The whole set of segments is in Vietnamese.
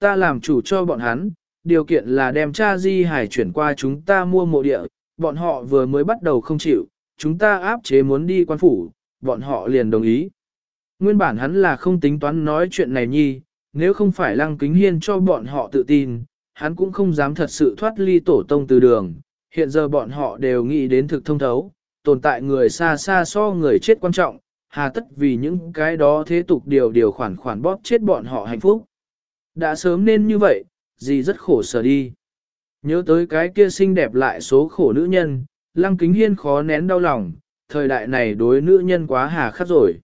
ta làm chủ cho bọn hắn, điều kiện là đem cha di hải chuyển qua chúng ta mua mộ địa, bọn họ vừa mới bắt đầu không chịu, chúng ta áp chế muốn đi quan phủ, bọn họ liền đồng ý. Nguyên bản hắn là không tính toán nói chuyện này nhi, nếu không phải lăng kính hiên cho bọn họ tự tin, hắn cũng không dám thật sự thoát ly tổ tông từ đường. Hiện giờ bọn họ đều nghĩ đến thực thông thấu, tồn tại người xa xa so người chết quan trọng, hà tất vì những cái đó thế tục điều điều khoản khoản bóp chết bọn họ hạnh phúc. Đã sớm nên như vậy, gì rất khổ sở đi. Nhớ tới cái kia xinh đẹp lại số khổ nữ nhân, lăng kính hiên khó nén đau lòng, thời đại này đối nữ nhân quá hà khắc rồi.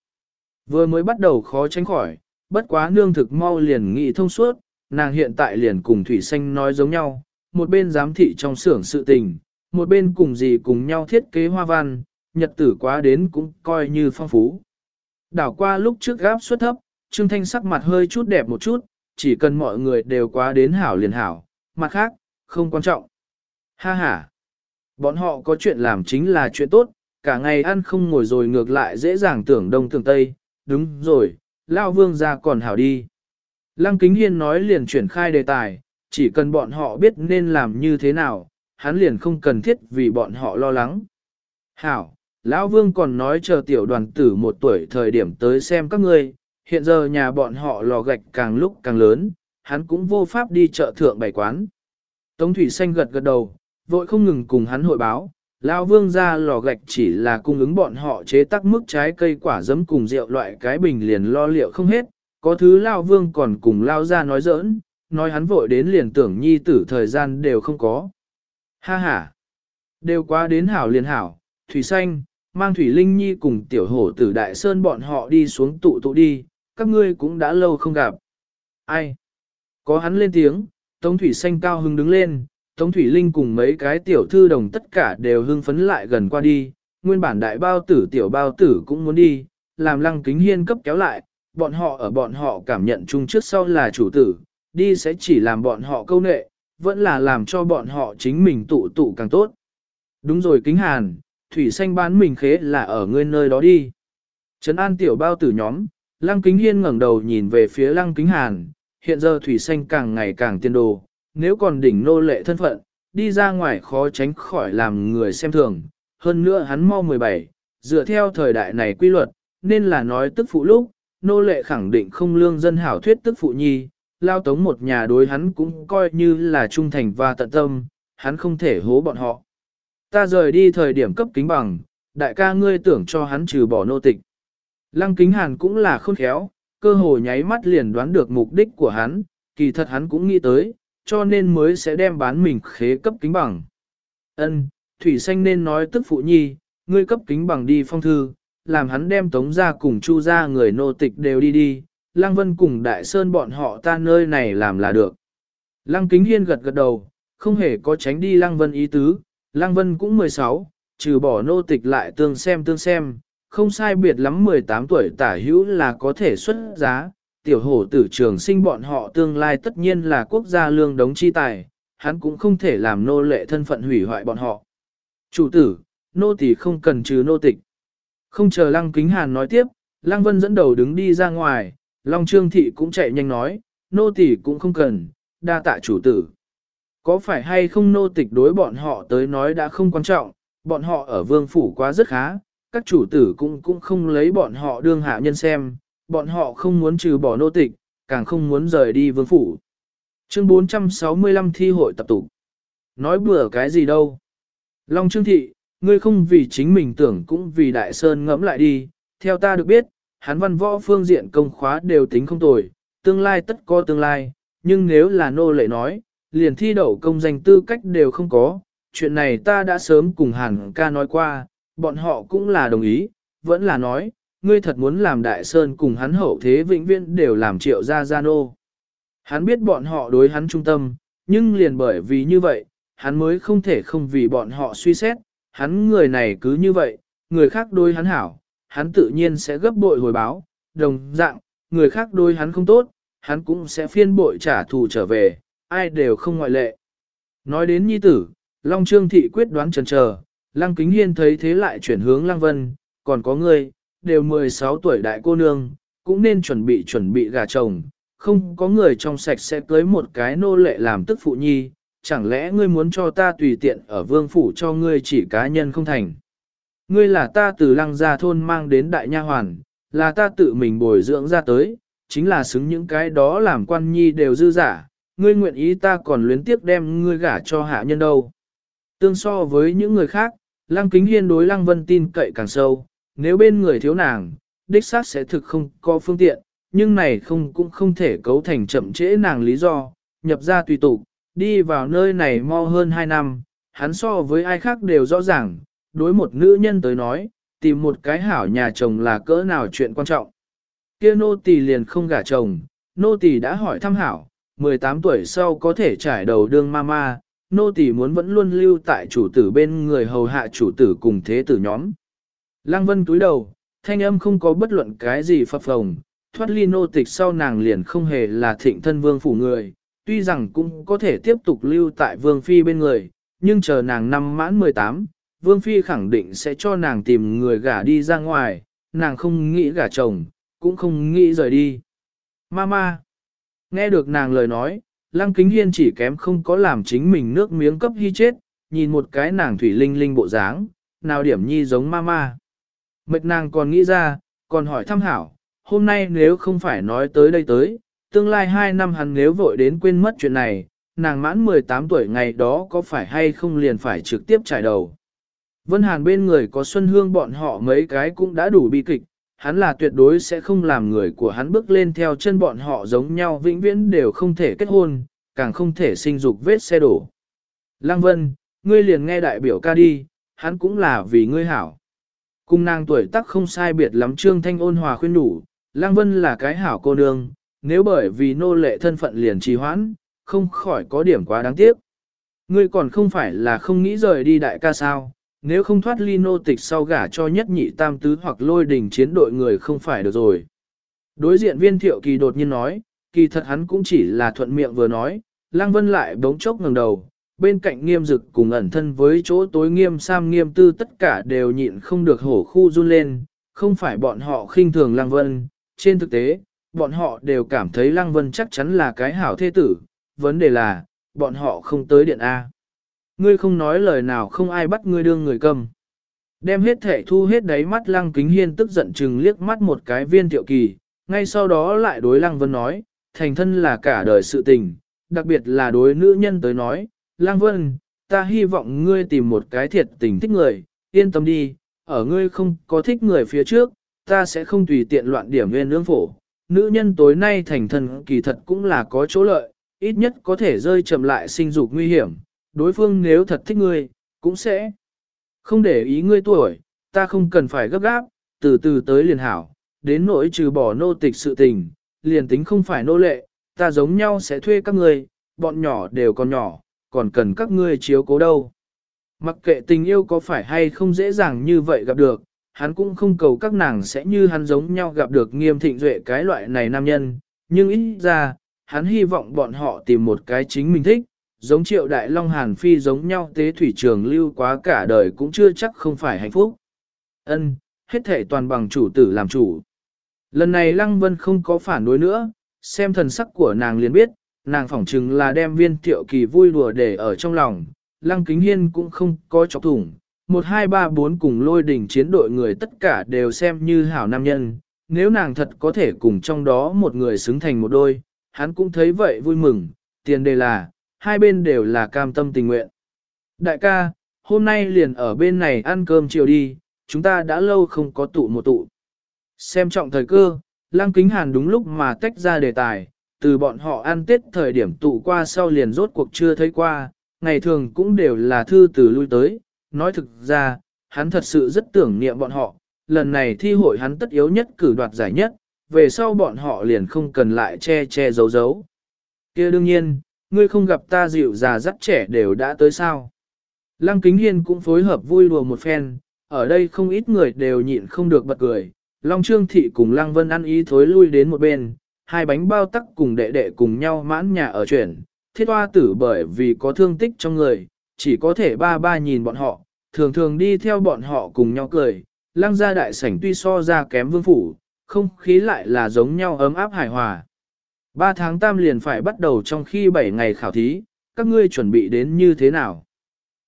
Vừa mới bắt đầu khó tránh khỏi, bất quá nương thực mau liền nghị thông suốt, nàng hiện tại liền cùng Thủy Xanh nói giống nhau, một bên giám thị trong xưởng sự tình, một bên cùng gì cùng nhau thiết kế hoa văn, nhật tử quá đến cũng coi như phong phú. Đảo qua lúc trước gáp suất thấp, Trương Thanh sắc mặt hơi chút đẹp một chút, chỉ cần mọi người đều quá đến hảo liền hảo, mặt khác, không quan trọng. Ha ha! Bọn họ có chuyện làm chính là chuyện tốt, cả ngày ăn không ngồi rồi ngược lại dễ dàng tưởng đông tưởng tây, đúng rồi, Lao Vương ra còn hảo đi. Lăng Kính Hiên nói liền chuyển khai đề tài, chỉ cần bọn họ biết nên làm như thế nào, hắn liền không cần thiết vì bọn họ lo lắng. Hảo, Lão Vương còn nói chờ tiểu đoàn tử một tuổi thời điểm tới xem các ngươi, hiện giờ nhà bọn họ lò gạch càng lúc càng lớn, hắn cũng vô pháp đi chợ thượng bày quán. Tống Thủy Xanh gật gật đầu, vội không ngừng cùng hắn hội báo, Lão Vương ra lò gạch chỉ là cung ứng bọn họ chế tác mức trái cây quả giấm cùng rượu loại cái bình liền lo liệu không hết, có thứ Lão Vương còn cùng Lao ra nói giỡn, nói hắn vội đến liền tưởng nhi tử thời gian đều không có. Ha ha! Đều quá đến hảo liền hảo, Thủy Xanh, mang Thủy Linh Nhi cùng tiểu hổ tử Đại Sơn bọn họ đi xuống tụ tụ đi, các ngươi cũng đã lâu không gặp. Ai? Có hắn lên tiếng, Tống Thủy Xanh cao hưng đứng lên, Tống Thủy Linh cùng mấy cái tiểu thư đồng tất cả đều hưng phấn lại gần qua đi, nguyên bản đại bao tử tiểu bao tử cũng muốn đi, làm lăng kính hiên cấp kéo lại, bọn họ ở bọn họ cảm nhận chung trước sau là chủ tử, đi sẽ chỉ làm bọn họ câu nệ, vẫn là làm cho bọn họ chính mình tụ tụ càng tốt. Đúng rồi kính hàn, thủy xanh bán mình khế là ở ngươi nơi đó đi. Trấn an tiểu bao tử nhóm, lăng kính hiên ngẩng đầu nhìn về phía lăng kính hàn, hiện giờ thủy xanh càng ngày càng tiên đồ, nếu còn đỉnh nô lệ thân phận, đi ra ngoài khó tránh khỏi làm người xem thường. Hơn nữa hắn mau 17, dựa theo thời đại này quy luật, nên là nói tức phụ lúc, nô lệ khẳng định không lương dân hảo thuyết tức phụ nhi, lao tống một nhà đối hắn cũng coi như là trung thành và tận tâm, hắn không thể hố bọn họ. Ta rời đi thời điểm cấp kính bằng, đại ca ngươi tưởng cho hắn trừ bỏ nô tịch. Lăng kính hàn cũng là khôn khéo, cơ hồ nháy mắt liền đoán được mục đích của hắn, kỳ thật hắn cũng nghĩ tới, cho nên mới sẽ đem bán mình khế cấp kính bằng. Ân, Thủy Xanh nên nói tức phụ nhi, ngươi cấp kính bằng đi phong thư, làm hắn đem tống ra cùng chu ra người nô tịch đều đi đi, Lăng Vân cùng Đại Sơn bọn họ ta nơi này làm là được. Lăng Kính Hiên gật gật đầu, không hề có tránh đi Lăng Vân ý tứ, Lăng Vân cũng 16, trừ bỏ nô tịch lại tương xem tương xem, không sai biệt lắm 18 tuổi tả hữu là có thể xuất giá, tiểu hổ tử trường sinh bọn họ tương lai tất nhiên là quốc gia lương đống chi tài, hắn cũng không thể làm nô lệ thân phận hủy hoại bọn họ. Chủ tử, nô tỳ không cần trừ nô tịch. Không chờ Lăng Kính Hàn nói tiếp, Lăng Vân dẫn đầu đứng đi ra ngoài, Long Trương Thị cũng chạy nhanh nói, nô tỳ cũng không cần, đa tạ chủ tử. Có phải hay không nô tịch đối bọn họ tới nói đã không quan trọng, bọn họ ở vương phủ quá rất khá, các chủ tử cũng cũng không lấy bọn họ đương hạ nhân xem, bọn họ không muốn trừ bỏ nô tịch, càng không muốn rời đi vương phủ. Chương 465 thi hội tập tụ. Nói bừa cái gì đâu. Long Trương Thị, ngươi không vì chính mình tưởng cũng vì Đại Sơn ngẫm lại đi, theo ta được biết, hắn văn võ phương diện công khóa đều tính không tồi, tương lai tất có tương lai, nhưng nếu là nô lệ nói, liền thi đậu công danh tư cách đều không có, chuyện này ta đã sớm cùng hàn ca nói qua, bọn họ cũng là đồng ý, vẫn là nói, ngươi thật muốn làm đại sơn cùng hắn hậu thế vĩnh viễn đều làm triệu gia gia nô. Hắn biết bọn họ đối hắn trung tâm, nhưng liền bởi vì như vậy, hắn mới không thể không vì bọn họ suy xét, hắn người này cứ như vậy, người khác đối hắn hảo, hắn tự nhiên sẽ gấp bội hồi báo, đồng dạng, người khác đối hắn không tốt, hắn cũng sẽ phiên bội trả thù trở về, ai đều không ngoại lệ. Nói đến nhi tử, Long Trương Thị quyết đoán chần chờ, Lăng Kính Hiên thấy thế lại chuyển hướng Lăng Vân, còn có người, đều 16 tuổi đại cô nương, cũng nên chuẩn bị chuẩn bị gà chồng, không có người trong sạch sẽ cưới một cái nô lệ làm tức phụ nhi, chẳng lẽ ngươi muốn cho ta tùy tiện ở vương phủ cho ngươi chỉ cá nhân không thành. Ngươi là ta từ lăng gia thôn mang đến đại nha hoàn, là ta tự mình bồi dưỡng ra tới, chính là xứng những cái đó làm quan nhi đều dư giả, ngươi nguyện ý ta còn luyến tiếp đem ngươi gả cho hạ nhân đâu. Tương so với những người khác, lăng kính hiên đối lăng vân tin cậy càng sâu, nếu bên người thiếu nàng, đích xác sẽ thực không có phương tiện, nhưng này không cũng không thể cấu thành chậm trễ nàng lý do, nhập ra tùy tục, đi vào nơi này mau hơn 2 năm, hắn so với ai khác đều rõ ràng, đối một nữ nhân tới nói, tìm một cái hảo nhà chồng là cỡ nào chuyện quan trọng. Kia nô tỳ liền không gả chồng, nô tỳ đã hỏi thăm hảo, 18 tuổi sau có thể trải đầu đương mama, nô tỳ muốn vẫn luôn lưu tại chủ tử bên người hầu hạ chủ tử cùng thế tử nhóm. Lăng Vân túi đầu, thanh âm không có bất luận cái gì phập phồng, thoát ly nô tịch sau nàng liền không hề là thịnh thân vương phủ người, tuy rằng cũng có thể tiếp tục lưu tại vương phi bên người, nhưng chờ nàng năm mãn 18, vương phi khẳng định sẽ cho nàng tìm người gả đi ra ngoài, nàng không nghĩ gả chồng, cũng không nghĩ rời đi. Mama, nghe được nàng lời nói, lăng kính hiên chỉ kém không có làm chính mình nước miếng cấp hy chết, nhìn một cái nàng thủy linh linh bộ dáng, nào điểm nhi giống mama. Mệt nàng còn nghĩ ra, còn hỏi thăm hảo, hôm nay nếu không phải nói tới đây tới, tương lai hai năm hắn nếu vội đến quên mất chuyện này, nàng mãn 18 tuổi ngày đó có phải hay không liền phải trực tiếp trải đầu. Vân Hàn bên người có Xuân Hương bọn họ mấy cái cũng đã đủ bi kịch, hắn là tuyệt đối sẽ không làm người của hắn bước lên theo chân bọn họ giống nhau vĩnh viễn đều không thể kết hôn, càng không thể sinh dục vết xe đổ. Lăng Vân, ngươi liền nghe đại biểu ca đi, hắn cũng là vì ngươi hảo. Cung nàng tuổi tác không sai biệt lắm Trương Thanh ôn hòa khuyên đủ, Lăng Vân là cái hảo cô nương, nếu bởi vì nô lệ thân phận liền trì hoãn, không khỏi có điểm quá đáng tiếc. Ngươi còn không phải là không nghĩ rời đi đại ca sao, nếu không thoát ly nô tịch sau gả cho nhất nhị tam tứ hoặc lôi đình chiến đội người không phải được rồi. Đối diện viên thiệu kỳ đột nhiên nói, kỳ thật hắn cũng chỉ là thuận miệng vừa nói, Lăng Vân lại bỗng chốc ngẩng đầu, bên cạnh nghiêm dực cùng ẩn thân với chỗ tối nghiêm sam nghiêm tư tất cả đều nhịn không được hổ khu run lên, không phải bọn họ khinh thường Lăng Vân, trên thực tế, bọn họ đều cảm thấy Lăng Vân chắc chắn là cái hảo thế tử, vấn đề là, bọn họ không tới điện A. Ngươi không nói lời nào không ai bắt ngươi đương người cầm. Đem hết thể thu hết đáy mắt Lăng Kính Hiên tức giận chừng liếc mắt một cái viên thiệu kỳ, ngay sau đó lại đối Lăng Vân nói, thành thân là cả đời sự tình, đặc biệt là đối nữ nhân tới nói, Lăng Vân, ta hy vọng ngươi tìm một cái thiệt tình thích người, yên tâm đi, ở ngươi không có thích người phía trước, ta sẽ không tùy tiện loạn điểm nguyên nương phổ. Nữ nhân tối nay thành thần kỳ thật cũng là có chỗ lợi, ít nhất có thể rơi chậm lại sinh dục nguy hiểm, đối phương nếu thật thích ngươi, cũng sẽ không để ý ngươi tuổi, ta không cần phải gấp gáp, từ từ tới liền hảo, đến nỗi trừ bỏ nô tịch sự tình, liền tính không phải nô lệ, ta giống nhau sẽ thuê các ngươi, bọn nhỏ đều còn nhỏ, còn cần các ngươi chiếu cố đâu. Mặc kệ tình yêu có phải hay không dễ dàng như vậy gặp được, hắn cũng không cầu các nàng sẽ như hắn giống nhau gặp được nghiêm thịnh duệ cái loại này nam nhân, nhưng ít ra, hắn hy vọng bọn họ tìm một cái chính mình thích, giống triệu đại long hàn phi giống nhau tế thủy trường lưu quá cả đời cũng chưa chắc không phải hạnh phúc. Ân, hết thể toàn bằng chủ tử làm chủ. Lần này Lăng Vân không có phản đối nữa, xem thần sắc của nàng liền biết, nàng phỏng chừng là đem viên thiệu kỳ vui đùa để ở trong lòng, Lăng Kính Hiên cũng không có chọc thủng, một hai ba bốn cùng lôi đỉnh chiến đội người tất cả đều xem như hảo nam nhân, nếu nàng thật có thể cùng trong đó một người xứng thành một đôi, hắn cũng thấy vậy vui mừng, tiền đề là, hai bên đều là cam tâm tình nguyện. Đại ca, hôm nay liền ở bên này ăn cơm chiều đi, chúng ta đã lâu không có tụ một tụ. Xem trọng thời cơ, Lăng Kính Hàn đúng lúc mà tách ra đề tài, từ bọn họ ăn tết thời điểm tụ qua sau liền rốt cuộc chưa thấy qua, ngày thường cũng đều là thư từ lui tới, nói thực ra, hắn thật sự rất tưởng niệm bọn họ, lần này thi hội hắn tất yếu nhất cử đoạt giải nhất, về sau bọn họ liền không cần lại che che giấu giấu. kia đương nhiên, ngươi không gặp ta dịu già dắt trẻ đều đã tới sao. Lăng Kính Hiên cũng phối hợp vui đùa một phen, ở đây không ít người đều nhịn không được bật cười. Long Trương Thị cùng Lăng Vân ăn ý thối lui đến một bên, hai bánh bao tắc cùng đệ đệ cùng nhau mãn nhà ở chuyển. Thiết hoa tử bởi vì có thương tích trong người, chỉ có thể ba ba nhìn bọn họ, thường thường đi theo bọn họ cùng nhau cười. Lăng gia đại sảnh tuy so ra kém vương phủ, không khí lại là giống nhau ấm áp hài hòa. Ba tháng tam liền phải bắt đầu trong khi bảy ngày khảo thí, các ngươi chuẩn bị đến như thế nào?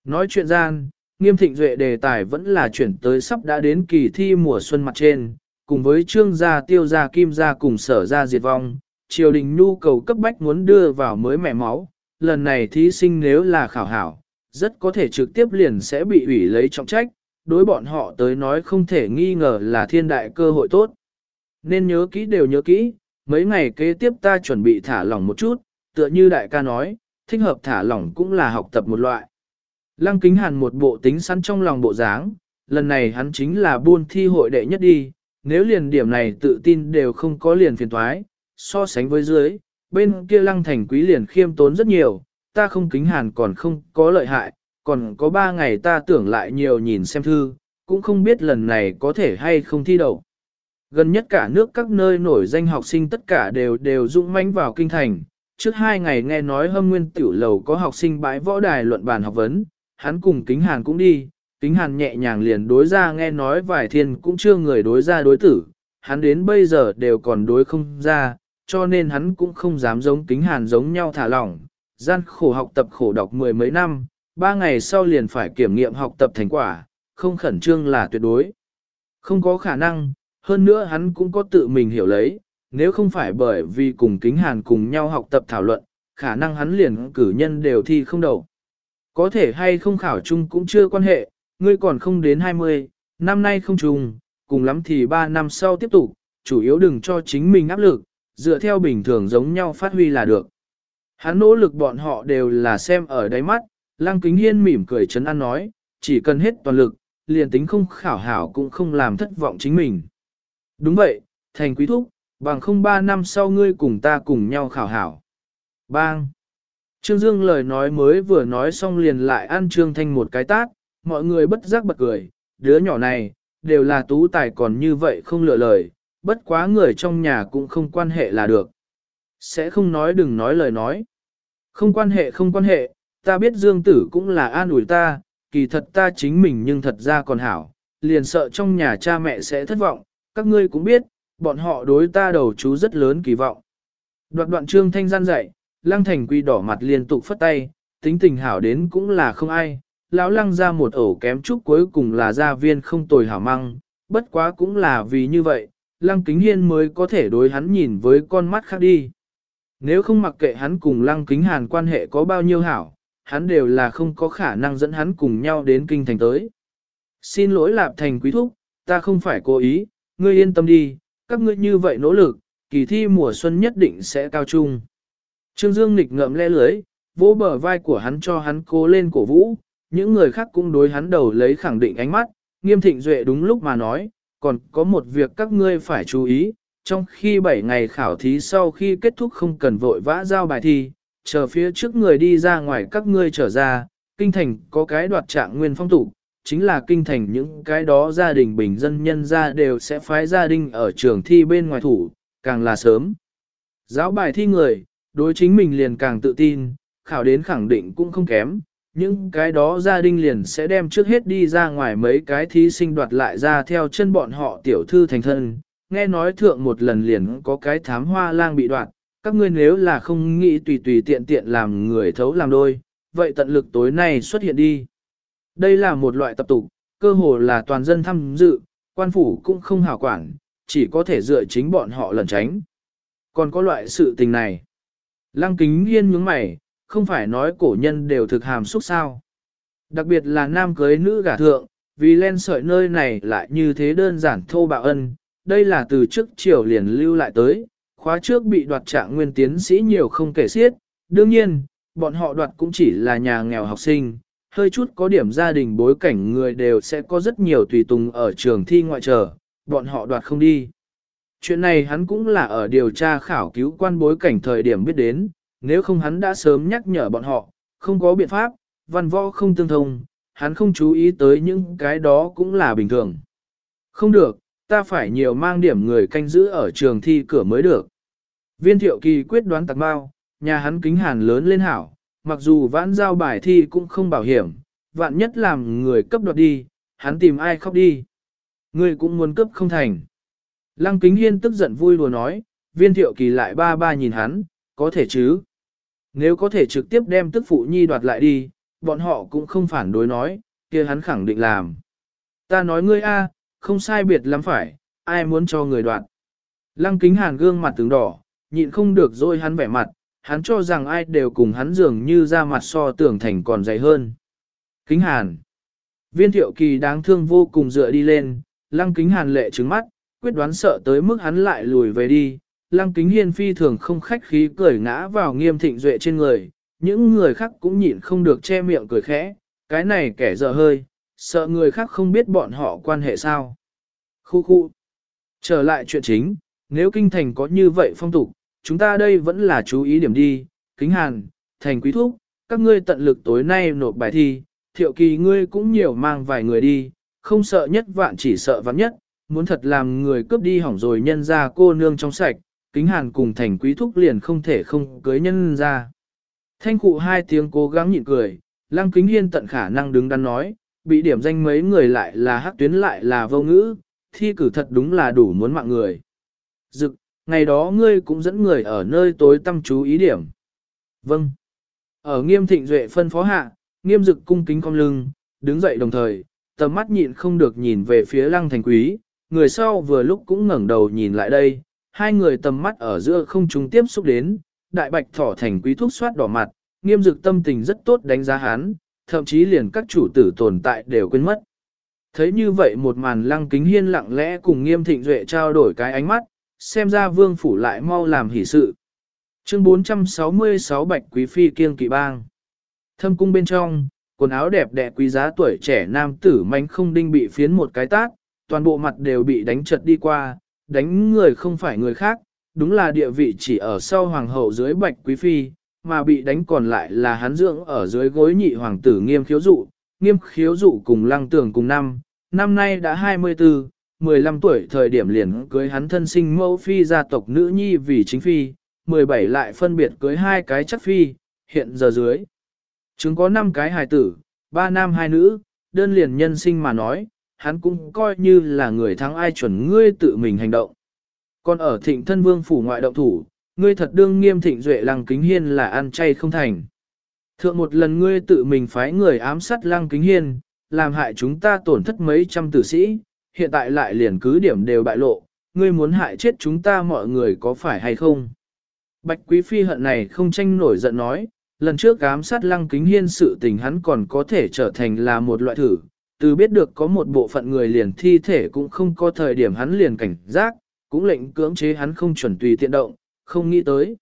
Nói chuyện gian, nghiêm thịnh duệ đề tài vẫn là chuyển tới sắp đã đến kỳ thi mùa xuân mặt trên, cùng với trương gia tiêu gia kim gia cùng sở gia diệt vong, triều đình nhu cầu cấp bách muốn đưa vào mới mẹ máu, lần này thí sinh nếu là khảo hảo, rất có thể trực tiếp liền sẽ bị ủy lấy trọng trách, đối bọn họ tới nói không thể nghi ngờ là thiên đại cơ hội tốt. Nên nhớ kỹ đều nhớ kỹ, mấy ngày kế tiếp ta chuẩn bị thả lỏng một chút, tựa như đại ca nói, thích hợp thả lỏng cũng là học tập một loại. Lăng kính hàn một bộ tính sẵn trong lòng bộ dáng, lần này hắn chính là buôn thi hội đệ nhất đi, nếu liền điểm này tự tin đều không có liền phiền thoái, so sánh với dưới, bên kia lăng thành quý liền khiêm tốn rất nhiều, ta không kính hàn còn không có lợi hại, còn có ba ngày ta tưởng lại nhiều nhìn xem thư, cũng không biết lần này có thể hay không thi đậu. Gần nhất cả nước các nơi nổi danh học sinh tất cả đều đều dũng mãnh vào kinh thành. Trước hai ngày nghe nói hâm nguyên tiểu lầu có học sinh bãi võ đài luận bàn học vấn, hắn cùng kính hàn cũng đi, kính hàn nhẹ nhàng liền đối ra nghe nói vài thiên cũng chưa người đối ra đối tử, hắn đến bây giờ đều còn đối không ra, cho nên hắn cũng không dám giống kính hàn giống nhau thả lỏng, gian khổ học tập khổ đọc mười mấy năm, ba ngày sau liền phải kiểm nghiệm học tập thành quả, không khẩn trương là tuyệt đối. Không có khả năng, hơn nữa hắn cũng có tự mình hiểu lấy, nếu không phải bởi vì cùng kính hàn cùng nhau học tập thảo luận, khả năng hắn liền cử nhân đều thi không đầu. Có thể hay không khảo chung cũng chưa quan hệ, ngươi còn không đến 20, năm nay không trùng, cùng lắm thì 3 năm sau tiếp tục, chủ yếu đừng cho chính mình áp lực, dựa theo bình thường giống nhau phát huy là được. Hắn nỗ lực bọn họ đều là xem ở đáy mắt, Lăng Kính Hiên mỉm cười chấn an nói, chỉ cần hết toàn lực, liền tính không khảo hảo cũng không làm thất vọng chính mình. Đúng vậy, thành quý thúc, bằng không ba năm sau ngươi cùng ta cùng nhau khảo hảo. Bang! Trương Dương lời nói mới vừa nói xong liền lại ăn Trương Thanh một cái tát, mọi người bất giác bật cười, đứa nhỏ này, đều là tú tài còn như vậy không lựa lời, bất quá người trong nhà cũng không quan hệ là được. Sẽ không nói đừng nói lời nói. Không quan hệ không quan hệ, ta biết Dương Tử cũng là an ủi ta, kỳ thật ta chính mình nhưng thật ra còn hảo, liền sợ trong nhà cha mẹ sẽ thất vọng, các ngươi cũng biết, bọn họ đối ta đầu chú rất lớn kỳ vọng. Đoạn đoạn trương thanh gian dạy, lăng thành quy đỏ mặt liên tục phất tay, tính tình hảo đến cũng là không ai, lão lăng ra một ổ kém chút cuối cùng là gia viên không tồi hảo măng, bất quá cũng là vì như vậy, lăng kính hiên mới có thể đối hắn nhìn với con mắt khác đi. Nếu không mặc kệ hắn cùng lăng kính hàn quan hệ có bao nhiêu hảo, hắn đều là không có khả năng dẫn hắn cùng nhau đến kinh thành tới. Xin lỗi lạp thành quý thúc, ta không phải cố ý, ngươi yên tâm đi, các ngươi như vậy nỗ lực, kỳ thi mùa xuân nhất định sẽ cao trung. Trương Dương nghịch ngậm le lưới, vỗ bờ vai của hắn cho hắn cố lên cổ vũ, những người khác cũng đối hắn đầu lấy khẳng định ánh mắt, nghiêm thịnh duệ đúng lúc mà nói, còn có một việc các ngươi phải chú ý, trong khi 7 ngày khảo thí sau khi kết thúc không cần vội vã giao bài thi, chờ phía trước người đi ra ngoài các ngươi trở ra, kinh thành có cái đoạt trạng nguyên phong tục, chính là kinh thành những cái đó gia đình bình dân nhân ra đều sẽ phái gia đình ở trường thi bên ngoài thủ, càng là sớm. Giáo bài thi người, đối chính mình liền càng tự tin, khảo đến khẳng định cũng không kém, những cái đó gia đình liền sẽ đem trước hết đi ra ngoài mấy cái thí sinh đoạt lại ra theo chân bọn họ tiểu thư thành thân. Nghe nói thượng một lần liền có cái thám hoa lang bị đoạt, các ngươi nếu là không nghĩ tùy tùy tiện tiện làm người thấu làm đôi, vậy tận lực tối nay xuất hiện đi. Đây là một loại tập tục, cơ hồ là toàn dân tham dự, quan phủ cũng không hào quản, chỉ có thể dựa chính bọn họ lẩn tránh. Còn có loại sự tình này. Lăng kính yên nhướng mày, không phải nói cổ nhân đều thực hàm xúc sao. Đặc biệt là nam cưới nữ gả thượng, vì len sợi nơi này lại như thế đơn giản thô bạo ân, đây là từ trước triều liền lưu lại tới, khóa trước bị đoạt trạng nguyên tiến sĩ nhiều không kể xiết, đương nhiên, bọn họ đoạt cũng chỉ là nhà nghèo học sinh, hơi chút có điểm gia đình bối cảnh người đều sẽ có rất nhiều tùy tùng ở trường thi ngoại trở, bọn họ đoạt không đi. Chuyện này hắn cũng là ở điều tra khảo cứu quan bối cảnh thời điểm biết đến, nếu không hắn đã sớm nhắc nhở bọn họ, không có biện pháp, văn võ không tương thông, hắn không chú ý tới những cái đó cũng là bình thường. Không được, ta phải nhiều mang điểm người canh giữ ở trường thi cửa mới được. Viên thiệu kỳ quyết đoán tạc bao, nhà hắn kính hàn lớn lên hảo, mặc dù vãn giao bài thi cũng không bảo hiểm, vạn nhất làm người cấp đoạt đi, hắn tìm ai khóc đi. Người cũng muốn cấp không thành. Lăng kính hiên tức giận vui đùa nói, viên thiệu kỳ lại ba ba nhìn hắn, có thể chứ. Nếu có thể trực tiếp đem tức phụ nhi đoạt lại đi, bọn họ cũng không phản đối nói, kia hắn khẳng định làm. Ta nói ngươi a, không sai biệt lắm phải, ai muốn cho người đoạt. Lăng kính hàn gương mặt tướng đỏ, nhịn không được rồi hắn vẻ mặt, hắn cho rằng ai đều cùng hắn dường như ra mặt so tưởng thành còn dày hơn. Kính hàn. Viên thiệu kỳ đáng thương vô cùng dựa đi lên, lăng kính hàn lệ trứng mắt, quyết đoán sợ tới mức hắn lại lùi về đi. Lăng kính hiên phi thường không khách khí cười ngã vào nghiêm thịnh duệ trên người, những người khác cũng nhịn không được che miệng cười khẽ, cái này kẻ dở hơi, sợ người khác không biết bọn họ quan hệ sao. Khu khu. Trở lại chuyện chính, nếu kinh thành có như vậy phong tục, chúng ta đây vẫn là chú ý điểm đi, kính hàn, thành quý thúc, các ngươi tận lực tối nay nộp bài thi, thiệu kỳ ngươi cũng nhiều mang vài người đi, không sợ nhất vạn chỉ sợ vạn nhất, muốn thật làm người cướp đi hỏng rồi nhân ra cô nương trong sạch, kính hàn cùng thành quý thúc liền không thể không cưới nhân ra. Thanh cụ hai tiếng cố gắng nhịn cười, lăng kính hiên tận khả năng đứng đắn nói, bị điểm danh mấy người lại là hắc tuyến lại là vô ngữ, thi cử thật đúng là đủ muốn mạng người. Dực, ngày đó ngươi cũng dẫn người ở nơi tối tâm chú ý điểm. Vâng. Ở nghiêm thịnh duệ phân phó hạ, nghiêm dực cung kính cong lưng, đứng dậy đồng thời, tầm mắt nhịn không được nhìn về phía lăng thành quý, người sau vừa lúc cũng ngẩng đầu nhìn lại đây, hai người tầm mắt ở giữa không trùng tiếp xúc đến, đại bạch thỏ thành quý thúc soát đỏ mặt, nghiêm dực tâm tình rất tốt đánh giá hắn, thậm chí liền các chủ tử tồn tại đều quên mất. Thấy như vậy một màn lăng kính hiên lặng lẽ cùng nghiêm thịnh duệ trao đổi cái ánh mắt, xem ra vương phủ lại mau làm hỷ sự. Chương 466 Bạch Quý Phi kiêng kỳ bang. Thâm cung bên trong, quần áo đẹp đẽ quý giá tuổi trẻ nam tử mánh không đinh bị phiến một cái tát, toàn bộ mặt đều bị đánh chật đi qua, đánh người không phải người khác, đúng là địa vị chỉ ở sau hoàng hậu dưới Bạch Quý Phi, mà bị đánh còn lại là hắn dưỡng ở dưới gối nhị hoàng tử nghiêm khiếu dụ, nghiêm khiếu dụ cùng lăng tường cùng năm, năm nay đã 24, 15 tuổi thời điểm liền cưới hắn thân sinh mẫu phi gia tộc nữ nhi vì chính phi, 17 lại phân biệt cưới hai cái chắc phi, hiện giờ dưới. Chứng có 5 cái hài tử, 3 nam 2 nữ, đơn liền nhân sinh mà nói, hắn cũng coi như là người thắng ai chuẩn ngươi tự mình hành động. Còn ở thịnh thân vương phủ ngoại động thủ, ngươi thật đương nghiêm thịnh duệ lăng kính hiên là ăn chay không thành. Thượng một lần ngươi tự mình phái người ám sát lăng kính hiên, làm hại chúng ta tổn thất mấy trăm tử sĩ, hiện tại lại liền cứ điểm đều bại lộ, ngươi muốn hại chết chúng ta mọi người có phải hay không? Bạch Quý Phi hận này không tranh nổi giận nói, lần trước ám sát lăng kính hiên sự tình hắn còn có thể trở thành là một loại thử, từ biết được có một bộ phận người liền thi thể cũng không có thời điểm hắn liền cảnh giác, cũng lệnh cưỡng chế hắn không chuẩn tùy tiện động, không nghĩ tới.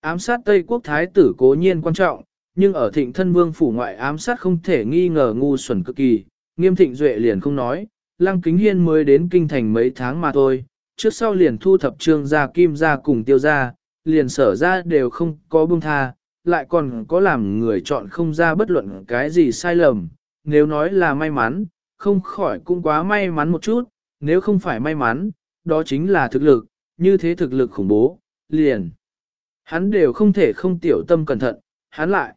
Ám sát Tây Quốc Thái tử cố nhiên quan trọng, nhưng ở thịnh thân vương phủ ngoại ám sát không thể nghi ngờ ngu xuẩn cực kỳ, nghiêm thịnh duệ liền không nói, lăng kính hiên mới đến kinh thành mấy tháng mà thôi, trước sau liền thu thập trương gia kim gia cùng tiêu gia, liền sở ra đều không có buông tha, lại còn có làm người chọn không ra bất luận cái gì sai lầm, nếu nói là may mắn, không khỏi cũng quá may mắn một chút, nếu không phải may mắn, đó chính là thực lực, như thế thực lực khủng bố, liền. Hắn đều không thể không tiểu tâm cẩn thận, hắn lại.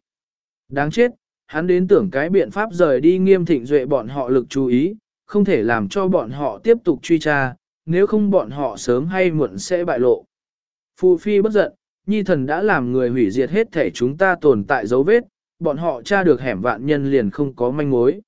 Đáng chết, hắn đến tưởng cái biện pháp rời đi nghiêm thịnh duệ bọn họ lực chú ý, không thể làm cho bọn họ tiếp tục truy tra, nếu không bọn họ sớm hay muộn sẽ bại lộ. Phù phi bất giận, nhi thần đã làm người hủy diệt hết thể chúng ta tồn tại dấu vết, bọn họ tra được hẻm vạn nhân liền không có manh mối.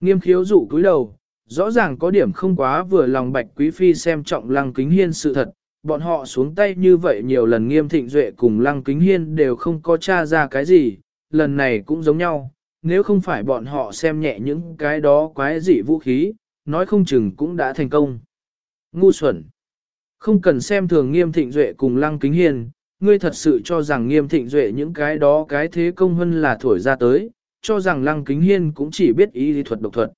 Nghiêm khiếu dụ cúi đầu, rõ ràng có điểm không quá vừa lòng bạch quý phi xem trọng lăng kính hiên sự thật, bọn họ xuống tay như vậy nhiều lần nghiêm thịnh duệ cùng lăng kính hiên đều không có tra ra cái gì, lần này cũng giống nhau, nếu không phải bọn họ xem nhẹ những cái đó quái dị vũ khí, nói không chừng cũng đã thành công. Ngu xuẩn! Không cần xem thường nghiêm thịnh duệ cùng lăng kính hiền ngươi thật sự cho rằng nghiêm thịnh duệ những cái đó cái thế công hơn là thổi ra tới, cho rằng lăng kính hiên cũng chỉ biết ý lý thuật độc thuật.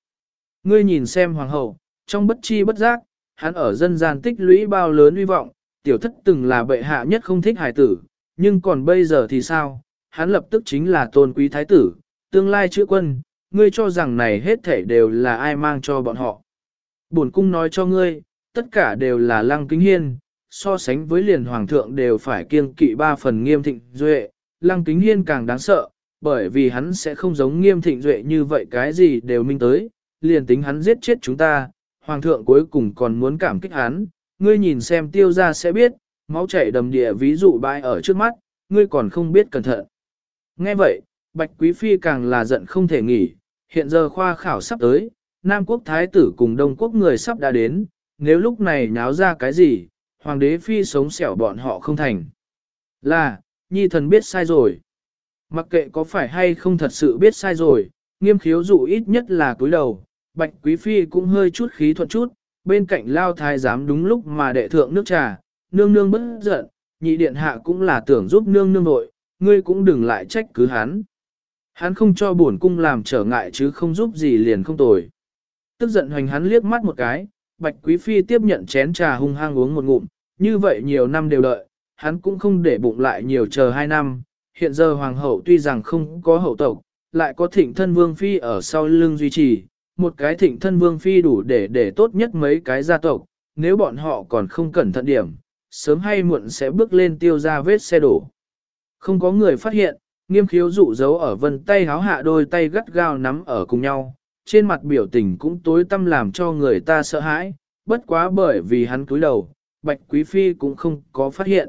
Ngươi nhìn xem hoàng hậu, trong bất chi bất giác, hắn ở dân gian tích lũy bao lớn uy vọng, tiểu thất từng là bệ hạ nhất không thích hài tử, nhưng còn bây giờ thì sao, hắn lập tức chính là tôn quý thái tử, tương lai chữa quân, ngươi cho rằng này hết thể đều là ai mang cho bọn họ. Bổn cung nói cho ngươi, tất cả đều là lăng kính hiên, so sánh với liền hoàng thượng đều phải kiêng kỵ ba phần nghiêm thịnh duệ, lăng kính hiên càng đáng sợ, bởi vì hắn sẽ không giống nghiêm thịnh duệ như vậy cái gì đều minh tới, liền tính hắn giết chết chúng ta, hoàng thượng cuối cùng còn muốn cảm kích hắn, ngươi nhìn xem tiêu ra sẽ biết, máu chảy đầm địa ví dụ bãi ở trước mắt, ngươi còn không biết cẩn thận. Nghe vậy, Bạch Quý Phi càng là giận không thể nghỉ, hiện giờ khoa khảo sắp tới, Nam Quốc Thái tử cùng Đông Quốc người sắp đã đến, nếu lúc này nháo ra cái gì, Hoàng đế Phi sống xẻo bọn họ không thành. Là, Nhi thần biết sai rồi. Mặc kệ có phải hay không thật sự biết sai rồi, nghiêm khiếu dụ ít nhất là cúi đầu, Bạch Quý Phi cũng hơi chút khí thuận chút, bên cạnh lao thái giám đúng lúc mà đệ thượng nước trà, nương nương bất giận, nhị điện hạ cũng là tưởng giúp nương nương nội, ngươi cũng đừng lại trách cứ hắn. Hắn không cho bổn cung làm trở ngại chứ không giúp gì liền không tồi. Tức giận hoành hắn liếc mắt một cái, Bạch Quý Phi tiếp nhận chén trà hung hăng uống một ngụm, như vậy nhiều năm đều đợi, hắn cũng không để bụng lại nhiều chờ hai năm. Hiện giờ hoàng hậu tuy rằng không có hậu tộc, lại có thịnh thân vương phi ở sau lưng duy trì, một cái thịnh thân vương phi đủ để để tốt nhất mấy cái gia tộc, nếu bọn họ còn không cẩn thận điểm, sớm hay muộn sẽ bước lên tiêu ra vết xe đổ. Không có người phát hiện, nghiêm khiếu dụ dấu ở vân tay háo hạ đôi tay gắt gao nắm ở cùng nhau, trên mặt biểu tình cũng tối tâm làm cho người ta sợ hãi, bất quá bởi vì hắn cúi đầu, bạch quý phi cũng không có phát hiện.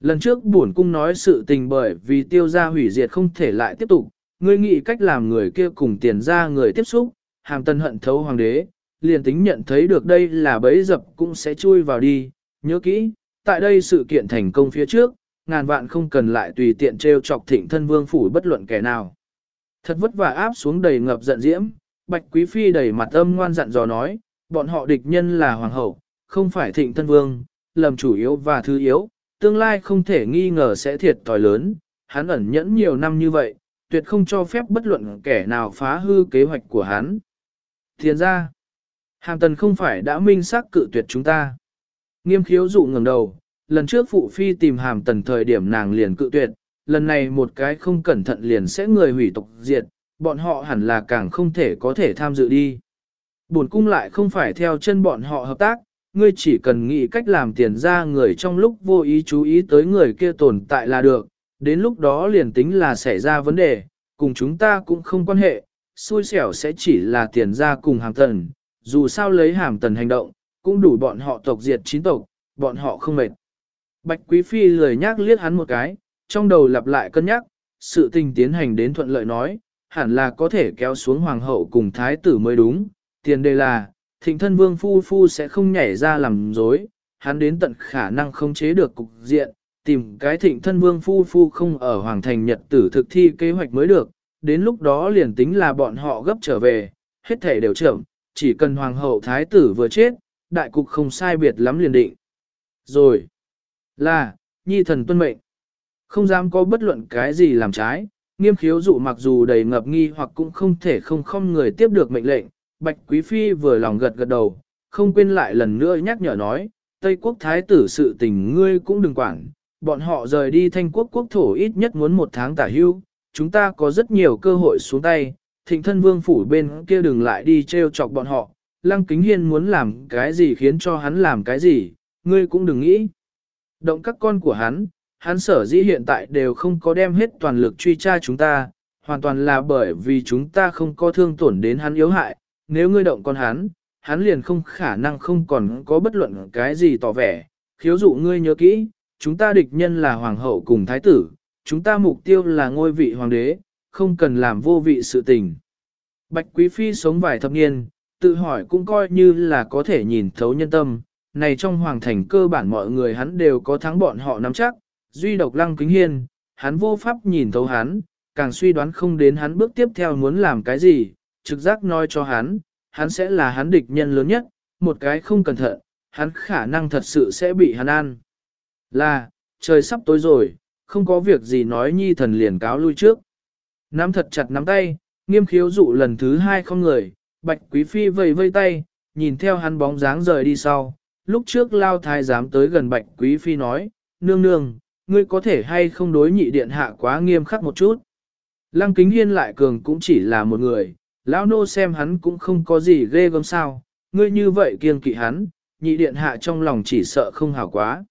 Lần trước bổn cung nói sự tình bởi vì tiêu gia hủy diệt không thể lại tiếp tục, ngươi nghĩ cách làm người kia cùng tiền ra người tiếp xúc, hàm tân hận thấu hoàng đế, liền tính nhận thấy được đây là bấy dập cũng sẽ chui vào đi, nhớ kỹ, tại đây sự kiện thành công phía trước, ngàn vạn không cần lại tùy tiện trêu chọc thịnh thân vương phủ bất luận kẻ nào. Thật vất vả áp xuống đầy ngập giận diễm, Bạch Quý Phi đầy mặt âm ngoan dặn dò nói, bọn họ địch nhân là hoàng hậu, không phải thịnh thân vương, lầm chủ yếu và thứ yếu, tương lai không thể nghi ngờ sẽ thiệt tỏi lớn, hắn ẩn nhẫn nhiều năm như vậy, tuyệt không cho phép bất luận kẻ nào phá hư kế hoạch của hắn. Thiền ra, hàm tần không phải đã minh xác cự tuyệt chúng ta. Nghiêm khiếu dụ ngẩng đầu, lần trước phụ phi tìm hàm tần thời điểm nàng liền cự tuyệt, lần này một cái không cẩn thận liền sẽ người hủy tộc diệt, bọn họ hẳn là càng không thể có thể tham dự đi. Bổn cung lại không phải theo chân bọn họ hợp tác, ngươi chỉ cần nghĩ cách làm tiền ra người trong lúc vô ý chú ý tới người kia tồn tại là được, đến lúc đó liền tính là xảy ra vấn đề, cùng chúng ta cũng không quan hệ, xui xẻo sẽ chỉ là tiền ra cùng hàm tần, dù sao lấy hàm tần hành động, cũng đủ bọn họ tộc diệt chín tộc, bọn họ không mệt. Bạch Quý Phi lười nhác liếc hắn một cái, trong đầu lặp lại cân nhắc, sự tình tiến hành đến thuận lợi nói, hẳn là có thể kéo xuống hoàng hậu cùng thái tử mới đúng, tiền đề là, thịnh thân vương phu phu sẽ không nhảy ra làm dối, hắn đến tận khả năng không chế được cục diện, tìm cái thịnh thân vương phu phu không ở hoàng thành nhật tử thực thi kế hoạch mới được, đến lúc đó liền tính là bọn họ gấp trở về, hết thể đều chậm, chỉ cần hoàng hậu thái tử vừa chết, đại cục không sai biệt lắm liền định. Rồi, là, nhi thần tuân mệnh, không dám có bất luận cái gì làm trái, nghiêm khiếu dụ mặc dù đầy ngập nghi hoặc cũng không thể không không người tiếp được mệnh lệnh, Bạch Quý Phi vừa lòng gật gật đầu, không quên lại lần nữa nhắc nhở nói, Tây quốc thái tử sự tình ngươi cũng đừng quản, bọn họ rời đi thanh quốc quốc thổ ít nhất muốn một tháng tả hưu, chúng ta có rất nhiều cơ hội xuống tay, thịnh thân vương phủ bên kia đừng lại đi treo chọc bọn họ, lăng kính hiên muốn làm cái gì khiến cho hắn làm cái gì, ngươi cũng đừng nghĩ. Động các con của hắn, hắn sở dĩ hiện tại đều không có đem hết toàn lực truy tra chúng ta, hoàn toàn là bởi vì chúng ta không có thương tổn đến hắn yếu hại, nếu ngươi động con hắn, hắn liền không khả năng không còn có bất luận cái gì tỏ vẻ, khiếu dụ ngươi nhớ kỹ, chúng ta địch nhân là hoàng hậu cùng thái tử, chúng ta mục tiêu là ngôi vị hoàng đế, không cần làm vô vị sự tình. Bạch Quý Phi sống vài thập niên, tự hỏi cũng coi như là có thể nhìn thấu nhân tâm, này trong hoàng thành cơ bản mọi người hắn đều có thắng bọn họ nắm chắc, duy độc lăng kính hiên, hắn vô pháp nhìn thấu hắn, càng suy đoán không đến hắn bước tiếp theo muốn làm cái gì, trực giác nói cho hắn, hắn sẽ là hắn địch nhân lớn nhất, một cái không cẩn thận, hắn khả năng thật sự sẽ bị hắn ăn. Là, trời sắp tối rồi, không có việc gì nói nhi thần liền cáo lui trước. Nắm thật chặt nắm tay, nghiêm khiếu dụ lần thứ hai không người, bạch quý phi vây vây tay, nhìn theo hắn bóng dáng rời đi sau. Lúc trước lao thái giám tới gần bạch quý phi nói, nương nương, ngươi có thể hay không đối nhị điện hạ quá nghiêm khắc một chút. Lăng kính hiên lại cường cũng chỉ là một người, lão nô xem hắn cũng không có gì ghê gớm sao, ngươi như vậy kiêng kỵ hắn, nhị điện hạ trong lòng chỉ sợ không hảo quá.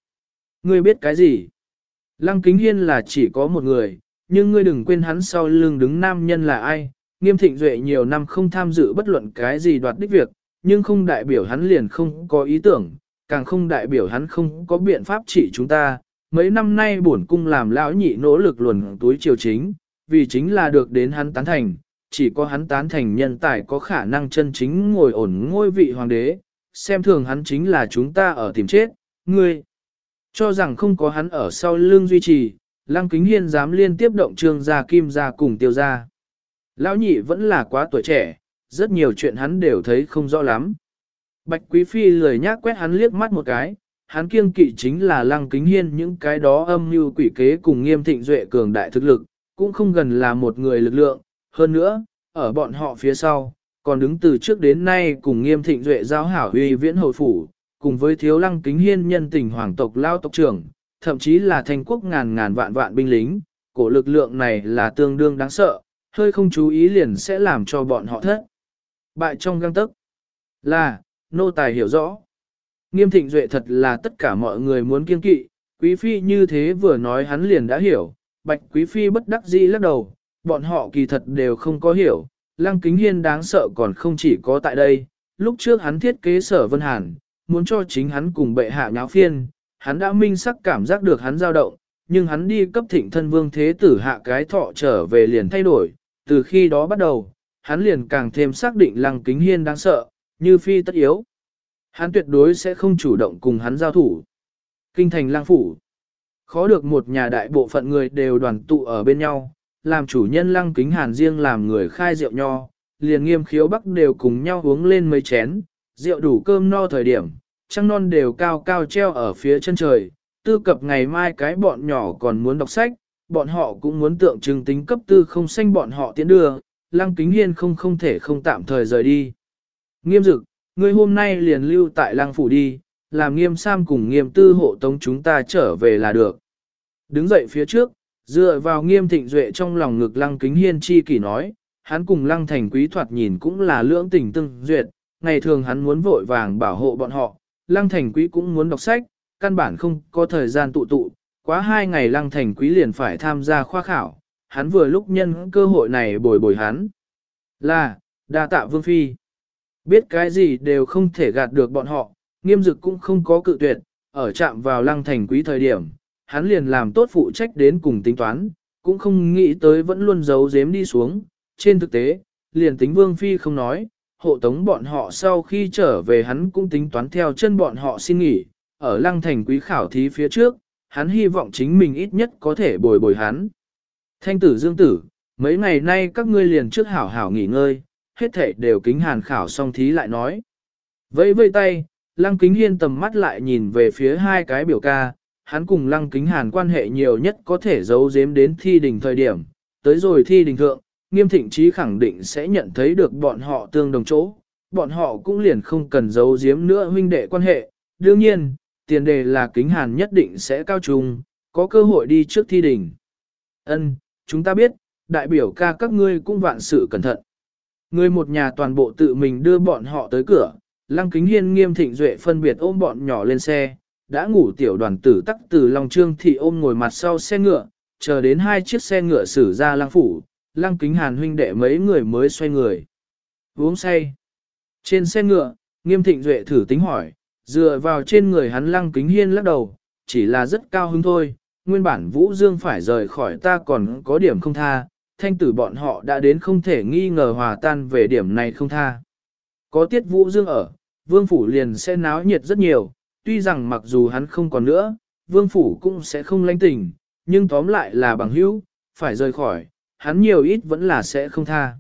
Ngươi biết cái gì? Lăng kính hiên là chỉ có một người, nhưng ngươi đừng quên hắn sau lưng đứng nam nhân là ai, nghiêm thịnh duệ nhiều năm không tham dự bất luận cái gì đoạt đích việc, nhưng không đại biểu hắn liền không có ý tưởng, càng không đại biểu hắn không có biện pháp trị chúng ta. Mấy năm nay bổn cung làm lão nhị nỗ lực luồn túi triều chính, vì chính là được đến hắn tán thành, chỉ có hắn tán thành nhân tài có khả năng chân chính ngồi ổn ngôi vị hoàng đế, xem thường hắn chính là chúng ta ở tìm chết, ngươi. Cho rằng không có hắn ở sau lưng duy trì, Lăng Kính Hiên dám liên tiếp động trương gia kim gia cùng tiêu gia. Lão nhị vẫn là quá tuổi trẻ, rất nhiều chuyện hắn đều thấy không rõ lắm. Bạch Quý Phi lười nhác quét hắn liếc mắt một cái, hắn kiêng kỵ chính là Lăng Kính Hiên những cái đó âm mưu quỷ kế cùng nghiêm thịnh duệ cường đại thực lực, cũng không gần là một người lực lượng, hơn nữa, ở bọn họ phía sau, còn đứng từ trước đến nay cùng nghiêm thịnh duệ giao hảo huy viễn hồi phủ, cùng với thiếu lăng kính hiên nhân tình hoàng tộc lao tộc trưởng, thậm chí là thành quốc ngàn ngàn vạn vạn binh lính, cổ lực lượng này là tương đương đáng sợ, hơi không chú ý liền sẽ làm cho bọn họ thất. Bại trong găng tức là, nô tài hiểu rõ. Nghiêm thịnh duệ thật là tất cả mọi người muốn kiên kỵ, quý phi như thế vừa nói hắn liền đã hiểu, bạch quý phi bất đắc dĩ lắc đầu, bọn họ kỳ thật đều không có hiểu, lăng kính hiên đáng sợ còn không chỉ có tại đây, lúc trước hắn thiết kế sở vân hàn, muốn cho chính hắn cùng bệ hạ nháo phiên, hắn đã minh sắc cảm giác được hắn dao động, nhưng hắn đi cấp thịnh thân vương thế tử hạ cái thọ trở về liền thay đổi, từ khi đó bắt đầu, hắn liền càng thêm xác định lăng kính hiên đáng sợ, như phi tất yếu. Hắn tuyệt đối sẽ không chủ động cùng hắn giao thủ. Kinh thành lang phủ. Khó được một nhà đại bộ phận người đều đoàn tụ ở bên nhau, làm chủ nhân lăng kính hàn riêng làm người khai rượu nho, liền nghiêm khiếu bắc đều cùng nhau uống lên mấy chén, rượu đủ cơm no thời điểm, trăng non đều cao cao treo ở phía chân trời, tư cập ngày mai cái bọn nhỏ còn muốn đọc sách, bọn họ cũng muốn tượng trưng tính cấp tư không xanh bọn họ tiến đưa, lăng kính hiên không không thể không tạm thời rời đi. Nghiêm dực, ngươi hôm nay liền lưu tại lăng phủ đi, làm nghiêm sam cùng nghiêm tư hộ tống chúng ta trở về là được. Đứng dậy phía trước, dựa vào nghiêm thịnh duệ trong lòng ngực lăng kính hiên chi kỷ nói, hắn cùng lăng thành quý thoạt nhìn cũng là lưỡng tình tương duyệt, ngày thường hắn muốn vội vàng bảo hộ bọn họ, lăng thành quý cũng muốn đọc sách, căn bản không có thời gian tụ tụ, quá hai ngày lăng thành quý liền phải tham gia khoa khảo, hắn vừa lúc nhân cơ hội này bồi bồi hắn. Là, đa tạ vương phi. Biết cái gì đều không thể gạt được bọn họ, nghiêm dực cũng không có cự tuyệt, ở chạm vào lăng thành quý thời điểm, hắn liền làm tốt phụ trách đến cùng tính toán, cũng không nghĩ tới vẫn luôn giấu giếm đi xuống. Trên thực tế, liền tính vương phi không nói, hộ tống bọn họ sau khi trở về hắn cũng tính toán theo chân bọn họ xin nghỉ, ở lăng thành quý khảo thí phía trước, hắn hy vọng chính mình ít nhất có thể bồi bồi hắn. Thanh tử dương tử, mấy ngày nay các ngươi liền trước hảo hảo nghỉ ngơi, hết thể đều kính hàn khảo xong thí lại nói. Vẫy vây tay, lăng kính hiên tầm mắt lại nhìn về phía hai cái biểu ca, hắn cùng lăng kính hàn quan hệ nhiều nhất có thể giấu giếm đến thi đình thời điểm, tới rồi thi đình thượng, nghiêm thịnh trí khẳng định sẽ nhận thấy được bọn họ tương đồng chỗ, bọn họ cũng liền không cần giấu giếm nữa huynh đệ quan hệ. Đương nhiên, tiền đề là kính hàn nhất định sẽ cao trùng, có cơ hội đi trước thi đình. Ân, chúng ta biết, đại biểu ca các ngươi cũng vạn sự cẩn thận. Người một nhà toàn bộ tự mình đưa bọn họ tới cửa, lăng kính hiên nghiêm thịnh duệ phân biệt ôm bọn nhỏ lên xe, đã ngủ tiểu đoàn tử tắc từ Long Trương Thị ôm ngồi mặt sau xe ngựa, chờ đến hai chiếc xe ngựa xử ra lăng phủ, lăng kính hàn huynh đệ mấy người mới xoay người. Uống say. Trên xe ngựa, nghiêm thịnh duệ thử tính hỏi, dựa vào trên người hắn lăng kính hiên lắc đầu, chỉ là rất cao hứng thôi, nguyên bản Vũ Dương phải rời khỏi ta còn có điểm không tha, thanh tử bọn họ đã đến không thể nghi ngờ hòa tan về điểm này không tha. Có tiết Vũ Dương ở, Vương Phủ liền sẽ náo nhiệt rất nhiều, tuy rằng mặc dù hắn không còn nữa, Vương Phủ cũng sẽ không lãnh tình, nhưng tóm lại là bằng hữu, phải rời khỏi, hắn nhiều ít vẫn là sẽ không tha.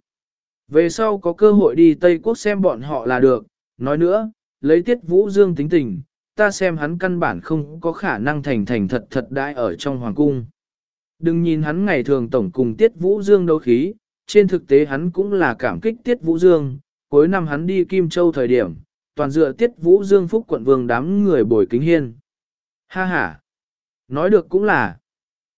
Về sau có cơ hội đi Tây Quốc xem bọn họ là được, nói nữa, lấy tiết vũ dương tính tình, ta xem hắn căn bản không có khả năng thành thành thật thật đại ở trong hoàng cung. Đừng nhìn hắn ngày thường tổng cùng tiết vũ dương đấu khí, trên thực tế hắn cũng là cảm kích tiết vũ dương, cuối năm hắn đi Kim Châu thời điểm, toàn dựa tiết vũ dương phúc quận vương đám người bồi kính hiên. Ha ha! Nói được cũng là.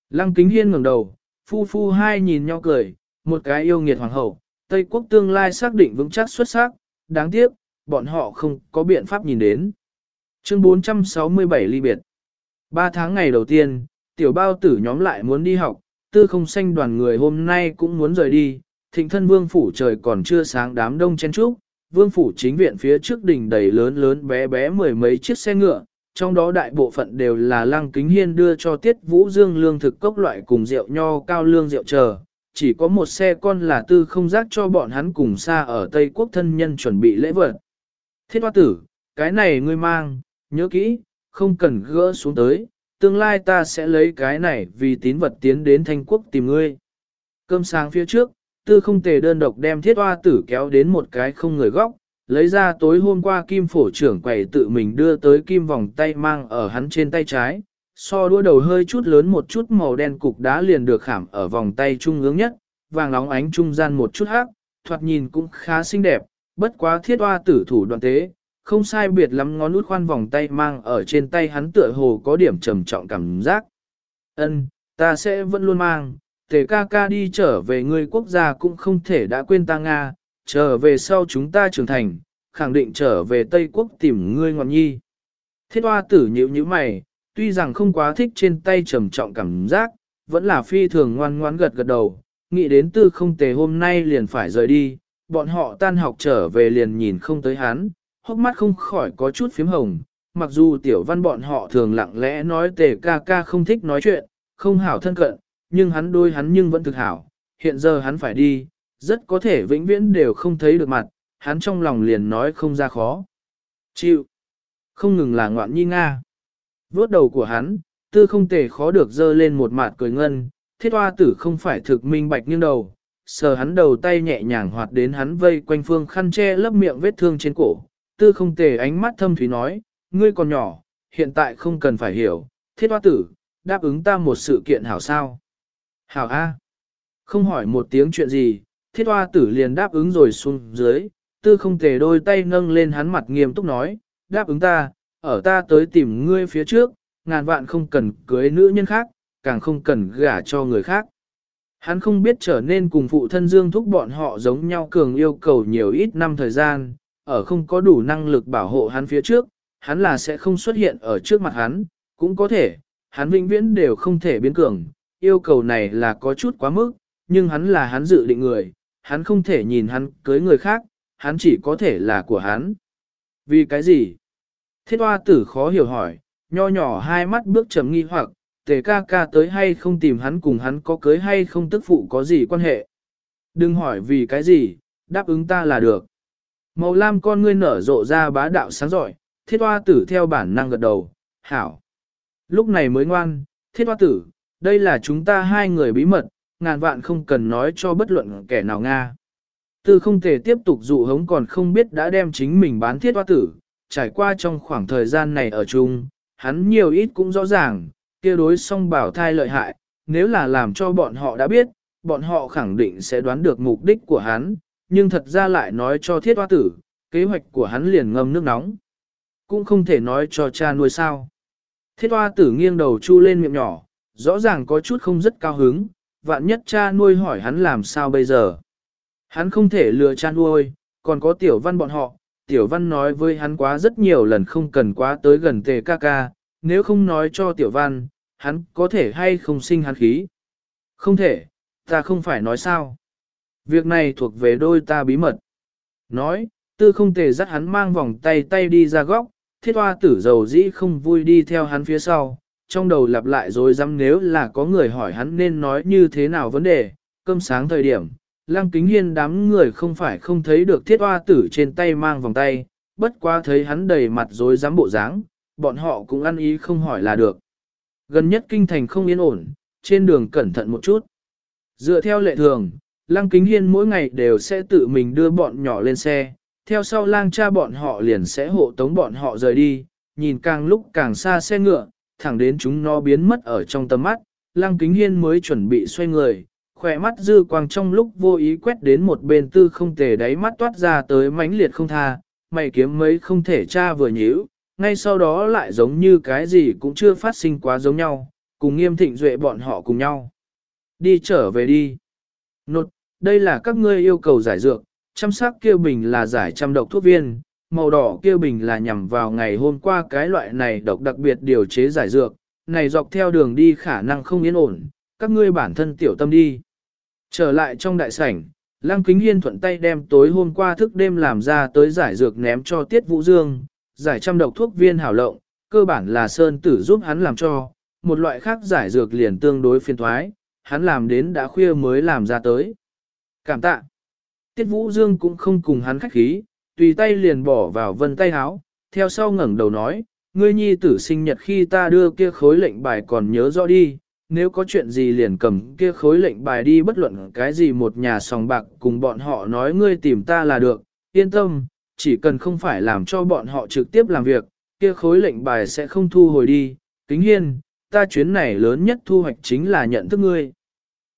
Lăng kính hiên ngẩng đầu, phu phu hai nhìn nhau cười, một cái yêu nghiệt hoàng hậu, Tây quốc tương lai xác định vững chắc xuất sắc, đáng tiếc, bọn họ không có biện pháp nhìn đến. Chương 467 ly biệt. Ba tháng ngày đầu tiên, tiểu bao tử nhóm lại muốn đi học, tư không xanh đoàn người hôm nay cũng muốn rời đi, thịnh thân vương phủ trời còn chưa sáng đám đông chen trúc, vương phủ chính viện phía trước đỉnh đầy lớn lớn bé bé mười mấy chiếc xe ngựa, trong đó đại bộ phận đều là lăng kính hiên đưa cho tiết vũ dương lương thực cốc loại cùng rượu nho cao lương rượu chờ. Chỉ có một xe con là tư không giác cho bọn hắn cùng xa ở Tây Quốc thân nhân chuẩn bị lễ vật. Thiết hoa tử, cái này ngươi mang, nhớ kỹ, không cần gỡ xuống tới, tương lai ta sẽ lấy cái này vì tín vật tiến đến thanh quốc tìm ngươi. Cơm sáng phía trước, tư không tề đơn độc đem thiết hoa tử kéo đến một cái không người góc, lấy ra tối hôm qua kim phổ trưởng quầy tự mình đưa tới kim vòng tay mang ở hắn trên tay trái, so đua đầu hơi chút lớn một chút màu đen cục đá liền được khảm ở vòng tay trung ương nhất, vàng nóng ánh trung gian một chút hắc, thoạt nhìn cũng khá xinh đẹp, bất quá thiết hoa tử thủ đoạn tế, không sai biệt lắm ngón út khoan vòng tay mang ở trên tay hắn tựa hồ có điểm trầm trọng cảm giác. Ân, ta sẽ vẫn luôn mang, tề ca ca đi trở về người quốc gia cũng không thể đã quên ta Nga, trở về sau chúng ta trưởng thành, khẳng định trở về Tây Quốc tìm ngươi ngọn nhi. Thiết hoa tử nhíu như mày, tuy rằng không quá thích trên tay trầm trọng cảm giác, vẫn là phi thường ngoan ngoãn gật gật đầu, nghĩ đến tư không tề hôm nay liền phải rời đi, bọn họ tan học trở về liền nhìn không tới hắn, hốc mắt không khỏi có chút phím hồng, mặc dù tiểu văn bọn họ thường lặng lẽ nói tề ca ca không thích nói chuyện, không hảo thân cận, nhưng hắn đôi hắn nhưng vẫn thực hảo, hiện giờ hắn phải đi, rất có thể vĩnh viễn đều không thấy được mặt, hắn trong lòng liền nói không ra khó. Chịu, không ngừng là ngoạn nhi Nga. Vốt đầu của hắn, tư không thể khó được dơ lên một mặt cười ngân, thiết hoa tử không phải thực minh bạch nghiêng đầu, sờ hắn đầu tay nhẹ nhàng hoạt đến hắn vây quanh phương khăn che lấp miệng vết thương trên cổ. Tư không tề ánh mắt thâm thúy nói, ngươi còn nhỏ, hiện tại không cần phải hiểu, thiết hoa tử, đáp ứng ta một sự kiện hảo sao. Hảo A. Không hỏi một tiếng chuyện gì, thiết hoa tử liền đáp ứng rồi xuống dưới, tư không tề đôi tay nâng lên hắn mặt nghiêm túc nói, đáp ứng ta, ở ta tới tìm ngươi phía trước, ngàn vạn không cần cưới nữ nhân khác, càng không cần gả cho người khác. Hắn không biết trở nên cùng phụ thân Dương Thúc bọn họ giống nhau cường yêu cầu nhiều ít năm thời gian, ở không có đủ năng lực bảo hộ hắn phía trước, hắn là sẽ không xuất hiện ở trước mặt hắn, cũng có thể, hắn vĩnh viễn đều không thể biến cường, yêu cầu này là có chút quá mức, nhưng hắn là hắn dự định người, hắn không thể nhìn hắn cưới người khác, hắn chỉ có thể là của hắn. Vì cái gì? Thiết hoa tử khó hiểu hỏi, nho nhỏ hai mắt bước chấm nghi hoặc, tề ca ca tới hay không tìm hắn cùng hắn có cưới hay không tức phụ có gì quan hệ. Đừng hỏi vì cái gì, đáp ứng ta là được. Màu lam con ngươi nở rộ ra bá đạo sáng giỏi, thiết hoa tử theo bản năng gật đầu, hảo. Lúc này mới ngoan, thiết hoa tử, đây là chúng ta hai người bí mật, ngàn vạn không cần nói cho bất luận kẻ nào Nga. Tư không thể tiếp tục dụ hống còn không biết đã đem chính mình bán thiết hoa tử, trải qua trong khoảng thời gian này ở chung, hắn nhiều ít cũng rõ ràng, kia đối song bảo thai lợi hại, nếu là làm cho bọn họ đã biết, bọn họ khẳng định sẽ đoán được mục đích của hắn, nhưng thật ra lại nói cho thiết hoa tử, kế hoạch của hắn liền ngâm nước nóng. Cũng không thể nói cho cha nuôi sao. Thiết hoa tử nghiêng đầu chu lên miệng nhỏ, rõ ràng có chút không rất cao hứng, vạn nhất cha nuôi hỏi hắn làm sao bây giờ. Hắn không thể lừa cha nuôi, còn có tiểu văn bọn họ, tiểu văn nói với hắn quá rất nhiều lần không cần quá tới gần tề ca ca, nếu không nói cho tiểu văn, hắn có thể hay không sinh hắn khí. Không thể, ta không phải nói sao. Việc này thuộc về đôi ta bí mật. Nói, tư không thể dắt hắn mang vòng tay tay đi ra góc, thiết hoa tử dầu dĩ không vui đi theo hắn phía sau, trong đầu lặp lại rồi dám nếu là có người hỏi hắn nên nói như thế nào vấn đề, cơm sáng thời điểm, lăng kính hiên đám người không phải không thấy được thiết hoa tử trên tay mang vòng tay, bất quá thấy hắn đầy mặt rồi dám bộ dáng, bọn họ cũng ăn ý không hỏi là được. Gần nhất kinh thành không yên ổn, trên đường cẩn thận một chút. Dựa theo lệ thường, Lăng Kính Hiên mỗi ngày đều sẽ tự mình đưa bọn nhỏ lên xe, theo sau lang cha bọn họ liền sẽ hộ tống bọn họ rời đi, nhìn càng lúc càng xa xe ngựa, thẳng đến chúng nó biến mất ở trong tầm mắt, Lăng Kính Hiên mới chuẩn bị xoay người, khỏe mắt dư quang trong lúc vô ý quét đến một bên tư không tề đáy mắt toát ra tới mãnh liệt không tha, mày kiếm mấy không thể tra vừa nhíu, ngay sau đó lại giống như cái gì cũng chưa phát sinh quá giống nhau, cùng nghiêm thịnh duệ bọn họ cùng nhau. Đi trở về đi. Nột, đây là các ngươi yêu cầu giải dược, chăm sắc kia bình là giải trăm độc thuốc viên, màu đỏ kia bình là nhằm vào ngày hôm qua cái loại này độc đặc biệt điều chế giải dược, này dọc theo đường đi khả năng không yên ổn, các ngươi bản thân tiểu tâm đi. Trở lại trong đại sảnh, Lăng Kính Hiên thuận tay đem tối hôm qua thức đêm làm ra tới giải dược ném cho Tiết Vũ Dương, giải trăm độc thuốc viên hảo lộng, cơ bản là Sơn Tử giúp hắn làm cho, một loại khác giải dược liền tương đối phiền thoái, hắn làm đến đã khuya mới làm ra tới. Cảm tạ. Tiết Vũ Dương cũng không cùng hắn khách khí, tùy tay liền bỏ vào vân tay háo, theo sau ngẩng đầu nói, ngươi nhi tử sinh nhật khi ta đưa kia khối lệnh bài còn nhớ rõ đi, nếu có chuyện gì liền cầm kia khối lệnh bài đi bất luận cái gì một nhà sòng bạc cùng bọn họ nói ngươi tìm ta là được, yên tâm, chỉ cần không phải làm cho bọn họ trực tiếp làm việc, kia khối lệnh bài sẽ không thu hồi đi, kính hiên, ta chuyến này lớn nhất thu hoạch chính là nhận thức ngươi.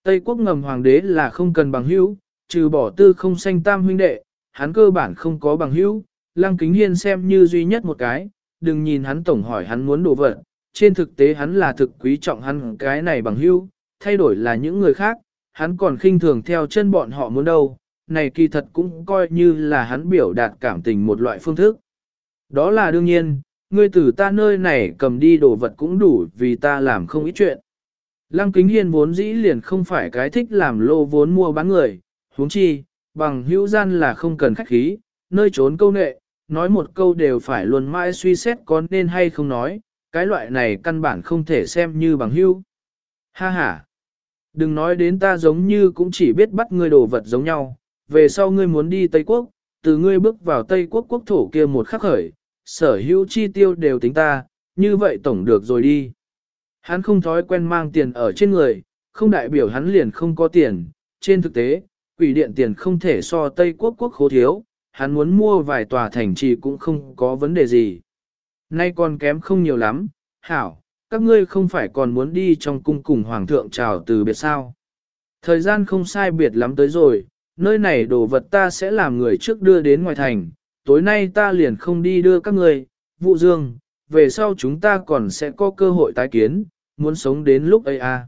Tây quốc ngầm hoàng đế là không cần bằng hữu, trừ bỏ tư không sanh tam huynh đệ, hắn cơ bản không có bằng hữu, lăng kính hiên xem như duy nhất một cái, đừng nhìn hắn tổng hỏi hắn muốn đồ vật, trên thực tế hắn là thực quý trọng hắn cái này bằng hữu, thay đổi là những người khác, hắn còn khinh thường theo chân bọn họ muốn đâu, này kỳ thật cũng coi như là hắn biểu đạt cảm tình một loại phương thức. Đó là đương nhiên, ngươi từ ta nơi này cầm đi đồ vật cũng đủ vì ta làm không ít chuyện. Lăng kính hiên vốn dĩ liền không phải cái thích làm lô vốn mua bán người, huống chi, bằng hữu gian là không cần khách khí, nơi trốn câu nệ, nói một câu đều phải luôn mãi suy xét có nên hay không nói, cái loại này căn bản không thể xem như bằng hữu. Ha ha! Đừng nói đến ta giống như cũng chỉ biết bắt ngươi đồ vật giống nhau, về sau ngươi muốn đi Tây Quốc, từ ngươi bước vào Tây Quốc quốc thổ kia một khắc khởi, sở hữu chi tiêu đều tính ta, như vậy tổng được rồi đi. Hắn không thói quen mang tiền ở trên người, không đại biểu hắn liền không có tiền, trên thực tế, quỷ điện tiền không thể so Tây Quốc quốc khố thiếu, hắn muốn mua vài tòa thành trì cũng không có vấn đề gì. Nay còn kém không nhiều lắm, hảo, các ngươi không phải còn muốn đi trong cung cùng hoàng thượng chào từ biệt sao. Thời gian không sai biệt lắm tới rồi, nơi này đồ vật ta sẽ làm người trước đưa đến ngoài thành, tối nay ta liền không đi đưa các ngươi, vụ dương, về sau chúng ta còn sẽ có cơ hội tái kiến, muốn sống đến lúc ấy à.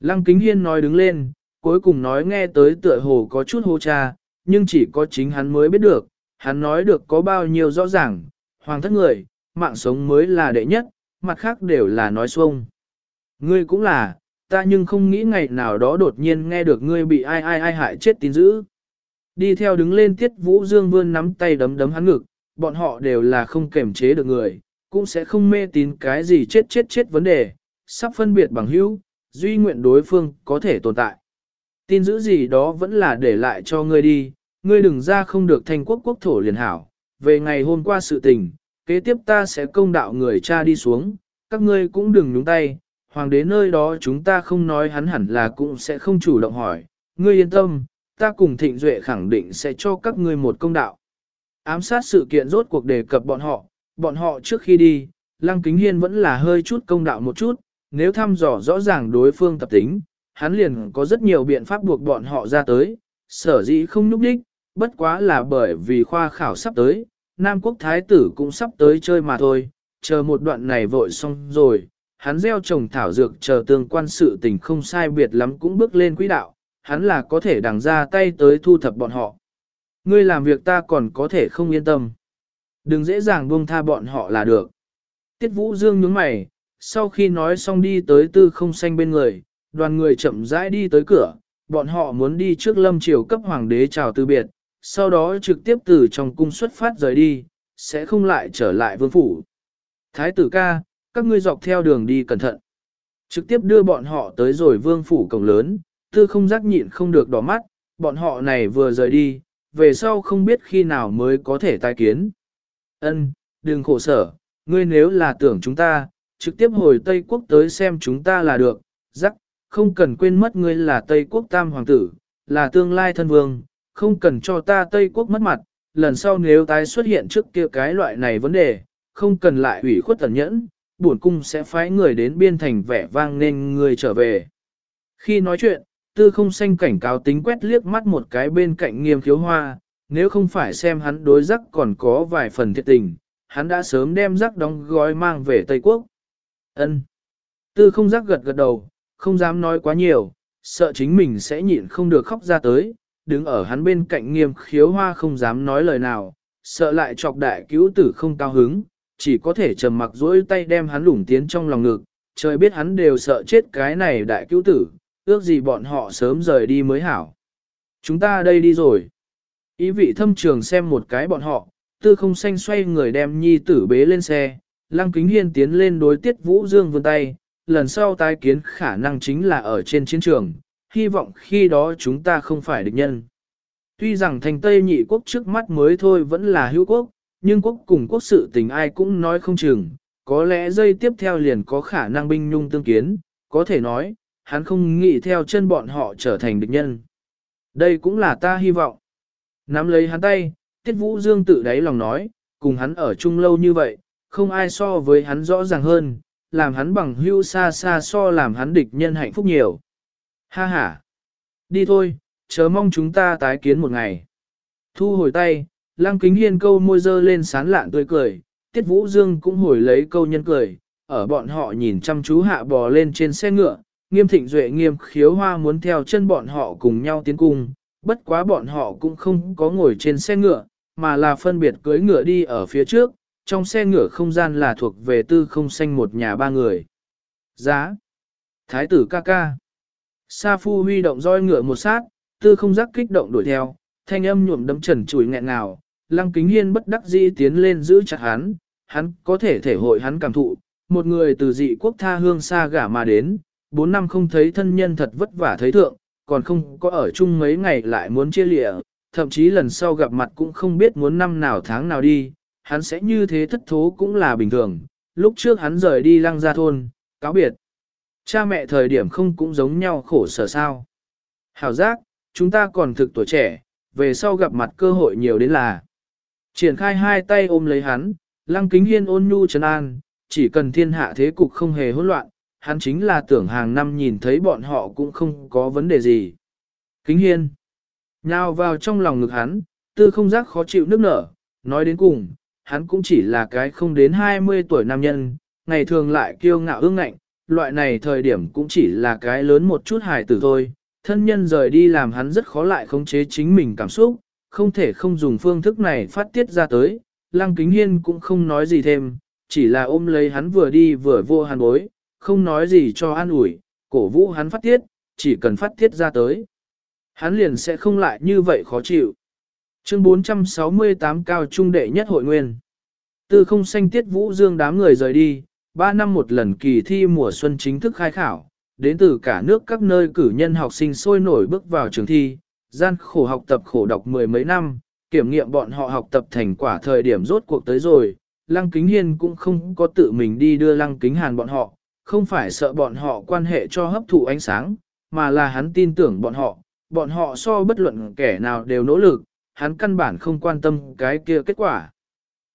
Lăng Kính Hiên nói đứng lên, cuối cùng nói nghe tới tựa hồ có chút hô cha, nhưng chỉ có chính hắn mới biết được, hắn nói được có bao nhiêu rõ ràng, hoàng thất người, mạng sống mới là đệ nhất, mặt khác đều là nói xuông. Ngươi cũng là, ta nhưng không nghĩ ngày nào đó đột nhiên nghe được ngươi bị ai ai ai hại chết tín dữ. Đi theo đứng lên tiết vũ dương vươn nắm tay đấm đấm hắn ngực, bọn họ đều là không kềm chế được người, cũng sẽ không mê tín cái gì chết chết chết vấn đề, sắp phân biệt bằng hữu, duy nguyện đối phương có thể tồn tại. Tin giữ gì đó vẫn là để lại cho ngươi đi, ngươi đừng ra không được thanh quốc quốc thổ liền hảo. Về ngày hôm qua sự tình, kế tiếp ta sẽ công đạo người cha đi xuống, các ngươi cũng đừng nhúng tay, hoàng đế nơi đó chúng ta không nói hắn hẳn là cũng sẽ không chủ động hỏi, ngươi yên tâm, ta cùng thịnh duệ khẳng định sẽ cho các ngươi một công đạo. Ám sát sự kiện rốt cuộc đề cập bọn họ, bọn họ trước khi đi, Lăng Kính Hiên vẫn là hơi chút công đạo một chút, nếu thăm dò rõ ràng đối phương tập tính, hắn liền có rất nhiều biện pháp buộc bọn họ ra tới, sở dĩ không núp đích, bất quá là bởi vì khoa khảo sắp tới, Nam Quốc Thái tử cũng sắp tới chơi mà thôi, chờ một đoạn này vội xong rồi, hắn gieo trồng thảo dược chờ tương quan sự tình không sai biệt lắm cũng bước lên quỹ đạo, hắn là có thể đằng ra tay tới thu thập bọn họ. Ngươi làm việc ta còn có thể không yên tâm. Đừng dễ dàng buông tha bọn họ là được. Tiết Vũ Dương nhướng mày, sau khi nói xong đi tới tư không xanh bên người, đoàn người chậm rãi đi tới cửa, bọn họ muốn đi trước lâm triều cấp hoàng đế chào từ biệt, sau đó trực tiếp từ trong cung xuất phát rời đi, sẽ không lại trở lại vương phủ. Thái tử ca, các ngươi dọc theo đường đi cẩn thận. Trực tiếp đưa bọn họ tới rồi vương phủ cổng lớn, tư không giác nhịn không được đỏ mắt, bọn họ này vừa rời đi, về sau không biết khi nào mới có thể tai kiến. Ân, đừng khổ sở, ngươi nếu là tưởng chúng ta, trực tiếp hồi Tây Quốc tới xem chúng ta là được, giác, không cần quên mất ngươi là Tây Quốc Tam Hoàng tử, là tương lai thân vương, không cần cho ta Tây Quốc mất mặt, lần sau nếu tái xuất hiện trước kia cái loại này vấn đề, không cần lại ủy khuất tẩn nhẫn, bổn cung sẽ phái người đến biên thành vẻ vang nên người trở về. Khi nói chuyện, tư không xanh cảnh cáo tính quét liếc mắt một cái bên cạnh nghiêm khiếu hoa, nếu không phải xem hắn đối rắc còn có vài phần thiệt tình, hắn đã sớm đem rắc đóng gói mang về Tây Quốc. Ân. Tư không rắc gật gật đầu, không dám nói quá nhiều, sợ chính mình sẽ nhịn không được khóc ra tới, đứng ở hắn bên cạnh nghiêm khiếu hoa không dám nói lời nào, sợ lại chọc đại cứu tử không cao hứng, chỉ có thể trầm mặc dỗi tay đem hắn lủng tiến trong lòng ngực, trời biết hắn đều sợ chết cái này đại cứu tử, ước gì bọn họ sớm rời đi mới hảo. Chúng ta đây đi rồi. Ý vị thâm trường xem một cái bọn họ, tư không xanh xoay người đem nhi tử bế lên xe, lăng kính hiên tiến lên đối tiết vũ dương vươn tay, lần sau tái kiến khả năng chính là ở trên chiến trường, hy vọng khi đó chúng ta không phải địch nhân. Tuy rằng thành Tây nhị quốc trước mắt mới thôi vẫn là hữu quốc, nhưng quốc cùng quốc sự tình ai cũng nói không chừng, có lẽ dây tiếp theo liền có khả năng binh nhung tương kiến, có thể nói, hắn không nghĩ theo chân bọn họ trở thành địch nhân. Đây cũng là ta hy vọng. Nắm lấy hắn tay, Tiết Vũ Dương tự đáy lòng nói, cùng hắn ở chung lâu như vậy, không ai so với hắn rõ ràng hơn, làm hắn bằng hưu xa xa so làm hắn địch nhân hạnh phúc nhiều. Ha ha! Đi thôi, chớ mong chúng ta tái kiến một ngày. Thu hồi tay, Lăng Kính Hiên câu môi dơ lên sán lạn tươi cười, Tiết Vũ Dương cũng hồi lấy câu nhân cười, ở bọn họ nhìn chăm chú hạ bò lên trên xe ngựa, nghiêm thịnh duệ nghiêm khiếu hoa muốn theo chân bọn họ cùng nhau tiến cung, bất quá bọn họ cũng không có ngồi trên xe ngựa, mà là phân biệt cưới ngựa đi ở phía trước, trong xe ngựa không gian là thuộc về tư không xanh một nhà ba người. Giá. Thái tử ca ca. Sa phu huy động roi ngựa một sát, tư không giác kích động đuổi theo, thanh âm nhuộm đấm trần chùi nghẹn ngào, lăng kính hiên bất đắc dĩ tiến lên giữ chặt hắn, hắn có thể thể hội hắn cảm thụ, một người từ dị quốc tha hương xa gả mà đến, bốn năm không thấy thân nhân thật vất vả thấy thượng, còn không có ở chung mấy ngày lại muốn chia lịa, thậm chí lần sau gặp mặt cũng không biết muốn năm nào tháng nào đi, hắn sẽ như thế thất thố cũng là bình thường, lúc trước hắn rời đi lăng gia thôn, cáo biệt. Cha mẹ thời điểm không cũng giống nhau khổ sở sao. Hảo giác, chúng ta còn thực tuổi trẻ, về sau gặp mặt cơ hội nhiều đến là. Triển khai hai tay ôm lấy hắn, lăng kính hiên ôn nhu trấn an, chỉ cần thiên hạ thế cục không hề hỗn loạn, hắn chính là tưởng hàng năm nhìn thấy bọn họ cũng không có vấn đề gì. Kính hiên, nhào vào trong lòng ngực hắn, tư không giác khó chịu nước nở, nói đến cùng, hắn cũng chỉ là cái không đến 20 tuổi nam nhân, ngày thường lại kiêu ngạo ương ngạnh, loại này thời điểm cũng chỉ là cái lớn một chút hài tử thôi. Thân nhân rời đi làm hắn rất khó lại khống chế chính mình cảm xúc, không thể không dùng phương thức này phát tiết ra tới. Lăng Kính Hiên cũng không nói gì thêm, chỉ là ôm lấy hắn vừa đi vừa vô hàn bối, không nói gì cho an ủi, cổ vũ hắn phát tiết, chỉ cần phát tiết ra tới. Hắn liền sẽ không lại như vậy khó chịu. Chương 468 cao trung đệ nhất hội nguyên. Tư không xanh tiết vũ dương đám người rời đi, 3 năm một lần kỳ thi mùa xuân chính thức khai khảo, đến từ cả nước các nơi cử nhân học sinh sôi nổi bước vào trường thi, gian khổ học tập khổ đọc mười mấy năm, kiểm nghiệm bọn họ học tập thành quả thời điểm rốt cuộc tới rồi. Lăng Kính Hiên cũng không có tự mình đi đưa Lăng Kính Hàn bọn họ, không phải sợ bọn họ quan hệ cho hấp thụ ánh sáng, mà là hắn tin tưởng bọn họ, bọn họ so bất luận kẻ nào đều nỗ lực, hắn căn bản không quan tâm cái kia kết quả.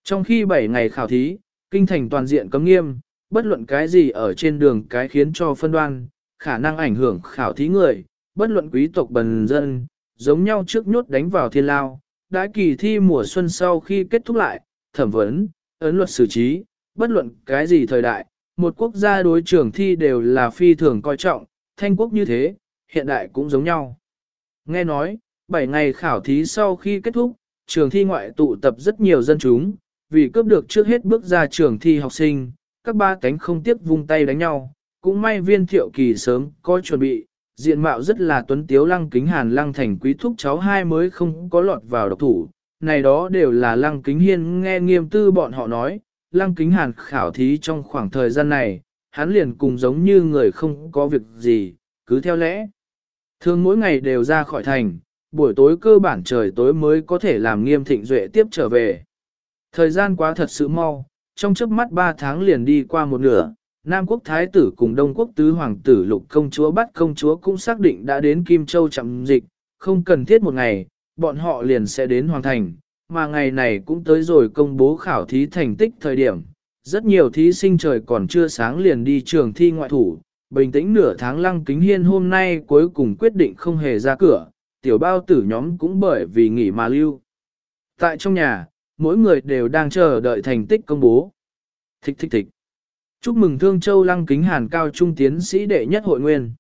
Trong khi 7 ngày khảo thí, kinh thành toàn diện cấm nghiêm, bất luận cái gì ở trên đường cái khiến cho phân đoan, khả năng ảnh hưởng khảo thí người, bất luận quý tộc bần dân, giống nhau trước nhốt đánh vào thiên lao. Đã kỳ thi mùa xuân sau khi kết thúc lại, thẩm vấn, ấn luật xử trí, bất luận cái gì thời đại, một quốc gia đối trường thi đều là phi thường coi trọng, thanh quốc như thế, hiện đại cũng giống nhau. Nghe nói, 7 ngày khảo thí sau khi kết thúc, trường thi ngoại tụ tập rất nhiều dân chúng, vì cướp được trước hết bước ra trường thi học sinh, các ba cánh không tiếc vung tay đánh nhau, cũng may viên thiệu kỳ sớm có chuẩn bị, diện mạo rất là tuấn tiếu lăng kính hàn lăng thành quý thúc cháu hai mới không có lọt vào độc thủ, này đó đều là lăng kính hiên nghe nghiêm tư bọn họ nói, lăng kính hàn khảo thí trong khoảng thời gian này, hắn liền cùng giống như người không có việc gì, cứ theo lẽ. Thường mỗi ngày đều ra khỏi thành, buổi tối cơ bản trời tối mới có thể làm nghiêm thịnh duệ tiếp trở về. Thời gian quá thật sự mau, trong chớp mắt 3 tháng liền đi qua một nửa, Nam quốc thái tử cùng Đông quốc tứ hoàng tử lục công chúa bắt công chúa cũng xác định đã đến Kim Châu chậm dịch, không cần thiết một ngày, bọn họ liền sẽ đến hoàng thành, mà ngày này cũng tới rồi công bố khảo thí thành tích thời điểm. Rất nhiều thí sinh trời còn chưa sáng liền đi trường thi ngoại thủ, bình tĩnh nửa tháng lăng kính hiên hôm nay cuối cùng quyết định không hề ra cửa, tiểu bao tử nhóm cũng bởi vì nghỉ mà lưu. Tại trong nhà, mỗi người đều đang chờ đợi thành tích công bố. Thích thích thích. Chúc mừng Thương Châu Lăng Kính Hàn cao trung tiến sĩ đệ nhất hội nguyên.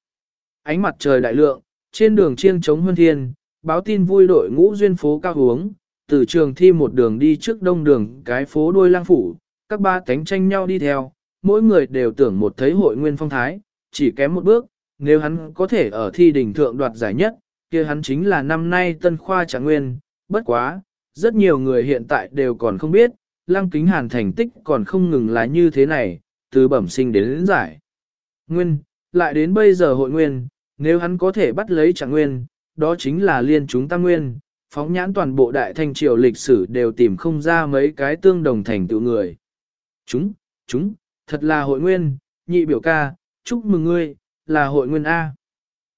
Ánh mặt trời đại lượng, trên đường chiêng chống huân thiên, báo tin vui đội ngũ duyên phố cao hướng, từ trường thi một đường đi trước đông đường cái phố đuôi lang phủ, các ba cánh tranh nhau đi theo, mỗi người đều tưởng một thấy hội nguyên phong thái, chỉ kém một bước, nếu hắn có thể ở thi đỉnh thượng đoạt giải nhất, kia hắn chính là năm nay tân khoa trạng nguyên, bất quá, rất nhiều người hiện tại đều còn không biết, lăng kính hàn thành tích còn không ngừng là như thế này, từ bẩm sinh đến, đến giải. Nguyên, lại đến bây giờ hội nguyên, nếu hắn có thể bắt lấy trạng nguyên, đó chính là liên chúng tam nguyên, phóng nhãn toàn bộ đại thanh triều lịch sử đều tìm không ra mấy cái tương đồng thành tựu người. Chúng, chúng, thật là hội nguyên, nhị biểu ca, chúc mừng ngươi, là hội nguyên A.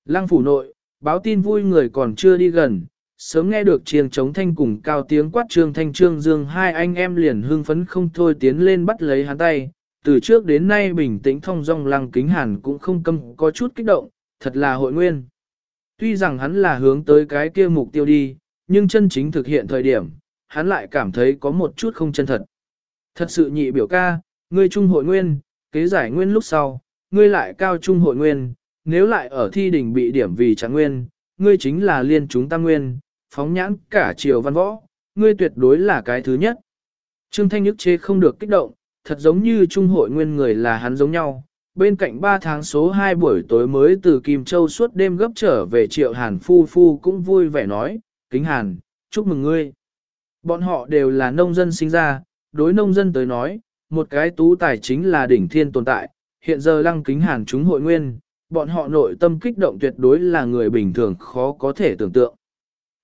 Lăng phủ nội, báo tin vui người còn chưa đi gần, sớm nghe được chiêng chống thanh cùng cao tiếng quát trương thanh trương dương hai anh em liền hưng phấn không thôi tiến lên bắt lấy hắn tay. Từ trước đến nay bình tĩnh thông dong lăng kính hàn cũng không câm có chút kích động, thật là hội nguyên. Tuy rằng hắn là hướng tới cái kia mục tiêu đi, nhưng chân chính thực hiện thời điểm, hắn lại cảm thấy có một chút không chân thật. Thật sự nhị biểu ca, ngươi trung hội nguyên, kế giải nguyên lúc sau, ngươi lại cao trung hội nguyên, nếu lại ở thi đình bị điểm vì trạng nguyên, ngươi chính là liên chúng tam nguyên, phóng nhãn cả triều văn võ, ngươi tuyệt đối là cái thứ nhất. Trương Thanh Nhức chế không được kích động, thật giống như trung hội nguyên người là hắn giống nhau. Bên cạnh 3 tháng số 2 buổi tối mới từ Kim Châu suốt đêm gấp trở về triệu hàn phu phu cũng vui vẻ nói, kính hàn, chúc mừng ngươi. Bọn họ đều là nông dân sinh ra, đối nông dân tới nói, một cái tú tài chính là đỉnh thiên tồn tại, hiện giờ lăng kính hàn chúng hội nguyên, bọn họ nội tâm kích động tuyệt đối là người bình thường khó có thể tưởng tượng.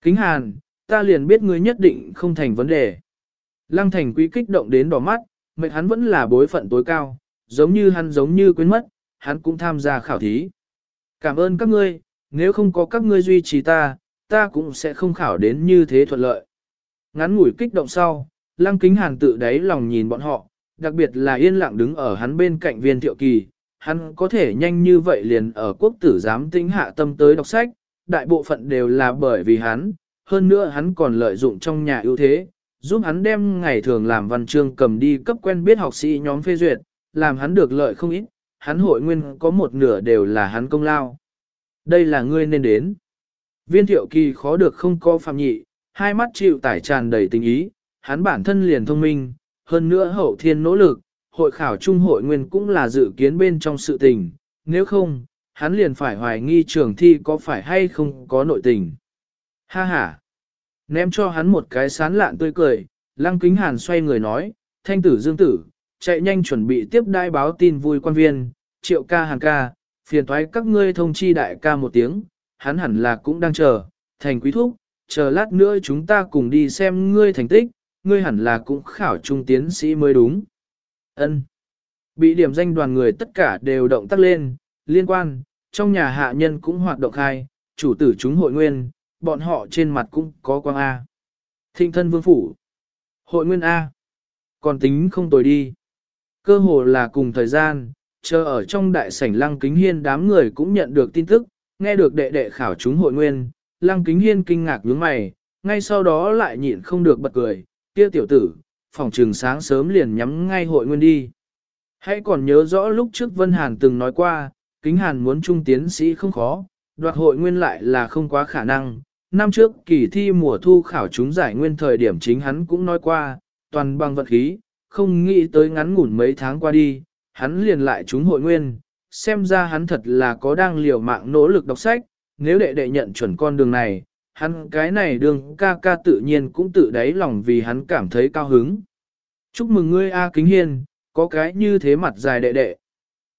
Kính hàn, ta liền biết ngươi nhất định không thành vấn đề. Lăng thành quý kích động đến đỏ mắt, mệnh hắn vẫn là bối phận tối cao, giống như hắn giống như quên mất, hắn cũng tham gia khảo thí. Cảm ơn các ngươi, nếu không có các ngươi duy trì ta, ta cũng sẽ không khảo đến như thế thuận lợi. Ngắn ngủi kích động sau, lăng kính hàn tự đáy lòng nhìn bọn họ, đặc biệt là yên lặng đứng ở hắn bên cạnh viên thiệu kỳ, hắn có thể nhanh như vậy liền ở quốc tử giám tính hạ tâm tới đọc sách, đại bộ phận đều là bởi vì hắn, hơn nữa hắn còn lợi dụng trong nhà ưu thế, giúp hắn đem ngày thường làm văn chương cầm đi cấp quen biết học sĩ nhóm phê duyệt, làm hắn được lợi không ít, hắn hội nguyên có một nửa đều là hắn công lao. Đây là ngươi nên đến. Viên thiệu kỳ khó được không có phạm nhị, hai mắt chịu tải tràn đầy tình ý, hắn bản thân liền thông minh, hơn nữa hậu thiên nỗ lực, hội khảo trung hội nguyên cũng là dự kiến bên trong sự tình, nếu không, hắn liền phải hoài nghi trường thi có phải hay không có nội tình. Ha ha! Ném cho hắn một cái sán lạn tươi cười, lăng kính hàn xoay người nói, thanh tử dương tử, chạy nhanh chuẩn bị tiếp đai báo tin vui quan viên, triệu ca hàng ca, phiền thoái các ngươi thông chi đại ca một tiếng, hắn hẳn là cũng đang chờ, thành quý thúc, chờ lát nữa chúng ta cùng đi xem ngươi thành tích, ngươi hẳn là cũng khảo trung tiến sĩ mới đúng. Ân. Bị điểm danh đoàn người tất cả đều động tác lên, liên quan, trong nhà hạ nhân cũng hoạt động khai, chủ tử chúng hội nguyên, bọn họ trên mặt cũng có quang A. Thịnh thân vương phủ. Hội nguyên A. Còn tính không tồi đi. Cơ hồ là cùng thời gian, chờ ở trong đại sảnh lăng kính hiên đám người cũng nhận được tin tức, nghe được đệ đệ khảo chúng hội nguyên, lăng kính hiên kinh ngạc nhướng mày, ngay sau đó lại nhịn không được bật cười, kia tiểu tử, phòng trường sáng sớm liền nhắm ngay hội nguyên đi. Hãy còn nhớ rõ lúc trước Vân Hàn từng nói qua, kính hàn muốn trung tiến sĩ không khó, đoạt hội nguyên lại là không quá khả năng. Năm trước kỳ thi mùa thu khảo chúng giải nguyên thời điểm chính hắn cũng nói qua, toàn bằng vật khí, không nghĩ tới ngắn ngủn mấy tháng qua đi, hắn liền lại trúng hội nguyên, xem ra hắn thật là có đang liều mạng nỗ lực đọc sách, nếu đệ đệ nhận chuẩn con đường này, hắn cái này đường ca ca tự nhiên cũng tự đáy lòng vì hắn cảm thấy cao hứng. Chúc mừng ngươi A Kính Hiên, có cái như thế mặt dài đệ đệ.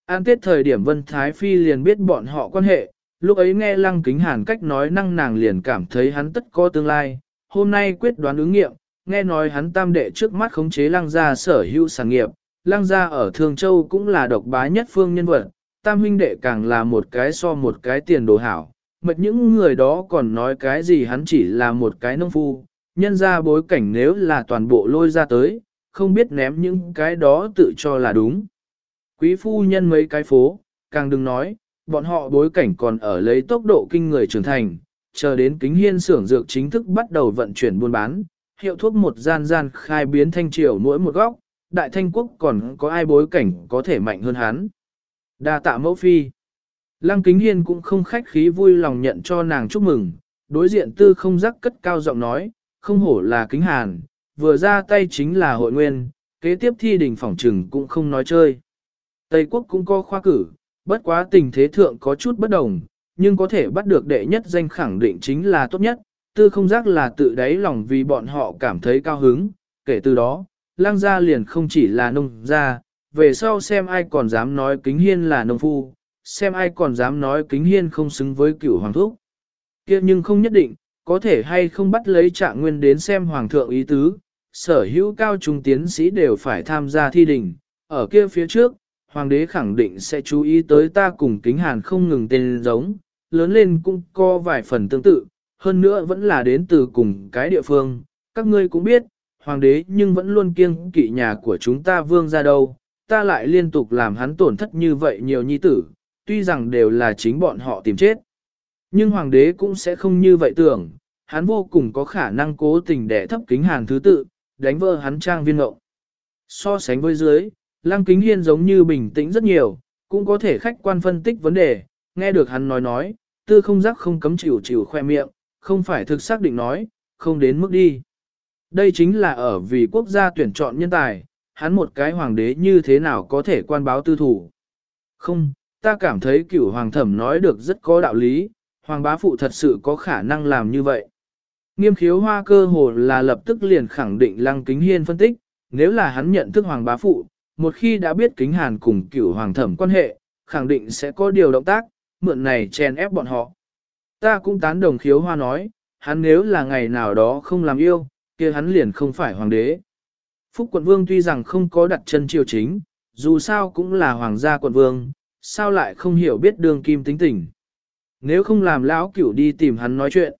An tiết thời điểm Vân Thái Phi liền biết bọn họ quan hệ, lúc ấy nghe Lăng Kính Hàn cách nói năng nàng liền cảm thấy hắn tất có tương lai, hôm nay quyết đoán ứng nghiệm, nghe nói hắn tam đệ trước mắt khống chế Lăng gia sở hữu sản nghiệp, Lăng gia ở Thường Châu cũng là độc bá nhất phương nhân vật, tam huynh đệ càng là một cái so một cái tiền đồ hảo, Mật những người đó còn nói cái gì hắn chỉ là một cái nông phu, nhân ra bối cảnh nếu là toàn bộ lôi ra tới, không biết ném những cái đó tự cho là đúng. Quý phu nhân mấy cái phố, càng đừng nói, bọn họ bối cảnh còn ở lấy tốc độ kinh người trưởng thành, chờ đến kính hiên xưởng dược chính thức bắt đầu vận chuyển buôn bán, hiệu thuốc một gian gian khai biến thanh triều mỗi một góc, đại thanh quốc còn có ai bối cảnh có thể mạnh hơn hắn. Đa tạ mẫu phi. Lăng kính hiên cũng không khách khí vui lòng nhận cho nàng chúc mừng, đối diện tư không rắc cất cao giọng nói, không hổ là kính hàn, vừa ra tay chính là hội nguyên, kế tiếp thi đình phỏng trừng cũng không nói chơi. Tây quốc cũng có khoa cử, bất quá tình thế thượng có chút bất đồng, nhưng có thể bắt được đệ nhất danh khẳng định chính là tốt nhất, tư không giác là tự đáy lòng vì bọn họ cảm thấy cao hứng, kể từ đó, lang gia liền không chỉ là nông gia, về sau xem ai còn dám nói kính hiên là nông phu, xem ai còn dám nói kính hiên không xứng với cửu hoàng thúc. kia nhưng không nhất định, có thể hay không bắt lấy trạng nguyên đến xem hoàng thượng ý tứ, sở hữu cao trung tiến sĩ đều phải tham gia thi đình, ở kia phía trước, hoàng đế khẳng định sẽ chú ý tới ta cùng kính hàn không ngừng tên giống, lớn lên cũng có vài phần tương tự, hơn nữa vẫn là đến từ cùng cái địa phương, các ngươi cũng biết, hoàng đế nhưng vẫn luôn kiêng kỵ nhà của chúng ta vương ra đâu, ta lại liên tục làm hắn tổn thất như vậy nhiều nhi tử, tuy rằng đều là chính bọn họ tìm chết. Nhưng hoàng đế cũng sẽ không như vậy tưởng, hắn vô cùng có khả năng cố tình để thấp kính hàn thứ tự, đánh vỡ hắn trang viên ngộng. So sánh với dưới, lăng kính hiên giống như bình tĩnh rất nhiều, cũng có thể khách quan phân tích vấn đề, nghe được hắn nói nói, tư không giác không cấm chịu chịu khoe miệng, không phải thực xác định nói, không đến mức đi. Đây chính là ở vì quốc gia tuyển chọn nhân tài, hắn một cái hoàng đế như thế nào có thể quan báo tư thủ. Không, ta cảm thấy cửu hoàng thẩm nói được rất có đạo lý, hoàng bá phụ thật sự có khả năng làm như vậy. Nghiêm khiếu hoa cơ hồ là lập tức liền khẳng định lăng kính hiên phân tích, nếu là hắn nhận thức hoàng bá phụ, một khi đã biết kính hàn cùng cửu hoàng thẩm quan hệ, khẳng định sẽ có điều động tác, mượn này chèn ép bọn họ. Ta cũng tán đồng khiếu hoa nói, hắn nếu là ngày nào đó không làm yêu, kia hắn liền không phải hoàng đế. Phúc quận vương tuy rằng không có đặt chân triều chính, dù sao cũng là hoàng gia quận vương, sao lại không hiểu biết đường kim tính tình. Nếu không làm lão cửu đi tìm hắn nói chuyện.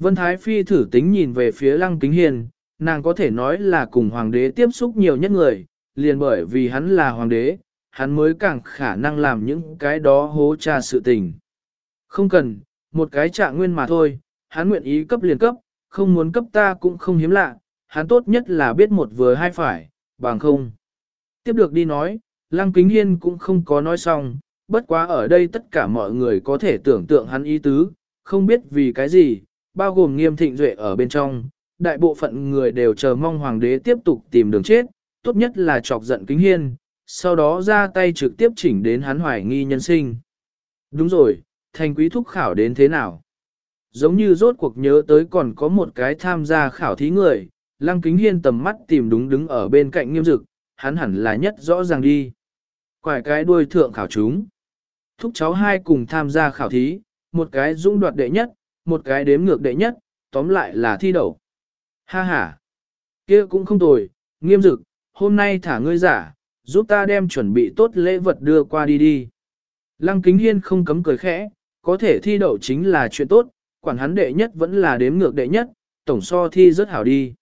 Vân Thái Phi thử tính nhìn về phía lăng kính hiền, nàng có thể nói là cùng hoàng đế tiếp xúc nhiều nhất người, liền bởi vì hắn là hoàng đế, hắn mới càng khả năng làm những cái đó hố tra sự tình. Không cần, một cái trạng nguyên mà thôi, hắn nguyện ý cấp liền cấp, không muốn cấp ta cũng không hiếm lạ, hắn tốt nhất là biết một vừa hai phải, bằng không. Tiếp được đi nói, Lăng Kính Hiên cũng không có nói xong, bất quá ở đây tất cả mọi người có thể tưởng tượng hắn ý tứ, không biết vì cái gì, bao gồm nghiêm thịnh duệ ở bên trong, đại bộ phận người đều chờ mong hoàng đế tiếp tục tìm đường chết, tốt nhất là chọc giận Kính Hiên, sau đó ra tay trực tiếp chỉnh đến hắn hoài nghi nhân sinh. Đúng rồi, thành quý thúc khảo đến thế nào? Giống như rốt cuộc nhớ tới còn có một cái tham gia khảo thí người, lăng kính hiên tầm mắt tìm đúng đứng ở bên cạnh nghiêm dực, hắn hẳn là nhất rõ ràng đi. Quải cái đuôi thượng khảo chúng. Thúc cháu hai cùng tham gia khảo thí, một cái dũng đoạt đệ nhất, một cái đếm ngược đệ nhất, tóm lại là thi đậu. Ha ha, kia cũng không tồi, nghiêm dực, hôm nay thả ngươi giả, giúp ta đem chuẩn bị tốt lễ vật đưa qua đi đi. Lăng kính hiên không cấm cười khẽ, có thể thi đậu chính là chuyện tốt, quản hắn đệ nhất vẫn là đếm ngược đệ nhất, tổng so thi rất hảo đi.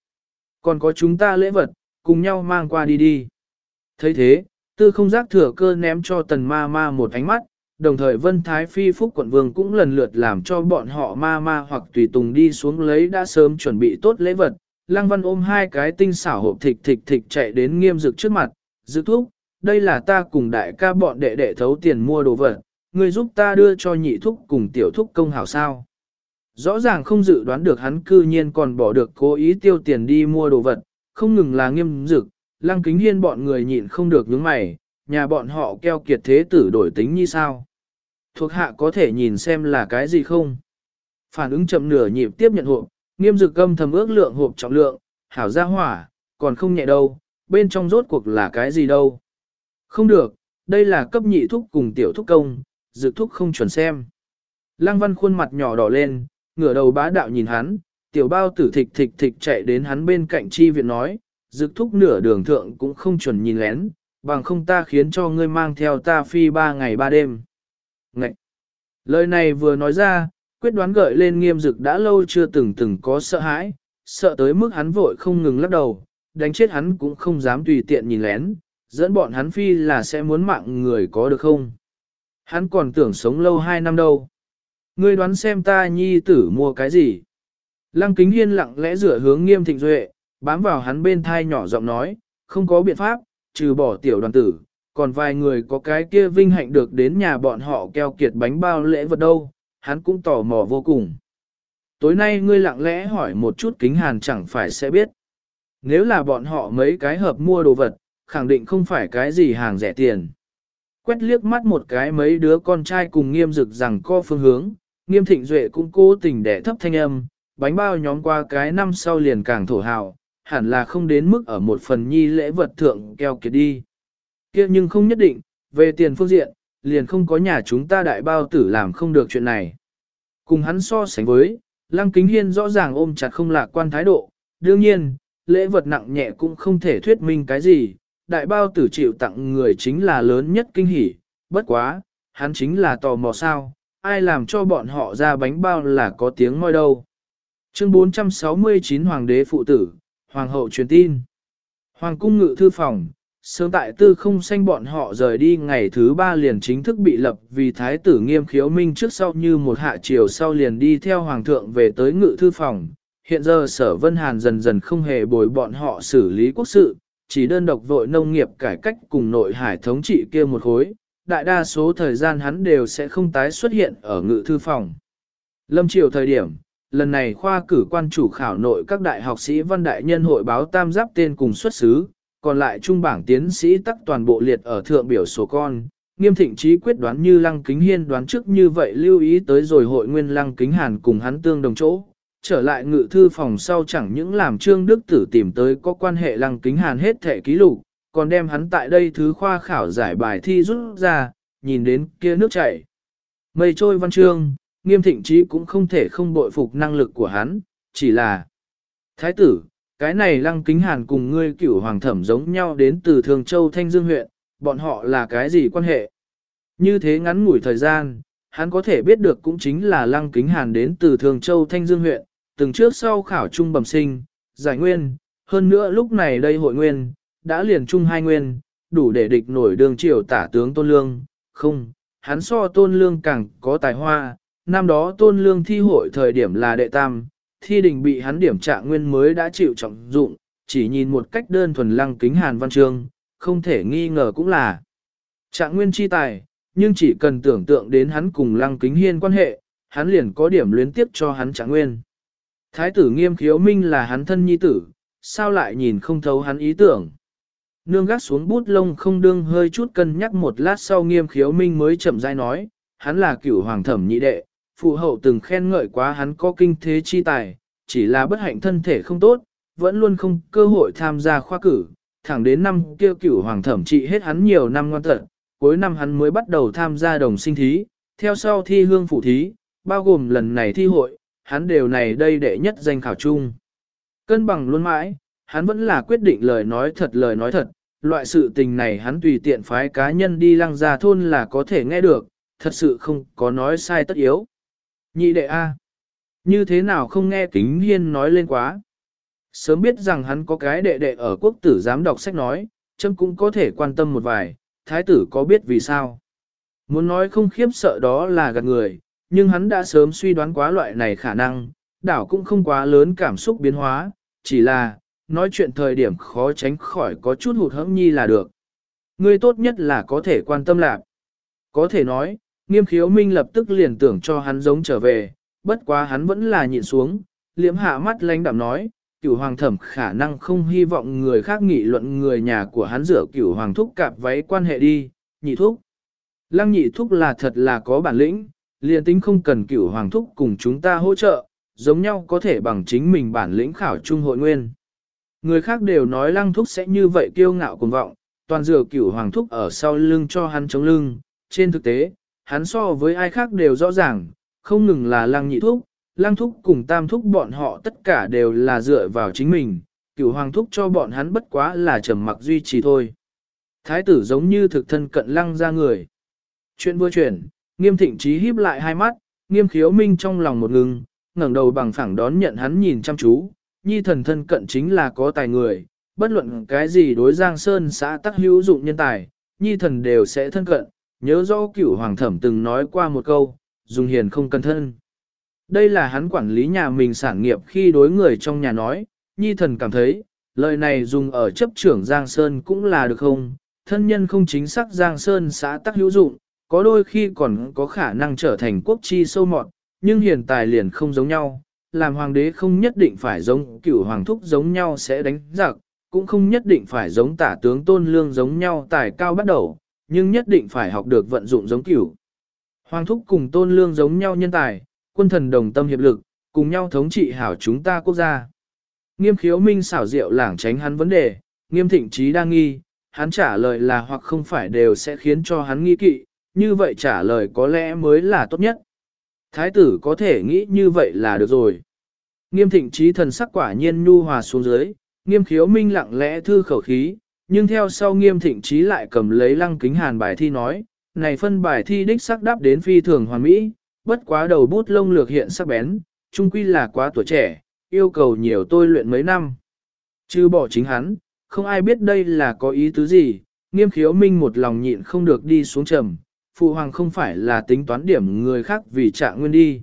Còn có chúng ta lễ vật, cùng nhau mang qua đi đi. thấy thế, tư không giác thừa cơ ném cho tần ma ma một ánh mắt, đồng thời vân thái phi phúc quận vương cũng lần lượt làm cho bọn họ ma ma hoặc tùy tùng đi xuống lấy đã sớm chuẩn bị tốt lễ vật. Lăng văn ôm hai cái tinh xảo hộp thịt thịt thịt chạy đến nghiêm dực trước mặt, dự thuốc, đây là ta cùng đại ca bọn đệ đệ thấu tiền mua đồ vật, người giúp ta đưa cho nhị thúc cùng tiểu thúc công hảo sao. Rõ ràng không dự đoán được hắn cư nhiên còn bỏ được cố ý tiêu tiền đi mua đồ vật, không ngừng là nghiêm dực, lăng kính hiên bọn người nhịn không được nhướng mày, nhà bọn họ keo kiệt thế tử đổi tính như sao. Thuộc hạ có thể nhìn xem là cái gì không. Phản ứng chậm nửa nhịp tiếp nhận hộp, nghiêm dực âm thầm ước lượng hộp trọng lượng, hảo ra hỏa, còn không nhẹ đâu, bên trong rốt cuộc là cái gì đâu. Không được, đây là cấp nhị thúc cùng tiểu thúc công, dược thúc không chuẩn xem. Lăng văn khuôn mặt nhỏ đỏ lên, ngửa đầu bá đạo nhìn hắn, tiểu bao tử thịch thịch thịch chạy đến hắn bên cạnh chi viện nói, dực thúc nửa đường thượng cũng không chuẩn nhìn lén, bằng không ta khiến cho ngươi mang theo ta phi ba ngày ba đêm ngạch. Lời này vừa nói ra, quyết đoán gợi lên nghiêm dực đã lâu chưa từng từng có sợ hãi, sợ tới mức hắn vội không ngừng lắc đầu, đánh chết hắn cũng không dám tùy tiện nhìn lén, dẫn bọn hắn phi là sẽ muốn mạng người có được không. Hắn còn tưởng sống lâu hai năm đâu. Ngươi đoán xem ta nhi tử mua cái gì? Lăng kính hiên lặng lẽ rửa hướng nghiêm thịnh duệ, bám vào hắn bên thai nhỏ giọng nói, không có biện pháp, trừ bỏ tiểu đoàn tử, còn vài người có cái kia vinh hạnh được đến nhà bọn họ keo kiệt bánh bao lễ vật đâu, hắn cũng tò mò vô cùng. Tối nay ngươi lặng lẽ hỏi một chút kính hàn chẳng phải sẽ biết. Nếu là bọn họ mấy cái hợp mua đồ vật, khẳng định không phải cái gì hàng rẻ tiền. Quét liếc mắt một cái mấy đứa con trai cùng nghiêm dực rằng co phương hướng, nghiêm thịnh duệ cũng cố tình để thấp thanh âm, bánh bao nhóm qua cái năm sau liền càng thổ hào, hẳn là không đến mức ở một phần nhi lễ vật thượng keo kiệt đi kia nhưng không nhất định, về tiền phương diện, liền không có nhà chúng ta đại bao tử làm không được chuyện này. Cùng hắn so sánh với, Lăng Kính Hiên rõ ràng ôm chặt không lạc quan thái độ, đương nhiên, lễ vật nặng nhẹ cũng không thể thuyết minh cái gì, đại bao tử chịu tặng người chính là lớn nhất kinh hỉ, bất quá, hắn chính là tò mò sao, ai làm cho bọn họ ra bánh bao là có tiếng ngôi đâu. Chương 469 Hoàng đế phụ tử, Hoàng hậu truyền tin. Hoàng cung ngự thư phòng, sớm tại tư không xanh bọn họ rời đi ngày thứ ba liền chính thức bị lập vì thái tử nghiêm khiếu minh trước sau như một hạ chiều sau liền đi theo hoàng thượng về tới ngự thư phòng. Hiện giờ sở Vân Hàn dần dần không hề bồi bọn họ xử lý quốc sự, chỉ đơn độc vội nông nghiệp cải cách cùng nội hải thống trị kia một khối, đại đa số thời gian hắn đều sẽ không tái xuất hiện ở ngự thư phòng. Lâm triều thời điểm, lần này khoa cử quan chủ khảo nội các đại học sĩ văn đại nhân hội báo tam giáp tên cùng xuất xứ, còn lại trung bảng tiến sĩ tắc toàn bộ liệt ở thượng biểu số con. Nghiêm thịnh trí quyết đoán như lăng kính hiên đoán trước như vậy lưu ý tới rồi hội nguyên lăng kính hàn cùng hắn tương đồng chỗ. Trở lại ngự thư phòng sau chẳng những làm trương đức tử tìm tới có quan hệ lăng kính hàn hết thẻ ký lục, còn đem hắn tại đây thứ khoa khảo giải bài thi rút ra, nhìn đến kia nước chảy. Mây trôi văn chương, nghiêm thịnh trí cũng không thể không bội phục năng lực của hắn, chỉ là Thái tử, cái này lăng kính hàn cùng ngươi cửu hoàng thẩm giống nhau đến từ Thường Châu Thanh Dương huyện, bọn họ là cái gì quan hệ? Như thế ngắn ngủi thời gian, hắn có thể biết được cũng chính là lăng kính hàn đến từ Thường Châu Thanh Dương huyện, từng trước sau khảo trung bẩm sinh, giải nguyên, hơn nữa lúc này đây hội nguyên, đã liền chung hai nguyên, đủ để địch nổi đường triều tả tướng Tôn Lương, không, hắn so Tôn Lương càng có tài hoa, năm đó Tôn Lương thi hội thời điểm là đệ tam, thi đình bị hắn điểm trạng nguyên mới đã chịu trọng dụng, chỉ nhìn một cách đơn thuần lăng kính hàn văn chương, không thể nghi ngờ cũng là trạng nguyên chi tài, nhưng chỉ cần tưởng tượng đến hắn cùng lăng kính hiên quan hệ, hắn liền có điểm luyến tiếp cho hắn trạng nguyên. Thái tử nghiêm khiếu minh là hắn thân nhi tử, sao lại nhìn không thấu hắn ý tưởng. Nương gác xuống bút lông không đương hơi chút cân nhắc một lát sau nghiêm khiếu minh mới chậm rãi nói, hắn là cửu hoàng thẩm nhị đệ, phụ hậu từng khen ngợi quá hắn có kinh thế chi tài, chỉ là bất hạnh thân thể không tốt, vẫn luôn không cơ hội tham gia khoa cử, thẳng đến năm kêu cửu hoàng thẩm trị hết hắn nhiều năm ngoan tận, cuối năm hắn mới bắt đầu tham gia đồng sinh thí, theo sau thi hương phụ thí, bao gồm lần này thi hội, hắn đều này đây đệ nhất danh khảo chung. Cân bằng luôn mãi, hắn vẫn là quyết định lời nói thật lời nói thật, loại sự tình này hắn tùy tiện phái cá nhân đi lăng ra thôn là có thể nghe được, thật sự không có nói sai tất yếu. Nhị đệ A. Như thế nào không nghe kính hiên nói lên quá. Sớm biết rằng hắn có cái đệ đệ ở quốc tử dám đọc sách nói, châm cũng có thể quan tâm một vài, thái tử có biết vì sao. Muốn nói không khiếp sợ đó là gạt người, nhưng hắn đã sớm suy đoán quá loại này khả năng, đảo cũng không quá lớn cảm xúc biến hóa, chỉ là, nói chuyện thời điểm khó tránh khỏi có chút hụt hẫng nhi là được. Người tốt nhất là có thể quan tâm lạc. Có thể nói, Nghiêm khiếu minh lập tức liền tưởng cho hắn giống trở về, bất quá hắn vẫn là nhịn xuống, liễm hạ mắt lánh đạm nói, cửu hoàng thẩm khả năng không hy vọng người khác nghị luận người nhà của hắn rửa cửu hoàng thúc cạp váy quan hệ đi, nhị thúc. Lăng nhị thúc là thật là có bản lĩnh, liền tính không cần cửu hoàng thúc cùng chúng ta hỗ trợ, giống nhau có thể bằng chính mình bản lĩnh khảo trung hội nguyên. Người khác đều nói lăng thúc sẽ như vậy kiêu ngạo cuồng vọng, toàn dừa cửu hoàng thúc ở sau lưng cho hắn chống lưng, trên thực tế, hắn so với ai khác đều rõ ràng, không ngừng là lăng nhị thúc, lăng thúc cùng tam thúc bọn họ tất cả đều là dựa vào chính mình, cửu hoàng thúc cho bọn hắn bất quá là trầm mặc duy trì thôi. Thái tử giống như thực thân cận lăng ra người. Chuyện vừa chuyển, nghiêm thịnh trí híp lại hai mắt, nghiêm khiếu minh trong lòng một ngừng, ngẩng đầu bằng phẳng đón nhận hắn nhìn chăm chú, nhi thần thân cận chính là có tài người, bất luận cái gì đối Giang Sơn xã tắc hữu dụng nhân tài, nhi thần đều sẽ thân cận, nhớ rõ cửu hoàng thẩm từng nói qua một câu, dùng hiền không cẩn thân. Đây là hắn quản lý nhà mình sản nghiệp khi đối người trong nhà nói, nhi thần cảm thấy, lời này dùng ở chấp trưởng Giang Sơn cũng là được không, thân nhân không chính xác Giang Sơn xã tắc hữu dụng, có đôi khi còn có khả năng trở thành quốc chi sâu mọt, nhưng hiện tại liền không giống nhau, làm hoàng đế không nhất định phải giống cửu hoàng thúc giống nhau sẽ đánh giặc, cũng không nhất định phải giống tả tướng tôn lương giống nhau tài cao bắt đầu, nhưng nhất định phải học được vận dụng giống cửu. Hoàng thúc cùng tôn lương giống nhau nhân tài, quân thần đồng tâm hiệp lực, cùng nhau thống trị hảo chúng ta quốc gia. Nghiêm khiếu minh xảo diệu lảng tránh hắn vấn đề, nghiêm thịnh trí đang nghi, hắn trả lời là hoặc không phải đều sẽ khiến cho hắn nghi kỵ, như vậy trả lời có lẽ mới là tốt nhất. Thái tử có thể nghĩ như vậy là được rồi. Nghiêm thịnh trí thần sắc quả nhiên nhu hòa xuống dưới, nghiêm khiếu minh lặng lẽ thư khẩu khí, nhưng theo sau nghiêm thịnh trí lại cầm lấy lăng kính hàn bài thi nói, này phân bài thi đích sắc đáp đến phi thường hoàn mỹ, bất quá đầu bút lông lược hiện sắc bén, trung quy là quá tuổi trẻ, yêu cầu nhiều tôi luyện mấy năm. Chứ bỏ chính hắn, không ai biết đây là có ý tứ gì, nghiêm khiếu minh một lòng nhịn không được đi xuống trầm, phụ hoàng không phải là tính toán điểm người khác vì trạng nguyên đi.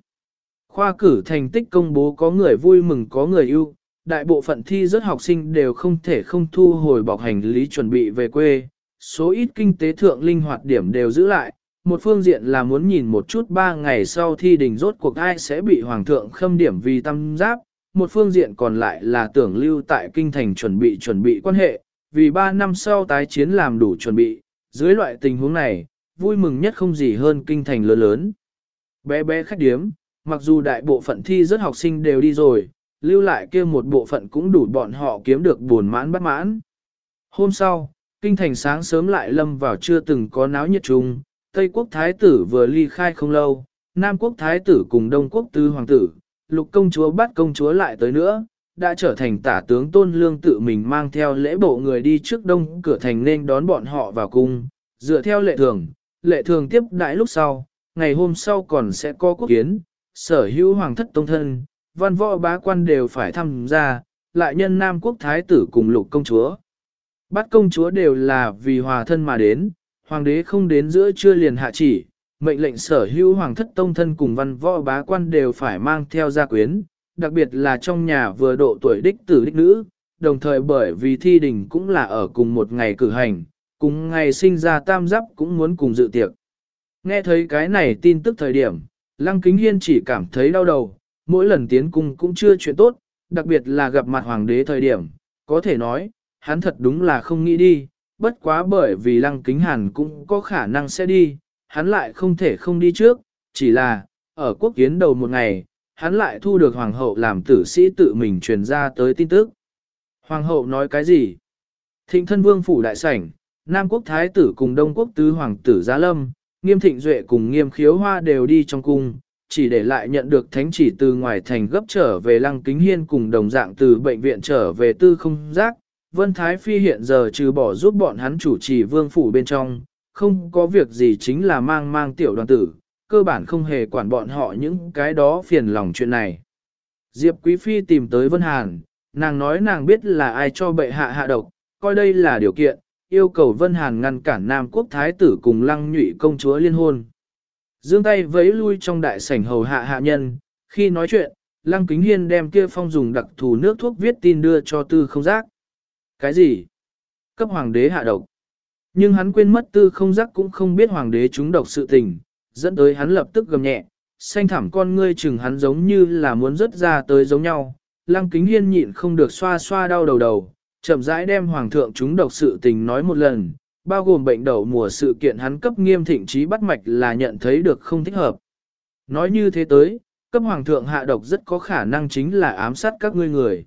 Khoa cử thành tích công bố có người vui mừng có người ưu, đại bộ phận thi rất học sinh đều không thể không thu hồi bọc hành lý chuẩn bị về quê, số ít kinh tế thượng linh hoạt điểm đều giữ lại, một phương diện là muốn nhìn một chút ba ngày sau thi đình rốt cuộc ai sẽ bị hoàng thượng khâm điểm vì tâm giáp, một phương diện còn lại là tưởng lưu tại kinh thành chuẩn bị chuẩn bị quan hệ, vì ba năm sau tái chiến làm đủ chuẩn bị, dưới loại tình huống này, vui mừng nhất không gì hơn kinh thành lớn lớn. Bé bé khách điếm, mặc dù đại bộ phận thi rất học sinh đều đi rồi, lưu lại kia một bộ phận cũng đủ bọn họ kiếm được buồn mãn bất mãn. Hôm sau, kinh thành sáng sớm lại lâm vào chưa từng có náo nhiệt chung, Tây quốc thái tử vừa ly khai không lâu, Nam quốc thái tử cùng Đông quốc tư hoàng tử, lục công chúa bắt công chúa lại tới nữa, đã trở thành tả tướng tôn lương tự mình mang theo lễ bộ người đi trước đông cửa thành nên đón bọn họ vào cung, dựa theo lệ thường, lệ thường tiếp đãi lúc sau, ngày hôm sau còn sẽ có quốc kiến, sở hữu hoàng thất tông thân, văn võ bá quan đều phải tham gia, lại nhân Nam quốc thái tử cùng lục công chúa. Bắt công chúa đều là vì hòa thân mà đến, hoàng đế không đến giữa trưa liền hạ chỉ, mệnh lệnh sở hữu hoàng thất tông thân cùng văn võ bá quan đều phải mang theo gia quyến, đặc biệt là trong nhà vừa độ tuổi đích tử đích nữ, đồng thời bởi vì thi đình cũng là ở cùng một ngày cử hành, cùng ngày sinh ra tam giáp cũng muốn cùng dự tiệc. Nghe thấy cái này tin tức thời điểm, Lăng Kính Hiên chỉ cảm thấy đau đầu, mỗi lần tiến cung cũng chưa chuyện tốt, đặc biệt là gặp mặt hoàng đế thời điểm, có thể nói, hắn thật đúng là không nghĩ đi, bất quá bởi vì Lăng Kính Hàn cũng có khả năng sẽ đi, hắn lại không thể không đi trước, chỉ là, ở quốc kiến đầu một ngày, hắn lại thu được hoàng hậu làm tử sĩ tự mình truyền ra tới tin tức. Hoàng hậu nói cái gì? Thịnh thân vương phủ đại sảnh, Nam quốc thái tử cùng Đông quốc tứ hoàng tử Giá Lâm, nghiêm thịnh duệ cùng nghiêm khiếu hoa đều đi trong cung, chỉ để lại nhận được thánh chỉ từ ngoài thành gấp trở về lăng kính hiên cùng đồng dạng từ bệnh viện trở về tư không giác. Vân Thái Phi hiện giờ trừ bỏ giúp bọn hắn chủ trì vương phủ bên trong, không có việc gì chính là mang mang tiểu đoàn tử, cơ bản không hề quản bọn họ những cái đó phiền lòng chuyện này. Diệp Quý Phi tìm tới Vân Hàn, nàng nói nàng biết là ai cho bệ hạ hạ độc, coi đây là điều kiện, yêu cầu Vân Hàn ngăn cản Nam Quốc Thái tử cùng lăng nhụy công chúa liên hôn. Dương tay vẫy lui trong đại sảnh hầu hạ hạ nhân, khi nói chuyện, lăng kính hiên đem kia phong dùng đặc thù nước thuốc viết tin đưa cho tư không giác. Cái gì? Cấp hoàng đế hạ độc. Nhưng hắn quên mất tư không giác cũng không biết hoàng đế chúng độc sự tình, dẫn tới hắn lập tức gầm nhẹ, xanh thảm con ngươi chừng hắn giống như là muốn rớt ra tới giống nhau. Lăng kính hiên nhịn không được xoa xoa đau đầu đầu, chậm rãi đem hoàng thượng chúng độc sự tình nói một lần, bao gồm bệnh đầu mùa sự kiện hắn cấp nghiêm thịnh trí bắt mạch là nhận thấy được không thích hợp. Nói như thế tới, cấp hoàng thượng hạ độc rất có khả năng chính là ám sát các ngươi người.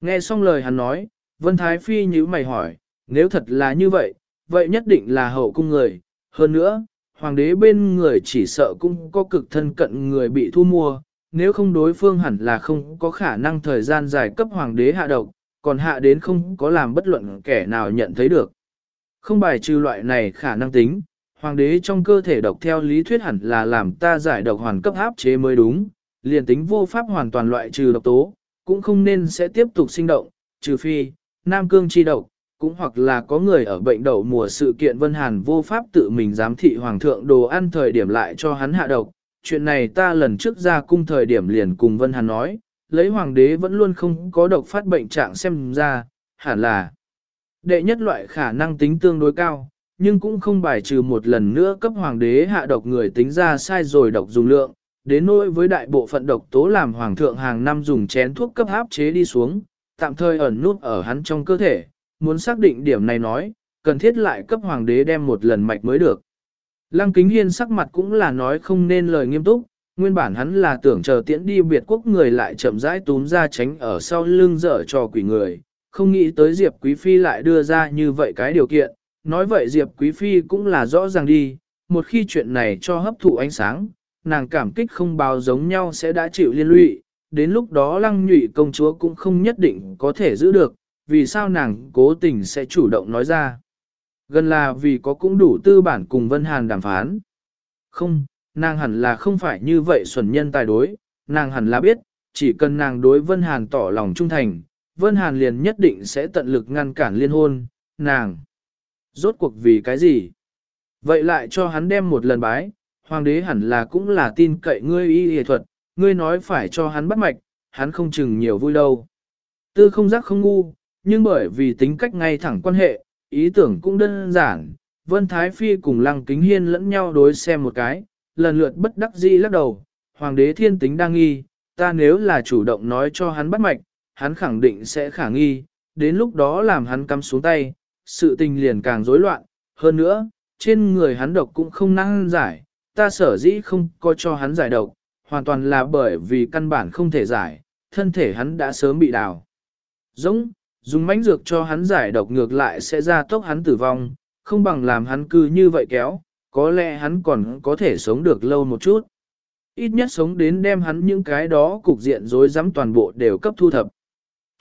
Nghe xong lời hắn nói, Vân Thái Phi nhíu mày hỏi, nếu thật là như vậy, vậy nhất định là hậu cung người. Hơn nữa, hoàng đế bên người chỉ sợ cũng có cực thân cận người bị thu mua, nếu không đối phương hẳn là không có khả năng thời gian dài cấp hoàng đế hạ độc, còn hạ đến không có làm bất luận kẻ nào nhận thấy được. Không bài trừ loại này khả năng tính, hoàng đế trong cơ thể độc theo lý thuyết hẳn là làm ta giải độc hoàn cấp áp chế mới đúng, liền tính vô pháp hoàn toàn loại trừ độc tố, cũng không nên sẽ tiếp tục sinh động, trừ phi, nam cương chi độc, cũng hoặc là có người ở bệnh đậu mùa sự kiện Vân Hàn vô pháp tự mình giám thị hoàng thượng đồ ăn thời điểm lại cho hắn hạ độc. Chuyện này ta lần trước ra cung thời điểm liền cùng Vân Hàn nói, lấy hoàng đế vẫn luôn không có độc phát bệnh trạng xem ra, hẳn là đệ nhất loại khả năng tính tương đối cao, nhưng cũng không bài trừ một lần nữa cấp hoàng đế hạ độc người tính ra sai rồi độc dùng lượng, đến nỗi với đại bộ phận độc tố làm hoàng thượng hàng năm dùng chén thuốc cấp áp chế đi xuống, tạm thời ẩn nút ở hắn trong cơ thể, muốn xác định điểm này nói, cần thiết lại cấp hoàng đế đem một lần mạch mới được. Lăng kính hiên sắc mặt cũng là nói không nên lời nghiêm túc, nguyên bản hắn là tưởng chờ tiễn đi biệt quốc người lại chậm rãi túm ra tránh ở sau lưng dở cho quỷ người, không nghĩ tới Diệp Quý Phi lại đưa ra như vậy cái điều kiện, nói vậy Diệp Quý Phi cũng là rõ ràng đi, một khi chuyện này cho hấp thụ ánh sáng, nàng cảm kích không báo giống nhau sẽ đã chịu liên lụy, đến lúc đó lăng nhụy công chúa cũng không nhất định có thể giữ được, vì sao nàng cố tình sẽ chủ động nói ra. Gần là vì có cũng đủ tư bản cùng Vân Hàn đàm phán. Không, nàng hẳn là không phải như vậy xuẩn nhân tài đối, nàng hẳn là biết, chỉ cần nàng đối Vân Hàn tỏ lòng trung thành, Vân Hàn liền nhất định sẽ tận lực ngăn cản liên hôn, nàng. Rốt cuộc vì cái gì? Vậy lại cho hắn đem một lần bái, hoàng đế hẳn là cũng là tin cậy ngươi y y thuật, ngươi nói phải cho hắn bắt mạch, hắn không chừng nhiều vui đâu. Tư không giác không ngu, nhưng bởi vì tính cách ngay thẳng quan hệ, ý tưởng cũng đơn giản, Vân Thái Phi cùng Lăng Kính Hiên lẫn nhau đối xem một cái, lần lượt bất đắc dĩ lắc đầu, Hoàng đế thiên tính đang nghi, ta nếu là chủ động nói cho hắn bắt mạch, hắn khẳng định sẽ khả nghi, đến lúc đó làm hắn cắm xuống tay, sự tình liền càng rối loạn, hơn nữa, trên người hắn độc cũng không năng giải, ta sở dĩ không có cho hắn giải độc, hoàn toàn là bởi vì căn bản không thể giải, thân thể hắn đã sớm bị đào. Giống, dùng mãnh dược cho hắn giải độc ngược lại sẽ ra tốc hắn tử vong, không bằng làm hắn cư như vậy kéo, có lẽ hắn còn có thể sống được lâu một chút. Ít nhất sống đến đem hắn những cái đó cục diện rối rắm toàn bộ đều cấp thu thập.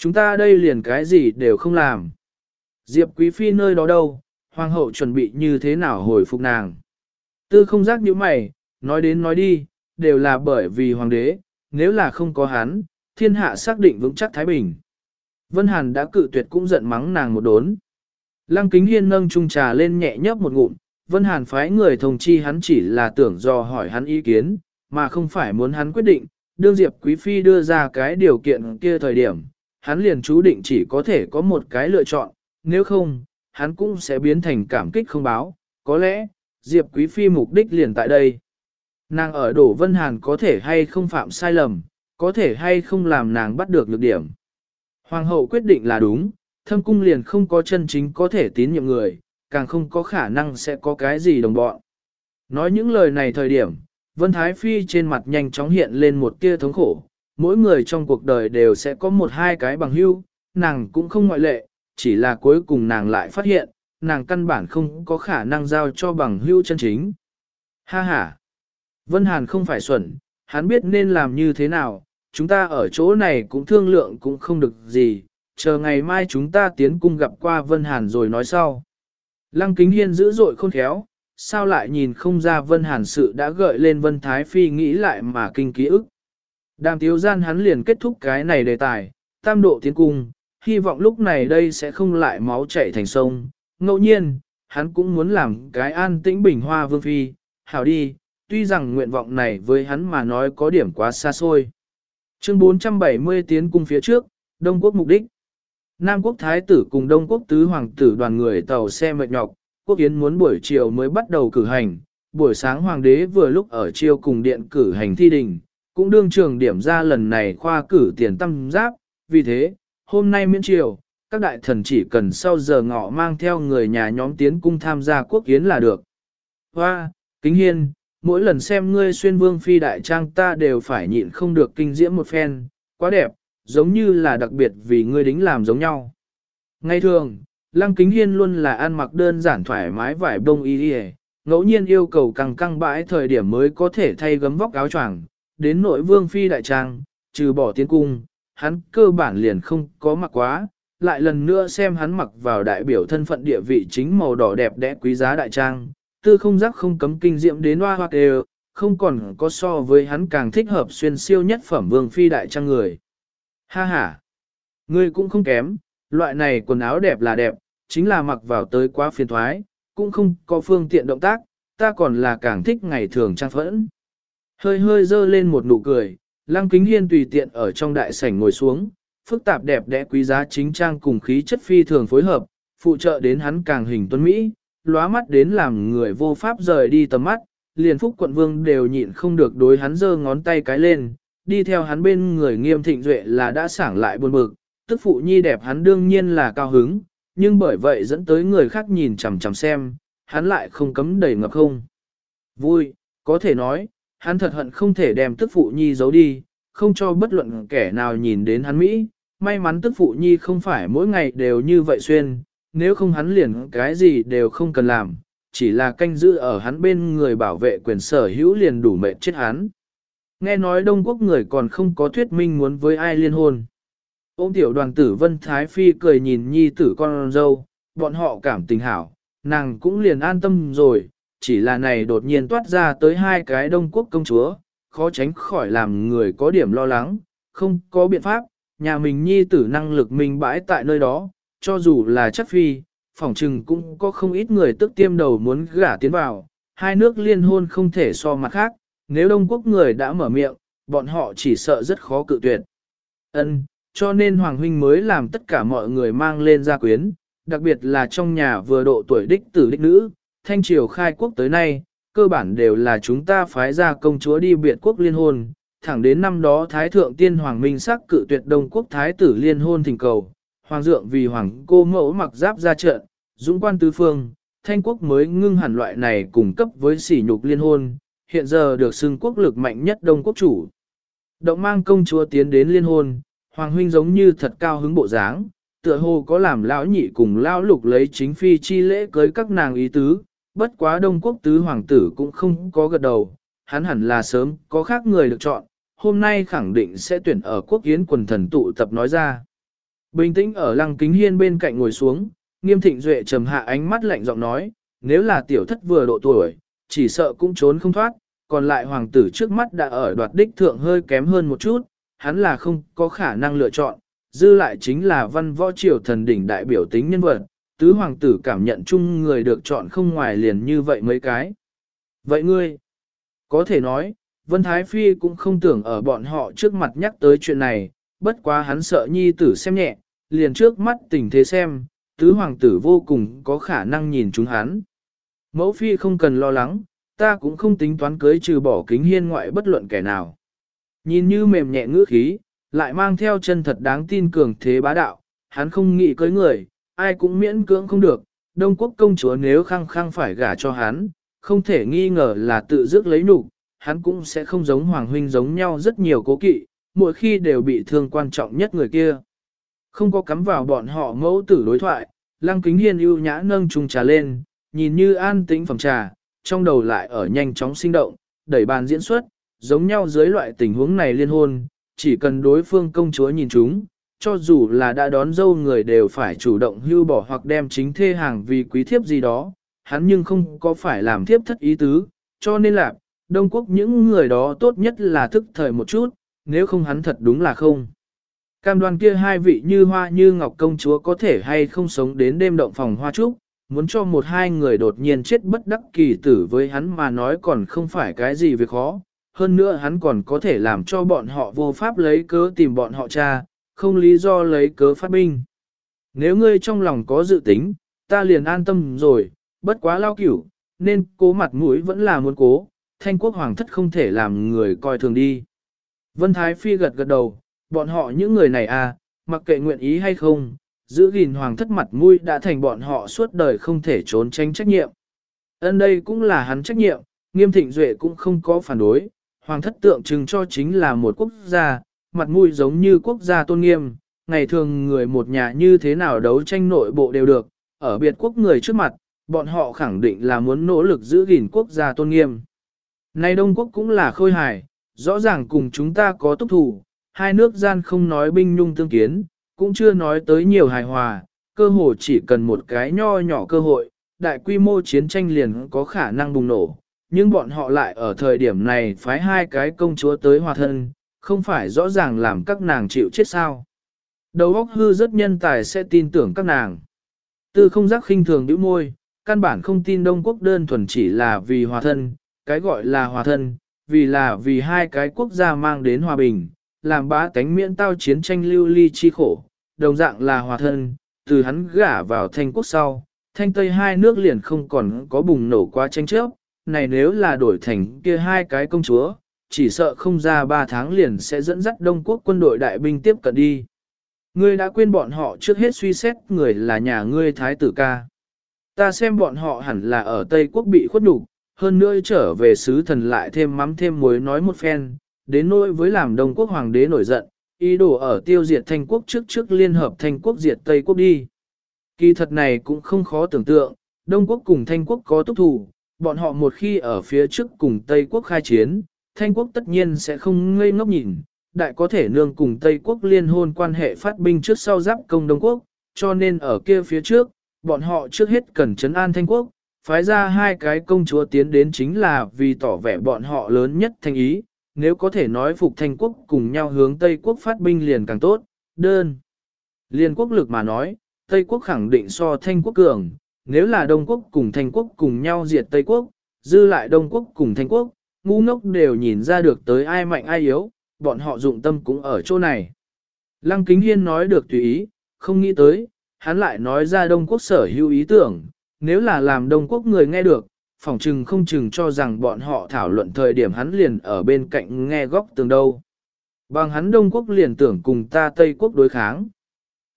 Chúng ta đây liền cái gì đều không làm. Diệp Quý Phi nơi đó đâu, hoàng hậu chuẩn bị như thế nào hồi phục nàng. Tư không giác như mày, nói đến nói đi, đều là bởi vì hoàng đế, nếu là không có hắn, thiên hạ xác định vững chắc Thái Bình. Vân Hàn đã cự tuyệt cũng giận mắng nàng một đốn. Lăng kính hiên nâng chung trà lên nhẹ nhấp một ngụm, Vân Hàn phái người thông chi hắn chỉ là tưởng do hỏi hắn ý kiến, mà không phải muốn hắn quyết định, đương Diệp Quý Phi đưa ra cái điều kiện kia thời điểm, hắn liền chú định chỉ có thể có một cái lựa chọn, nếu không, hắn cũng sẽ biến thành cảm kích không báo, có lẽ, Diệp Quý Phi mục đích liền tại đây. Nàng ở đổ Vân Hàn có thể hay không phạm sai lầm, có thể hay không làm nàng bắt được lược điểm. Hoàng hậu quyết định là đúng, thâm cung liền không có chân chính có thể tín nhiệm người, càng không có khả năng sẽ có cái gì đồng bọn. Nói những lời này thời điểm, Vân Thái Phi trên mặt nhanh chóng hiện lên một tia thống khổ, mỗi người trong cuộc đời đều sẽ có một hai cái bằng hưu, nàng cũng không ngoại lệ, chỉ là cuối cùng nàng lại phát hiện, nàng căn bản không có khả năng giao cho bằng hưu chân chính. Ha ha! Vân Hàn không phải xuẩn, hắn biết nên làm như thế nào, chúng ta ở chỗ này cũng thương lượng cũng không được gì, chờ ngày mai chúng ta tiến cung gặp qua Vân Hàn rồi nói sau. Lăng Kính Hiên dữ dội khôn khéo, sao lại nhìn không ra Vân Hàn sự đã gợi lên Vân Thái Phi nghĩ lại mà kinh ký ức. Đàm tiếu gian hắn liền kết thúc cái này đề tài, tam độ tiến cung, hy vọng lúc này đây sẽ không lại máu chảy thành sông. Ngẫu nhiên, hắn cũng muốn làm cái an tĩnh bình hoa vương phi, hảo đi, tuy rằng nguyện vọng này với hắn mà nói có điểm quá xa xôi. Chương 470 tiến cung phía trước, Đông Quốc mục đích. Nam Quốc Thái tử cùng Đông Quốc Tứ Hoàng tử đoàn người tàu xe mệt nhọc, quốc yến muốn buổi chiều mới bắt đầu cử hành, buổi sáng Hoàng đế vừa lúc ở chiều cùng điện cử hành thi đình, cũng đương trường điểm ra lần này khoa cử tiền tâm giáp, vì thế, hôm nay miễn chiều, các đại thần chỉ cần sau giờ ngọ mang theo người nhà nhóm tiến cung tham gia quốc yến là được. Hoa, kính hiên, mỗi lần xem ngươi xuyên vương phi đại trang ta đều phải nhịn không được kinh diễm một phen, quá đẹp, giống như là đặc biệt vì ngươi đính làm giống nhau. Ngay thường, Lăng Kính Hiên luôn là ăn mặc đơn giản thoải mái vải bông y y, ngẫu nhiên yêu cầu căng căng bãi thời điểm mới có thể thay gấm vóc áo choàng, đến nội vương phi đại trang, trừ bỏ tiến cung, hắn cơ bản liền không có mặc quá, lại lần nữa xem hắn mặc vào đại biểu thân phận địa vị chính màu đỏ đẹp đẽ quý giá đại trang, tư không giác không cấm kinh diệm đến hoa hoa đều, không còn có so với hắn càng thích hợp xuyên siêu nhất phẩm vương phi đại trang người. Ha ha! Ngươi cũng không kém, loại này quần áo đẹp là đẹp, chính là mặc vào tới quá phiền thoái, cũng không có phương tiện động tác, ta còn là càng thích ngày thường trang phẫn. Hơi hơi dơ lên một nụ cười, lăng kính hiên tùy tiện ở trong đại sảnh ngồi xuống, phức tạp đẹp đẽ quý giá chính trang cùng khí chất phi thường phối hợp, phụ trợ đến hắn càng hình tuấn Mỹ, lóa mắt đến làm người vô pháp rời đi tầm mắt, liền phúc quận vương đều nhịn không được đối hắn giơ ngón tay cái lên, đi theo hắn bên người nghiêm thịnh duệ là đã sảng lại buồn bực, tức phụ nhi đẹp hắn đương nhiên là cao hứng, nhưng bởi vậy dẫn tới người khác nhìn chằm chằm xem, hắn lại không cấm đầy ngập không. Vui, có thể nói, hắn thật hận không thể đem tức phụ nhi giấu đi, không cho bất luận kẻ nào nhìn đến hắn Mỹ. May mắn tức phụ nhi không phải mỗi ngày đều như vậy xuyên, nếu không hắn liền cái gì đều không cần làm, chỉ là canh giữ ở hắn bên người bảo vệ quyền sở hữu liền đủ mệt chết hắn. Nghe nói Đông Quốc người còn không có thuyết minh muốn với ai liên hôn. Ông tiểu đoàn tử Vân Thái Phi cười nhìn nhi tử con dâu, bọn họ cảm tình hảo, nàng cũng liền an tâm rồi, chỉ là này đột nhiên toát ra tới hai cái Đông Quốc công chúa, khó tránh khỏi làm người có điểm lo lắng, không có biện pháp, nhà mình nhi tử năng lực mình bãi tại nơi đó, cho dù là chất phi, phỏng trừng cũng có không ít người tức tiêm đầu muốn gả tiến vào, hai nước liên hôn không thể so mặt khác, nếu Đông Quốc người đã mở miệng, bọn họ chỉ sợ rất khó cự tuyệt. Ân, cho nên Hoàng Huynh mới làm tất cả mọi người mang lên gia quyến, đặc biệt là trong nhà vừa độ tuổi đích tử đích nữ, thanh triều khai quốc tới nay, cơ bản đều là chúng ta phái ra công chúa đi biệt quốc liên hôn, thẳng đến năm đó Thái Thượng Tiên Hoàng Minh sắc cự tuyệt Đông Quốc Thái tử liên hôn thỉnh cầu, Hoàng dượng vì Hoàng cô mẫu mặc giáp ra trận, dũng quan tứ phương, thanh quốc mới ngưng hẳn loại này cùng cấp với sỉ nhục liên hôn, hiện giờ được xưng quốc lực mạnh nhất Đông Quốc chủ. Động mang công chúa tiến đến liên hôn, Hoàng huynh giống như thật cao hứng bộ dáng, tựa hồ có làm lão nhị cùng lão lục lấy chính phi chi lễ cưới các nàng ý tứ, bất quá Đông Quốc tứ hoàng tử cũng không có gật đầu, hắn hẳn là sớm có khác người được chọn, hôm nay khẳng định sẽ tuyển ở quốc yến quần thần tụ tập nói ra. Bình tĩnh ở lăng kính hiên bên cạnh ngồi xuống, nghiêm thịnh duệ trầm hạ ánh mắt lạnh giọng nói, nếu là tiểu thất vừa độ tuổi, chỉ sợ cũng trốn không thoát, còn lại hoàng tử trước mắt đã ở đoạt đích thượng hơi kém hơn một chút, hắn là không có khả năng lựa chọn, dư lại chính là văn võ triều thần đỉnh đại biểu tính nhân vật, tứ hoàng tử cảm nhận chung người được chọn không ngoài liền như vậy mấy cái. Vậy ngươi, có thể nói, Vân Thái Phi cũng không tưởng ở bọn họ trước mặt nhắc tới chuyện này, bất quá hắn sợ nhi tử xem nhẹ, liền trước mắt tình thế xem, tứ hoàng tử vô cùng có khả năng nhìn chúng hắn. Mẫu Phi không cần lo lắng, ta cũng không tính toán cưới trừ bỏ kính hiên ngoại bất luận kẻ nào. Nhìn như mềm nhẹ ngữ khí, lại mang theo chân thật đáng tin cường thế bá đạo, hắn không nghĩ cưới người, ai cũng miễn cưỡng không được, Đông quốc công chúa nếu khăng khăng phải gả cho hắn, không thể nghi ngờ là tự dứt lấy nụ, hắn cũng sẽ không giống Hoàng Huynh giống nhau rất nhiều cố kỵ, mỗi khi đều bị thương quan trọng nhất người kia. Không có cắm vào bọn họ mẫu tử đối thoại, Lăng Kính Hiên ưu nhã nâng chung trà lên, nhìn như an tĩnh phẩm trà, trong đầu lại ở nhanh chóng sinh động, đẩy bàn diễn xuất, giống nhau dưới loại tình huống này liên hôn, chỉ cần đối phương công chúa nhìn chúng, cho dù là đã đón dâu người đều phải chủ động hưu bỏ hoặc đem chính thê hàng vì quý thiếp gì đó, hắn nhưng không có phải làm thiếp thất ý tứ, cho nên là, Đông Quốc những người đó tốt nhất là thức thời một chút, nếu không hắn thật đúng là không. Cam đoan kia hai vị như hoa như ngọc công chúa có thể hay không sống đến đêm động phòng hoa trúc, muốn cho một hai người đột nhiên chết bất đắc kỳ tử với hắn mà nói còn không phải cái gì việc khó, hơn nữa hắn còn có thể làm cho bọn họ vô pháp lấy cớ tìm bọn họ cha, không lý do lấy cớ phát binh. Nếu ngươi trong lòng có dự tính, ta liền an tâm rồi, bất quá lao cửu, nên cố mặt mũi vẫn là muốn cố, thanh quốc hoàng thất không thể làm người coi thường đi. Vân Thái Phi gật gật đầu, bọn họ những người này à, mặc kệ nguyện ý hay không, giữ gìn hoàng thất mặt mũi đã thành bọn họ suốt đời không thể trốn tránh trách nhiệm. Ân đây cũng là hắn trách nhiệm, nghiêm thịnh duệ cũng không có phản đối, hoàng thất tượng trưng cho chính là một quốc gia, mặt mũi giống như quốc gia tôn nghiêm, ngày thường người một nhà như thế nào đấu tranh nội bộ đều được, ở biệt quốc người trước mặt, bọn họ khẳng định là muốn nỗ lực giữ gìn quốc gia tôn nghiêm. Nay Đông Quốc cũng là khôi hài, rõ ràng cùng chúng ta có túc thủ, hai nước gian không nói binh nhung tương kiến, cũng chưa nói tới nhiều hài hòa, cơ hồ chỉ cần một cái nho nhỏ cơ hội, đại quy mô chiến tranh liền có khả năng bùng nổ, nhưng bọn họ lại ở thời điểm này phái hai cái công chúa tới hòa thân, không phải rõ ràng làm các nàng chịu chết sao. Đầu óc hư rất nhân tài sẽ tin tưởng các nàng. Tư không giác khinh thường bĩu môi, căn bản không tin Đông Quốc đơn thuần chỉ là vì hòa thân, cái gọi là hòa thân, vì là vì hai cái quốc gia mang đến hòa bình, làm bá tánh miễn tao chiến tranh lưu ly chi khổ, đồng dạng là hòa thân, từ hắn gả vào thanh quốc sau, thanh tây hai nước liền không còn có bùng nổ quá tranh chấp, này nếu là đổi thành kia hai cái công chúa, chỉ sợ không ra ba tháng liền sẽ dẫn dắt Đông Quốc quân đội đại binh tiếp cận đi. Ngươi đã quên bọn họ trước hết suy xét người là nhà ngươi thái tử ca. Ta xem bọn họ hẳn là ở Tây Quốc bị khuất nhục, hơn nữa trở về sứ thần lại thêm mắm thêm muối nói một phen, đến nỗi với làm Đông Quốc hoàng đế nổi giận, ý đồ ở tiêu diệt Thanh Quốc trước trước liên hợp Thanh Quốc diệt Tây Quốc đi. Kỳ thật này cũng không khó tưởng tượng, Đông Quốc cùng Thanh Quốc có túc thủ, bọn họ một khi ở phía trước cùng Tây Quốc khai chiến, Thanh Quốc tất nhiên sẽ không ngây ngốc nhìn, đại có thể nương cùng Tây Quốc liên hôn quan hệ phát binh trước sau giáp công Đông Quốc, cho nên ở kia phía trước, bọn họ trước hết cần chấn an Thanh Quốc, phái ra hai cái công chúa tiến đến chính là vì tỏ vẻ bọn họ lớn nhất thanh ý, nếu có thể nói phục Thanh Quốc cùng nhau hướng Tây Quốc phát binh liền càng tốt, đơn. Liên quốc lực mà nói, Tây Quốc khẳng định so Thanh Quốc cường, nếu là Đông Quốc cùng Thanh Quốc cùng nhau diệt Tây Quốc, dư lại Đông Quốc cùng Thanh Quốc, ngu ngốc đều nhìn ra được tới ai mạnh ai yếu, bọn họ dụng tâm cũng ở chỗ này. Lăng Kính Hiên nói được tùy ý, không nghĩ tới, hắn lại nói ra Đông Quốc sở hữu ý tưởng, nếu là làm Đông Quốc người nghe được, phỏng chừng không chừng cho rằng bọn họ thảo luận thời điểm hắn liền ở bên cạnh nghe góc tường đâu. Bằng hắn Đông Quốc liền tưởng cùng ta Tây Quốc đối kháng.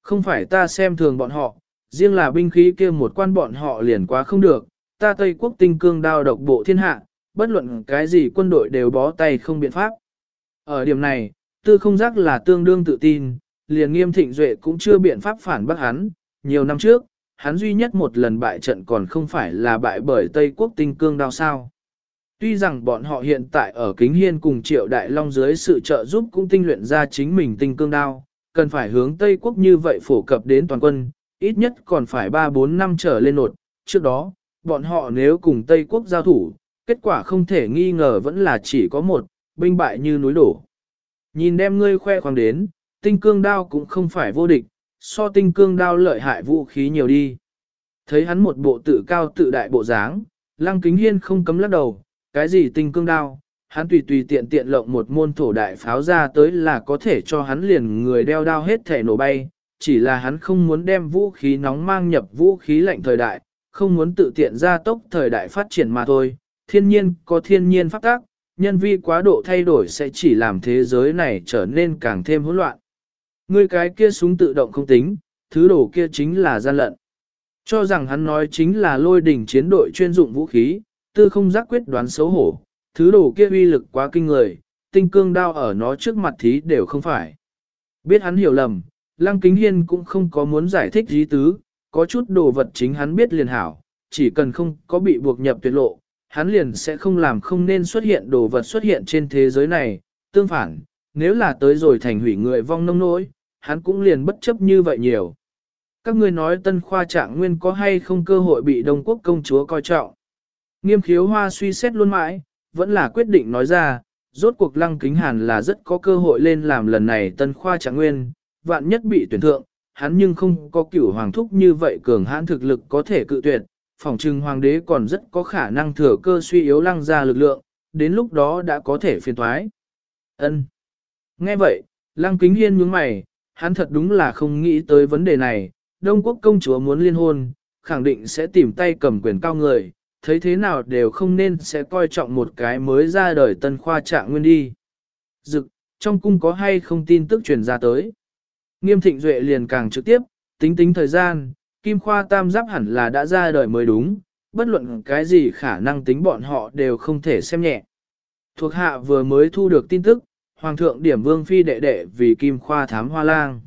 Không phải ta xem thường bọn họ, riêng là binh khí kia một quan bọn họ liền quá không được, ta Tây Quốc tinh cương đao độc bộ thiên hạ, bất luận cái gì quân đội đều bó tay không biện pháp. Ở điểm này, tư không giác là tương đương tự tin, liền nghiêm thịnh duệ cũng chưa biện pháp phản bác hắn, nhiều năm trước, hắn duy nhất một lần bại trận còn không phải là bại bởi Tây Quốc tinh cương đao sao. Tuy rằng bọn họ hiện tại ở Kính Hiên cùng Triệu Đại Long dưới sự trợ giúp cũng tinh luyện ra chính mình tinh cương đao, cần phải hướng Tây Quốc như vậy phổ cập đến toàn quân, ít nhất còn phải 3-4 năm trở lên nột. Trước đó, bọn họ nếu cùng Tây Quốc giao thủ, kết quả không thể nghi ngờ vẫn là chỉ có một, binh bại như núi đổ. Nhìn đem ngươi khoe khoang đến, tinh cương đao cũng không phải vô địch, so tinh cương đao lợi hại vũ khí nhiều đi. Thấy hắn một bộ tự cao tự đại bộ dáng, lăng kính hiên không cấm lắc đầu, cái gì tinh cương đao, hắn tùy tùy tiện tiện lộng một môn thổ đại pháo ra tới là có thể cho hắn liền người đeo đao hết thể nổ bay, chỉ là hắn không muốn đem vũ khí nóng mang nhập vũ khí lạnh thời đại, không muốn tự tiện gia tốc thời đại phát triển mà thôi. Thiên nhiên có thiên nhiên pháp tác, nhân vi quá độ thay đổi sẽ chỉ làm thế giới này trở nên càng thêm hỗn loạn. Người cái kia súng tự động không tính, thứ đồ kia chính là gian lận. Cho rằng hắn nói chính là lôi đỉnh chiến đội chuyên dụng vũ khí, tư không giác quyết đoán xấu hổ, thứ đồ kia uy lực quá kinh người, tinh cương đao ở nó trước mặt thí đều không phải. Biết hắn hiểu lầm, Lăng Kính Hiên cũng không có muốn giải thích gì tứ, có chút đồ vật chính hắn biết liền hảo, chỉ cần không có bị buộc nhập tuyệt lộ, hắn liền sẽ không làm không nên xuất hiện đồ vật xuất hiện trên thế giới này, tương phản, nếu là tới rồi thành hủy người vong nông nỗi, hắn cũng liền bất chấp như vậy nhiều. Các ngươi nói tân khoa trạng nguyên có hay không cơ hội bị Đông Quốc công chúa coi trọng. Nghiêm khiếu hoa suy xét luôn mãi, vẫn là quyết định nói ra, rốt cuộc lăng kính hàn là rất có cơ hội lên làm lần này tân khoa trạng nguyên, vạn nhất bị tuyển thượng, hắn nhưng không có cửu hoàng thúc như vậy cường hãn thực lực có thể cự tuyệt, Phỏng trừng hoàng đế còn rất có khả năng thừa cơ suy yếu lăng ra lực lượng, đến lúc đó đã có thể phiền thoái. Ân. Nghe vậy, lăng kính hiên nhướng mày, hắn thật đúng là không nghĩ tới vấn đề này, Đông quốc công chúa muốn liên hôn, khẳng định sẽ tìm tay cầm quyền cao người, thấy thế nào đều không nên sẽ coi trọng một cái mới ra đời tân khoa trạng nguyên đi. Dực, trong cung có hay không tin tức truyền ra tới. Nghiêm thịnh duệ liền càng trực tiếp, tính tính thời gian, kim khoa tam giáp hẳn là đã ra đời mới đúng, bất luận cái gì khả năng tính bọn họ đều không thể xem nhẹ. Thuộc hạ vừa mới thu được tin tức, Hoàng thượng điểm vương phi đệ đệ vì kim khoa thám hoa lang.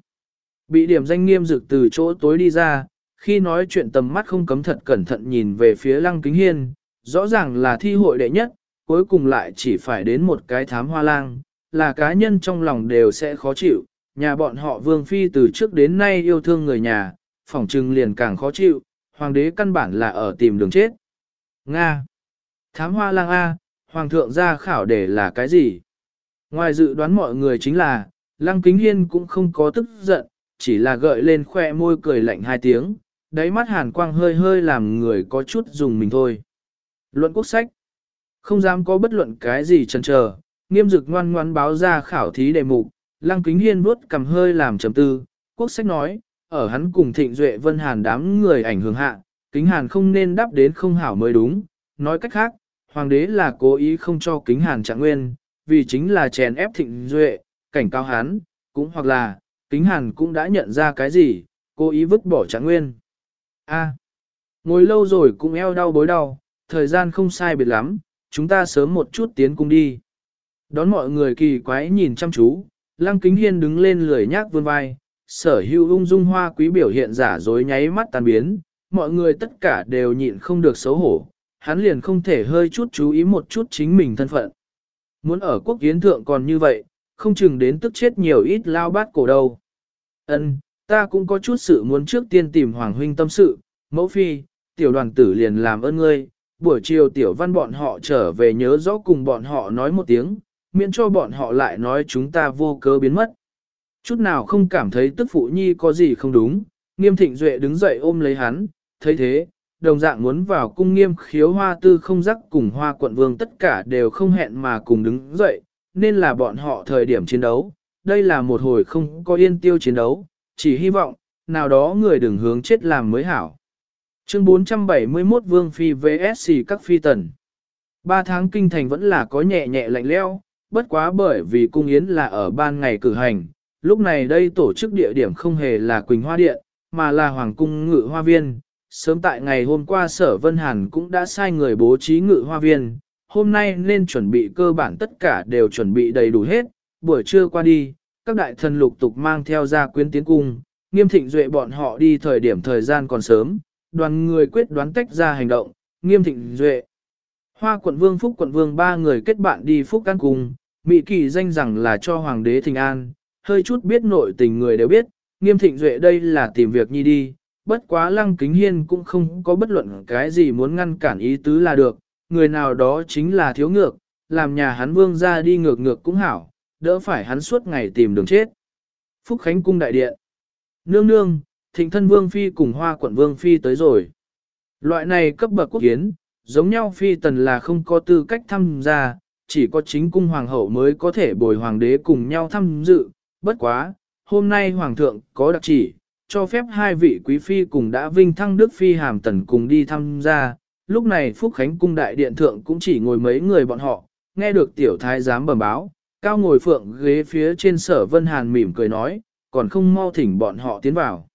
Bị điểm danh nghiêm dực từ chỗ tối đi ra, khi nói chuyện tầm mắt không cấm thật cẩn thận nhìn về phía lăng kính hiên, rõ ràng là thi hội đệ nhất, cuối cùng lại chỉ phải đến một cái thám hoa lang, là cá nhân trong lòng đều sẽ khó chịu, nhà bọn họ vương phi từ trước đến nay yêu thương người nhà, phỏng trừng liền càng khó chịu, hoàng đế căn bản là ở tìm đường chết. Nga Thám hoa lang A, hoàng thượng ra khảo để là cái gì? Ngoài dự đoán mọi người chính là, lăng kính hiên cũng không có tức giận, chỉ là gợi lên khoe môi cười lạnh hai tiếng, đáy mắt hàn quang hơi hơi làm người có chút dùng mình thôi. Luận quốc sách Không dám có bất luận cái gì chần chờ, nghiêm dực ngoan ngoan báo ra khảo thí đề mục, lăng kính hiên vuốt cầm hơi làm trầm tư, quốc sách nói, ở hắn cùng thịnh duệ vân hàn đám người ảnh hưởng hạ, kính hàn không nên đáp đến không hảo mới đúng, nói cách khác, hoàng đế là cố ý không cho kính hàn trạng nguyên, vì chính là chèn ép thịnh duệ, cảnh cáo hắn, cũng hoặc là, kính hàn cũng đã nhận ra cái gì, cố ý vứt bỏ trạng nguyên. A, ngồi lâu rồi cũng eo đau bối đau, thời gian không sai biệt lắm, chúng ta sớm một chút tiến cung đi. Đón mọi người kỳ quái nhìn chăm chú, lăng kính hiên đứng lên lười nhác vươn vai, sở hữu ung dung hoa quý biểu hiện giả dối nháy mắt tan biến, mọi người tất cả đều nhịn không được xấu hổ, hắn liền không thể hơi chút chú ý một chút chính mình thân phận. Muốn ở quốc kiến thượng còn như vậy, không chừng đến tức chết nhiều ít lao bát cổ đâu. Ân, ta cũng có chút sự muốn trước tiên tìm Hoàng huynh tâm sự, mẫu phi, tiểu đoàn tử liền làm ơn ngươi, buổi chiều tiểu văn bọn họ trở về nhớ rõ cùng bọn họ nói một tiếng, miễn cho bọn họ lại nói chúng ta vô cớ biến mất. Chút nào không cảm thấy tức phụ nhi có gì không đúng, nghiêm thịnh duệ đứng dậy ôm lấy hắn, thấy thế, đồng dạng muốn vào cung nghiêm khiếu hoa tư không rắc cùng hoa quận vương tất cả đều không hẹn mà cùng đứng dậy, nên là bọn họ thời điểm chiến đấu, đây là một hồi không có yên tiêu chiến đấu, chỉ hy vọng, nào đó người đừng hướng chết làm mới hảo. Chương 471 Vương Phi VSC các phi tần. Ba tháng kinh thành vẫn là có nhẹ nhẹ lạnh leo, bất quá bởi vì cung yến là ở ban ngày cử hành, lúc này đây tổ chức địa điểm không hề là Quỳnh Hoa Điện, mà là Hoàng cung Ngự Hoa Viên. Sớm tại ngày hôm qua Sở Vân Hàn cũng đã sai người bố trí Ngự Hoa Viên, hôm nay nên chuẩn bị cơ bản tất cả đều chuẩn bị đầy đủ hết, buổi trưa qua đi, các đại thần lục tục mang theo ra quyến tiến cung, nghiêm thịnh duệ bọn họ đi thời điểm thời gian còn sớm, đoàn người quyết đoán tách ra hành động, nghiêm thịnh duệ. Hoa quận vương Phúc quận vương ba người kết bạn đi Phúc căn Cung, Mỹ kỳ danh rằng là cho Hoàng đế Thịnh An, hơi chút biết nội tình người đều biết, nghiêm thịnh duệ đây là tìm việc nhi đi, bất quá lăng kính hiên cũng không có bất luận cái gì muốn ngăn cản ý tứ là được, người nào đó chính là thiếu ngược, làm nhà hắn vương ra đi ngược ngược cũng hảo, đỡ phải hắn suốt ngày tìm đường chết. Phúc Khánh cung đại điện. Nương nương, thịnh thân vương phi cùng hoa quận vương phi tới rồi. Loại này cấp bậc quốc hiến, giống nhau phi tần là không có tư cách tham gia, chỉ có chính cung hoàng hậu mới có thể bồi hoàng đế cùng nhau tham dự. Bất quá, hôm nay hoàng thượng có đặc chỉ, cho phép hai vị quý phi cùng đã vinh thăng đức phi hàm tần cùng đi tham gia. Lúc này Phúc Khánh cung đại điện thượng cũng chỉ ngồi mấy người bọn họ, nghe được tiểu thái giám bẩm báo, cao ngồi phượng ghế phía trên sở vân hàn mỉm cười nói, còn không mau thỉnh bọn họ tiến vào.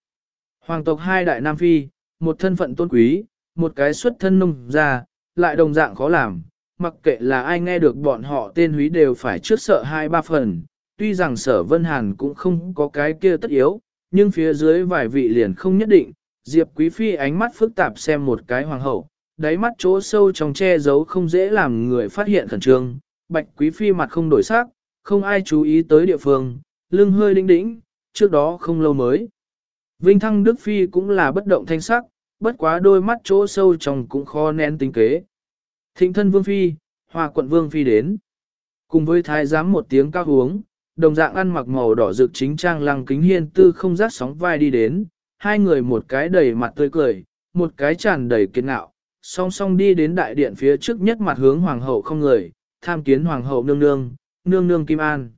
Hoàng tộc hai đại nam phi, một thân phận tôn quý, một cái xuất thân nông gia, lại đồng dạng khó làm, mặc kệ là ai nghe được bọn họ tên húy đều phải trước sợ hai ba phần, tuy rằng sở vân hàn cũng không có cái kia tất yếu, nhưng phía dưới vài vị liền không nhất định, Diệp Quý Phi ánh mắt phức tạp xem một cái hoàng hậu, đáy mắt chỗ sâu trong che giấu không dễ làm người phát hiện khẩn trương, Bạch Quý Phi mặt không đổi sắc, không ai chú ý tới địa phương, lưng hơi đĩnh đĩnh, trước đó không lâu mới. Vinh Thăng Đức Phi cũng là bất động thanh sắc, bất quá đôi mắt chỗ sâu trong cũng khó nén tính kế. Thịnh thân Vương Phi, Hòa quận Vương Phi đến. Cùng với thái giám một tiếng cao uống, đồng dạng ăn mặc màu đỏ rực chính trang lăng kính hiên tư không rát sóng vai đi đến, hai người một cái đầy mặt tươi cười, một cái tràn đầy kiên nạo, song song đi đến đại điện phía trước nhất mặt hướng hoàng hậu không người, tham kiến hoàng hậu nương nương, nương nương kim an.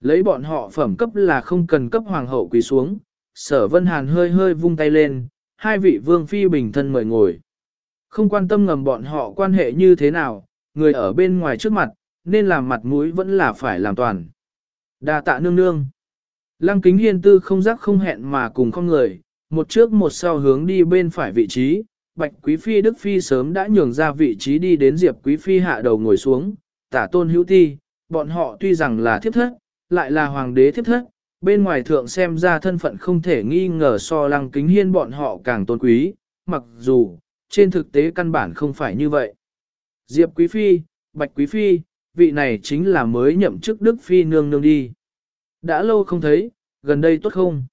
Lấy bọn họ phẩm cấp là không cần cấp hoàng hậu quỳ xuống, sở vân hàn hơi hơi vung tay lên, hai vị vương phi bình thân mời ngồi. Không quan tâm ngầm bọn họ quan hệ như thế nào, người ở bên ngoài trước mặt, nên làm mặt mũi vẫn là phải làm toàn đa tạ nương nương. Lăng kính hiên tư không giác không hẹn mà cùng con người, một trước một sau hướng đi bên phải vị trí, bạch quý phi đức phi sớm đã nhường ra vị trí đi đến diệp quý phi hạ đầu ngồi xuống, tả tôn hữu ti, bọn họ tuy rằng là thiếp thất, lại là hoàng đế thiếp thất, bên ngoài thượng xem ra thân phận không thể nghi ngờ so lăng kính hiên bọn họ càng tôn quý, mặc dù, trên thực tế căn bản không phải như vậy. Diệp Quý Phi, Bạch Quý Phi, vị này chính là mới nhậm chức Đức Phi nương nương đi. Đã lâu không thấy, gần đây tốt không?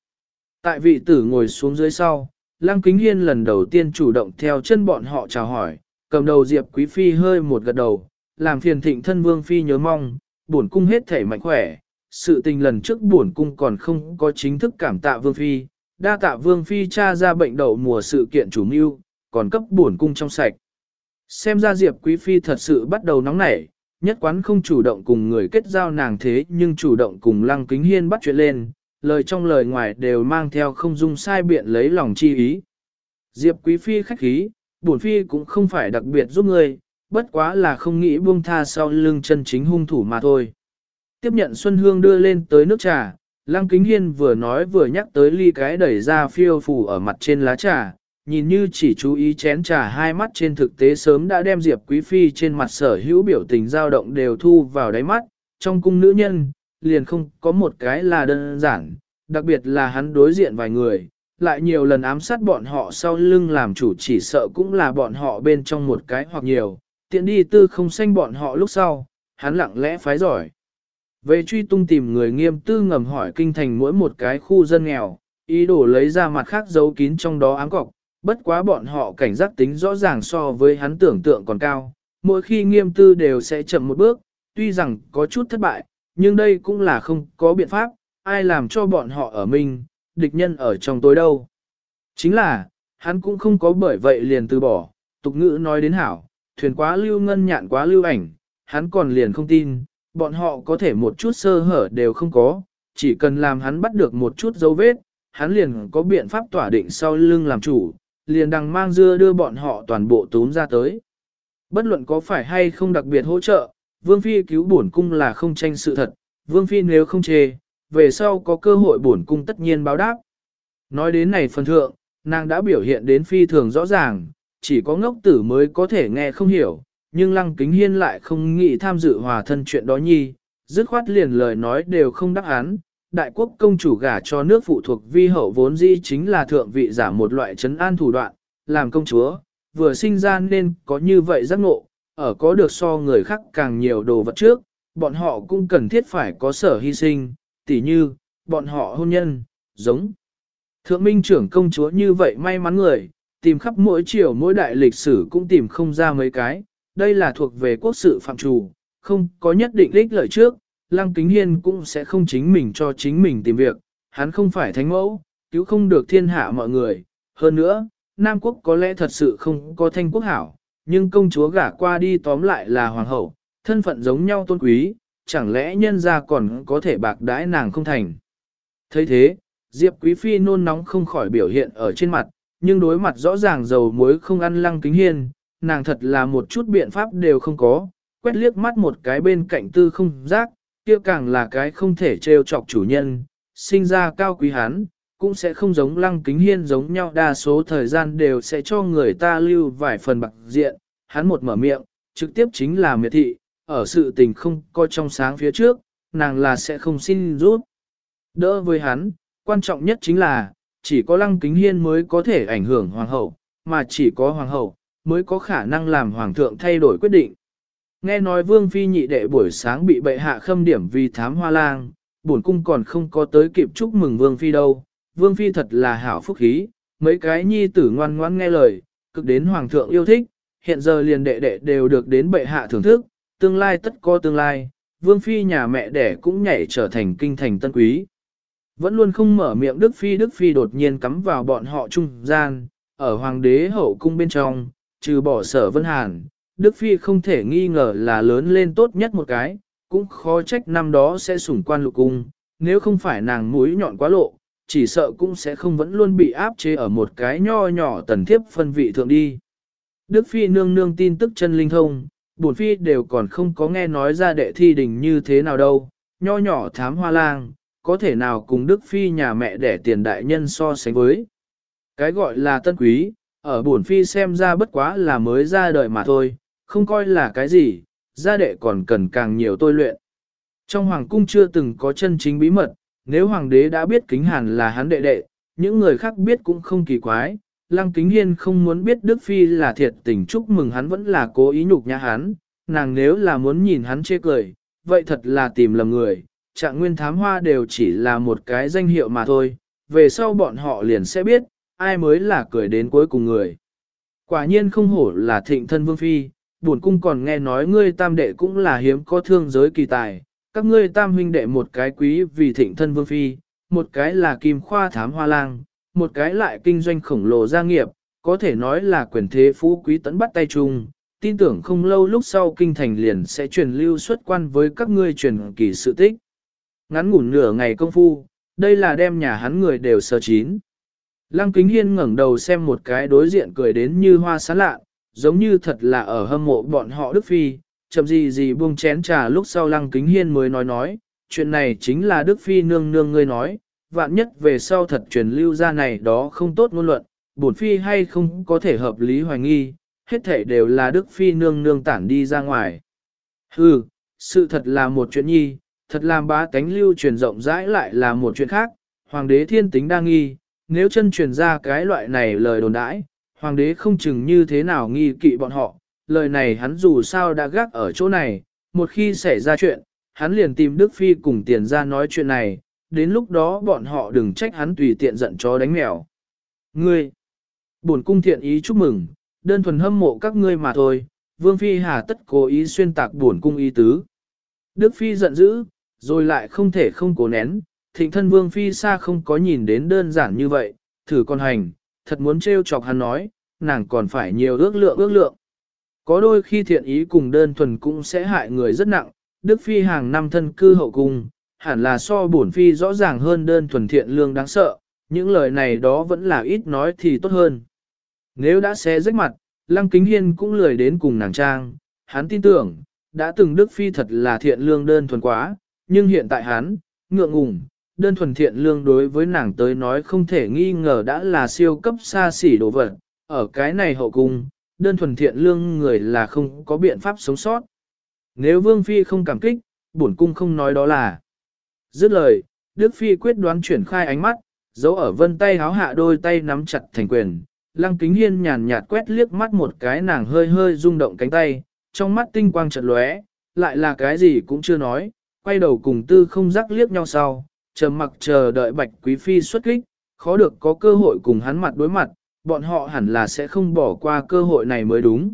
Tại vị tử ngồi xuống dưới sau, Lăng Kính Hiên lần đầu tiên chủ động theo chân bọn họ chào hỏi, cầm đầu Diệp Quý Phi hơi một gật đầu, làm phiền thịnh thân Vương Phi nhớ mong, bổn cung hết thể mạnh khỏe, sự tình lần trước bổn cung còn không có chính thức cảm tạ Vương Phi, đa tạ Vương Phi tra ra bệnh đậu mùa sự kiện chủ mưu, còn cấp bổn cung trong sạch. Xem ra Diệp Quý Phi thật sự bắt đầu nóng nảy, nhất quán không chủ động cùng người kết giao nàng thế nhưng chủ động cùng Lăng Kính Hiên bắt chuyện lên, lời trong lời ngoài đều mang theo không dung sai biện lấy lòng chi ý. Diệp Quý Phi khách khí, bổn Phi cũng không phải đặc biệt giúp người, bất quá là không nghĩ buông tha sau lưng chân chính hung thủ mà thôi. Tiếp nhận Xuân Hương đưa lên tới nước trà, Lăng Kính Hiên vừa nói vừa nhắc tới ly cái đẩy ra phiêu phù ở mặt trên lá trà, nhìn như chỉ chú ý chén trà hai mắt trên thực tế sớm đã đem Diệp Quý Phi trên mặt sở hữu biểu tình dao động đều thu vào đáy mắt, trong cung nữ nhân, liền không có một cái là đơn giản, đặc biệt là hắn đối diện vài người, lại nhiều lần ám sát bọn họ sau lưng làm chủ chỉ sợ cũng là bọn họ bên trong một cái hoặc nhiều, tiện đi tư không xanh bọn họ lúc sau, hắn lặng lẽ phái giỏi. Về truy tung tìm người nghiêm tư ngầm hỏi kinh thành mỗi một cái khu dân nghèo, ý đồ lấy ra mặt khác giấu kín trong đó áng cọc, bất quá bọn họ cảnh giác tính rõ ràng so với hắn tưởng tượng còn cao, mỗi khi nghiêm tư đều sẽ chậm một bước, tuy rằng có chút thất bại, nhưng đây cũng là không có biện pháp, ai làm cho bọn họ ở mình, địch nhân ở trong tối đâu. Chính là, hắn cũng không có bởi vậy liền từ bỏ, tục ngữ nói đến hảo, thuyền quá lưu ngân nhạn quá lưu ảnh, hắn còn liền không tin, bọn họ có thể một chút sơ hở đều không có, chỉ cần làm hắn bắt được một chút dấu vết, hắn liền có biện pháp tỏa định sau lưng làm chủ, liền đằng mang dưa đưa bọn họ toàn bộ túm ra tới. Bất luận có phải hay không đặc biệt hỗ trợ, Vương Phi cứu bổn cung là không tranh sự thật, Vương Phi nếu không chê, về sau có cơ hội bổn cung tất nhiên báo đáp. Nói đến này phần thượng, nàng đã biểu hiện đến phi thường rõ ràng, chỉ có ngốc tử mới có thể nghe không hiểu, nhưng lăng kính hiên lại không nghĩ tham dự hòa thân chuyện đó nhi, dứt khoát liền lời nói đều không đáp án. Đại quốc công chủ gả cho nước phụ thuộc vi hậu vốn di chính là thượng vị giả một loại trấn an thủ đoạn, làm công chúa, vừa sinh ra nên có như vậy giác ngộ, ở có được so người khác càng nhiều đồ vật trước, bọn họ cũng cần thiết phải có sở hy sinh, tỉ như, bọn họ hôn nhân, giống. Thượng minh trưởng công chúa như vậy may mắn người, tìm khắp mỗi chiều mỗi đại lịch sử cũng tìm không ra mấy cái, đây là thuộc về quốc sự phạm trù, không có nhất định ích lợi trước, Lăng Kính Hiên cũng sẽ không chính mình cho chính mình tìm việc, hắn không phải thánh mẫu, cứu không được thiên hạ mọi người. Hơn nữa, Nam Quốc có lẽ thật sự không có thanh quốc hảo, nhưng công chúa gả qua đi tóm lại là hoàng hậu, thân phận giống nhau tôn quý, chẳng lẽ nhân ra còn có thể bạc đãi nàng không thành. thấy thế, Diệp Quý Phi nôn nóng không khỏi biểu hiện ở trên mặt, nhưng đối mặt rõ ràng dầu muối không ăn lăng kính hiên, nàng thật là một chút biện pháp đều không có, quét liếc mắt một cái bên cạnh tư không giác, kia càng là cái không thể trêu chọc chủ nhân, sinh ra cao quý hắn, cũng sẽ không giống lăng kính hiên giống nhau đa số thời gian đều sẽ cho người ta lưu vài phần bạc diện, hắn một mở miệng, trực tiếp chính là miệt thị, ở sự tình không coi trong sáng phía trước, nàng là sẽ không xin rút. Đỡ với hắn, quan trọng nhất chính là, chỉ có lăng kính hiên mới có thể ảnh hưởng hoàng hậu, mà chỉ có hoàng hậu, mới có khả năng làm hoàng thượng thay đổi quyết định. Nghe nói vương phi nhị đệ buổi sáng bị bệ hạ khâm điểm vì thám hoa lang, bổn cung còn không có tới kịp chúc mừng vương phi đâu. Vương phi thật là hảo phúc khí, mấy cái nhi tử ngoan ngoãn nghe lời, cực đến hoàng thượng yêu thích, hiện giờ liền đệ đệ đều được đến bệ hạ thưởng thức, tương lai tất có tương lai, vương phi nhà mẹ đẻ cũng nhảy trở thành kinh thành tân quý. Vẫn luôn không mở miệng Đức Phi Đức Phi đột nhiên cắm vào bọn họ trung gian, ở hoàng đế hậu cung bên trong, trừ bỏ sở vân hàn, Đức Phi không thể nghi ngờ là lớn lên tốt nhất một cái, cũng khó trách năm đó sẽ sủng quan lục cung, nếu không phải nàng mũi nhọn quá lộ, chỉ sợ cũng sẽ không vẫn luôn bị áp chế ở một cái nho nhỏ tần thiếp phân vị thượng đi. Đức Phi nương nương tin tức chân linh thông, bổn Phi đều còn không có nghe nói ra đệ thi đình như thế nào đâu, nho nhỏ thám hoa lang, có thể nào cùng Đức Phi nhà mẹ đẻ tiền đại nhân so sánh với. Cái gọi là tân quý, ở bổn Phi xem ra bất quá là mới ra đời mà thôi, không coi là cái gì, gia đệ còn cần càng nhiều tôi luyện. Trong hoàng cung chưa từng có chân chính bí mật, nếu hoàng đế đã biết kính hàn là hắn đệ đệ, những người khác biết cũng không kỳ quái. Lăng kính hiên không muốn biết Đức Phi là thiệt tình chúc mừng hắn vẫn là cố ý nhục nhã hắn, nàng nếu là muốn nhìn hắn chê cười, vậy thật là tìm lầm người, trạng nguyên thám hoa đều chỉ là một cái danh hiệu mà thôi, về sau bọn họ liền sẽ biết, ai mới là cười đến cuối cùng người. Quả nhiên không hổ là thịnh thân vương phi, buồn cung còn nghe nói ngươi tam đệ cũng là hiếm có thương giới kỳ tài, các ngươi tam huynh đệ một cái quý vì thịnh thân vương phi, một cái là kim khoa thám hoa lang, một cái lại kinh doanh khổng lồ gia nghiệp, có thể nói là quyền thế phú quý tấn bắt tay chung, tin tưởng không lâu lúc sau kinh thành liền sẽ truyền lưu xuất quan với các ngươi truyền kỳ sự tích. Ngắn ngủn nửa ngày công phu, đây là đem nhà hắn người đều sơ chín. Lăng kính hiên ngẩng đầu xem một cái đối diện cười đến như hoa sán lạ, giống như thật là ở hâm mộ bọn họ Đức Phi, chậm gì gì buông chén trà lúc sau lăng kính hiên mới nói nói, chuyện này chính là Đức Phi nương nương ngươi nói, vạn nhất về sau thật truyền lưu ra này đó không tốt ngôn luận, bổn Phi hay không có thể hợp lý hoài nghi, hết thể đều là Đức Phi nương nương tản đi ra ngoài. Hừ, sự thật là một chuyện nhi, thật làm bá tánh lưu truyền rộng rãi lại là một chuyện khác, hoàng đế thiên tính đang nghi, nếu chân truyền ra cái loại này lời đồn đãi, hoàng đế không chừng như thế nào nghi kỵ bọn họ, lời này hắn dù sao đã gác ở chỗ này, một khi xảy ra chuyện, hắn liền tìm Đức Phi cùng tiền ra nói chuyện này, đến lúc đó bọn họ đừng trách hắn tùy tiện giận chó đánh mèo. Ngươi, bổn cung thiện ý chúc mừng, đơn thuần hâm mộ các ngươi mà thôi, Vương Phi hà tất cố ý xuyên tạc bổn cung ý tứ. Đức Phi giận dữ, rồi lại không thể không cố nén, thịnh thân Vương Phi xa không có nhìn đến đơn giản như vậy, thử con hành, thật muốn trêu chọc hắn nói, nàng còn phải nhiều ước lượng ước lượng. Có đôi khi thiện ý cùng đơn thuần cũng sẽ hại người rất nặng, Đức Phi hàng năm thân cư hậu cung, hẳn là so bổn Phi rõ ràng hơn đơn thuần thiện lương đáng sợ, những lời này đó vẫn là ít nói thì tốt hơn. Nếu đã xé rách mặt, Lăng Kính Hiên cũng lười đến cùng nàng trang, hắn tin tưởng, đã từng Đức Phi thật là thiện lương đơn thuần quá, nhưng hiện tại hắn, ngượng ngùng, đơn thuần thiện lương đối với nàng tới nói không thể nghi ngờ đã là siêu cấp xa xỉ đồ vật, ở cái này hậu cung, đơn thuần thiện lương người là không có biện pháp sống sót. Nếu Vương Phi không cảm kích, bổn cung không nói đó là. Dứt lời, Đức Phi quyết đoán chuyển khai ánh mắt, giấu ở vân tay háo hạ đôi tay nắm chặt thành quyền. Lăng kính hiên nhàn nhạt quét liếc mắt một cái nàng hơi hơi rung động cánh tay, trong mắt tinh quang chợt lóe, lại là cái gì cũng chưa nói, quay đầu cùng tư không rắc liếc nhau sau, trầm mặc chờ đợi bạch quý phi xuất kích, khó được có cơ hội cùng hắn mặt đối mặt, bọn họ hẳn là sẽ không bỏ qua cơ hội này mới đúng.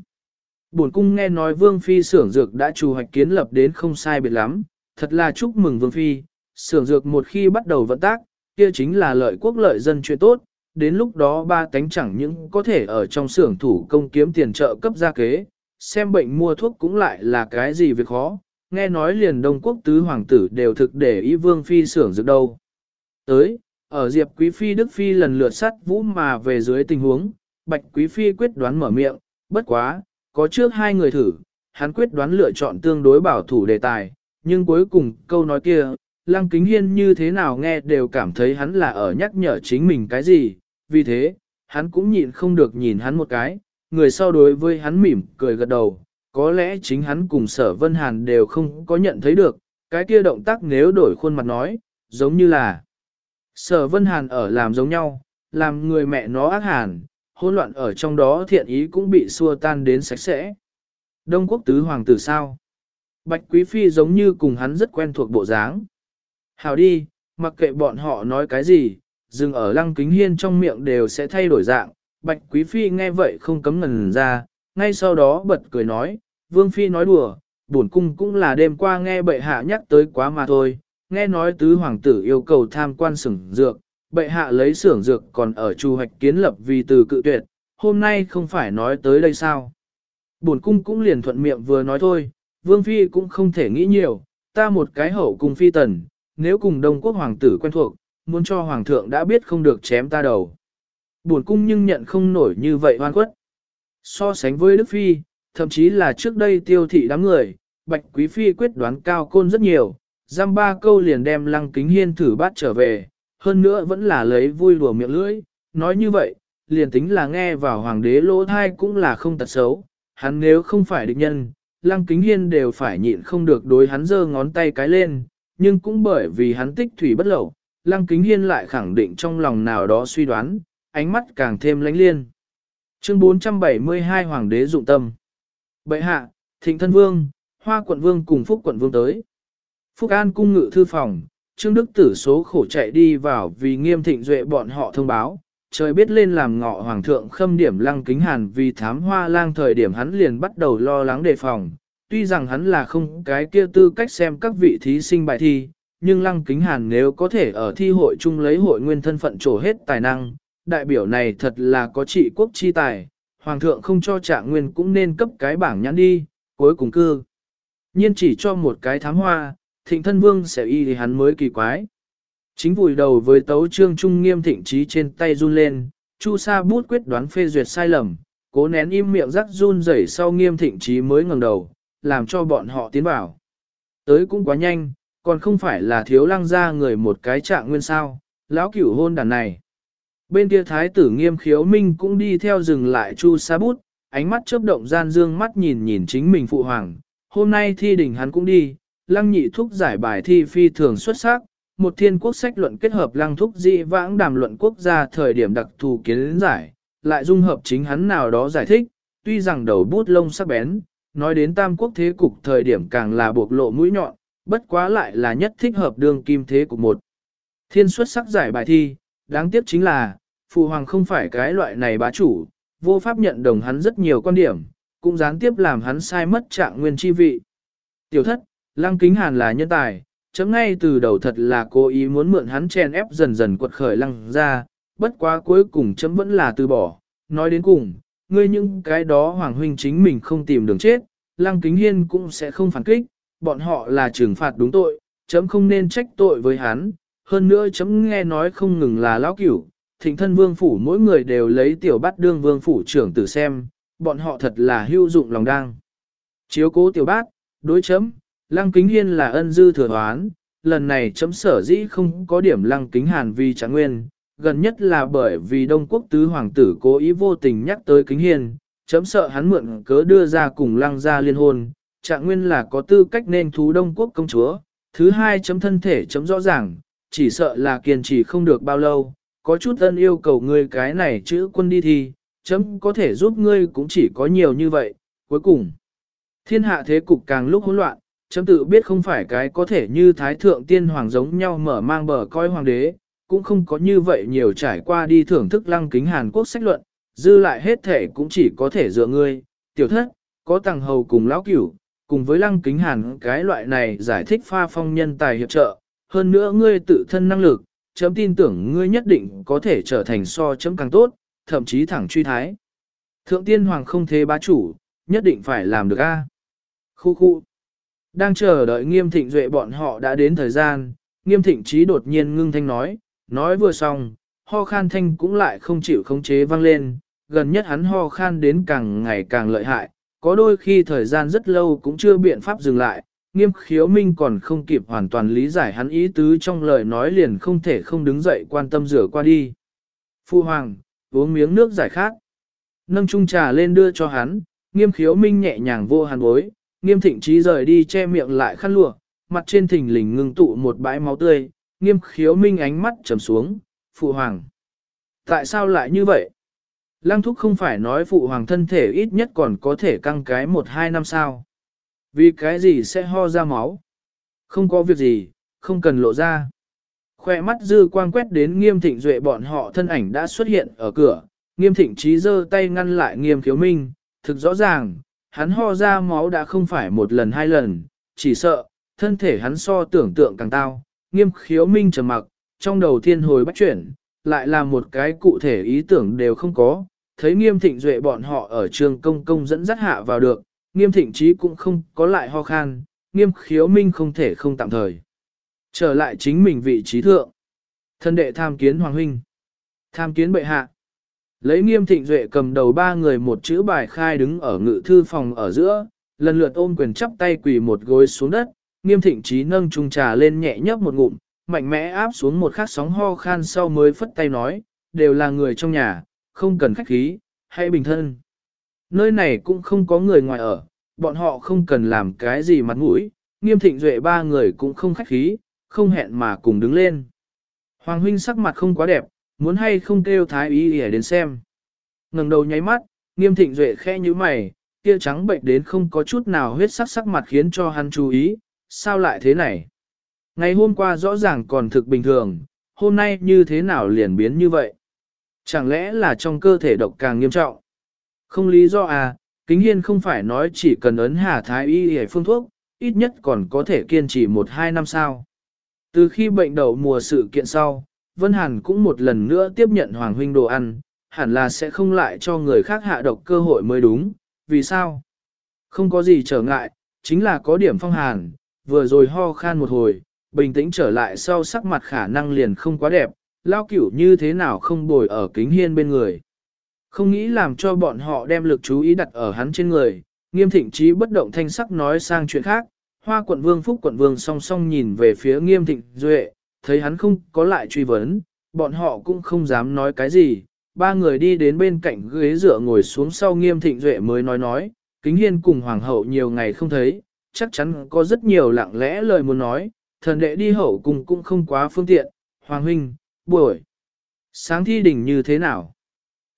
Bổn cung nghe nói Vương Phi xưởng dược đã chủ hoạch kiến lập đến không sai biệt lắm, thật là chúc mừng Vương Phi, xưởng dược một khi bắt đầu vận tác, kia chính là lợi quốc lợi dân chuyện tốt, đến lúc đó ba tánh chẳng những có thể ở trong xưởng thủ công kiếm tiền trợ cấp gia kế, xem bệnh mua thuốc cũng lại là cái gì việc khó, nghe nói liền Đông Quốc tứ hoàng tử đều thực để ý Vương Phi sưởng dược đâu. Tới, ở Diệp Quý Phi Đức Phi lần lượt sắt vũ mà về dưới tình huống, Bạch Quý Phi quyết đoán mở miệng, bất quá, có trước hai người thử, hắn quyết đoán lựa chọn tương đối bảo thủ đề tài, nhưng cuối cùng câu nói kia, Lăng Kính Hiên như thế nào nghe đều cảm thấy hắn là ở nhắc nhở chính mình cái gì, vì thế, hắn cũng nhịn không được nhìn hắn một cái, người sau đối với hắn mỉm cười gật đầu, có lẽ chính hắn cùng sở Vân Hàn đều không có nhận thấy được, cái kia động tác nếu đổi khuôn mặt nói, giống như là Sở Vân Hàn ở làm giống nhau, làm người mẹ nó ác hàn, hỗn loạn ở trong đó thiện ý cũng bị xua tan đến sạch sẽ. Đông quốc tứ hoàng tử sao? Bạch Quý Phi giống như cùng hắn rất quen thuộc bộ dáng. Hào đi, mặc kệ bọn họ nói cái gì, dừng ở lăng kính hiên trong miệng đều sẽ thay đổi dạng. Bạch Quý Phi nghe vậy không cấm ngần ra, ngay sau đó bật cười nói, Vương Phi nói đùa, bổn cung cũng là đêm qua nghe bệ hạ nhắc tới quá mà thôi, nghe nói tứ hoàng tử yêu cầu tham quan xưởng dược, bệ hạ lấy xưởng dược còn ở chu hoạch kiến lập vì từ cự tuyệt, hôm nay không phải nói tới đây sao. Bổn cung cũng liền thuận miệng vừa nói thôi, vương phi cũng không thể nghĩ nhiều, ta một cái hậu cung phi tần, nếu cùng đông quốc hoàng tử quen thuộc, muốn cho hoàng thượng đã biết không được chém ta đầu. Bổn cung nhưng nhận không nổi như vậy hoan quất. So sánh với Đức Phi, thậm chí là trước đây tiêu thị đám người, Bạch Quý Phi quyết đoán cao côn rất nhiều, giam ba câu liền đem lăng kính hiên thử bắt trở về, hơn nữa vẫn là lấy vui đùa miệng lưỡi, nói như vậy, liền tính là nghe vào hoàng đế lỗ thai cũng là không tật xấu, hắn nếu không phải địch nhân, lăng kính hiên đều phải nhịn không được đối hắn giơ ngón tay cái lên, nhưng cũng bởi vì hắn tích thủy bất lậu, lăng kính hiên lại khẳng định trong lòng nào đó suy đoán, ánh mắt càng thêm lánh liên. Chương 472 Hoàng đế dụng tâm Bệ hạ, thịnh thân vương, hoa quận vương cùng phúc quận vương tới. Phúc An cung ngự thư phòng, Trương Đức Tử số khổ chạy đi vào vì nghiêm thịnh duệ bọn họ thông báo, trời biết lên làm ngọ hoàng thượng khâm điểm lăng kính hàn vì thám hoa lang thời điểm hắn liền bắt đầu lo lắng đề phòng. Tuy rằng hắn là không cái kia tư cách xem các vị thí sinh bài thi, nhưng lăng kính hàn nếu có thể ở thi hội chung lấy hội nguyên thân phận trổ hết tài năng, đại biểu này thật là có trị quốc chi tài, hoàng thượng không cho trạng nguyên cũng nên cấp cái bảng nhãn đi, cuối cùng cư. Nhiên chỉ cho một cái thám hoa, thịnh thân vương sẽ y thì hắn mới kỳ quái. Chính vùi đầu với tấu trương trung nghiêm thịnh trí trên tay run lên, chu sa bút quyết đoán phê duyệt sai lầm, cố nén im miệng rắc run rẩy sau nghiêm thịnh trí mới ngẩng đầu, làm cho bọn họ tiến vào. Tới cũng quá nhanh, còn không phải là thiếu lăng ra người một cái trạng nguyên sao, lão cửu hôn đàn này. Bên kia thái tử nghiêm khiếu minh cũng đi theo dừng lại chu sa bút, ánh mắt chớp động gian dương mắt nhìn nhìn chính mình phụ hoàng. Hôm nay thi đình hắn cũng đi, lăng nhị thúc giải bài thi phi thường xuất sắc, một thiên quốc sách luận kết hợp lăng thúc dị vãng đàm luận quốc gia thời điểm đặc thù kiến giải, lại dung hợp chính hắn nào đó giải thích, tuy rằng đầu bút lông sắc bén, nói đến tam quốc thế cục thời điểm càng là buộc lộ mũi nhọn, bất quá lại là nhất thích hợp đương kim thế cục một. Thiên xuất sắc giải bài thi, đáng tiếc chính là, phụ hoàng không phải cái loại này bá chủ, vô pháp nhận đồng hắn rất nhiều quan điểm, cũng gián tiếp làm hắn sai mất trạng nguyên chi vị. Tiểu thất, lăng kính hàn là nhân tài, chấm ngay từ đầu thật là cố ý muốn mượn hắn chen ép dần dần quật khởi lăng ra, bất quá cuối cùng chấm vẫn là từ bỏ, nói đến cùng, ngươi những cái đó hoàng huynh chính mình không tìm đường chết, lăng kính hiên cũng sẽ không phản kích, bọn họ là trừng phạt đúng tội, chấm không nên trách tội với hắn, hơn nữa chấm nghe nói không ngừng là lão cửu, thịnh thân vương phủ mỗi người đều lấy tiểu bát đương vương phủ trưởng tử xem, bọn họ thật là hữu dụng lòng đang. Chiếu cố tiểu bát, đối chấm, lăng kính hiên là ân dư thừa hoán, lần này chấm sở dĩ không có điểm lăng kính hàn vì tráng nguyên, gần nhất là bởi vì Đông Quốc tứ hoàng tử cố ý vô tình nhắc tới kính hiên, chấm sợ hắn mượn cớ đưa ra cùng lăng ra liên hôn, trạng nguyên là có tư cách nên thú Đông Quốc công chúa, thứ hai chấm thân thể chấm rõ ràng, chỉ sợ là kiên trì không được bao lâu, có chút ân yêu cầu ngươi cái này chữ quân đi thì, chấm có thể giúp ngươi cũng chỉ có nhiều như vậy, cuối cùng. Thiên hạ thế cục càng lúc hỗn loạn, chấm tự biết không phải cái có thể như thái thượng tiên hoàng giống nhau mở mang bờ coi hoàng đế, cũng không có như vậy nhiều trải qua đi thưởng thức lăng kính Hàn Quốc sách luận, dư lại hết thể cũng chỉ có thể dựa ngươi, tiểu thất, có tàng hầu cùng lão cửu, cùng với lăng kính Hàn cái loại này giải thích pha phong nhân tài hiệp trợ, hơn nữa ngươi tự thân năng lực, chấm tin tưởng ngươi nhất định có thể trở thành so chấm càng tốt, thậm chí thẳng truy thái. Thượng tiên hoàng không thế bá chủ, nhất định phải làm được a. Khu khu. Đang chờ đợi nghiêm thịnh duệ bọn họ đã đến thời gian, nghiêm thịnh trí đột nhiên ngưng thanh nói, nói vừa xong, ho khan thanh cũng lại không chịu khống chế vang lên, gần nhất hắn ho khan đến càng ngày càng lợi hại, có đôi khi thời gian rất lâu cũng chưa biện pháp dừng lại, nghiêm khiếu minh còn không kịp hoàn toàn lý giải hắn ý tứ trong lời nói liền không thể không đứng dậy quan tâm rửa qua đi. Phu hoàng, uống miếng nước giải khát. Nâng chung trà lên đưa cho hắn, nghiêm khiếu minh nhẹ nhàng vô hàn bối, nghiêm thịnh trí rời đi che miệng lại khăn lụa, mặt trên thình lình ngưng tụ một bãi máu tươi, nghiêm khiếu minh ánh mắt trầm xuống, phụ hoàng. Tại sao lại như vậy? Lăng thúc không phải nói phụ hoàng thân thể ít nhất còn có thể căng cái một hai năm sao. Vì cái gì sẽ ho ra máu? Không có việc gì, không cần lộ ra. Khoe mắt dư quang quét đến nghiêm thịnh duệ bọn họ thân ảnh đã xuất hiện ở cửa, nghiêm thịnh trí giơ tay ngăn lại nghiêm khiếu minh, thực rõ ràng, hắn ho ra máu đã không phải một lần hai lần, chỉ sợ, thân thể hắn so tưởng tượng càng tao, nghiêm khiếu minh trầm mặc, trong đầu thiên hồi bắt chuyển, lại là một cái cụ thể ý tưởng đều không có, thấy nghiêm thịnh duệ bọn họ ở trường công công dẫn dắt hạ vào được, nghiêm thịnh trí cũng không có lại ho khan, nghiêm khiếu minh không thể không tạm thời. Trở lại chính mình vị trí thượng. Thân đệ tham kiến hoàng huynh. Tham kiến bệ hạ. Lấy nghiêm thịnh duệ cầm đầu ba người một chữ bài khai đứng ở ngự thư phòng ở giữa, lần lượt ôm quyền chắp tay quỳ một gối xuống đất, nghiêm thịnh trí nâng chung trà lên nhẹ nhấp một ngụm, mạnh mẽ áp xuống một khát sóng ho khan sau mới phất tay nói, đều là người trong nhà, không cần khách khí, hãy bình thân. Nơi này cũng không có người ngoài ở, bọn họ không cần làm cái gì mặt mũi, nghiêm thịnh duệ ba người cũng không khách khí, không hẹn mà cùng đứng lên. Hoàng huynh sắc mặt không quá đẹp, muốn hay không kêu thái ý để đến xem. ngẩng đầu nháy mắt, nghiêm thịnh duệ khe như mày, kia trắng bệnh đến không có chút nào huyết sắc sắc mặt khiến cho hắn chú ý, sao lại thế này? Ngày hôm qua rõ ràng còn thực bình thường, hôm nay như thế nào liền biến như vậy? Chẳng lẽ là trong cơ thể độc càng nghiêm trọng? Không lý do à, kính hiên không phải nói chỉ cần ấn hà thái y hề phương thuốc, ít nhất còn có thể kiên trì một hai năm sau. Từ khi bệnh đầu mùa sự kiện sau, Vân Hàn cũng một lần nữa tiếp nhận Hoàng Huynh đồ ăn, hẳn là sẽ không lại cho người khác hạ độc cơ hội mới đúng, vì sao? Không có gì trở ngại, chính là có điểm phong hàn, vừa rồi ho khan một hồi, bình tĩnh trở lại sau sắc mặt khả năng liền không quá đẹp, lao cửu như thế nào không bồi ở kính hiên bên người. Không nghĩ làm cho bọn họ đem lực chú ý đặt ở hắn trên người, nghiêm thịnh trí bất động thanh sắc nói sang chuyện khác, hoa quận vương phúc quận vương song song nhìn về phía nghiêm thịnh duệ, thấy hắn không có lại truy vấn, bọn họ cũng không dám nói cái gì. Ba người đi đến bên cạnh ghế dựa ngồi xuống sau nghiêm thịnh duệ mới nói nói, kính hiên cùng hoàng hậu nhiều ngày không thấy, chắc chắn có rất nhiều lặng lẽ lời muốn nói, thần đệ đi hậu cùng cũng không quá phương tiện, hoàng huynh, buổi. Sáng thi đỉnh như thế nào?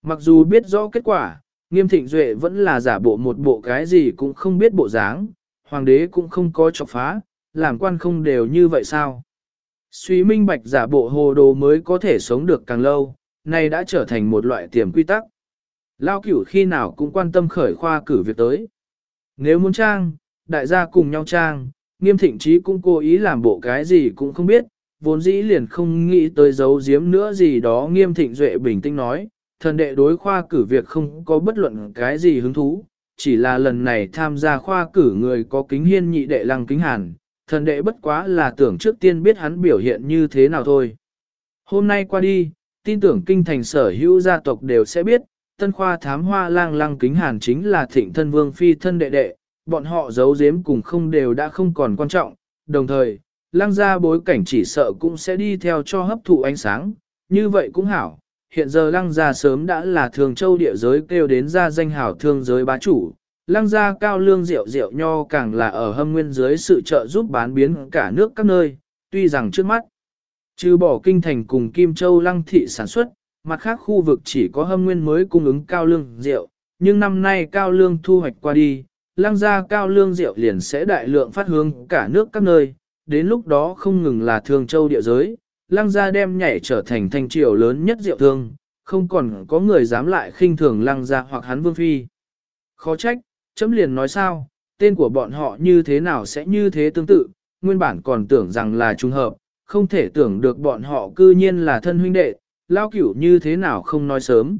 Mặc dù biết rõ kết quả, nghiêm thịnh duệ vẫn là giả bộ một bộ cái gì cũng không biết bộ dáng, hoàng đế cũng không có chọc phá, làm quan không đều như vậy sao? Suy minh bạch giả bộ hồ đồ mới có thể sống được càng lâu, nay đã trở thành một loại tiềm quy tắc. Lao cửu khi nào cũng quan tâm khởi khoa cử việc tới. Nếu muốn trang, đại gia cùng nhau trang, nghiêm thịnh trí cũng cố ý làm bộ cái gì cũng không biết, vốn dĩ liền không nghĩ tới giấu giếm nữa gì đó nghiêm thịnh duệ bình tĩnh nói, thần đệ đối khoa cử việc không có bất luận cái gì hứng thú, chỉ là lần này tham gia khoa cử người có kính hiên nhị đệ lăng kính hàn, thần đệ bất quá là tưởng trước tiên biết hắn biểu hiện như thế nào thôi. Hôm nay qua đi, tin tưởng kinh thành sở hữu gia tộc đều sẽ biết, tân khoa thám hoa lang lăng kính hàn chính là thịnh thân vương phi thân đệ đệ, bọn họ giấu giếm cùng không đều đã không còn quan trọng, đồng thời, lăng gia bối cảnh chỉ sợ cũng sẽ đi theo cho hấp thụ ánh sáng, như vậy cũng hảo. Hiện giờ lăng gia sớm đã là thường châu địa giới kêu đến ra danh hảo thương giới bá chủ, lăng gia cao lương rượu rượu nho càng là ở hâm nguyên dưới sự trợ giúp bán biến cả nước các nơi, tuy rằng trước mắt, trừ bỏ kinh thành cùng Kim Châu lăng thị sản xuất, mặt khác khu vực chỉ có hâm nguyên mới cung ứng cao lương rượu, nhưng năm nay cao lương thu hoạch qua đi, lăng gia cao lương rượu liền sẽ đại lượng phát hướng cả nước các nơi, đến lúc đó không ngừng là thường châu địa giới, lăng gia đem nhảy trở thành thành triều lớn nhất rượu thương, không còn có người dám lại khinh thường lăng gia hoặc hắn vương phi. Khó trách, chấm liền nói sao, tên của bọn họ như thế nào sẽ như thế tương tự, nguyên bản còn tưởng rằng là trùng hợp, không thể tưởng được bọn họ cư nhiên là thân huynh đệ, lao cửu như thế nào không nói sớm.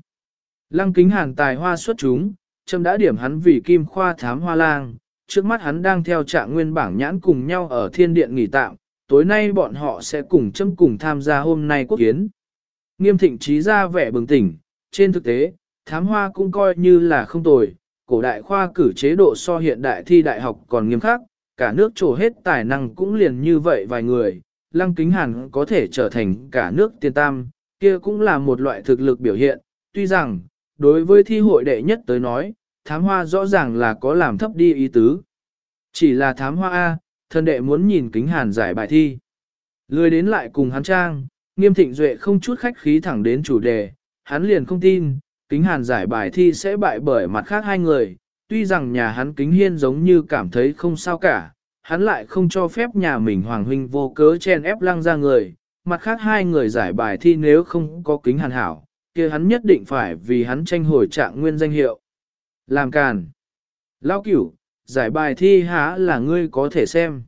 Lăng kính hàn tài hoa xuất chúng, châm đã điểm hắn vì kim khoa thám hoa lang, trước mắt hắn đang theo trạng nguyên bảng nhãn cùng nhau ở thiên điện nghỉ tạm, tối nay bọn họ sẽ cùng châm cùng tham gia hôm nay quốc kiến. Nghiêm thịnh trí ra vẻ bừng tỉnh, trên thực tế, thám hoa cũng coi như là không tồi, cổ đại khoa cử chế độ so hiện đại thi đại học còn nghiêm khắc, cả nước trổ hết tài năng cũng liền như vậy vài người, lăng kính hàn có thể trở thành cả nước tiên tam, kia cũng là một loại thực lực biểu hiện, tuy rằng, đối với thi hội đệ nhất tới nói, thám hoa rõ ràng là có làm thấp đi ý tứ. Chỉ là thám hoa A, thân đệ muốn nhìn kính hàn giải bài thi. Lười đến lại cùng hắn trang, nghiêm thịnh duệ không chút khách khí thẳng đến chủ đề, hắn liền không tin, kính hàn giải bài thi sẽ bại bởi mặt khác hai người, tuy rằng nhà hắn kính hiên giống như cảm thấy không sao cả, hắn lại không cho phép nhà mình hoàng huynh vô cớ chen ép lăng ra người, mặt khác hai người giải bài thi nếu không có kính hàn hảo, kia hắn nhất định phải vì hắn tranh hồi trạng nguyên danh hiệu. Làm càn. Lao cửu, giải bài thi há là ngươi có thể xem.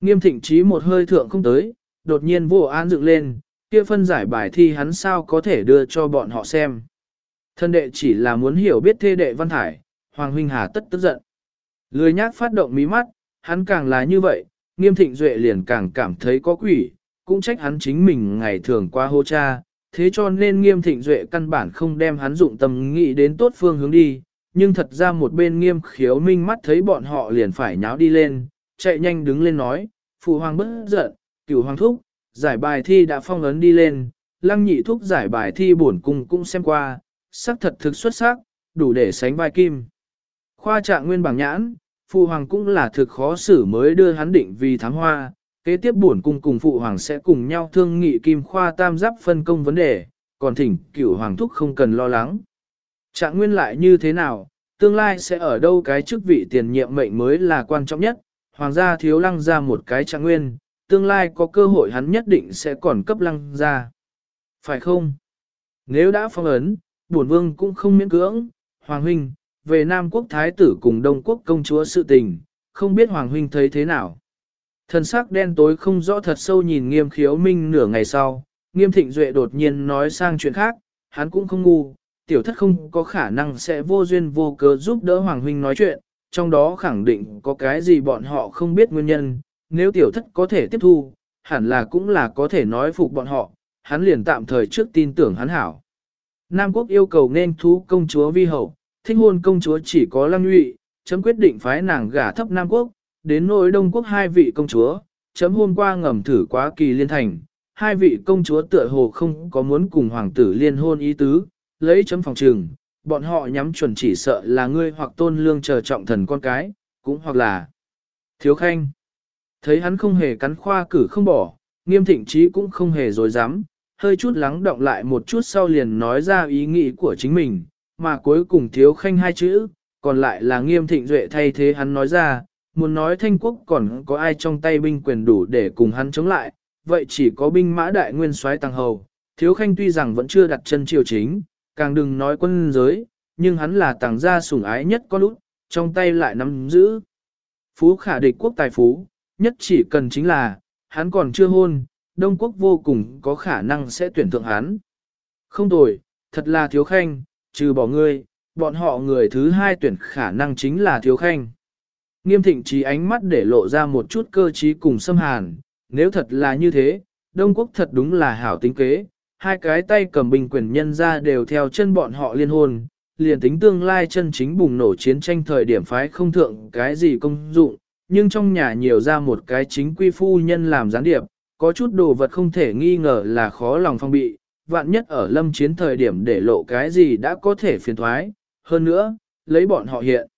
Nghiêm thịnh trí một hơi thượng không tới, đột nhiên vô an dựng lên, kia phân giải bài thi hắn sao có thể đưa cho bọn họ xem. Thân đệ chỉ là muốn hiểu biết thê đệ văn thải, Hoàng huynh hà tất tức giận. Lười nhác phát động mí mắt, hắn càng là như vậy, nghiêm thịnh duệ liền càng cảm thấy có quỷ, cũng trách hắn chính mình ngày thường qua hô cha, thế cho nên nghiêm thịnh duệ căn bản không đem hắn dụng tâm nghĩ đến tốt phương hướng đi, nhưng thật ra một bên nghiêm khiếu minh mắt thấy bọn họ liền phải nháo đi lên, chạy nhanh đứng lên nói, phụ hoàng bất giận, cửu hoàng thúc, giải bài thi đã phong ấn đi lên, lăng nhị thúc giải bài thi bổn cung cũng xem qua, sắc thật thực xuất sắc, đủ để sánh vai kim. Khoa trạng nguyên bảng nhãn, phụ hoàng cũng là thực khó xử mới đưa hắn định vì thám hoa, kế tiếp bổn cung cùng phụ hoàng sẽ cùng nhau thương nghị kim khoa tam giáp phân công vấn đề, còn thỉnh cửu hoàng thúc không cần lo lắng. Trạng nguyên lại như thế nào, tương lai sẽ ở đâu cái chức vị tiền nhiệm mệnh mới là quan trọng nhất, hoàng gia thiếu lăng ra một cái trạng nguyên, tương lai có cơ hội hắn nhất định sẽ còn cấp lăng ra. Phải không? Nếu đã phong ấn, bổn vương cũng không miễn cưỡng, hoàng huynh, về Nam quốc thái tử cùng Đông quốc công chúa sự tình, không biết hoàng huynh thấy thế nào. Thần sắc đen tối không rõ thật sâu nhìn nghiêm khiếu minh nửa ngày sau, nghiêm thịnh duệ đột nhiên nói sang chuyện khác, hắn cũng không ngu, tiểu thất không có khả năng sẽ vô duyên vô cớ giúp đỡ Hoàng Huynh nói chuyện, trong đó khẳng định có cái gì bọn họ không biết nguyên nhân, nếu tiểu thất có thể tiếp thu, hẳn là cũng là có thể nói phục bọn họ, hắn liền tạm thời trước tin tưởng hắn hảo. Nam quốc yêu cầu nên thú công chúa vi hậu, thích hôn công chúa chỉ có lăng nhụy, chấm quyết định phái nàng gả thấp Nam quốc, đến nỗi Đông Quốc hai vị công chúa, chấm hôm qua ngầm thử quá kỳ liên thành, hai vị công chúa tựa hồ không có muốn cùng hoàng tử liên hôn ý tứ, lấy chấm phòng trường, bọn họ nhắm chuẩn chỉ sợ là ngươi hoặc tôn lương chờ trọng thần con cái, cũng hoặc là thiếu khanh. Thấy hắn không hề cắn khoa cử không bỏ, nghiêm thịnh trí cũng không hề dối dám, hơi chút lắng động lại một chút sau liền nói ra ý nghĩ của chính mình, mà cuối cùng thiếu khanh hai chữ, còn lại là nghiêm thịnh duệ thay thế hắn nói ra, muốn nói thanh quốc còn có ai trong tay binh quyền đủ để cùng hắn chống lại, vậy chỉ có binh mã đại nguyên soái tăng hầu, thiếu khanh tuy rằng vẫn chưa đặt chân triều chính, càng đừng nói quân giới, nhưng hắn là tàng gia sủng ái nhất có út, trong tay lại nắm giữ. Phú khả địch quốc tài phú, nhất chỉ cần chính là, hắn còn chưa hôn, Đông Quốc vô cùng có khả năng sẽ tuyển thượng hắn. Không tồi, thật là thiếu khanh, trừ bỏ ngươi, bọn họ người thứ hai tuyển khả năng chính là thiếu khanh. Nghiêm thịnh trí ánh mắt để lộ ra một chút cơ trí cùng xâm hàn, nếu thật là như thế, Đông Quốc thật đúng là hảo tính kế, hai cái tay cầm bình quyền nhân ra đều theo chân bọn họ liên hôn, liền tính tương lai chân chính bùng nổ chiến tranh thời điểm phái không thượng cái gì công dụng, nhưng trong nhà nhiều ra một cái chính quy phu nhân làm gián điệp, có chút đồ vật không thể nghi ngờ là khó lòng phong bị, vạn nhất ở lâm chiến thời điểm để lộ cái gì đã có thể phiền thoái, hơn nữa, lấy bọn họ hiện.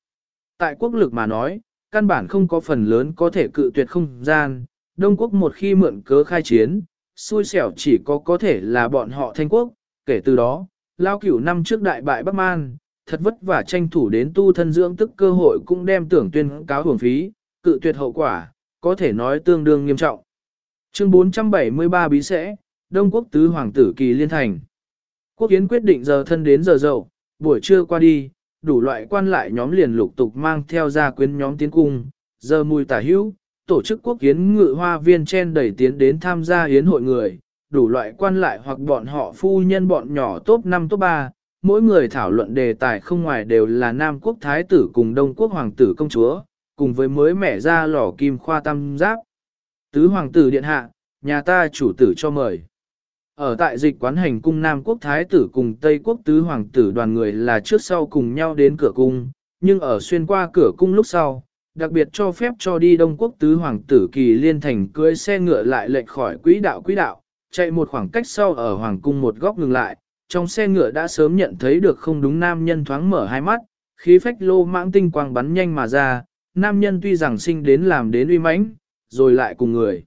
Tại quốc lực mà nói, căn bản không có phần lớn có thể cự tuyệt không gian, Đông quốc một khi mượn cớ khai chiến, xui xẻo chỉ có có thể là bọn họ thanh quốc, kể từ đó, lao cửu năm trước đại bại Bắc Man, thật vất vả tranh thủ đến tu thân dưỡng tức cơ hội cũng đem tưởng tuyên cáo hưởng phí, cự tuyệt hậu quả, có thể nói tương đương nghiêm trọng. Chương 473 bí sẽ, Đông Quốc Tứ Hoàng tử Kỳ Liên Thành. Quốc kiến quyết định giờ thân đến giờ dậu, buổi trưa qua đi, đủ loại quan lại nhóm liền lục tục mang theo gia quyến nhóm tiến cung, giờ mùi tả hữu, tổ chức quốc hiến ngự hoa viên chen đẩy tiến đến tham gia hiến hội người, đủ loại quan lại hoặc bọn họ phu nhân bọn nhỏ top 5 top 3, mỗi người thảo luận đề tài không ngoài đều là Nam quốc thái tử cùng Đông quốc hoàng tử công chúa, cùng với mới mẻ ra lò kim khoa tam giáp. Tứ hoàng tử điện hạ, nhà ta chủ tử cho mời. Ở tại dịch quán hành cung Nam quốc thái tử cùng Tây quốc tứ hoàng tử đoàn người là trước sau cùng nhau đến cửa cung, nhưng ở xuyên qua cửa cung lúc sau, đặc biệt cho phép cho đi Đông quốc tứ hoàng tử kỳ liên thành cưỡi xe ngựa lại lệch khỏi quỹ đạo quỹ đạo, chạy một khoảng cách sau ở hoàng cung một góc ngừng lại, trong xe ngựa đã sớm nhận thấy được không đúng nam nhân thoáng mở hai mắt, khí phách lô mãng tinh quang bắn nhanh mà ra, nam nhân tuy rằng sinh đến làm đến uy mãnh, rồi lại cùng người.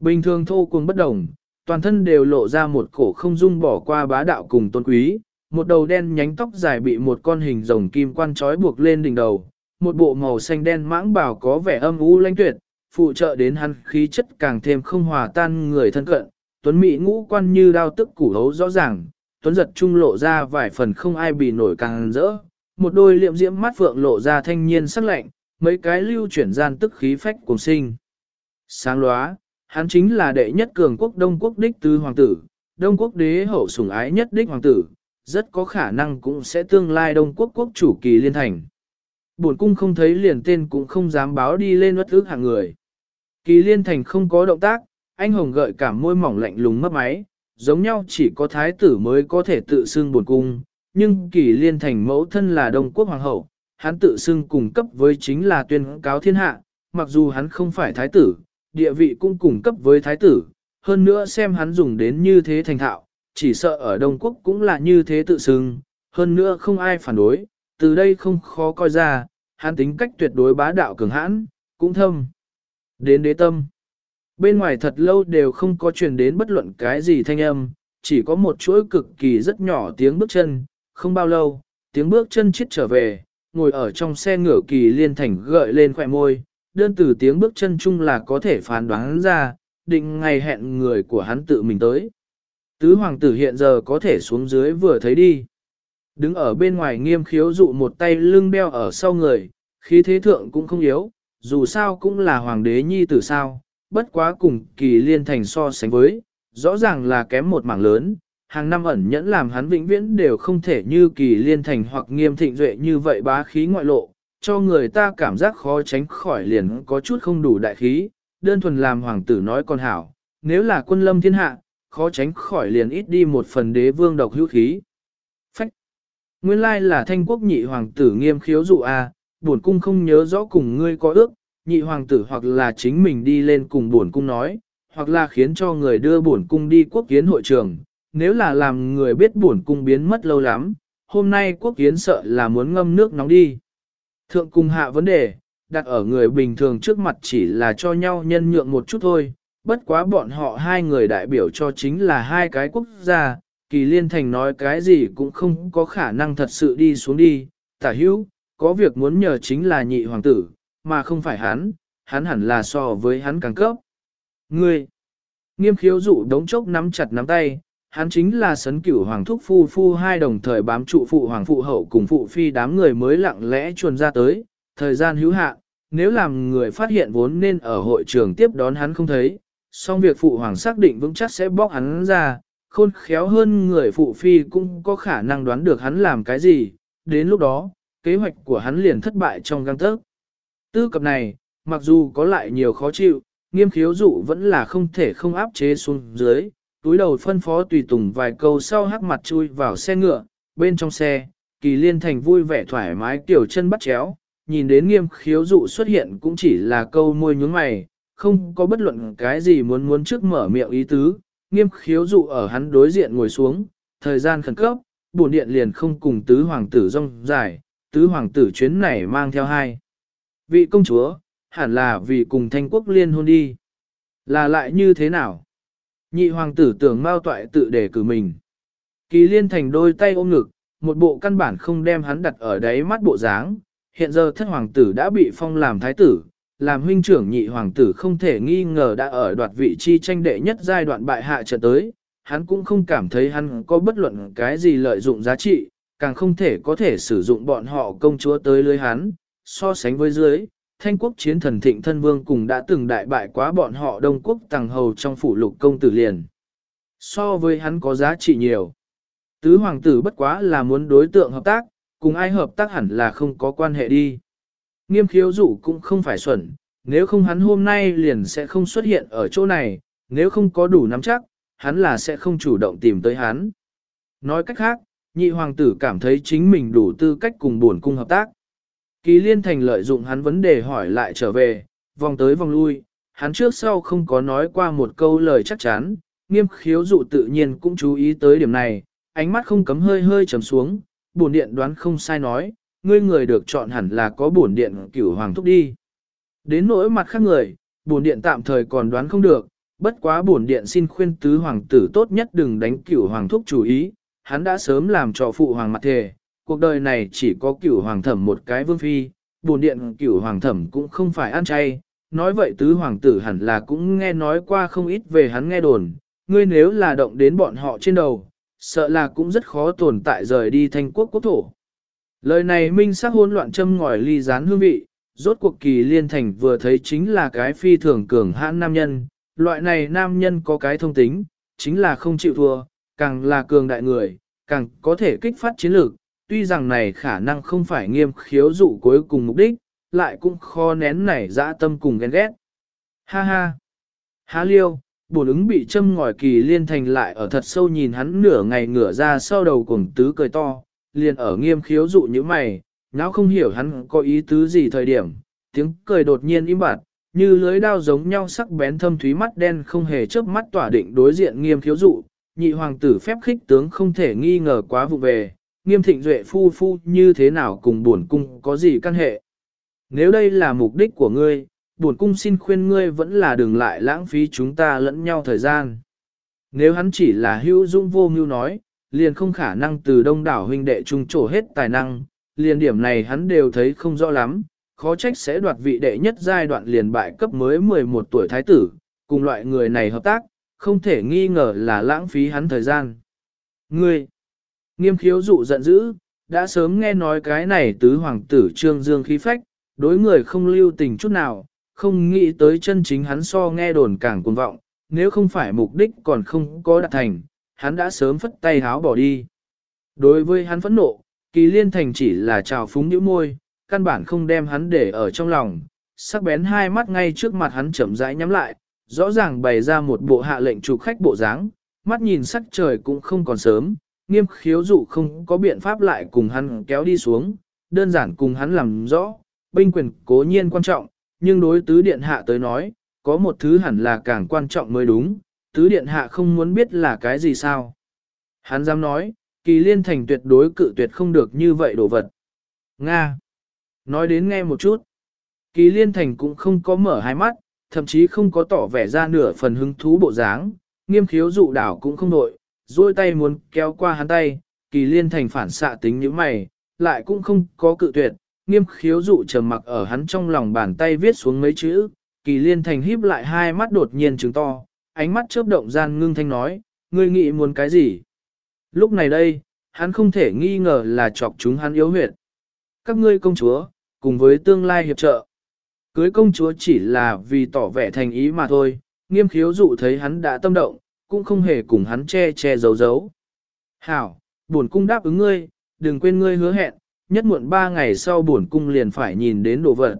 Bình thường thô cuồng bất đồng, toàn thân đều lộ ra một cổ không dung bỏ qua bá đạo cùng tôn quý, một đầu đen nhánh tóc dài bị một con hình rồng kim quan trói buộc lên đỉnh đầu, một bộ màu xanh đen mãng bảo có vẻ âm u lãnh tuyệt, phụ trợ đến hắn khí chất càng thêm không hòa tan người thân cận, tuấn mỹ ngũ quan như đao tức củ hấu rõ ràng, tuấn giật trung lộ ra vài phần không ai bị nổi càng rỡ, một đôi liệm diễm mắt phượng lộ ra thanh niên sắc lạnh, mấy cái lưu chuyển gian tức khí phách cùng sinh. Sáng lóa, hắn chính là đệ nhất cường quốc Đông quốc đích tứ hoàng tử, Đông quốc đế hậu sủng ái nhất đích hoàng tử, rất có khả năng cũng sẽ tương lai Đông quốc quốc chủ kỳ liên thành. Bổn cung không thấy liền tên cũng không dám báo đi lên bất ước hàng người. Kỳ liên thành không có động tác, anh hồng gợi cảm môi mỏng lạnh lùng mất máy, giống nhau chỉ có thái tử mới có thể tự xưng bổn cung, nhưng kỳ liên thành mẫu thân là Đông quốc hoàng hậu, hắn tự xưng cùng cấp với chính là tuyên cáo thiên hạ, mặc dù hắn không phải thái tử, địa vị cũng cùng cấp với thái tử, hơn nữa xem hắn dùng đến như thế thành thạo, chỉ sợ ở Đông Quốc cũng là như thế tự xưng, hơn nữa không ai phản đối, từ đây không khó coi ra, hắn tính cách tuyệt đối bá đạo cường hãn, cũng thâm. Đến đế tâm, bên ngoài thật lâu đều không có truyền đến bất luận cái gì thanh âm, chỉ có một chuỗi cực kỳ rất nhỏ tiếng bước chân, không bao lâu, tiếng bước chân chết trở về, ngồi ở trong xe ngựa kỳ liên thành gợi lên khỏe môi, đơn từ tiếng bước chân chung là có thể phán đoán ra, định ngày hẹn người của hắn tự mình tới. Tứ hoàng tử hiện giờ có thể xuống dưới vừa thấy đi. Đứng ở bên ngoài nghiêm khiếu dụ một tay lưng đeo ở sau người, khí thế thượng cũng không yếu, dù sao cũng là hoàng đế nhi tử sao, bất quá cùng kỳ liên thành so sánh với, rõ ràng là kém một mảng lớn, hàng năm ẩn nhẫn làm hắn vĩnh viễn đều không thể như kỳ liên thành hoặc nghiêm thịnh duệ như vậy bá khí ngoại lộ, cho người ta cảm giác khó tránh khỏi liền có chút không đủ đại khí, đơn thuần làm hoàng tử nói con hảo, nếu là quân lâm thiên hạ, khó tránh khỏi liền ít đi một phần đế vương độc hữu khí. Nguyên lai là thanh quốc nhị hoàng tử nghiêm khiếu dụ a, à, buồn cung không nhớ rõ cùng ngươi có ước, nhị hoàng tử hoặc là chính mình đi lên cùng buồn cung nói, hoặc là khiến cho người đưa buồn cung đi quốc kiến hội trường, nếu là làm người biết buồn cung biến mất lâu lắm, hôm nay quốc kiến sợ là muốn ngâm nước nóng đi. Thượng cung hạ vấn đề, đặt ở người bình thường trước mặt chỉ là cho nhau nhân nhượng một chút thôi, bất quá bọn họ hai người đại biểu cho chính là hai cái quốc gia, kỳ liên thành nói cái gì cũng không có khả năng thật sự đi xuống đi, tả hữu, có việc muốn nhờ chính là nhị hoàng tử, mà không phải hắn, hắn hẳn là so với hắn càng cấp. Ngươi, nghiêm khiếu dụ đống chốc nắm chặt nắm tay, hắn chính là sấn cửu hoàng thúc phu phu hai đồng thời bám trụ phụ hoàng phụ hậu cùng phụ phi đám người mới lặng lẽ chuồn ra tới, thời gian hữu hạn, nếu làm người phát hiện vốn nên ở hội trường tiếp đón hắn không thấy, song việc phụ hoàng xác định vững chắc sẽ bóc hắn ra, khôn khéo hơn người phụ phi cũng có khả năng đoán được hắn làm cái gì, đến lúc đó, kế hoạch của hắn liền thất bại trong găng tớc. Tư cập này, mặc dù có lại nhiều khó chịu, nghiêm khiếu dụ vẫn là không thể không áp chế xuống dưới, túi đầu phân phó tùy tùng vài câu sau hắc mặt chui vào xe ngựa, bên trong xe, kỳ liên thành vui vẻ thoải mái tiểu chân bắt chéo, nhìn đến nghiêm khiếu dụ xuất hiện cũng chỉ là câu môi nhướng mày, không có bất luận cái gì muốn muốn trước mở miệng ý tứ, nghiêm khiếu dụ ở hắn đối diện ngồi xuống, thời gian khẩn cấp, bổn điện liền không cùng tứ hoàng tử rong dài, tứ hoàng tử chuyến này mang theo hai. Vị công chúa, hẳn là vì cùng thanh quốc liên hôn đi. Là lại như thế nào? Nhị hoàng tử tưởng mao toại tự đề cử mình. Kỳ liên thành đôi tay ôm ngực, một bộ căn bản không đem hắn đặt ở đáy mắt bộ dáng. Hiện giờ thất hoàng tử đã bị phong làm thái tử, làm huynh trưởng nhị hoàng tử không thể nghi ngờ đã ở đoạt vị chi tranh đệ nhất giai đoạn bại hạ trận tới. Hắn cũng không cảm thấy hắn có bất luận cái gì lợi dụng giá trị, càng không thể có thể sử dụng bọn họ công chúa tới lưới hắn, so sánh với dưới, thanh quốc chiến thần thịnh thân vương cùng đã từng đại bại quá bọn họ đông quốc tàng hầu trong phủ lục công tử liền. So với hắn có giá trị nhiều. Tứ hoàng tử bất quá là muốn đối tượng hợp tác, cùng ai hợp tác hẳn là không có quan hệ đi. Nghiêm khiếu dụ cũng không phải xuẩn, nếu không hắn hôm nay liền sẽ không xuất hiện ở chỗ này, nếu không có đủ nắm chắc, hắn là sẽ không chủ động tìm tới hắn. Nói cách khác, nhị hoàng tử cảm thấy chính mình đủ tư cách cùng buồn cung hợp tác. Kỳ liên thành lợi dụng hắn vấn đề hỏi lại trở về, vòng tới vòng lui, hắn trước sau không có nói qua một câu lời chắc chắn, nghiêm khiếu dụ tự nhiên cũng chú ý tới điểm này, ánh mắt không cấm hơi hơi trầm xuống, bổn điện đoán không sai nói, ngươi người được chọn hẳn là có bổn điện cửu hoàng thúc đi. Đến nỗi mặt khác người, bổn điện tạm thời còn đoán không được, bất quá bổn điện xin khuyên tứ hoàng tử tốt nhất đừng đánh cửu hoàng thúc chủ ý, hắn đã sớm làm cho phụ hoàng mặt thề, cuộc đời này chỉ có cửu hoàng thẩm một cái vương phi, bổn điện cửu hoàng thẩm cũng không phải ăn chay, nói vậy tứ hoàng tử hẳn là cũng nghe nói qua không ít về hắn nghe đồn, ngươi nếu là động đến bọn họ trên đầu, sợ là cũng rất khó tồn tại rời đi thanh quốc quốc thổ. Lời này minh sắc hỗn loạn châm ngòi ly gián hương vị, rốt cuộc kỳ liên thành vừa thấy chính là cái phi thường cường hãn nam nhân, loại này nam nhân có cái thông tính, chính là không chịu thua, càng là cường đại người, càng có thể kích phát chiến lược, tuy rằng này khả năng không phải nghiêm khiếu dụ cuối cùng mục đích, lại cũng khó nén nảy dã tâm cùng ghen ghét. Ha ha! Há liêu, bổn ứng bị châm ngòi kỳ liên thành lại ở thật sâu nhìn hắn nửa ngày ngửa ra sau đầu cùng tứ cười to, liền ở nghiêm khiếu dụ như mày, não không hiểu hắn có ý tứ gì thời điểm, tiếng cười đột nhiên im bặt, như lưới đao giống nhau sắc bén thâm thúy mắt đen không hề chớp mắt tỏa định đối diện nghiêm khiếu dụ, nhị hoàng tử phép khích tướng không thể nghi ngờ quá vụ về, nghiêm thịnh duệ phu phu như thế nào cùng buồn cung có gì căn hệ. Nếu đây là mục đích của ngươi, buồn cung xin khuyên ngươi vẫn là đừng lại lãng phí chúng ta lẫn nhau thời gian. Nếu hắn chỉ là hữu dung vô mưu nói, liền không khả năng từ đông đảo huynh đệ trung trổ hết tài năng, liền điểm này hắn đều thấy không rõ lắm, khó trách sẽ đoạt vị đệ nhất giai đoạn liền bại cấp mới 11 tuổi thái tử, cùng loại người này hợp tác, không thể nghi ngờ là lãng phí hắn thời gian. Ngươi, nghiêm khiếu dụ giận dữ, đã sớm nghe nói cái này tứ hoàng tử trương dương khí phách, đối người không lưu tình chút nào, không nghĩ tới chân chính hắn so nghe đồn càng cuồng vọng, nếu không phải mục đích còn không có đạt thành, hắn đã sớm phất tay háo bỏ đi. Đối với hắn phẫn nộ, kỳ liên thành chỉ là trào phúng nhíu môi, căn bản không đem hắn để ở trong lòng, sắc bén hai mắt ngay trước mặt hắn chậm rãi nhắm lại, rõ ràng bày ra một bộ hạ lệnh chủ khách bộ dáng, mắt nhìn sắc trời cũng không còn sớm, nghiêm khiếu dụ không có biện pháp lại cùng hắn kéo đi xuống, đơn giản cùng hắn làm rõ, binh quyền cố nhiên quan trọng, nhưng đối tứ điện hạ tới nói, có một thứ hẳn là càng quan trọng mới đúng, tứ điện hạ không muốn biết là cái gì sao. Hắn dám nói, kỳ liên thành tuyệt đối cự tuyệt không được như vậy đồ vật. Nga. Nói đến nghe một chút. Kỳ liên thành cũng không có mở hai mắt, thậm chí không có tỏ vẻ ra nửa phần hứng thú bộ dáng, nghiêm khiếu dụ đảo cũng không nội, duỗi tay muốn kéo qua hắn tay, kỳ liên thành phản xạ tính như mày, lại cũng không có cự tuyệt, nghiêm khiếu dụ trầm mặc ở hắn trong lòng bàn tay viết xuống mấy chữ, kỳ liên thành híp lại hai mắt đột nhiên trứng to, ánh mắt chớp động gian ngưng thanh nói, ngươi nghĩ muốn cái gì? Lúc này đây, hắn không thể nghi ngờ là chọc chúng hắn yếu huyệt. Các ngươi công chúa, cùng với tương lai hiệp trợ. Cưới công chúa chỉ là vì tỏ vẻ thành ý mà thôi, nghiêm khiếu dụ thấy hắn đã tâm động, cũng không hề cùng hắn che che giấu giấu. Hảo, bổn cung đáp ứng ngươi, đừng quên ngươi hứa hẹn, nhất muộn ba ngày sau bổn cung liền phải nhìn đến đồ vật.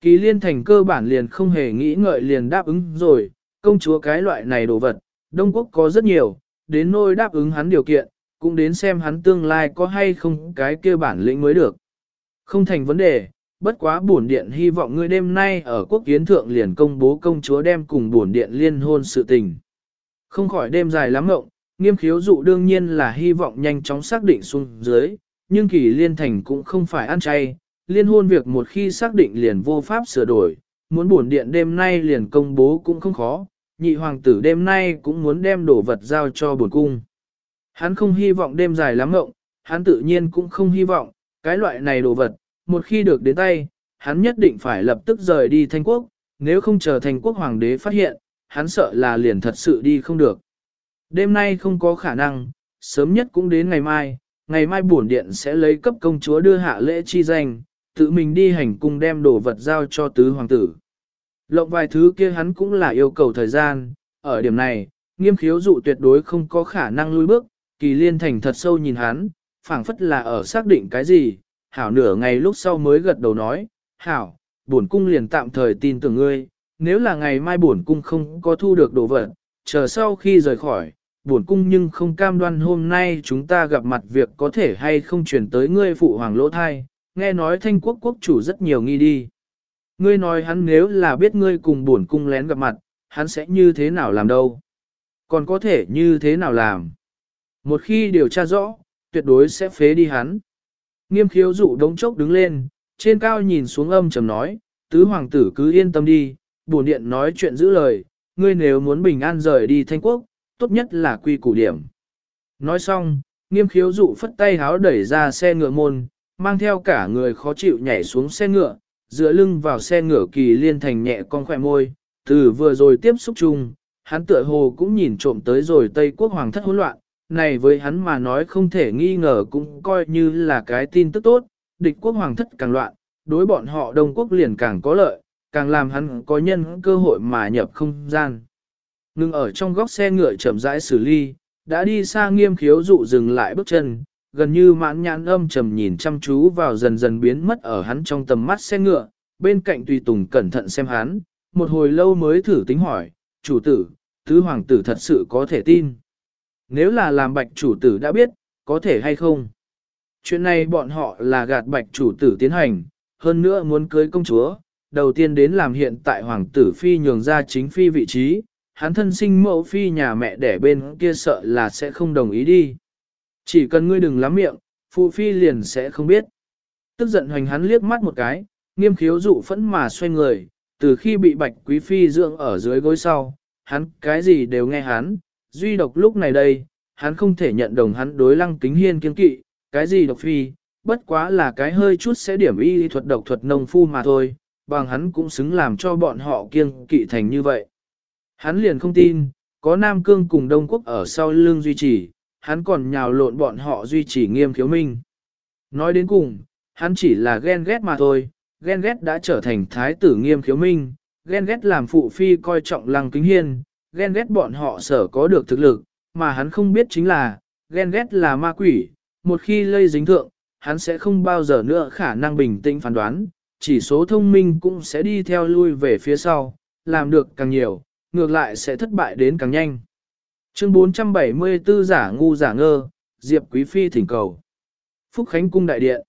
Kỳ liên thành cơ bản liền không hề nghĩ ngợi liền đáp ứng rồi, công chúa cái loại này đồ vật, Đông Quốc có rất nhiều, đến nôi đáp ứng hắn điều kiện, cũng đến xem hắn tương lai có hay không cái kia bản lĩnh mới được. Không thành vấn đề, bất quá bổn điện hy vọng ngươi đêm nay ở quốc kiến thượng liền công bố công chúa đem cùng bổn điện liên hôn sự tình. Không khỏi đêm dài lắm ngộng, nghiêm khiếu dụ đương nhiên là hy vọng nhanh chóng xác định xuống dưới, nhưng kỳ liên thành cũng không phải ăn chay, liên hôn việc một khi xác định liền vô pháp sửa đổi, muốn bổn điện đêm nay liền công bố cũng không khó, nhị hoàng tử đêm nay cũng muốn đem đồ vật giao cho bổn cung. Hắn không hy vọng đêm dài lắm mộng, hắn tự nhiên cũng không hy vọng, cái loại này đồ vật, một khi được đến tay, hắn nhất định phải lập tức rời đi thanh quốc, nếu không chờ thanh quốc hoàng đế phát hiện, hắn sợ là liền thật sự đi không được. Đêm nay không có khả năng, sớm nhất cũng đến ngày mai, ngày mai bổn điện sẽ lấy cấp công chúa đưa hạ lễ chi danh, tự mình đi hành cung đem đồ vật giao cho tứ hoàng tử. Lộng vài thứ kia hắn cũng là yêu cầu thời gian, ở điểm này, nghiêm khiếu dụ tuyệt đối không có khả năng lui bước, kỳ liên thành thật sâu nhìn hắn, phảng phất là ở xác định cái gì, hảo nửa ngày lúc sau mới gật đầu nói, hảo, bổn cung liền tạm thời tin tưởng ngươi, nếu là ngày mai bổn cung không có thu được đồ vật, chờ sau khi rời khỏi, bổn cung nhưng không cam đoan hôm nay chúng ta gặp mặt việc có thể hay không chuyển tới ngươi phụ hoàng lỗ thai, nghe nói thanh quốc quốc chủ rất nhiều nghi đi. Ngươi nói hắn nếu là biết ngươi cùng bổn cung lén gặp mặt, hắn sẽ như thế nào làm đâu? Còn có thể như thế nào làm? Một khi điều tra rõ, tuyệt đối sẽ phế đi hắn. Nghiêm khiếu dụ đống chốc đứng lên, trên cao nhìn xuống âm trầm nói, tứ hoàng tử cứ yên tâm đi, bổn điện nói chuyện giữ lời, ngươi nếu muốn bình an rời đi thanh quốc, tốt nhất là quy củ điểm. Nói xong, nghiêm khiếu dụ phất tay háo đẩy ra xe ngựa môn, mang theo cả người khó chịu nhảy xuống xe ngựa, dựa lưng vào xe ngựa kỳ liên thành nhẹ con khỏe môi, từ vừa rồi tiếp xúc chung, hắn tựa hồ cũng nhìn trộm tới rồi Tây quốc hoàng thất hỗn loạn, này với hắn mà nói không thể nghi ngờ cũng coi như là cái tin tức tốt, địch quốc hoàng thất càng loạn, đối bọn họ Đông quốc liền càng có lợi, càng làm hắn có nhân cơ hội mà nhập không gian. Ngưng ở trong góc xe ngựa chậm rãi xử ly, đã đi xa nghiêm khiếu dụ dừng lại bước chân, gần như mãn nhãn âm trầm nhìn chăm chú vào dần dần biến mất ở hắn trong tầm mắt xe ngựa, bên cạnh tùy tùng cẩn thận xem hắn, một hồi lâu mới thử tính hỏi, chủ tử, tứ hoàng tử thật sự có thể tin. Nếu là làm bạch chủ tử đã biết, có thể hay không? Chuyện này bọn họ là gạt bạch chủ tử tiến hành, hơn nữa muốn cưới công chúa, đầu tiên đến làm hiện tại hoàng tử phi nhường ra chính phi vị trí, hắn thân sinh mẫu phi nhà mẹ đẻ bên kia sợ là sẽ không đồng ý đi. Chỉ cần ngươi đừng lắm miệng, phụ phi liền sẽ không biết. Tức giận hoành hắn liếc mắt một cái, nghiêm khiếu dụ phẫn mà xoay người, từ khi bị bạch quý phi dưỡng ở dưới gối sau, hắn cái gì đều nghe hắn, duy độc lúc này đây, hắn không thể nhận đồng hắn đối lăng kính hiên kiên kỵ, cái gì độc phi, bất quá là cái hơi chút sẽ điểm y thuật độc thuật nông phu mà thôi, bằng hắn cũng xứng làm cho bọn họ kiêng kỵ thành như vậy. Hắn liền không tin, có Nam Cương cùng Đông Quốc ở sau lưng duy trì, hắn còn nhào lộn bọn họ duy trì nghiêm khiếu minh. Nói đến cùng, hắn chỉ là ghen ghét mà thôi, ghen ghét đã trở thành thái tử nghiêm khiếu minh, ghen ghét làm phụ phi coi trọng lăng kính hiên, ghen ghét bọn họ sở có được thực lực, mà hắn không biết chính là, ghen ghét là ma quỷ, một khi lây dính thượng, hắn sẽ không bao giờ nữa khả năng bình tĩnh phán đoán, chỉ số thông minh cũng sẽ đi theo lui về phía sau, làm được càng nhiều, ngược lại sẽ thất bại đến càng nhanh. Chương 474 giả ngu giả ngơ, Diệp Quý Phi thỉnh cầu. Phúc Khánh Cung Đại Điện.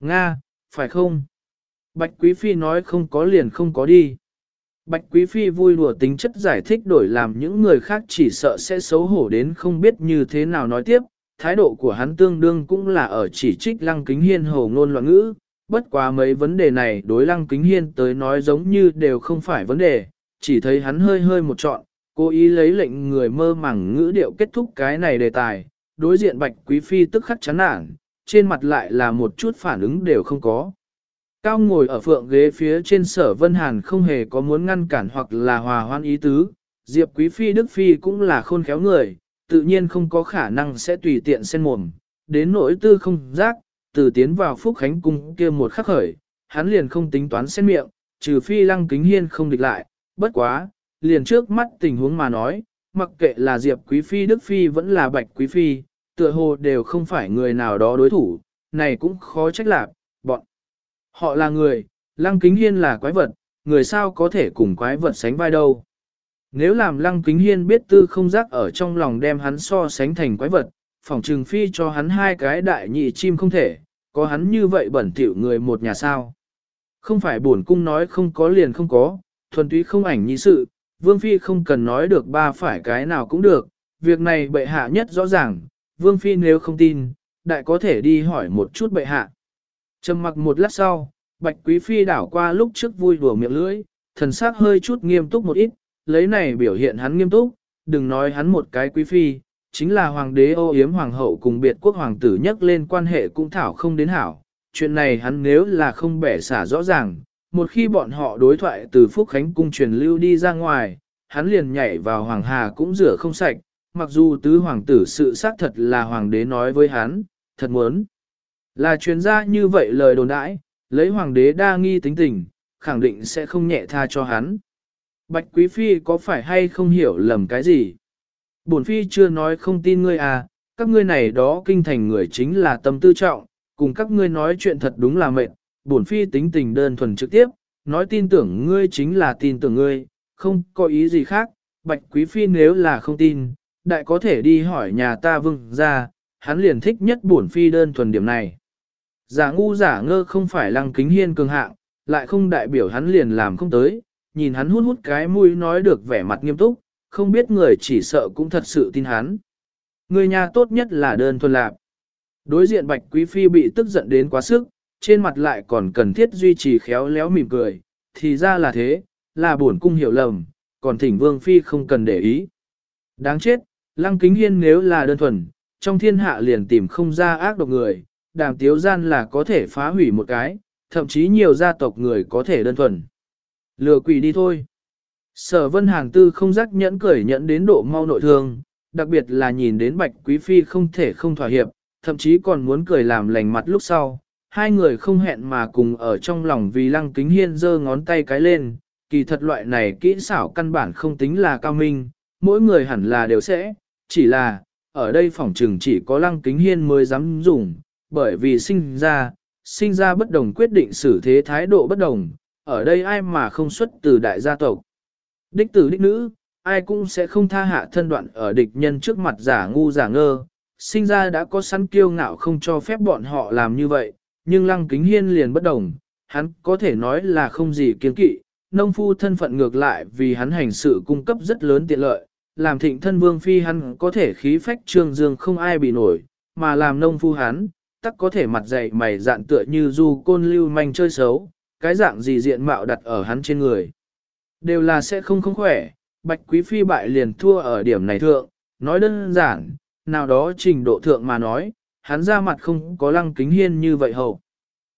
Nga, phải không? Bạch Quý Phi nói không có liền không có đi. Bạch Quý Phi vui lùa tính chất giải thích đổi làm những người khác chỉ sợ sẽ xấu hổ đến không biết như thế nào nói tiếp. Thái độ của hắn tương đương cũng là ở chỉ trích lăng kính hiên hồ ngôn loạn ngữ. Bất quá mấy vấn đề này đối lăng kính hiên tới nói giống như đều không phải vấn đề, chỉ thấy hắn hơi hơi một trọn, cố ý lấy lệnh người mơ màng ngữ điệu kết thúc cái này đề tài. Đối diện Bạch Quý Phi tức khắc chán nản, trên mặt lại là một chút phản ứng đều không có. Cao ngồi ở phượng ghế phía trên sở Vân Hàn không hề có muốn ngăn cản hoặc là hòa hoan ý tứ, Diệp Quý Phi Đức Phi cũng là khôn khéo người, tự nhiên không có khả năng sẽ tùy tiện xen mồm, đến nỗi tư không giác, từ tiến vào Phúc Khánh Cung kia một khắc khởi, hắn liền không tính toán xen miệng, trừ Phi Lăng Kính Hiên không địch lại, bất quá, liền trước mắt tình huống mà nói, mặc kệ là Diệp Quý Phi Đức Phi vẫn là Bạch Quý Phi, tựa hồ đều không phải người nào đó đối thủ, này cũng khó trách lạc, bọn. Họ là người, Lăng Kính Hiên là quái vật, người sao có thể cùng quái vật sánh vai đâu. Nếu làm Lăng Kính Hiên biết tư không giác ở trong lòng đem hắn so sánh thành quái vật, phỏng trừng phi cho hắn hai cái đại nhị chim không thể, có hắn như vậy bẩn thỉu người một nhà sao. Không phải buồn cung nói không có liền không có, thuần túy không ảnh như sự, Vương Phi không cần nói được ba phải cái nào cũng được, việc này bệ hạ nhất rõ ràng, Vương Phi nếu không tin, đại có thể đi hỏi một chút bệ hạ. Trầm mặc một lát sau, Bạch Quý Phi đảo qua lúc trước vui đùa miệng lưỡi, thần sắc hơi chút nghiêm túc một ít, lấy này biểu hiện hắn nghiêm túc, đừng nói hắn một cái Quý Phi, chính là Hoàng đế ô yếm Hoàng hậu cùng biệt quốc Hoàng tử nhắc lên quan hệ cũng thảo không đến hảo. Chuyện này hắn nếu là không bẻ xả rõ ràng, một khi bọn họ đối thoại từ Phúc Khánh cung truyền lưu đi ra ngoài, hắn liền nhảy vào Hoàng Hà cũng rửa không sạch, mặc dù tứ hoàng tử sự xác thật là hoàng đế nói với hắn, thật muốn. Là truyền ra như vậy lời đồn đãi, lấy hoàng đế đa nghi tính tình, khẳng định sẽ không nhẹ tha cho hắn. Bạch Quý Phi có phải hay không hiểu lầm cái gì? Bổn Phi chưa nói không tin ngươi à, các ngươi này đó kinh thành người chính là tâm tư trọng, cùng các ngươi nói chuyện thật đúng là mệt. Bổn Phi tính tình đơn thuần trực tiếp, nói tin tưởng ngươi chính là tin tưởng ngươi, không có ý gì khác. Bạch Quý Phi nếu là không tin, đại có thể đi hỏi nhà ta vương ra, hắn liền thích nhất bổn phi đơn thuần điểm này. Giả ngu giả ngơ không phải lăng kính hiên cường hạng, lại không đại biểu hắn liền làm không tới, nhìn hắn hút hút cái mũi nói được vẻ mặt nghiêm túc, không biết người chỉ sợ cũng thật sự tin hắn. Người nhà tốt nhất là đơn thuần lạc. Đối diện bạch quý phi bị tức giận đến quá sức, trên mặt lại còn cần thiết duy trì khéo léo mỉm cười, thì ra là thế, là bổn cung hiểu lầm, còn thỉnh vương phi không cần để ý. Đáng chết, Lăng kính hiên nếu là đơn thuần, trong thiên hạ liền tìm không ra ác độc người, đàm tiếu gian là có thể phá hủy một cái, thậm chí nhiều gia tộc người có thể đơn thuần. Lừa quỷ đi thôi. Sở vân hàng tư không rắc nhẫn cởi nhẫn đến độ mau nội thương, đặc biệt là nhìn đến bạch quý phi không thể không thỏa hiệp, thậm chí còn muốn cười làm lành mặt lúc sau. Hai người không hẹn mà cùng ở trong lòng vì lăng kính hiên giơ ngón tay cái lên, kỳ thật loại này kỹ xảo căn bản không tính là cao minh, mỗi người hẳn là đều sẽ, chỉ là, ở đây phòng trường chỉ có lăng kính hiên mới dám dùng, bởi vì sinh ra, sinh ra bất đồng quyết định xử thế thái độ bất đồng, ở đây ai mà không xuất từ đại gia tộc. Đích tử đích nữ, ai cũng sẽ không tha hạ thân đoạn ở địch nhân trước mặt giả ngu giả ngơ, sinh ra đã có sẵn kiêu ngạo không cho phép bọn họ làm như vậy, nhưng lăng kính hiên liền bất đồng, hắn có thể nói là không gì kiên kỵ, nông phu thân phận ngược lại vì hắn hành sự cung cấp rất lớn tiện lợi, làm thịnh thân vương phi hắn có thể khí phách trương dương không ai bị nổi, mà làm nông phu hắn, tắc có thể mặt dày mày dạn tựa như du côn lưu manh chơi xấu, cái dạng gì diện mạo đặt ở hắn trên người. Đều là sẽ không không khỏe, bạch quý phi bại liền thua ở điểm này thượng, nói đơn giản, nào đó trình độ thượng mà nói, hắn ra mặt không có lăng kính hiên như vậy hậu.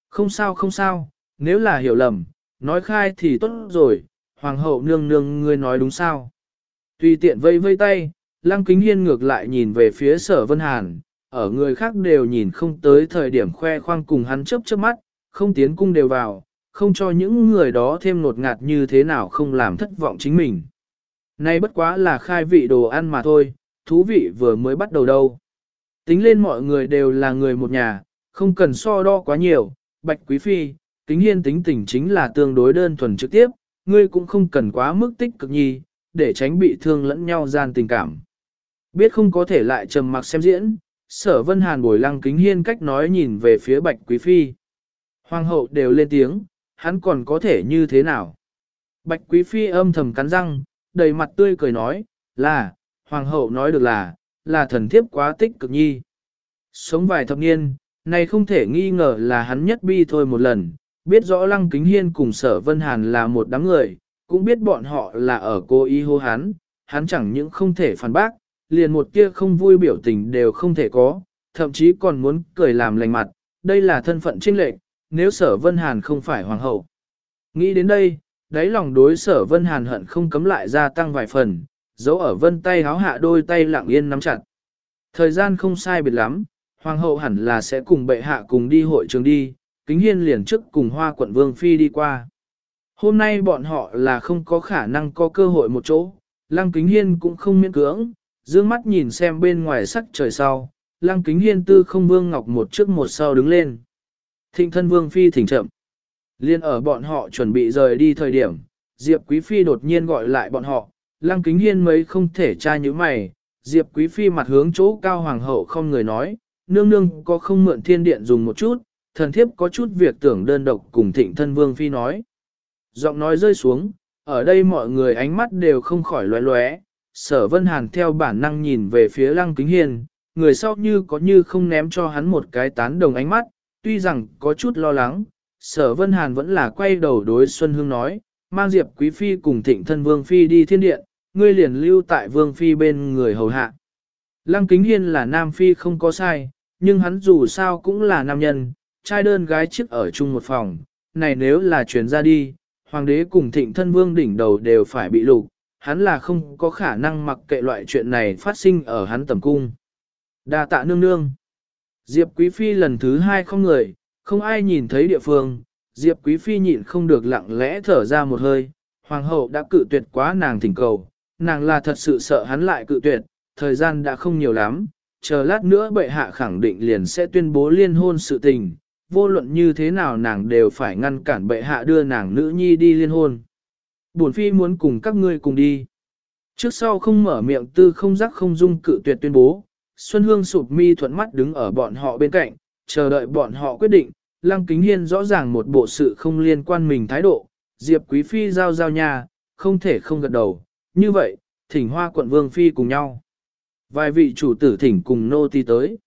Không sao không sao, nếu là hiểu lầm, nói khai thì tốt rồi, hoàng hậu nương nương ngươi nói đúng sao. Tùy tiện vây vây tay, Lăng Kính Hiên ngược lại nhìn về phía sở Vân Hàn, ở người khác đều nhìn không tới thời điểm khoe khoang cùng hắn chớp chớp mắt, không tiến cung đều vào, không cho những người đó thêm nột ngạt như thế nào không làm thất vọng chính mình. Nay bất quá là khai vị đồ ăn mà thôi, thú vị vừa mới bắt đầu đâu. Tính lên mọi người đều là người một nhà, không cần so đo quá nhiều, bạch quý phi, kính hiên tính tình chính là tương đối đơn thuần trực tiếp, ngươi cũng không cần quá mức tích cực nhi, để tránh bị thương lẫn nhau gian tình cảm. Biết không có thể lại trầm mặc xem diễn, sở vân hàn bồi lăng kính hiên cách nói nhìn về phía bạch quý phi. Hoàng hậu đều lên tiếng, hắn còn có thể như thế nào? Bạch Quý Phi âm thầm cắn răng, đầy mặt tươi cười nói, là, Hoàng hậu nói được là, là thần thiếp quá tích cực nhi. Sống vài thập niên, này không thể nghi ngờ là hắn nhất bi thôi một lần, biết rõ Lăng Kính Hiên cùng Sở Vân Hàn là một đám người, cũng biết bọn họ là ở cố ý hô hắn, hắn chẳng những không thể phản bác, liền một kia không vui biểu tình đều không thể có, thậm chí còn muốn cười làm lành mặt, đây là thân phận trinh lệch, nếu Sở Vân Hàn không phải hoàng hậu. Nghĩ đến đây, đáy lòng đối Sở Vân Hàn hận không cấm lại gia tăng vài phần, giấu ở vân tay háo hạ đôi tay lặng yên nắm chặt. Thời gian không sai biệt lắm, hoàng hậu hẳn là sẽ cùng bệ hạ cùng đi hội trường đi, kính hiên liền trước cùng hoa quận vương phi đi qua. Hôm nay bọn họ là không có khả năng có cơ hội một chỗ, lăng kính hiên cũng không miễn cưỡng, dương mắt nhìn xem bên ngoài sắc trời sau, lăng kính hiên tư không vương ngọc một trước một sau đứng lên. Thịnh thân vương phi thỉnh chậm. Liên ở bọn họ chuẩn bị rời đi thời điểm, Diệp Quý Phi đột nhiên gọi lại bọn họ, lăng kính hiên mấy không thể tra như mày, Diệp Quý Phi mặt hướng chỗ cao hoàng hậu không người nói, nương nương có không mượn thiên điện dùng một chút, thần thiếp có chút việc tưởng đơn độc cùng thịnh thân vương phi nói. Giọng nói rơi xuống, ở đây mọi người ánh mắt đều không khỏi loé loé, sở vân hàn theo bản năng nhìn về phía lăng kính hiên, người sau như có như không ném cho hắn một cái tán đồng ánh mắt, tuy rằng có chút lo lắng, sở vân hàn vẫn là quay đầu đối Xuân Hương nói, mang Diệp Quý Phi cùng thịnh thân Vương Phi đi thiên điện, ngươi liền lưu tại Vương Phi bên người hầu hạ. Lăng Kính Hiên là Nam Phi không có sai, nhưng hắn dù sao cũng là nam nhân, trai đơn gái chiếc ở chung một phòng, này nếu là chuyển ra đi, hoàng đế cùng thịnh thân vương đỉnh đầu đều phải bị lục, hắn là không có khả năng mặc kệ loại chuyện này phát sinh ở hắn tầm cung. Đa tạ nương nương. Diệp Quý Phi lần thứ hai không người, không ai nhìn thấy địa phương, Diệp Quý Phi nhịn không được lặng lẽ thở ra một hơi, hoàng hậu đã cự tuyệt quá nàng thỉnh cầu, nàng là thật sự sợ hắn lại cự tuyệt, thời gian đã không nhiều lắm, chờ lát nữa bệ hạ khẳng định liền sẽ tuyên bố liên hôn sự tình, vô luận như thế nào nàng đều phải ngăn cản bệ hạ đưa nàng nữ nhi đi liên hôn. Bổn phi muốn cùng các ngươi cùng đi. Trước sau không mở miệng tư không rắc không dung cự tuyệt tuyên bố, Xuân Hương sụp mi thuận mắt đứng ở bọn họ bên cạnh, chờ đợi bọn họ quyết định, Lăng Kính Hiên rõ ràng một bộ sự không liên quan mình thái độ, Diệp Quý Phi giao giao nhà, không thể không gật đầu, như vậy, thỉnh hoa quận Vương Phi cùng nhau. Vài vị chủ tử thỉnh cùng nô ti tới.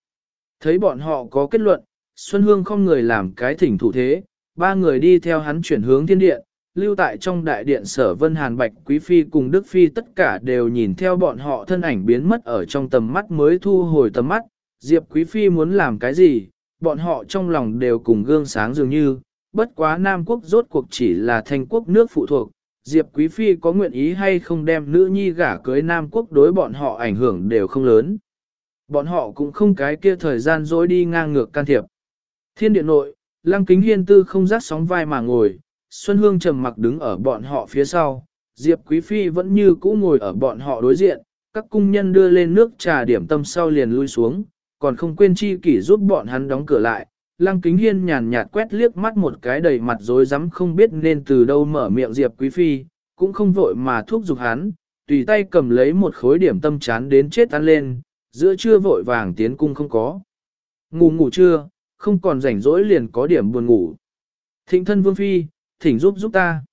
Thấy bọn họ có kết luận, Xuân Hương không người làm cái thỉnh thủ thế, ba người đi theo hắn chuyển hướng thiên điện, lưu tại trong đại điện sở Vân Hàn Bạch Quý Phi cùng Đức Phi tất cả đều nhìn theo bọn họ thân ảnh biến mất ở trong tầm mắt mới thu hồi tầm mắt, Diệp Quý Phi muốn làm cái gì, bọn họ trong lòng đều cùng gương sáng dường như, bất quá Nam Quốc rốt cuộc chỉ là thanh quốc nước phụ thuộc, Diệp Quý Phi có nguyện ý hay không đem nữ nhi gả cưới Nam Quốc đối bọn họ ảnh hưởng đều không lớn. Bọn họ cũng không cái kia thời gian dối đi ngang ngược can thiệp. Thiên điện nội, Lăng Kính Hiên Tư không rát sóng vai mà ngồi, Xuân Hương trầm mặc đứng ở bọn họ phía sau, Diệp Quý Phi vẫn như cũ ngồi ở bọn họ đối diện, các cung nhân đưa lên nước trà điểm tâm sau liền lui xuống, còn không quên chi kỷ giúp bọn hắn đóng cửa lại. Lăng Kính Hiên nhàn nhạt quét liếc mắt một cái đầy mặt rối rắm không biết nên từ đâu mở miệng Diệp Quý Phi, cũng không vội mà thúc giục hắn, tùy tay cầm lấy một khối điểm tâm chán đến chết ăn lên, giữa trưa vội vàng tiến cung không có. Ngủ ngủ trưa, không còn rảnh rỗi liền có điểm buồn ngủ. Thịnh thân Vương Phi, thỉnh giúp giúp ta.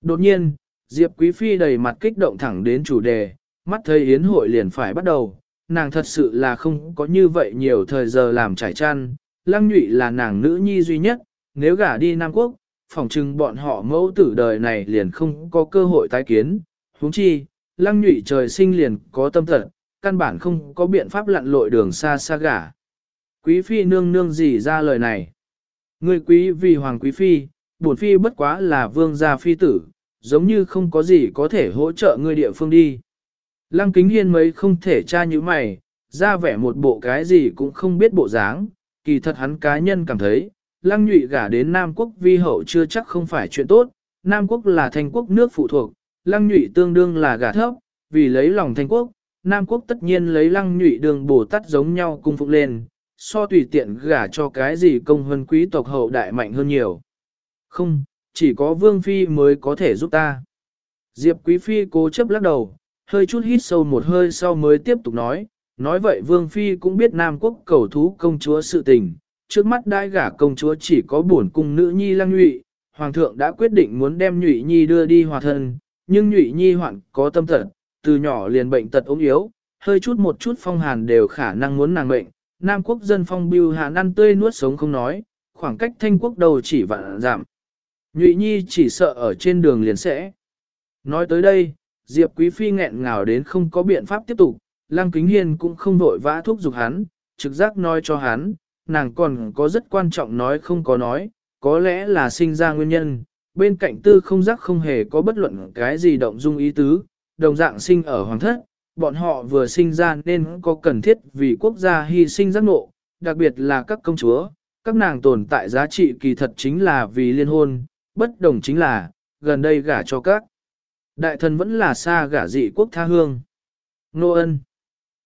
Đột nhiên, Diệp Quý Phi đầy mặt kích động thẳng đến chủ đề, mắt thấy yến hội liền phải bắt đầu, nàng thật sự là không có như vậy nhiều thời giờ làm trải chăn, lăng nhụy là nàng nữ nhi duy nhất, nếu gả đi Nam Quốc, phỏng chừng bọn họ mẫu tử đời này liền không có cơ hội tái kiến, huống chi, lăng nhụy trời sinh liền có tâm thật, căn bản không có biện pháp lặn lội đường xa xa gả. Quý phi nương nương gì ra lời này? Người quý vì hoàng quý phi, bổn phi bất quá là vương gia phi tử, giống như không có gì có thể hỗ trợ người địa phương đi. Lăng kính hiên mấy không thể tra như mày, ra vẻ một bộ cái gì cũng không biết bộ dáng, kỳ thật hắn cá nhân cảm thấy, lăng nhụy gả đến Nam quốc vi hậu chưa chắc không phải chuyện tốt, Nam quốc là thành quốc nước phụ thuộc, lăng nhụy tương đương là gả thấp, vì lấy lòng thành quốc, Nam quốc tất nhiên lấy lăng nhụy đường bổ tát giống nhau cung phục lên, so tùy tiện gả cho cái gì công hơn quý tộc hậu đại mạnh hơn nhiều. Không, chỉ có Vương Phi mới có thể giúp ta. Diệp Quý Phi cố chấp lắc đầu, hơi chút hít sâu một hơi sau mới tiếp tục nói, nói vậy Vương Phi cũng biết Nam Quốc cầu thú công chúa sự tình, trước mắt đai gả công chúa chỉ có buồn cung nữ nhi lăng nhụy, Hoàng thượng đã quyết định muốn đem Nhụy Nhi đưa đi hòa thân, nhưng Nhụy Nhi hoạn có tâm tật, từ nhỏ liền bệnh tật ốm yếu, hơi chút một chút phong hàn đều khả năng muốn nàng bệnh. Nam quốc dân phong biêu hàn ăn tươi nuốt sống không nói, khoảng cách thanh quốc đầu chỉ vạn giảm. Nhụy Nhi chỉ sợ ở trên đường liền sẽ. Nói tới đây, Diệp Quý Phi nghẹn ngào đến không có biện pháp tiếp tục, Lăng Kính Hiên cũng không vội vã thúc giục hắn, trực giác nói cho hắn, nàng còn có rất quan trọng nói không có nói, có lẽ là sinh ra nguyên nhân, bên cạnh tư không giác không hề có bất luận cái gì động dung ý tứ, đồng dạng sinh ở hoàng thất, bọn họ vừa sinh ra nên có cần thiết vì quốc gia hy sinh giác ngộ, đặc biệt là các công chúa, các nàng tồn tại giá trị kỳ thật chính là vì liên hôn, bất đồng chính là, gần đây gả cho các. Đại thần vẫn là xa gả dị quốc tha hương. Nô ân.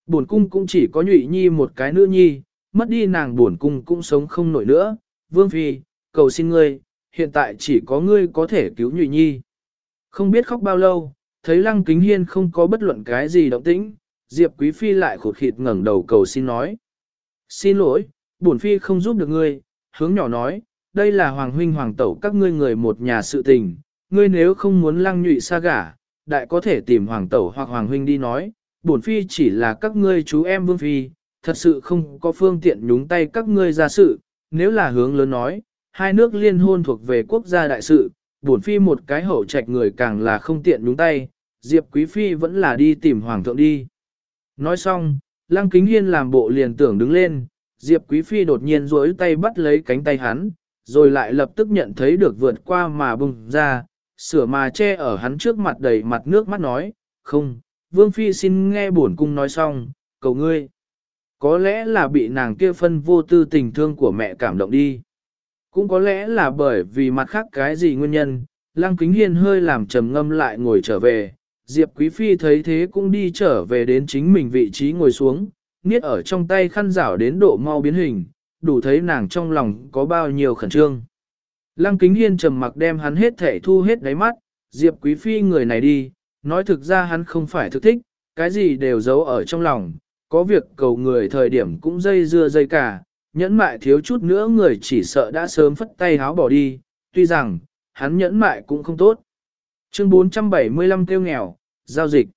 Buồn cung cũng chỉ có nhụy nhi một cái nữ nhi, mất đi nàng buồn cung cũng sống không nổi nữa. Vương Phi, cầu xin ngươi, hiện tại chỉ có ngươi có thể cứu nhụy nhi. Không biết khóc bao lâu, thấy lăng kính hiên không có bất luận cái gì động tĩnh, Diệp Quý Phi lại khụt khịt ngẩng đầu cầu xin nói. Xin lỗi, bổn Phi không giúp được ngươi, hướng nhỏ nói, đây là hoàng huynh hoàng tẩu các ngươi người một nhà sự tình, ngươi nếu không muốn lăng nhụy xa gả, đại có thể tìm hoàng tẩu hoặc hoàng huynh đi nói, bổn Phi chỉ là các ngươi chú em vương Phi, thật sự không có phương tiện nhúng tay các ngươi ra sự, nếu là hướng lớn nói, hai nước liên hôn thuộc về quốc gia đại sự, bổn phi một cái hậu trạch người càng là không tiện nhúng tay, Diệp Quý Phi vẫn là đi tìm Hoàng thượng đi. Nói xong, Lăng Kính Hiên làm bộ liền tưởng đứng lên, Diệp Quý Phi đột nhiên duỗi tay bắt lấy cánh tay hắn, rồi lại lập tức nhận thấy được vượt qua mà bùng ra, sửa mà che ở hắn trước mặt đầy mặt nước mắt nói, không, Vương Phi xin nghe bổn cung nói xong, cầu ngươi. Có lẽ là bị nàng kia phân vô tư tình thương của mẹ cảm động đi. Cũng có lẽ là bởi vì mặt khác cái gì nguyên nhân, Lăng Kính Hiên hơi làm trầm ngâm lại ngồi trở về. Diệp Quý Phi thấy thế cũng đi trở về đến chính mình vị trí ngồi xuống, niết ở trong tay khăn rảo đến độ mau biến hình, đủ thấy nàng trong lòng có bao nhiêu khẩn trương. Lăng Kính Hiên trầm mặc đem hắn hết thể thu hết đáy mắt, Diệp Quý Phi người này đi, nói thực ra hắn không phải thực thích, cái gì đều giấu ở trong lòng, có việc cầu người thời điểm cũng dây dưa dây cả, nhẫn mại thiếu chút nữa người chỉ sợ đã sớm phất tay háo bỏ đi, tuy rằng, hắn nhẫn mại cũng không tốt. Chương 475 kêu nghèo, giao dịch.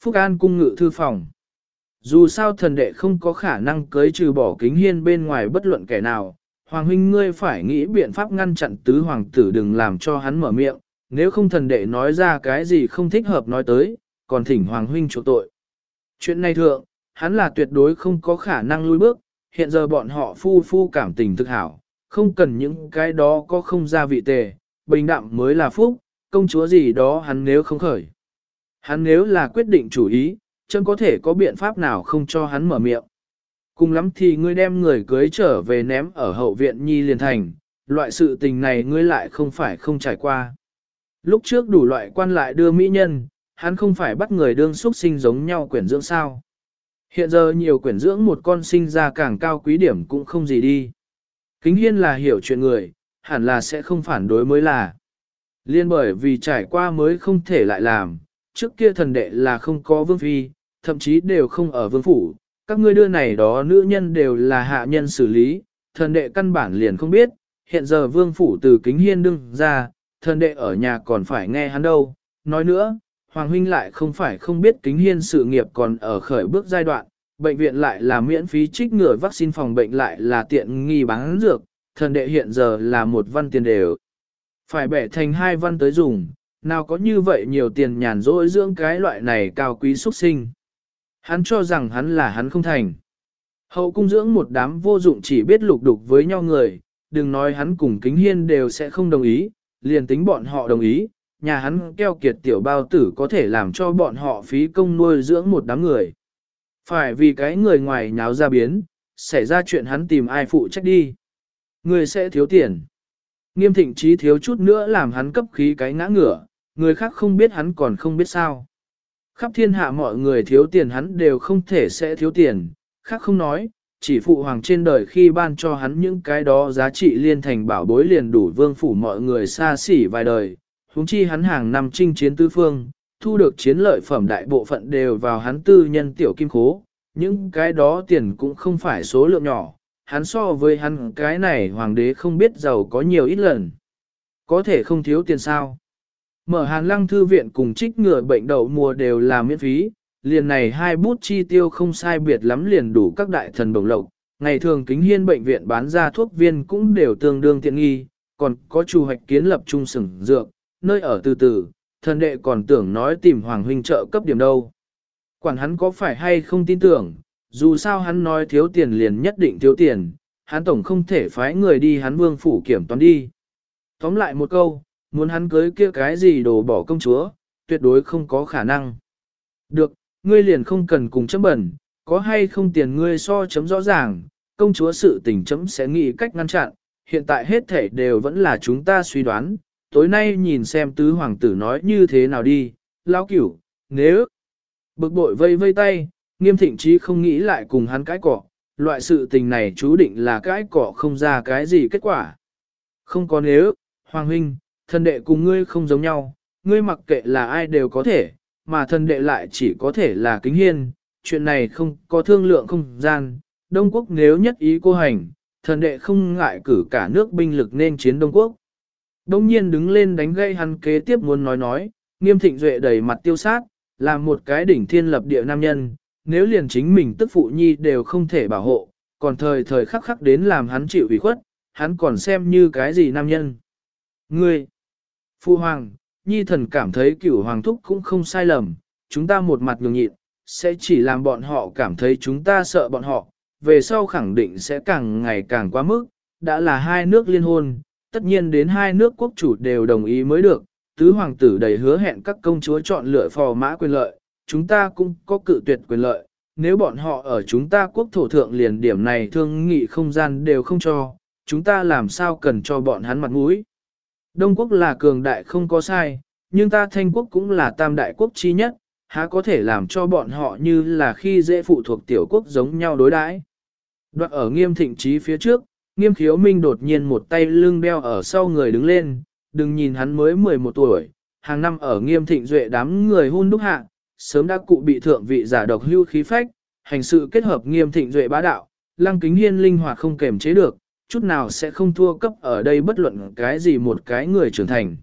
Phúc An cung ngự thư phòng. Dù sao thần đệ không có khả năng cưới trừ bỏ kính hiên bên ngoài bất luận kẻ nào, Hoàng huynh ngươi phải nghĩ biện pháp ngăn chặn tứ hoàng tử đừng làm cho hắn mở miệng, nếu không thần đệ nói ra cái gì không thích hợp nói tới, còn thỉnh Hoàng huynh chỗ tội. Chuyện này thượng, hắn là tuyệt đối không có khả năng lui bước, hiện giờ bọn họ phu phu cảm tình thực hảo, không cần những cái đó có không ra vị tề, bình đạm mới là phúc, công chúa gì đó hắn nếu không khởi. Hắn nếu là quyết định chủ ý, chân có thể có biện pháp nào không cho hắn mở miệng. Cùng lắm thì ngươi đem người cưới trở về ném ở hậu viện nhi liền thành, loại sự tình này ngươi lại không phải không trải qua. Lúc trước đủ loại quan lại đưa mỹ nhân, hắn không phải bắt người đương xuất sinh giống nhau quyển dưỡng sao. Hiện giờ nhiều quyển dưỡng một con sinh ra càng cao quý điểm cũng không gì đi. Kính hiên là hiểu chuyện người, hẳn là sẽ không phản đối mới là. Liên bởi vì trải qua mới không thể lại làm, trước kia thần đệ là không có vương phi, thậm chí đều không ở vương phủ, các ngươi đưa này đó nữ nhân đều là hạ nhân xử lý, thần đệ căn bản liền không biết, hiện giờ vương phủ từ kính hiên đương ra, thần đệ ở nhà còn phải nghe hắn đâu. Nói nữa, Hoàng huynh lại không phải không biết kính hiên sự nghiệp còn ở khởi bước giai đoạn, bệnh viện lại là miễn phí trích ngừa vaccine phòng bệnh lại là tiện nghi bán dược, thần đệ hiện giờ là một văn tiền đều. Phải bẻ thành hai văn tới dùng, nào có như vậy nhiều tiền nhàn rỗi dưỡng cái loại này cao quý xuất sinh. Hắn cho rằng hắn là hắn không thành. Hậu cung dưỡng một đám vô dụng chỉ biết lục đục với nhau người, đừng nói hắn cùng kính hiên đều sẽ không đồng ý, liền tính bọn họ đồng ý, nhà hắn keo kiệt tiểu bao tử có thể làm cho bọn họ phí công nuôi dưỡng một đám người. Phải vì cái người ngoài nháo ra biến, xảy ra chuyện hắn tìm ai phụ trách đi. Người sẽ thiếu tiền. Nghiêm thịnh trí thiếu chút nữa làm hắn cấp khí cái ngã ngửa, người khác không biết hắn còn không biết sao. Khắp thiên hạ mọi người thiếu tiền hắn đều không thể sẽ thiếu tiền, khác không nói, chỉ phụ hoàng trên đời khi ban cho hắn những cái đó giá trị liên thành bảo bối liền đủ vương phủ mọi người xa xỉ vài đời, huống chi hắn hàng năm chinh chiến tư phương, thu được chiến lợi phẩm đại bộ phận đều vào hắn tư nhân tiểu kim khố, những cái đó tiền cũng không phải số lượng nhỏ, hắn so với hắn cái này hoàng đế không biết giàu có nhiều ít lần. Có thể không thiếu tiền sao. Mở hàn lăng thư viện cùng trích ngừa bệnh đậu mùa đều là miễn phí, liền này hai bút chi tiêu không sai biệt lắm liền đủ các đại thần bổng lộc. Ngày thường kính hiên bệnh viện bán ra thuốc viên cũng đều tương đương tiện nghi, còn có chủ hoạch kiến lập trung sửng dược, nơi ở từ từ, thần đệ còn tưởng nói tìm Hoàng huynh trợ cấp điểm đâu. Quản hắn có phải hay không tin tưởng, dù sao hắn nói thiếu tiền liền nhất định thiếu tiền, hắn tổng không thể phái người đi hắn vương phủ kiểm toán đi. Tóm lại một câu, muốn hắn cưới kia cái gì đồ bỏ công chúa, tuyệt đối không có khả năng. Được, ngươi liền không cần cùng chấm bẩn, có hay không tiền ngươi so chấm rõ ràng, công chúa sự tình chấm sẽ nghĩ cách ngăn chặn, hiện tại hết thể đều vẫn là chúng ta suy đoán, tối nay nhìn xem tứ hoàng tử nói như thế nào đi, lão cửu, nếu bực bội vây vây tay, nghiêm thịnh chí không nghĩ lại cùng hắn cái cỏ, loại sự tình này chú định là cái cỏ không ra cái gì kết quả. Không có nếu, hoàng huynh, thân đệ cùng ngươi không giống nhau, ngươi mặc kệ là ai đều có thể, mà thần đệ lại chỉ có thể là kính hiên, chuyện này không có thương lượng không gian, Đông Quốc nếu nhất ý cô hành, thần đệ không ngại cử cả nước binh lực nên chiến Đông Quốc. Đông nhiên đứng lên đánh gây hắn kế tiếp muốn nói nói, nghiêm thịnh duệ đầy mặt tiêu sát, là một cái đỉnh thiên lập địa nam nhân, nếu liền chính mình tức phụ nhi đều không thể bảo hộ, còn thời thời khắc khắc đến làm hắn chịu ủy khuất, hắn còn xem như cái gì nam nhân. Ngươi, Phu Hoàng, Nhi thần cảm thấy cửu Hoàng thúc cũng không sai lầm, chúng ta một mặt nhường nhịn, sẽ chỉ làm bọn họ cảm thấy chúng ta sợ bọn họ, về sau khẳng định sẽ càng ngày càng quá mức, đã là hai nước liên hôn, tất nhiên đến hai nước quốc chủ đều đồng ý mới được, tứ hoàng tử đầy hứa hẹn các công chúa chọn lựa phò mã quyền lợi, chúng ta cũng có cự tuyệt quyền lợi, nếu bọn họ ở chúng ta quốc thổ thượng liền điểm này thương nghị không gian đều không cho, chúng ta làm sao cần cho bọn hắn mặt mũi. Đông quốc là cường đại không có sai, nhưng ta thanh quốc cũng là tam đại quốc chi nhất, há có thể làm cho bọn họ như là khi dễ phụ thuộc tiểu quốc giống nhau đối đãi. Đoạn ở nghiêm thịnh trí phía trước, nghiêm khiếu minh đột nhiên một tay lưng đeo ở sau người đứng lên, đừng nhìn hắn mới 11 tuổi, hàng năm ở nghiêm thịnh duệ đám người hôn đúc hạ, sớm đã cụ bị thượng vị giả độc hưu khí phách, hành sự kết hợp nghiêm thịnh duệ bá đạo, lăng kính hiên linh hoạt không kềm chế được, chút nào sẽ không thua cấp ở đây bất luận cái gì một cái người trưởng thành.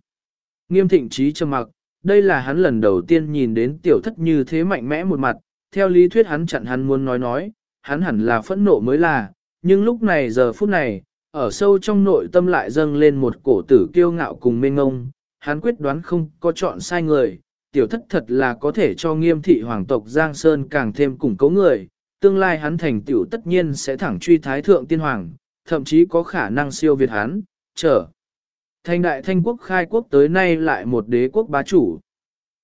Nghiêm thịnh trí trầm mặc, đây là hắn lần đầu tiên nhìn đến tiểu thất như thế mạnh mẽ một mặt, theo lý thuyết hắn chặn hắn muốn nói nói, hắn hẳn là phẫn nộ mới là, nhưng lúc này giờ phút này, ở sâu trong nội tâm lại dâng lên một cổ tử kiêu ngạo cùng mênh ngông, hắn quyết đoán không có chọn sai người, tiểu thất thật là có thể cho nghiêm thị hoàng tộc Giang Sơn càng thêm củng cố người, tương lai hắn thành tiểu tất nhiên sẽ thẳng truy thái thượng tiên hoàng, thậm chí có khả năng siêu việt hắn, trở. Thành đại thanh quốc khai quốc tới nay lại một đế quốc bá chủ.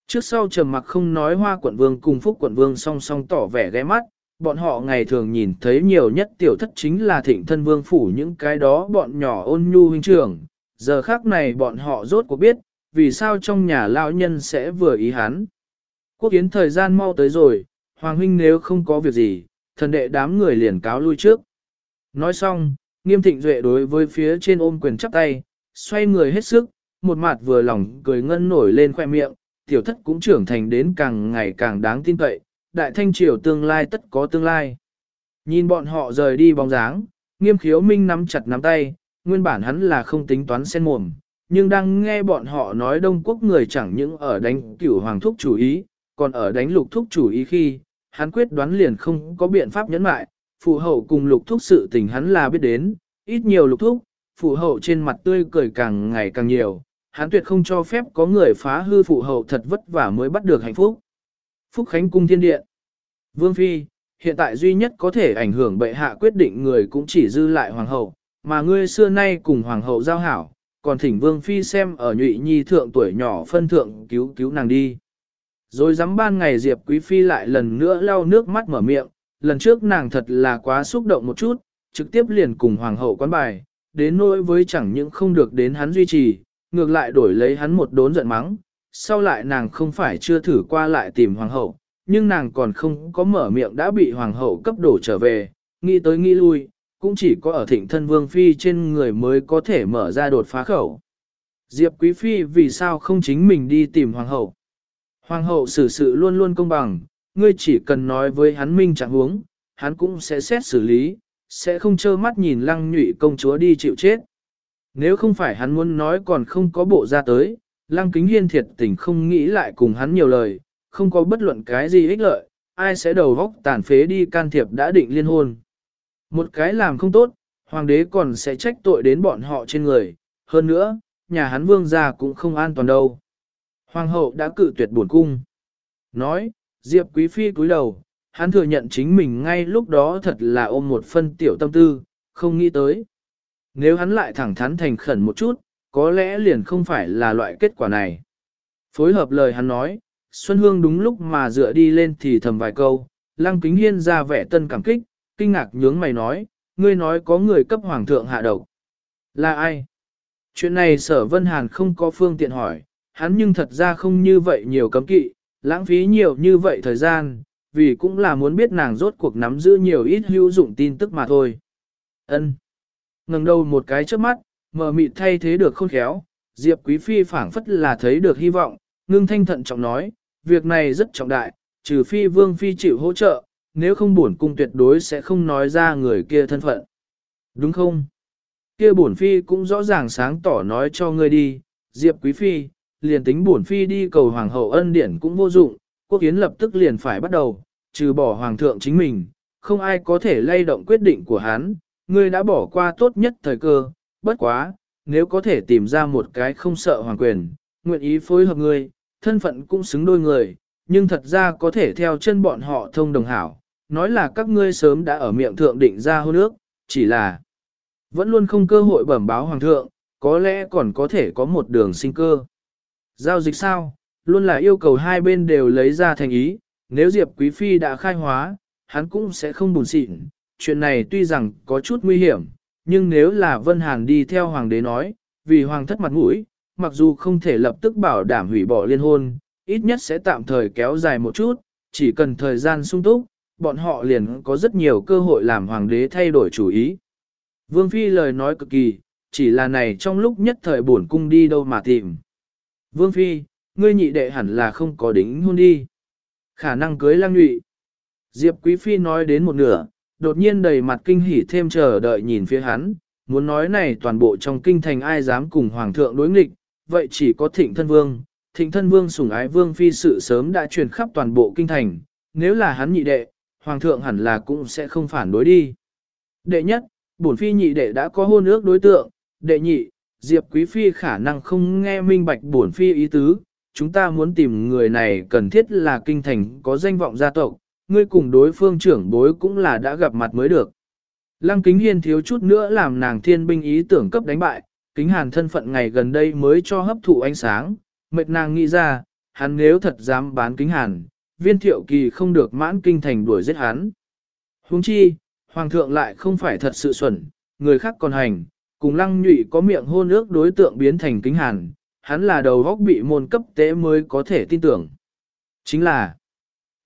Trước sau trầm mặc không nói hoa quận vương cùng phúc quận vương song song tỏ vẻ ghé mắt, bọn họ ngày thường nhìn thấy nhiều nhất tiểu thất chính là thịnh thân vương phủ những cái đó bọn nhỏ ôn nhu huynh trưởng. Giờ khác này bọn họ rốt cuộc biết, vì sao trong nhà lão nhân sẽ vừa ý hắn. Quốc kiến thời gian mau tới rồi, Hoàng huynh nếu không có việc gì, thần đệ đám người liền cáo lui trước. Nói xong, nghiêm thịnh duệ đối với phía trên ôm quyền chắp tay, xoay người hết sức, một mặt vừa lòng cười ngân nổi lên khoe miệng, tiểu thất cũng trưởng thành đến càng ngày càng đáng tin cậy, đại thanh triều tương lai tất có tương lai. Nhìn bọn họ rời đi bóng dáng, nghiêm khiếu minh nắm chặt nắm tay, nguyên bản hắn là không tính toán sen mồm, nhưng đang nghe bọn họ nói Đông Quốc người chẳng những ở đánh cửu hoàng thúc chủ ý, còn ở đánh lục thúc chủ ý khi, hắn quyết đoán liền không có biện pháp nhẫn mại, phụ hậu cùng lục thúc sự tình hắn là biết đến, ít nhiều lục thúc, phụ hậu trên mặt tươi cười càng ngày càng nhiều, hắn tuyệt không cho phép có người phá hư phụ hậu thật vất vả mới bắt được hạnh phúc. Phúc Khánh Cung Thiên Điện Vương Phi, hiện tại duy nhất có thể ảnh hưởng bệ hạ quyết định người cũng chỉ dư lại Hoàng hậu, mà ngươi xưa nay cùng Hoàng hậu giao hảo, còn thỉnh Vương Phi xem ở nhụy nhi thượng tuổi nhỏ phân thượng cứu cứu nàng đi. Rồi dám ban ngày Diệp Quý Phi lại lần nữa lau nước mắt mở miệng, lần trước nàng thật là quá xúc động một chút, trực tiếp liền cùng Hoàng hậu quán bài, đến nỗi với chẳng những không được đến hắn duy trì, ngược lại đổi lấy hắn một đốn giận mắng, sau lại nàng không phải chưa thử qua lại tìm Hoàng hậu, nhưng nàng còn không có mở miệng đã bị Hoàng hậu cấp đổ trở về, nghĩ tới nghĩ lui, cũng chỉ có ở thịnh thân vương phi trên người mới có thể mở ra đột phá khẩu. Diệp Quý Phi vì sao không chính mình đi tìm Hoàng hậu? Hoàng hậu xử sự luôn luôn công bằng, ngươi chỉ cần nói với hắn minh trạng huống, hắn cũng sẽ xét xử lý, sẽ không trơ mắt nhìn lăng nhụy công chúa đi chịu chết. Nếu không phải hắn muốn nói còn không có bộ ra tới, Lăng Kính Hiên thiệt tình không nghĩ lại cùng hắn nhiều lời, không có bất luận cái gì ích lợi, ai sẽ đầu vóc tàn phế đi can thiệp đã định liên hôn. Một cái làm không tốt, hoàng đế còn sẽ trách tội đến bọn họ trên người, hơn nữa, nhà hắn vương gia cũng không an toàn đâu. Hoàng hậu đã cự tuyệt buồn cung. Nói, Diệp Quý Phi cúi đầu, hắn thừa nhận chính mình ngay lúc đó thật là ôm một phân tiểu tâm tư, không nghĩ tới. Nếu hắn lại thẳng thắn thành khẩn một chút, có lẽ liền không phải là loại kết quả này. Phối hợp lời hắn nói, Xuân Hương đúng lúc mà dựa đi lên thì thầm vài câu, Lăng Kính Hiên ra vẻ tân cảm kích, kinh ngạc nhướng mày nói, ngươi nói có người cấp hoàng thượng hạ độc. Là ai? Chuyện này sở Vân Hàn không có phương tiện hỏi, hắn nhưng thật ra không như vậy nhiều cấm kỵ, lãng phí nhiều như vậy thời gian, vì cũng là muốn biết nàng rốt cuộc nắm giữ nhiều ít hữu dụng tin tức mà thôi. Ân. ngẩng đầu một cái trước mắt, mờ mịt thay thế được khôn khéo, Diệp Quý Phi phảng phất là thấy được hy vọng, ngưng thanh thận trọng nói, việc này rất trọng đại, trừ Phi Vương Phi chịu hỗ trợ, nếu không bổn cung tuyệt đối sẽ không nói ra người kia thân phận. Đúng không? Kia bổn Phi cũng rõ ràng sáng tỏ nói cho ngươi đi, Diệp Quý Phi, liền tính bổn Phi đi cầu Hoàng hậu ân điển cũng vô dụng, quốc kiến lập tức liền phải bắt đầu, trừ bỏ Hoàng thượng chính mình, không ai có thể lay động quyết định của hắn, ngươi đã bỏ qua tốt nhất thời cơ, bất quá, nếu có thể tìm ra một cái không sợ hoàng quyền, nguyện ý phối hợp ngươi, thân phận cũng xứng đôi người, nhưng thật ra có thể theo chân bọn họ thông đồng hảo, nói là các ngươi sớm đã ở miệng thượng định ra hôn ước, chỉ là vẫn luôn không cơ hội bẩm báo hoàng thượng, có lẽ còn có thể có một đường sinh cơ. Giao dịch sao, luôn là yêu cầu hai bên đều lấy ra thành ý, nếu Diệp Quý Phi đã khai hóa, hắn cũng sẽ không buồn xịn, chuyện này tuy rằng có chút nguy hiểm, nhưng nếu là Vân Hàn đi theo hoàng đế nói, vì hoàng thất mặt mũi, mặc dù không thể lập tức bảo đảm hủy bỏ liên hôn, ít nhất sẽ tạm thời kéo dài một chút, chỉ cần thời gian sung túc, bọn họ liền có rất nhiều cơ hội làm hoàng đế thay đổi chủ ý. Vương Phi lời nói cực kỳ, chỉ là này trong lúc nhất thời bổn cung đi đâu mà tìm. Vương Phi, ngươi nhị đệ hẳn là không có đính hôn đi. Khả năng cưới lang nhụy. Diệp Quý Phi nói đến một nửa, đột nhiên đầy mặt kinh hỉ thêm chờ đợi nhìn phía hắn, muốn nói này toàn bộ trong kinh thành ai dám cùng hoàng thượng đối nghịch, vậy chỉ có thịnh thân vương. Thịnh thân vương sủng ái vương phi sự sớm đã truyền khắp toàn bộ kinh thành, nếu là hắn nhị đệ, hoàng thượng hẳn là cũng sẽ không phản đối đi. Đệ nhất, bổn phi nhị đệ đã có hôn ước đối tượng, đệ nhị, diệp quý phi khả năng không nghe minh bạch bổn phi ý tứ, chúng ta muốn tìm người này cần thiết là kinh thành có danh vọng gia tộc, ngươi cùng đối phương trưởng bối cũng là đã gặp mặt mới được. Lăng kính hiên thiếu chút nữa làm nàng thiên binh ý tưởng cấp đánh bại, kính hàn thân phận ngày gần đây mới cho hấp thụ ánh sáng, mệt nàng nghĩ ra, hắn nếu thật dám bán kính hàn, viên thiệu kỳ không được mãn kinh thành đuổi giết hắn. Huống chi, hoàng thượng lại không phải thật sự xuẩn, người khác còn hành, cùng lăng nhụy có miệng hôn ước đối tượng biến thành kính hàn, hắn là đầu góc bị môn cấp tế mới có thể tin tưởng. Chính là,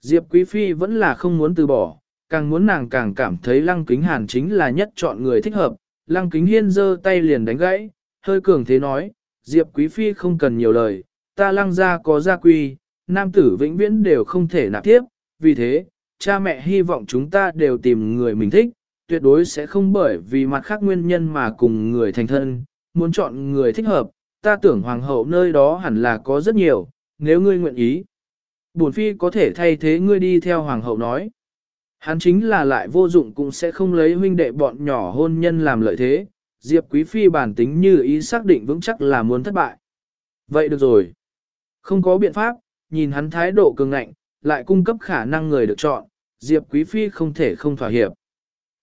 Diệp Quý Phi vẫn là không muốn từ bỏ, càng muốn nàng càng cảm thấy Lăng Kính Hàn chính là nhất chọn người thích hợp. Lăng Kính Hiên giơ tay liền đánh gãy, hơi cường thế nói, Diệp Quý Phi không cần nhiều lời, ta lăng ra có gia quy, nam tử vĩnh viễn đều không thể nạp tiếp, vì thế, cha mẹ hy vọng chúng ta đều tìm người mình thích, tuyệt đối sẽ không bởi vì mặt khác nguyên nhân mà cùng người thành thân, muốn chọn người thích hợp, ta tưởng hoàng hậu nơi đó hẳn là có rất nhiều, nếu ngươi nguyện ý bổn phi có thể thay thế ngươi đi theo hoàng hậu nói. Hắn chính là lại vô dụng cũng sẽ không lấy huynh đệ bọn nhỏ hôn nhân làm lợi thế, Diệp Quý Phi bản tính như ý xác định vững chắc là muốn thất bại. Vậy được rồi. Không có biện pháp, nhìn hắn thái độ cường ngạnh, lại cung cấp khả năng người được chọn, Diệp Quý Phi không thể không thỏa hiệp.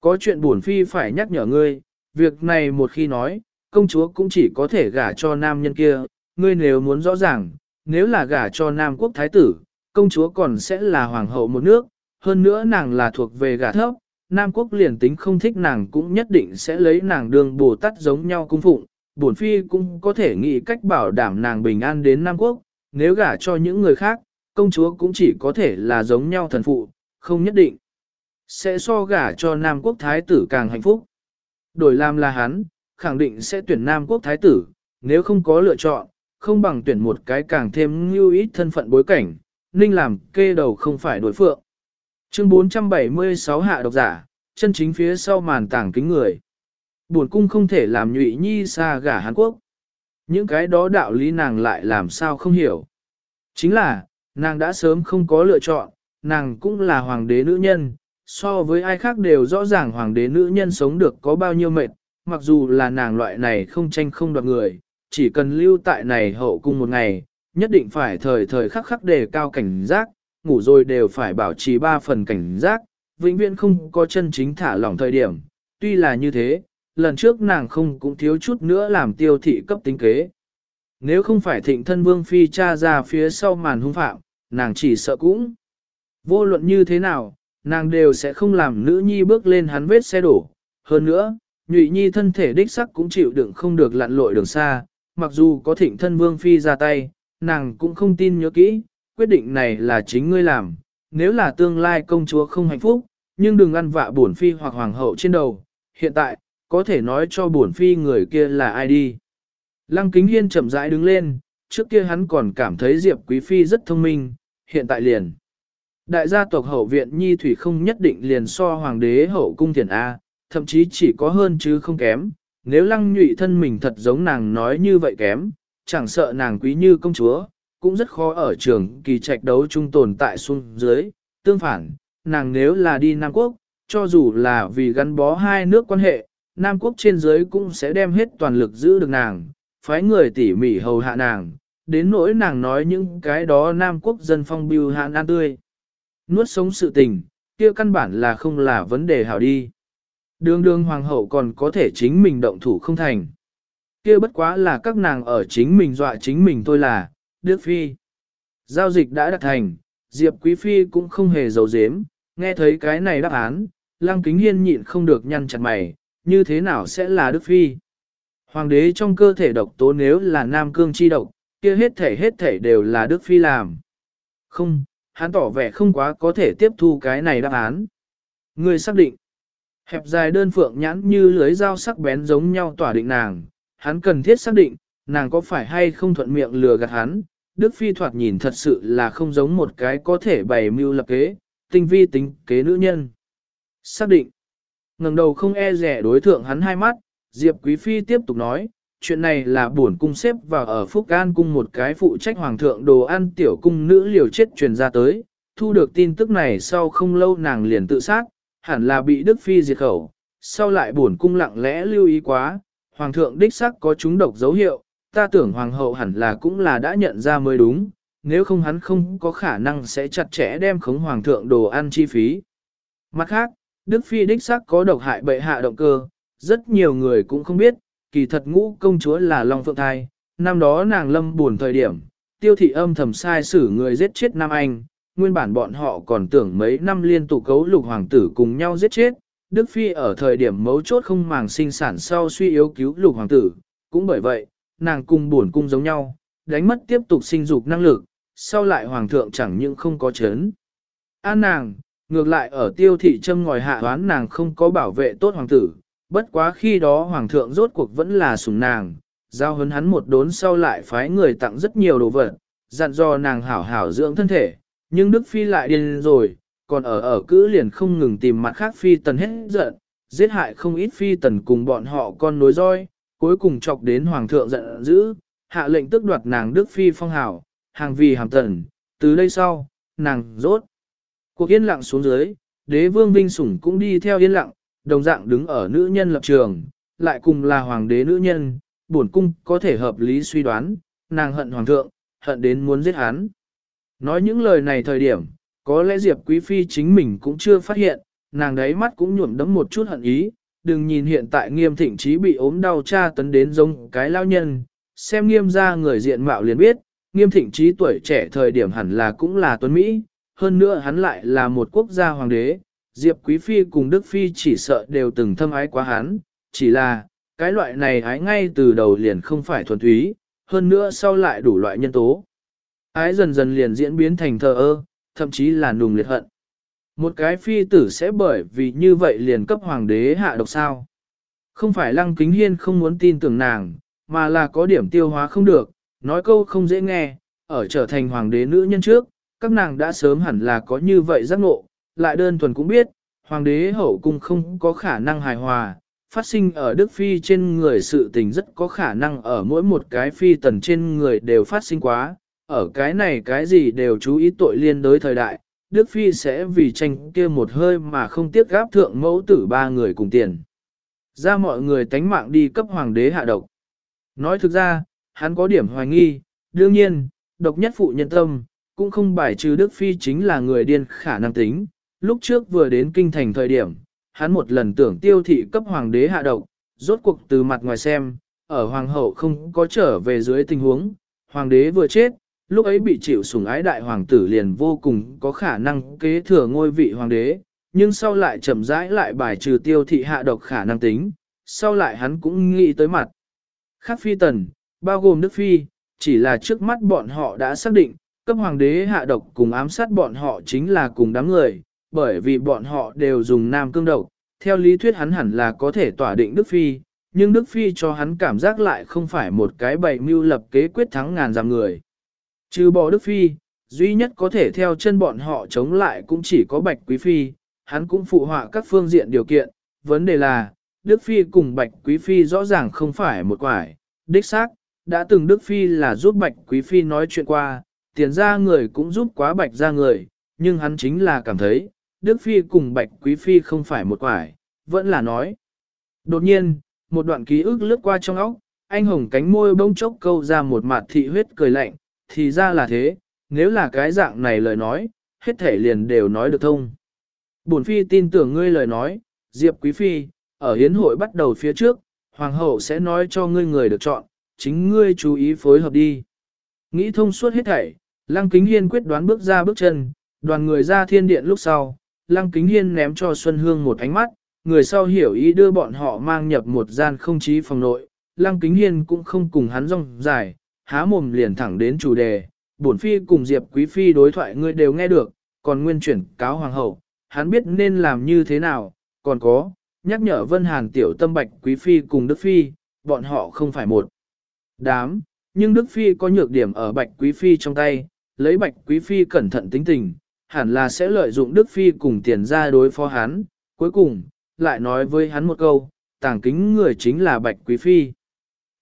Có chuyện buồn Phi phải nhắc nhở ngươi, việc này một khi nói, công chúa cũng chỉ có thể gả cho nam nhân kia, ngươi nếu muốn rõ ràng, nếu là gả cho nam quốc thái tử, công chúa còn sẽ là hoàng hậu một nước, hơn nữa nàng là thuộc về gả thấp, Nam quốc liền tính không thích nàng cũng nhất định sẽ lấy nàng đường Bồ Tát giống nhau cung phụng, bổn phi cũng có thể nghĩ cách bảo đảm nàng bình an đến Nam quốc, nếu gả cho những người khác, công chúa cũng chỉ có thể là giống nhau thần phụ, không nhất định. Sẽ so gả cho Nam quốc thái tử càng hạnh phúc. Đổi làm là hắn, khẳng định sẽ tuyển Nam quốc thái tử, nếu không có lựa chọn, không bằng tuyển một cái càng thêm lưu ít thân phận bối cảnh, ninh làm kê đầu không phải đối phượng. Chương 476 hạ độc giả, chân chính phía sau màn tảng kính người. buồn cung không thể làm nhụy nhi xa gả Hàn Quốc. Những cái đó đạo lý nàng lại làm sao không hiểu. Chính là, nàng đã sớm không có lựa chọn, nàng cũng là hoàng đế nữ nhân, so với ai khác đều rõ ràng hoàng đế nữ nhân sống được có bao nhiêu mệt, mặc dù là nàng loại này không tranh không đoạt người, chỉ cần lưu tại này hậu cung một ngày, nhất định phải thời thời khắc khắc đề cao cảnh giác, ngủ rồi đều phải bảo trì ba phần cảnh giác, vĩnh viễn không có chân chính thả lỏng thời điểm. Tuy là như thế, lần trước nàng không cũng thiếu chút nữa làm tiêu thị cấp tính kế. Nếu không phải thịnh thân vương phi cha ra phía sau màn hung phạm, nàng chỉ sợ cũng. Vô luận như thế nào, nàng đều sẽ không làm nữ nhi bước lên hắn vết xe đổ. Hơn nữa, nhụy nhi thân thể đích sắc cũng chịu đựng không được lặn lội đường xa, mặc dù có thịnh thân vương phi ra tay, nàng cũng không tin nhớ kỹ, quyết định này là chính ngươi làm, nếu là tương lai công chúa không hạnh phúc, nhưng đừng ăn vạ bổn phi hoặc hoàng hậu trên đầu, hiện tại, có thể nói cho bổn phi người kia là ai đi. Lăng kính hiên chậm rãi đứng lên, trước kia hắn còn cảm thấy Diệp Quý Phi rất thông minh, hiện tại liền. Đại gia tộc hậu viện Nhi Thủy không nhất định liền so hoàng đế hậu cung thiền A, thậm chí chỉ có hơn chứ không kém. Nếu lăng nhụy thân mình thật giống nàng nói như vậy kém, chẳng sợ nàng quý như công chúa, cũng rất khó ở trường kỳ trạch đấu trung tồn tại xuống dưới. Tương phản, nàng nếu là đi Nam Quốc, cho dù là vì gắn bó hai nước quan hệ, Nam Quốc trên dưới cũng sẽ đem hết toàn lực giữ được nàng, phái người tỉ mỉ hầu hạ nàng, đến nỗi nàng nói những cái đó Nam Quốc dân phong biêu hạn an tươi. Nuốt sống sự tình, kia căn bản là không là vấn đề hảo đi. Đường đường hoàng hậu còn có thể chính mình động thủ không thành. Kia bất quá là các nàng ở chính mình dọa chính mình thôi là, Đức Phi. Giao dịch đã đạt thành, Diệp Quý Phi cũng không hề giấu giếm, nghe thấy cái này đáp án, Lăng Kính Hiên nhịn không được nhăn chặt mày, như thế nào sẽ là Đức Phi? Hoàng đế trong cơ thể độc tố nếu là Nam Cương chi độc, kia hết thể hết thể đều là Đức Phi làm. Không, hắn tỏ vẻ không quá có thể tiếp thu cái này đáp án. Người xác định. Hẹp dài đơn phượng nhãn như lưới dao sắc bén giống nhau tỏa định nàng, hắn cần thiết xác định, nàng có phải hay không thuận miệng lừa gạt hắn. Đức Phi thoạt nhìn thật sự là không giống một cái có thể bày mưu lập kế, tinh vi tính kế nữ nhân. Xác định. ngẩng đầu không e rẻ đối thượng hắn hai mắt, Diệp Quý Phi tiếp tục nói, chuyện này là buồn cung xếp vào ở Phúc An cung một cái phụ trách hoàng thượng đồ ăn tiểu cung nữ liều chết truyền ra tới, thu được tin tức này sau không lâu nàng liền tự sát, hẳn là bị Đức Phi diệt khẩu, sau lại buồn cung lặng lẽ lưu ý quá, hoàng thượng đích sắc có chúng độc dấu hiệu, ta tưởng hoàng hậu hẳn là cũng là đã nhận ra mới đúng, nếu không hắn không có khả năng sẽ chặt chẽ đem khống hoàng thượng đồ ăn chi phí. Mặt khác, Đức Phi đích sắc có độc hại bệ hạ động cơ, rất nhiều người cũng không biết, kỳ thật ngũ công chúa là Long Phượng Thai, năm đó nàng lâm buồn thời điểm, tiêu thị âm thầm sai xử người giết chết Nam Anh, nguyên bản bọn họ còn tưởng mấy năm liên tục cấu lục hoàng tử cùng nhau giết chết, Đức Phi ở thời điểm mấu chốt không màng sinh sản sau suy yếu cứu lục hoàng tử, cũng bởi vậy, nàng cùng buồn cung giống nhau, đánh mất tiếp tục sinh dục năng lực, sau lại hoàng thượng chẳng những không có chấn. An nàng, ngược lại ở tiêu thị châm ngòi hạ toán nàng không có bảo vệ tốt hoàng tử, bất quá khi đó hoàng thượng rốt cuộc vẫn là sủng nàng, giao hấn hắn một đốn sau lại phái người tặng rất nhiều đồ vật, dặn dò nàng hảo hảo dưỡng thân thể, nhưng Đức Phi lại điên rồi, còn ở ở cữ liền không ngừng tìm mặt khác Phi tần hết giận, giết hại không ít Phi tần cùng bọn họ con nối roi, cuối cùng chọc đến hoàng thượng giận dữ, hạ lệnh tước đoạt nàng Đức Phi phong hảo, hàng vì hàm tần, từ đây sau, nàng rốt. Cuộc yên lặng xuống dưới, đế vương vinh sủng cũng đi theo yên lặng, đồng dạng đứng ở nữ nhân lập trường, lại cùng là hoàng đế nữ nhân, bổn cung có thể hợp lý suy đoán, nàng hận hoàng thượng, hận đến muốn giết hắn. Nói những lời này thời điểm, có lẽ Diệp Quý Phi chính mình cũng chưa phát hiện, nàng đấy mắt cũng nhuộm đấm một chút hận ý, đừng nhìn hiện tại nghiêm thịnh trí bị ốm đau tra tấn đến giống cái lao nhân, xem nghiêm ra người diện mạo liền biết, nghiêm thịnh trí tuổi trẻ thời điểm hẳn là cũng là tuấn Mỹ, hơn nữa hắn lại là một quốc gia hoàng đế, Diệp Quý Phi cùng Đức Phi chỉ sợ đều từng thâm ái quá hắn, chỉ là, cái loại này ái ngay từ đầu liền không phải thuần túy, hơn nữa sau lại đủ loại nhân tố. Ái dần dần liền diễn biến thành thờ ơ, thậm chí là nùng liệt hận. Một cái phi tử sẽ bởi vì như vậy liền cấp hoàng đế hạ độc sao. Không phải lăng kính hiên không muốn tin tưởng nàng, mà là có điểm tiêu hóa không được, nói câu không dễ nghe, ở trở thành hoàng đế nữ nhân trước, các nàng đã sớm hẳn là có như vậy giác ngộ, lại đơn thuần cũng biết, hoàng đế hậu cung không có khả năng hài hòa, phát sinh ở Đức Phi trên người sự tình rất có khả năng ở mỗi một cái phi tần trên người đều phát sinh quá, ở cái này cái gì đều chú ý tội liên đối thời đại, Đức Phi sẽ vì tranh kia một hơi mà không tiếc gáp thượng mẫu tử ba người cùng tiền. Ra mọi người tánh mạng đi cấp hoàng đế hạ độc. Nói thực ra, hắn có điểm hoài nghi, đương nhiên, độc nhất phụ nhân tâm, cũng không bài trừ Đức Phi chính là người điên khả năng tính. Lúc trước vừa đến kinh thành thời điểm, hắn một lần tưởng tiêu thị cấp hoàng đế hạ độc, rốt cuộc từ mặt ngoài xem, ở hoàng hậu không có trở về dưới tình huống, hoàng đế vừa chết, lúc ấy bị chịu sủng ái đại hoàng tử liền vô cùng có khả năng kế thừa ngôi vị hoàng đế, nhưng sau lại chậm rãi lại bài trừ tiêu thị hạ độc khả năng tính, sau lại hắn cũng nghĩ tới mặt. Khác phi tần, bao gồm Đức Phi, chỉ là trước mắt bọn họ đã xác định, cấp hoàng đế hạ độc cùng ám sát bọn họ chính là cùng đám người, bởi vì bọn họ đều dùng nam cương độc, theo lý thuyết hắn hẳn là có thể tỏa định Đức Phi, nhưng Đức Phi cho hắn cảm giác lại không phải một cái bày mưu lập kế quyết thắng ngàn giảm người. Trừ bỏ Đức Phi, duy nhất có thể theo chân bọn họ chống lại cũng chỉ có Bạch Quý Phi, hắn cũng phụ họa các phương diện điều kiện, vấn đề là, Đức Phi cùng Bạch Quý Phi rõ ràng không phải một quải, đích xác, đã từng Đức Phi là giúp Bạch Quý Phi nói chuyện qua, tiền ra người cũng giúp quá Bạch ra người, nhưng hắn chính là cảm thấy, Đức Phi cùng Bạch Quý Phi không phải một quải, vẫn là nói. Đột nhiên, một đoạn ký ức lướt qua trong óc, anh hồng cánh môi bông chốc câu ra một mặt thị huyết cười lạnh, thì ra là thế, nếu là cái dạng này lời nói, hết thể liền đều nói được thông. Bổn Phi tin tưởng ngươi lời nói, Diệp Quý Phi, ở hiến hội bắt đầu phía trước, Hoàng hậu sẽ nói cho ngươi người được chọn, chính ngươi chú ý phối hợp đi. Nghĩ thông suốt hết thảy, Lăng Kính Hiên quyết đoán bước ra bước chân, đoàn người ra thiên điện lúc sau, Lăng Kính Hiên ném cho Xuân Hương một ánh mắt, người sau hiểu ý đưa bọn họ mang nhập một gian không trí phòng nội. Lăng Kính Hiên cũng không cùng hắn rong dài, há mồm liền thẳng đến chủ đề. Bổn phi cùng Diệp Quý Phi đối thoại ngươi đều nghe được, còn nguyên chuyển cáo hoàng hậu, hắn biết nên làm như thế nào, còn có, nhắc nhở Vân Hàn tiểu tâm Bạch Quý Phi cùng Đức Phi, bọn họ không phải một đám, nhưng Đức Phi có nhược điểm ở Bạch Quý Phi trong tay, lấy Bạch Quý Phi cẩn thận tính tình, hẳn là sẽ lợi dụng Đức Phi cùng tiền ra đối phó hắn, cuối cùng, lại nói với hắn một câu, tàng kính người chính là Bạch Quý Phi.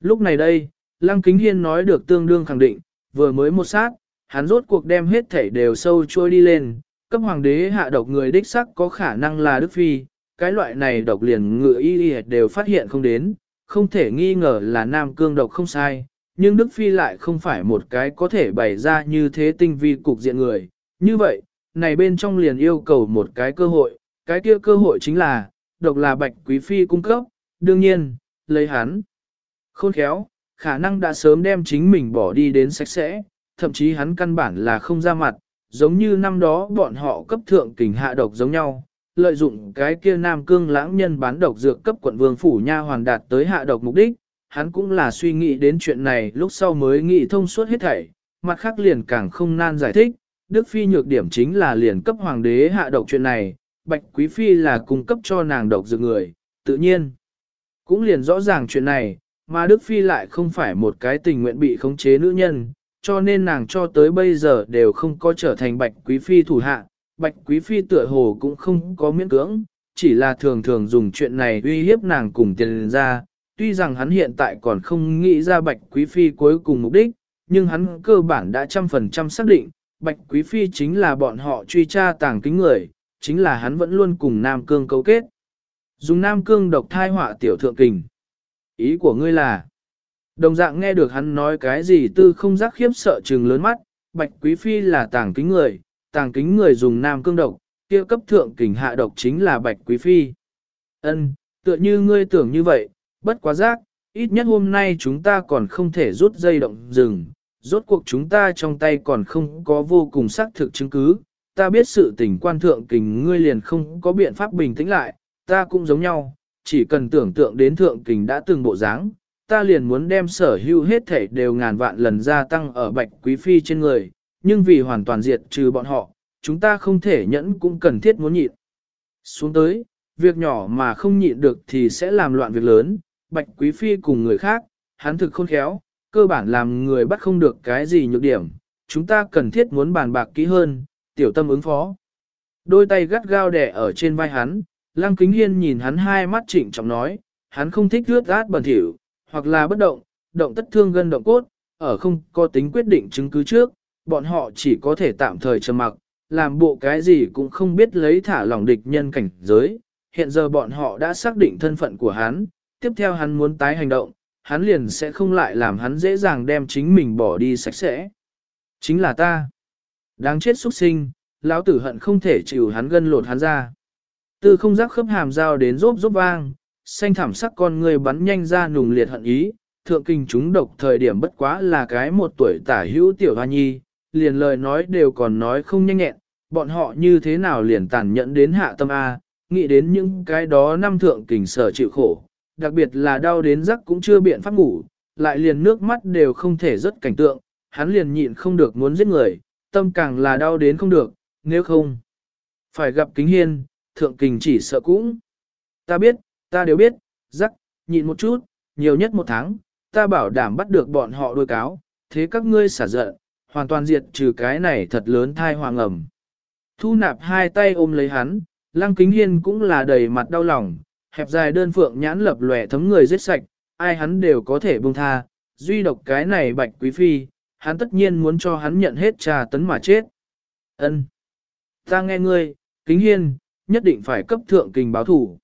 Lúc này đây, Lăng Kính Hiên nói được tương đương khẳng định, vừa mới một sát, hắn rốt cuộc đem hết thảy đều sâu trôi đi lên, cấp hoàng đế hạ độc người đích sắc có khả năng là Đức Phi, cái loại này độc liền ngựa y y đều phát hiện không đến, không thể nghi ngờ là nam cương độc không sai, nhưng Đức Phi lại không phải một cái có thể bày ra như thế tinh vi cục diện người. Như vậy, này bên trong liền yêu cầu một cái cơ hội, cái kia cơ hội chính là, độc là bạch quý phi cung cấp, đương nhiên, lấy hắn. Khôn khéo, khả năng đã sớm đem chính mình bỏ đi đến sạch sẽ, thậm chí hắn căn bản là không ra mặt, giống như năm đó bọn họ cấp thượng kình hạ độc giống nhau, lợi dụng cái kia nam cương lãng nhân bán độc dược cấp quận vương phủ nha hoàn đạt tới hạ độc mục đích, hắn cũng là suy nghĩ đến chuyện này lúc sau mới nghĩ thông suốt hết thảy, mặt khác liền càng không nan giải thích, Đức Phi nhược điểm chính là liền cấp hoàng đế hạ độc chuyện này, Bạch Quý Phi là cung cấp cho nàng độc dược người, tự nhiên. Cũng liền rõ ràng chuyện này, mà Đức Phi lại không phải một cái tình nguyện bị khống chế nữ nhân, cho nên nàng cho tới bây giờ đều không có trở thành Bạch Quý Phi thủ hạ. Bạch Quý Phi tựa hồ cũng không có miễn cưỡng, chỉ là thường thường dùng chuyện này uy hiếp nàng cùng tiền ra. Tuy rằng hắn hiện tại còn không nghĩ ra Bạch Quý Phi cuối cùng mục đích, nhưng hắn cơ bản đã trăm phần trăm xác định, Bạch Quý Phi chính là bọn họ truy tra tàng kính người, chính là hắn vẫn luôn cùng Nam Cương cấu kết. Dùng Nam Cương độc thai họa tiểu thượng kình. Ý của ngươi là, đồng dạng nghe được hắn nói cái gì tư không giác khiếp sợ trừng lớn mắt, Bạch Quý Phi là tàng kính người, tàng kính người dùng Nam Cương độc, kia cấp thượng kình hạ độc chính là Bạch Quý Phi. Ân, tựa như ngươi tưởng như vậy, bất quá giác, ít nhất hôm nay chúng ta còn không thể rút dây động rừng, rốt cuộc chúng ta trong tay còn không có vô cùng xác thực chứng cứ, ta biết sự tình quan thượng kình ngươi liền không có biện pháp bình tĩnh lại, ta cũng giống nhau, chỉ cần tưởng tượng đến thượng kình đã từng bộ dáng, ta liền muốn đem sở hữu hết thể đều ngàn vạn lần gia tăng ở bạch quý phi trên người, nhưng vì hoàn toàn diệt trừ bọn họ, chúng ta không thể nhẫn cũng cần thiết muốn nhịn. Xuống tới, việc nhỏ mà không nhịn được thì sẽ làm loạn việc lớn, bạch quý phi cùng người khác, hắn thực khôn khéo, cơ bản làm người bắt không được cái gì nhược điểm, chúng ta cần thiết muốn bàn bạc kỹ hơn, tiểu tâm ứng phó. Đôi tay gắt gao đẻ ở trên vai hắn, Lăng Kính Hiên nhìn hắn hai mắt trịnh trọng nói, hắn không thích rước át bẩn thỉu, hoặc là bất động, động tất thương gân động cốt, ở không có tính quyết định chứng cứ trước, bọn họ chỉ có thể tạm thời trầm mặc, làm bộ cái gì cũng không biết lấy thả lòng địch nhân cảnh giới. Hiện giờ bọn họ đã xác định thân phận của hắn, tiếp theo hắn muốn tái hành động, hắn liền sẽ không lại làm hắn dễ dàng đem chính mình bỏ đi sạch sẽ. Chính là ta. Đáng chết xuất sinh, lão tử hận không thể chịu hắn gân lột hắn ra. Từ không giác khớp hàm dao đến rốp rốp vang, xanh thảm sắc con người bắn nhanh ra nùng liệt hận ý, thượng kinh chúng độc thời điểm bất quá là cái một tuổi tả hữu tiểu hoa nhi, liền lời nói đều còn nói không nhanh nhẹn, bọn họ như thế nào liền tàn nhẫn đến hạ tâm A, nghĩ đến những cái đó năm thượng kình sở chịu khổ, đặc biệt là đau đến giấc cũng chưa biện pháp ngủ, lại liền nước mắt đều không thể rất cảnh tượng, hắn liền nhịn không được muốn giết người, tâm càng là đau đến không được, nếu không, phải gặp kính hiên, thượng kình chỉ sợ cũng. Ta biết, ta đều biết, rắc, nhịn một chút, nhiều nhất một tháng, ta bảo đảm bắt được bọn họ đôi cáo, thế các ngươi xả giận, hoàn toàn diệt trừ cái này thật lớn thai hoàng ẩm. Thu nạp hai tay ôm lấy hắn, lăng kính hiên cũng là đầy mặt đau lòng, hẹp dài đơn phượng nhãn lập lòe thấm người giết sạch, ai hắn đều có thể buông tha, duy độc cái này bạch quý phi, hắn tất nhiên muốn cho hắn nhận hết trà tấn mà chết. Ân, Ta nghe ngươi, kính hiên, nhất định phải cấp thượng kình báo thủ.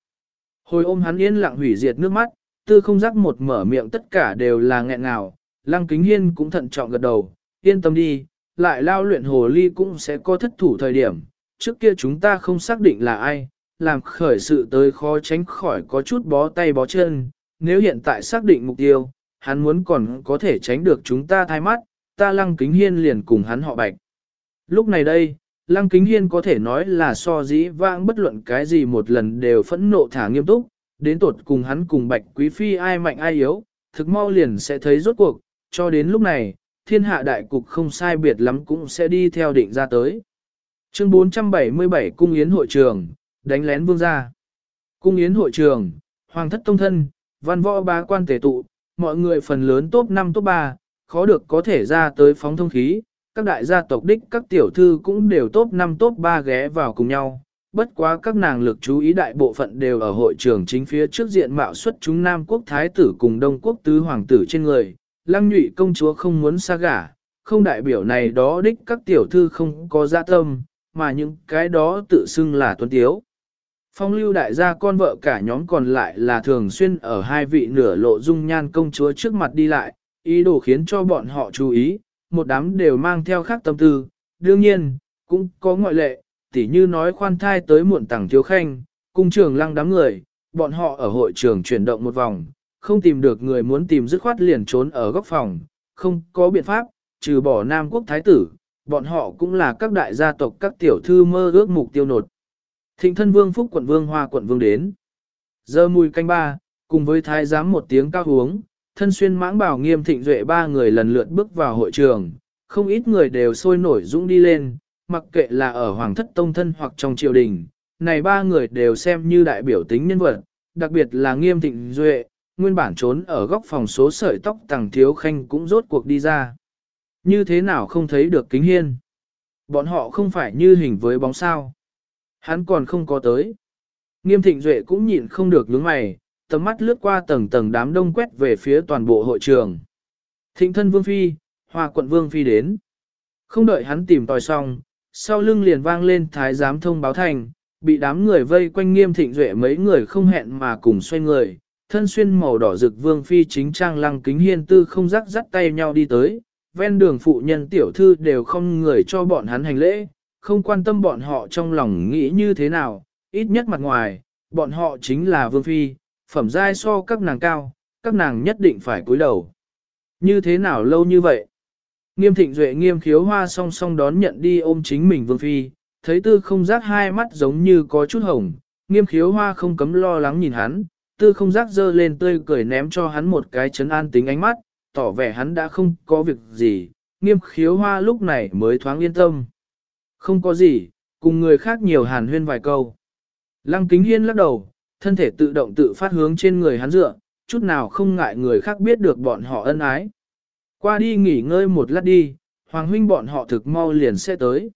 Hồi ôm hắn yên lặng hủy diệt nước mắt, tư không giác một mở miệng tất cả đều là nghẹn ngào, lăng kính hiên cũng thận trọng gật đầu, yên tâm đi, lại lao luyện hồ ly cũng sẽ có thất thủ thời điểm, trước kia chúng ta không xác định là ai, làm khởi sự tới khó tránh khỏi có chút bó tay bó chân, nếu hiện tại xác định mục tiêu, hắn muốn còn có thể tránh được chúng ta thay mắt, ta lăng kính hiên liền cùng hắn họ bạch. Lúc này đây, lăng kính hiên có thể nói là so dĩ vãng bất luận cái gì một lần đều phẫn nộ thả nghiêm túc, đến tột cùng hắn cùng bạch quý phi ai mạnh ai yếu, thực mau liền sẽ thấy rốt cuộc, cho đến lúc này, thiên hạ đại cục không sai biệt lắm cũng sẽ đi theo định ra tới. Chương 477 Cung Yến Hội Trường, đánh lén vương gia. Cung Yến Hội Trường, Hoàng thất tông thân, văn võ bá quan tề tụ, mọi người phần lớn top 5 top 3, khó được có thể ra tới phóng thông khí, các đại gia tộc đích các tiểu thư cũng đều top 5 top 3 ghé vào cùng nhau. Bất quá các nàng lực chú ý đại bộ phận đều ở hội trường chính phía trước diện mạo xuất chúng Nam quốc thái tử cùng Đông quốc tứ hoàng tử trên người, lăng nhụy công chúa không muốn xa gả, không đại biểu này đó đích các tiểu thư không có dạ tâm, mà những cái đó tự xưng là tuấn tiếu. Phong lưu đại gia con vợ cả nhóm còn lại là thường xuyên ở hai vị nửa lộ dung nhan công chúa trước mặt đi lại, ý đồ khiến cho bọn họ chú ý, một đám đều mang theo khác tâm tư, đương nhiên, cũng có ngoại lệ, tỉ như nói khoan thai tới muộn tảng thiếu khanh, cung trường lăng đám người, bọn họ ở hội trường chuyển động một vòng, không tìm được người muốn tìm dứt khoát liền trốn ở góc phòng, không có biện pháp, trừ bỏ Nam quốc thái tử, bọn họ cũng là các đại gia tộc các tiểu thư mơ ước mục tiêu nột. Thịnh thân vương phúc quận vương hoa quận vương đến. Giờ mùi canh ba, cùng với thái giám một tiếng cao uống, thân xuyên mãng bảo nghiêm thịnh duệ ba người lần lượt bước vào hội trường, không ít người đều sôi nổi dũng đi lên, mặc kệ là ở hoàng thất tông thân hoặc trong triều đình, này ba người đều xem như đại biểu tính nhân vật, đặc biệt là nghiêm thịnh duệ, nguyên bản trốn ở góc phòng số sợi tóc tàng thiếu khanh cũng rốt cuộc đi ra. Như thế nào không thấy được kính hiên? Bọn họ không phải như hình với bóng sao. Hắn còn không có tới. Nghiêm thịnh duệ cũng nhịn không được nhướng mày, tầm mắt lướt qua tầng tầng đám đông quét về phía toàn bộ hội trường. Thịnh thân vương phi, hòa quận vương phi đến. Không đợi hắn tìm tòi xong, sau lưng liền vang lên thái giám thông báo thành, bị đám người vây quanh nghiêm thịnh duệ mấy người không hẹn mà cùng xoay người, thân xuyên màu đỏ rực vương phi chính trang lăng kính hiên tư không rắc rắc tay nhau đi tới, ven đường phụ nhân tiểu thư đều không người cho bọn hắn hành lễ, không quan tâm bọn họ trong lòng nghĩ như thế nào, ít nhất mặt ngoài, bọn họ chính là vương phi, phẩm giai so các nàng cao, các nàng nhất định phải cúi đầu. Như thế nào lâu như vậy? Nghiêm thịnh duệ nghiêm khiếu hoa song song đón nhận đi ôm chính mình vương phi, thấy tư không giác hai mắt giống như có chút hồng, nghiêm khiếu hoa không cấm lo lắng nhìn hắn, tư không giác dơ lên tươi cười ném cho hắn một cái chấn an tính ánh mắt, tỏ vẻ hắn đã không có việc gì, nghiêm khiếu hoa lúc này mới thoáng yên tâm. Không có gì, cùng người khác nhiều hàn huyên vài câu. Lăng kính hiên lắc đầu, thân thể tự động tự phát hướng trên người hắn dựa, chút nào không ngại người khác biết được bọn họ ân ái. Qua đi nghỉ ngơi một lát đi, hoàng huynh bọn họ thực mau liền sẽ tới.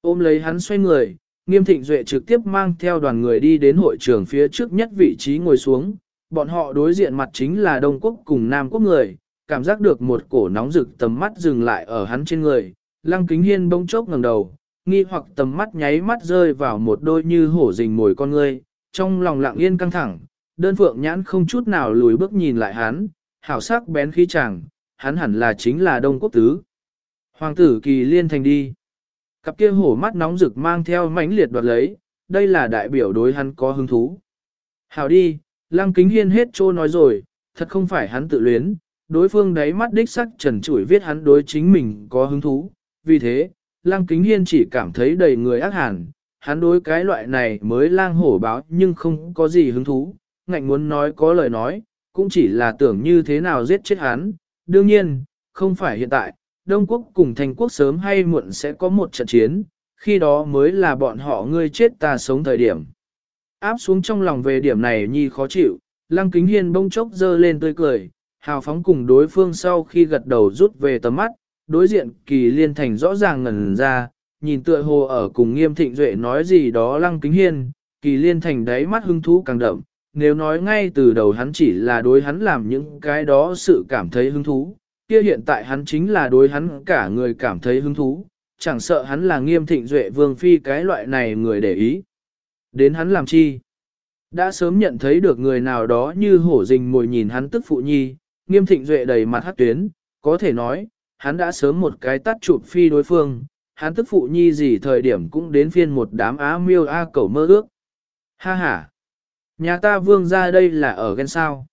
Ôm lấy hắn xoay người, nghiêm thịnh duệ trực tiếp mang theo đoàn người đi đến hội trường phía trước nhất vị trí ngồi xuống, bọn họ đối diện mặt chính là Đông Quốc cùng Nam Quốc người, cảm giác được một cổ nóng rực tầm mắt dừng lại ở hắn trên người, lăng kính hiên bỗng chốc ngẩng đầu, nghi hoặc tầm mắt nháy mắt rơi vào một đôi như hổ rình mồi con ngươi, trong lòng lặng yên căng thẳng, đơn phượng nhãn không chút nào lùi bước nhìn lại hắn, hảo sắc bén khí chàng, hắn hẳn là chính là Đông Quốc Tứ. Hoàng tử kỳ liên thành đi. Cặp kia hổ mắt nóng rực mang theo mãnh liệt đoạt lấy, đây là đại biểu đối hắn có hứng thú. Hảo đi, lăng kính hiên hết trô nói rồi, thật không phải hắn tự luyến, đối phương đáy mắt đích sắc trần chủi viết hắn đối chính mình có hứng thú, vì thế, lăng kính hiên chỉ cảm thấy đầy người ác hàn. hắn đối cái loại này mới lang hổ báo nhưng không có gì hứng thú, ngạnh muốn nói có lời nói, cũng chỉ là tưởng như thế nào giết chết hắn, đương nhiên, không phải hiện tại, Đông Quốc cùng Thành Quốc sớm hay muộn sẽ có một trận chiến, khi đó mới là bọn họ ngươi chết ta sống thời điểm. Áp xuống trong lòng về điểm này nhi khó chịu, Lăng Kính Hiên bông chốc dơ lên tươi cười, hào phóng cùng đối phương sau khi gật đầu rút về tầm mắt, đối diện kỳ liên thành rõ ràng ngẩn ra, nhìn tựa hồ ở cùng nghiêm thịnh duệ nói gì đó Lăng Kính Hiên, kỳ liên thành đáy mắt hưng thú càng đậm, nếu nói ngay từ đầu hắn chỉ là đối hắn làm những cái đó sự cảm thấy hứng thú, kia hiện tại hắn chính là đối hắn cả người cảm thấy hứng thú, chẳng sợ hắn là nghiêm thịnh duệ vương phi cái loại này người để ý. Đến hắn làm chi? Đã sớm nhận thấy được người nào đó như hổ rình mồi nhìn hắn tức phụ nhi, nghiêm thịnh duệ đầy mặt hát tuyến, có thể nói, hắn đã sớm một cái tắt chụp phi đối phương, hắn tức phụ nhi gì thời điểm cũng đến phiên một đám á miêu a cầu mơ ước. Ha ha! Nhà ta vương ra đây là ở ghen sao.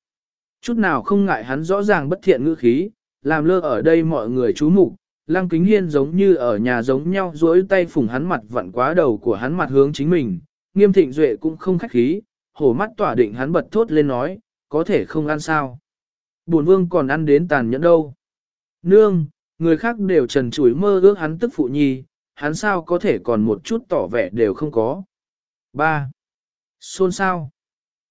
Chút nào không ngại hắn rõ ràng bất thiện ngữ khí, làm lơ ở đây mọi người chú mục lăng kính hiên giống như ở nhà giống nhau duỗi tay phủng hắn mặt vặn quá đầu của hắn mặt hướng chính mình, nghiêm thịnh duệ cũng không khách khí, hổ mắt tỏa định hắn bật thốt lên nói, có thể không ăn sao. Bổn vương còn ăn đến tàn nhẫn đâu. Nương, người khác đều trần chủi mơ ước hắn tức phụ nhi, hắn sao có thể còn một chút tỏ vẻ đều không có. 3. Xôn sao?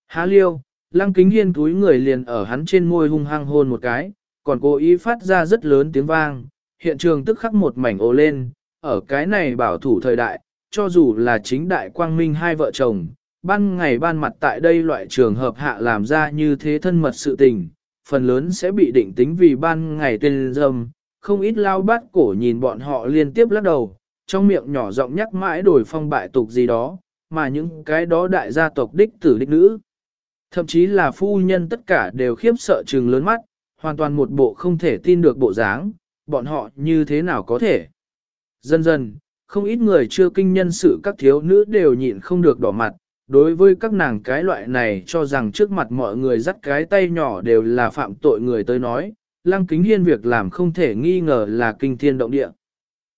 Há liêu, lăng kính hiên túi người liền ở hắn trên môi hung hăng hôn một cái, còn cố ý phát ra rất lớn tiếng vang, hiện trường tức khắc một mảnh ô lên, ở cái này bảo thủ thời đại, cho dù là chính đại quang minh hai vợ chồng, ban ngày ban mặt tại đây loại trường hợp hạ làm ra như thế thân mật sự tình, phần lớn sẽ bị định tính vì ban ngày tên dâm, không ít lao bát cổ nhìn bọn họ liên tiếp lắc đầu, trong miệng nhỏ giọng nhắc mãi đổi phong bại tục gì đó, mà những cái đó đại gia tộc đích tử đích nữ. Thậm chí là phu nhân tất cả đều khiếp sợ trừng lớn mắt, hoàn toàn một bộ không thể tin được bộ dáng, bọn họ như thế nào có thể. Dần dần, không ít người chưa kinh nhân sự các thiếu nữ đều nhịn không được đỏ mặt, đối với các nàng cái loại này cho rằng trước mặt mọi người dắt cái tay nhỏ đều là phạm tội người tới nói, lăng kính hiên việc làm không thể nghi ngờ là kinh thiên động địa.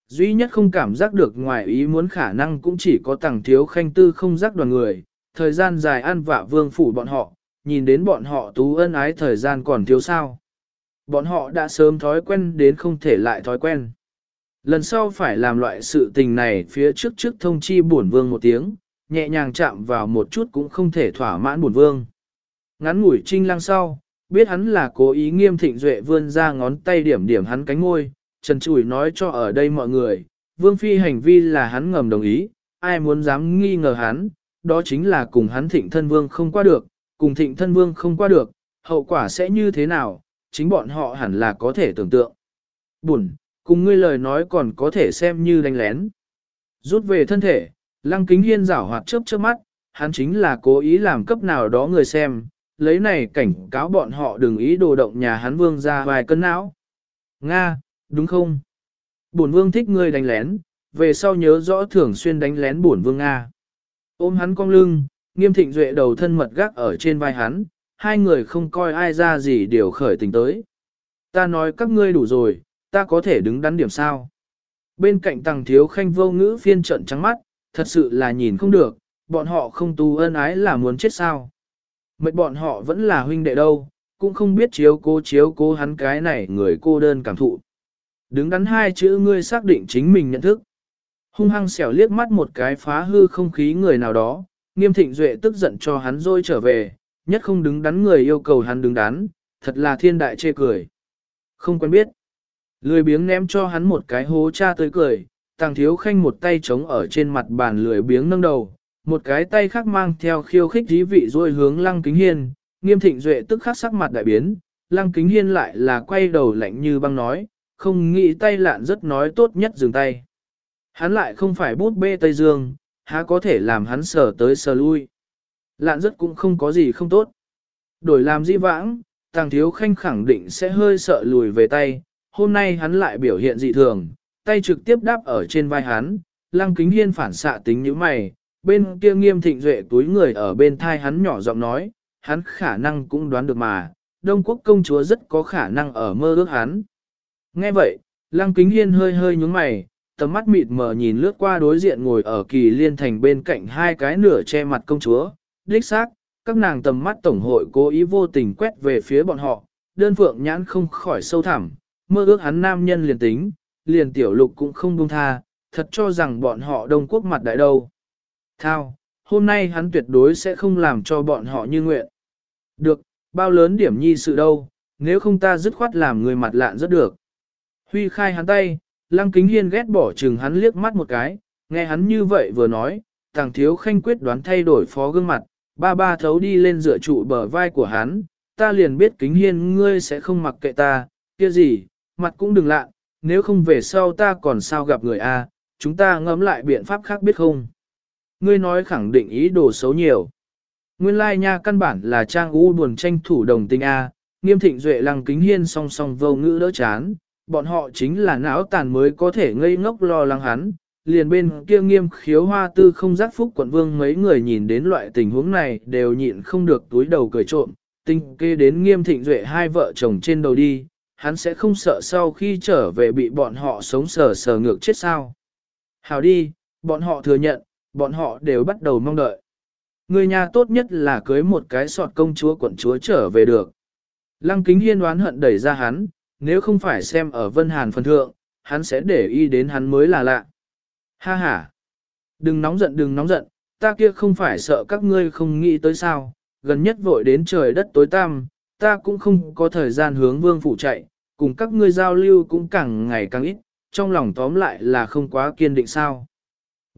Duy nhất không cảm giác được ngoài ý muốn khả năng cũng chỉ có tàng thiếu khanh tư không giác đoàn người, thời gian dài ăn vạ vương phủ bọn họ, nhìn đến bọn họ tú ân ái thời gian còn thiếu sao. Bọn họ đã sớm thói quen đến không thể lại thói quen. Lần sau phải làm loại sự tình này phía trước trước thông chi bổn vương một tiếng, nhẹ nhàng chạm vào một chút cũng không thể thỏa mãn bổn vương. Ngắn ngủi trinh lăng sau, biết hắn là cố ý nghiêm thịnh duệ vươn ra ngón tay điểm điểm hắn cánh môi, trần chủi nói cho ở đây mọi người, vương phi hành vi là hắn ngầm đồng ý, ai muốn dám nghi ngờ hắn, đó chính là cùng hắn thịnh thân vương không qua được, cùng thịnh thân vương không qua được, hậu quả sẽ như thế nào, chính bọn họ hẳn là có thể tưởng tượng. bùn cùng ngươi lời nói còn có thể xem như đánh lén. Rút về thân thể, lăng kính hiên rảo hoạt chớp chớp mắt, hắn chính là cố ý làm cấp nào đó người xem, lấy này cảnh cáo bọn họ đừng ý đồ động nhà hắn vương ra vài cân não. Nga, đúng không? Bổn vương thích ngươi đánh lén, về sau nhớ rõ thường xuyên đánh lén bổn vương Nga. Ôm hắn cong lưng, nghiêm thịnh duệ đầu thân mật gác ở trên vai hắn, hai người không coi ai ra gì đều khởi tình tới. Ta nói các ngươi đủ rồi, ta có thể đứng đắn điểm sao. Bên cạnh tàng thiếu khanh vô ngữ phiên trận trắng mắt, thật sự là nhìn không được, bọn họ không tu ân ái là muốn chết sao. Mệt bọn họ vẫn là huynh đệ đâu, cũng không biết chiếu cố chiếu cố hắn cái này người cô đơn cảm thụ. Đứng đắn hai chữ ngươi xác định chính mình nhận thức. Hung hăng xẻo liếc mắt một cái phá hư không khí người nào đó, nghiêm thịnh duệ tức giận cho hắn rồi trở về, nhất không đứng đắn người yêu cầu hắn đứng đắn, thật là thiên đại chê cười. Không quen biết. Lười biếng ném cho hắn một cái hố cha tới cười, tàng thiếu khanh một tay trống ở trên mặt bàn lười biếng nâng đầu, một cái tay khác mang theo khiêu khích dí vị rồi hướng lăng kính hiên, nghiêm thịnh duệ tức khắc sắc mặt đại biến, lăng kính hiên lại là quay đầu lạnh như băng nói, không nghĩ tay lạn rất nói tốt nhất dừng tay. Hắn lại không phải bút bê Tây Dương, há có thể làm hắn sờ tới sờ lui. Lạn rất cũng không có gì không tốt. Đổi làm di vãng, tàng thiếu khanh khẳng định sẽ hơi sợ lùi về tay, hôm nay hắn lại biểu hiện dị thường, tay trực tiếp đáp ở trên vai hắn, lăng kính hiên phản xạ tính như mày, bên kia nghiêm thịnh duệ túi người ở bên thai hắn nhỏ giọng nói, hắn khả năng cũng đoán được mà, Đông Quốc công chúa rất có khả năng ở mơ ước hắn. Nghe vậy, lăng kính hiên hơi hơi nhúng mày, tầm mắt mịt mờ nhìn lướt qua đối diện ngồi ở kỳ liên thành bên cạnh hai cái nửa che mặt công chúa, đích xác, các nàng tầm mắt tổng hội cố ý vô tình quét về phía bọn họ, đơn phượng nhãn không khỏi sâu thẳm, mơ ước hắn nam nhân liền tính, liền tiểu lục cũng không buông tha, thật cho rằng bọn họ đông quốc mặt đại đâu. Thao, hôm nay hắn tuyệt đối sẽ không làm cho bọn họ như nguyện. Được, bao lớn điểm nhi sự đâu, nếu không ta dứt khoát làm người mặt lạn rất được. Huy khai hắn tay, lăng kính hiên ghét bỏ chừng hắn liếc mắt một cái, nghe hắn như vậy vừa nói, tàng thiếu khanh quyết đoán thay đổi phó gương mặt, ba ba thấu đi lên dựa trụ bờ vai của hắn, ta liền biết kính hiên ngươi sẽ không mặc kệ ta, kia gì, mặt cũng đừng lạ, nếu không về sau ta còn sao gặp người a, chúng ta ngẫm lại biện pháp khác biết không. Ngươi nói khẳng định ý đồ xấu nhiều. Nguyên lai nha căn bản là trang u buồn tranh thủ đồng tình A, nghiêm thịnh duệ lăng kính hiên song song vô ngữ đỡ chán, bọn họ chính là não tàn mới có thể ngây ngốc lo lắng hắn. Liền bên kia nghiêm khiếu hoa tư không giác phúc quận vương mấy người nhìn đến loại tình huống này đều nhịn không được túi đầu cười trộm, tinh kê đến nghiêm thịnh duệ hai vợ chồng trên đầu đi, hắn sẽ không sợ sau khi trở về bị bọn họ sống sờ sờ ngược chết sao. Hào đi, bọn họ thừa nhận, bọn họ đều bắt đầu mong đợi. Người nhà tốt nhất là cưới một cái sọt công chúa quận chúa trở về được. Lăng kính hiên đoán hận đẩy ra hắn, nếu không phải xem ở Vân Hàn phần thượng, hắn sẽ để ý đến hắn mới là lạ. Ha ha! Đừng nóng giận đừng nóng giận, ta kia không phải sợ các ngươi không nghĩ tới sao, gần nhất vội đến trời đất tối tăm, ta cũng không có thời gian hướng vương phủ chạy, cùng các ngươi giao lưu cũng càng ngày càng ít, trong lòng tóm lại là không quá kiên định sao.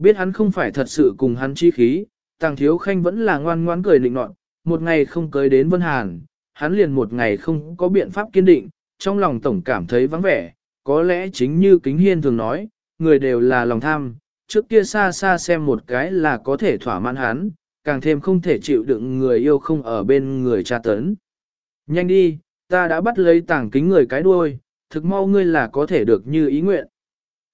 Biết hắn không phải thật sự cùng hắn chi khí, Tàng Thiếu Khanh vẫn là ngoan ngoãn cười định nọt, một ngày không cưới đến Vân Hàn, hắn liền một ngày không có biện pháp kiên định, trong lòng tổng cảm thấy vắng vẻ, có lẽ chính như Kính Hiên thường nói, người đều là lòng tham, trước kia xa xa xem một cái là có thể thỏa mãn hắn, càng thêm không thể chịu đựng người yêu không ở bên người cha tấn. Nhanh đi, ta đã bắt lấy tàng kính người cái đuôi, thực mau ngươi là có thể được như ý nguyện.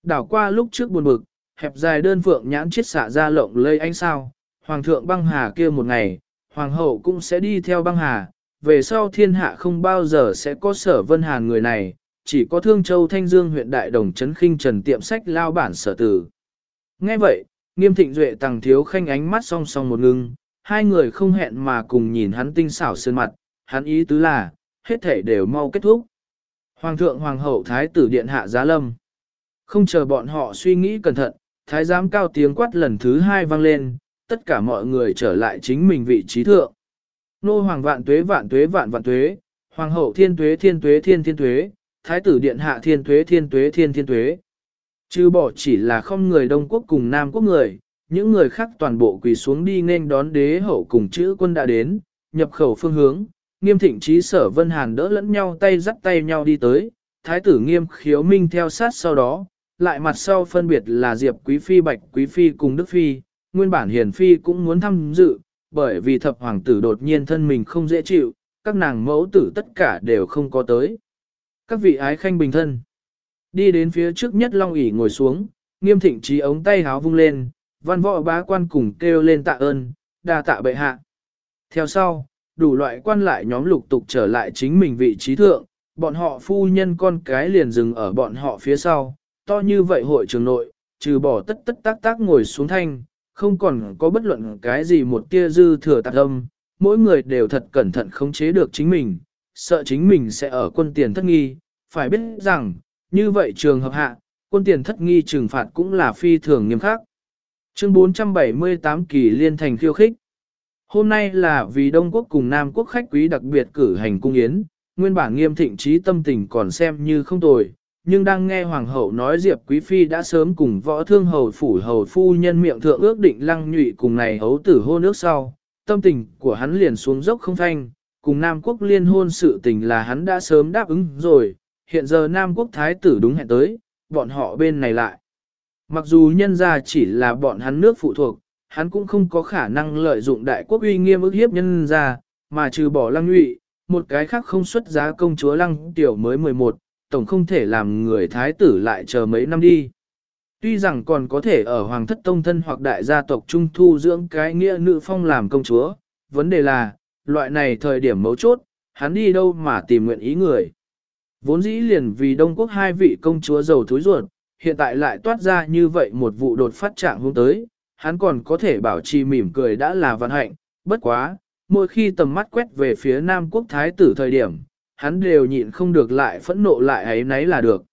Đảo qua lúc trước buồn bực, hẹp dài đơn phượng nhãn chiết xạ ra lộng lây ánh sao, hoàng thượng băng hà kia một ngày, hoàng hậu cũng sẽ đi theo băng hà, về sau thiên hạ không bao giờ sẽ có sở vân hàn người này, chỉ có thương châu thanh dương huyện đại đồng trấn khinh trần tiệm sách lao bản sở tử. Nghe vậy, nghiêm thịnh duệ tàng thiếu khanh ánh mắt song song một ngưng, hai người không hẹn mà cùng nhìn hắn tinh xảo sơn mặt, hắn ý tứ là, hết thể đều mau kết thúc. Hoàng thượng hoàng hậu thái tử điện hạ giá lâm. Không chờ bọn họ suy nghĩ cẩn thận, thái giám cao tiếng quát lần thứ hai vang lên, tất cả mọi người trở lại chính mình vị trí thượng. Nô hoàng vạn tuế vạn tuế vạn vạn tuế, hoàng hậu thiên tuế thiên tuế thiên thiên tuế, thái tử điện hạ thiên tuế thiên tuế thiên thiên tuế. Chứ bỏ chỉ là không người Đông Quốc cùng Nam Quốc người, những người khác toàn bộ quỳ xuống đi nên đón đế hậu cùng chữ quân đã đến, nhập khẩu phương hướng, nghiêm thịnh trí sở vân hàn đỡ lẫn nhau tay dắt tay nhau đi tới, thái tử nghiêm khiếu minh theo sát sau đó, lại mặt sau phân biệt là Diệp Quý Phi Bạch Quý Phi cùng Đức Phi, nguyên bản Hiền Phi cũng muốn tham dự, bởi vì thập hoàng tử đột nhiên thân mình không dễ chịu, các nàng mẫu tử tất cả đều không có tới. Các vị ái khanh bình thân. Đi đến phía trước nhất long ỉ ngồi xuống, nghiêm thịnh trí ống tay háo vung lên, văn võ bá quan cùng kêu lên tạ ơn, đa tạ bệ hạ. Theo sau, đủ loại quan lại nhóm lục tục trở lại chính mình vị trí thượng, bọn họ phu nhân con cái liền dừng ở bọn họ phía sau, to như vậy hội trường nội, trừ bỏ tất tất tác tác ngồi xuống thanh, không còn có bất luận cái gì một tia dư thừa tạc âm, mỗi người đều thật cẩn thận khống chế được chính mình, sợ chính mình sẽ ở quân tiền thất nghi, phải biết rằng, như vậy trường hợp hạ, quân tiền thất nghi trừng phạt cũng là phi thường nghiêm khắc. Chương 478 kỳ liên thành khiêu khích. Hôm nay là vì Đông Quốc cùng Nam Quốc khách quý đặc biệt cử hành cung yến, nguyên bản nghiêm thịnh trí tâm tình còn xem như không tồi, nhưng đang nghe hoàng hậu nói Diệp Quý Phi đã sớm cùng võ thương hầu phủ hầu phu nhân miệng thượng ước định lăng nhụy cùng này hấu tử hôn ước sau, tâm tình của hắn liền xuống dốc không thanh, cùng Nam Quốc liên hôn sự tình là hắn đã sớm đáp ứng rồi, hiện giờ Nam Quốc Thái tử đúng hẹn tới, bọn họ bên này lại. Mặc dù nhân ra chỉ là bọn hắn nước phụ thuộc, hắn cũng không có khả năng lợi dụng đại quốc uy nghiêm ức hiếp nhân ra, mà trừ bỏ lăng nhụy, một cái khác không xuất giá công chúa lăng tiểu mới 11, tổng không thể làm người thái tử lại chờ mấy năm đi. Tuy rằng còn có thể ở hoàng thất tông thân hoặc đại gia tộc trung thu dưỡng cái nghĩa nữ phong làm công chúa, vấn đề là, loại này thời điểm mấu chốt, hắn đi đâu mà tìm nguyện ý người. Vốn dĩ liền vì Đông Quốc hai vị công chúa giàu thúi ruột, hiện tại lại toát ra như vậy một vụ đột phát trạng hôm tới, hắn còn có thể bảo trì mỉm cười đã là vận hạnh, bất quá, mỗi khi tầm mắt quét về phía Nam Quốc Thái tử thời điểm, hắn đều nhịn không được lại phẫn nộ lại ấy nấy là được.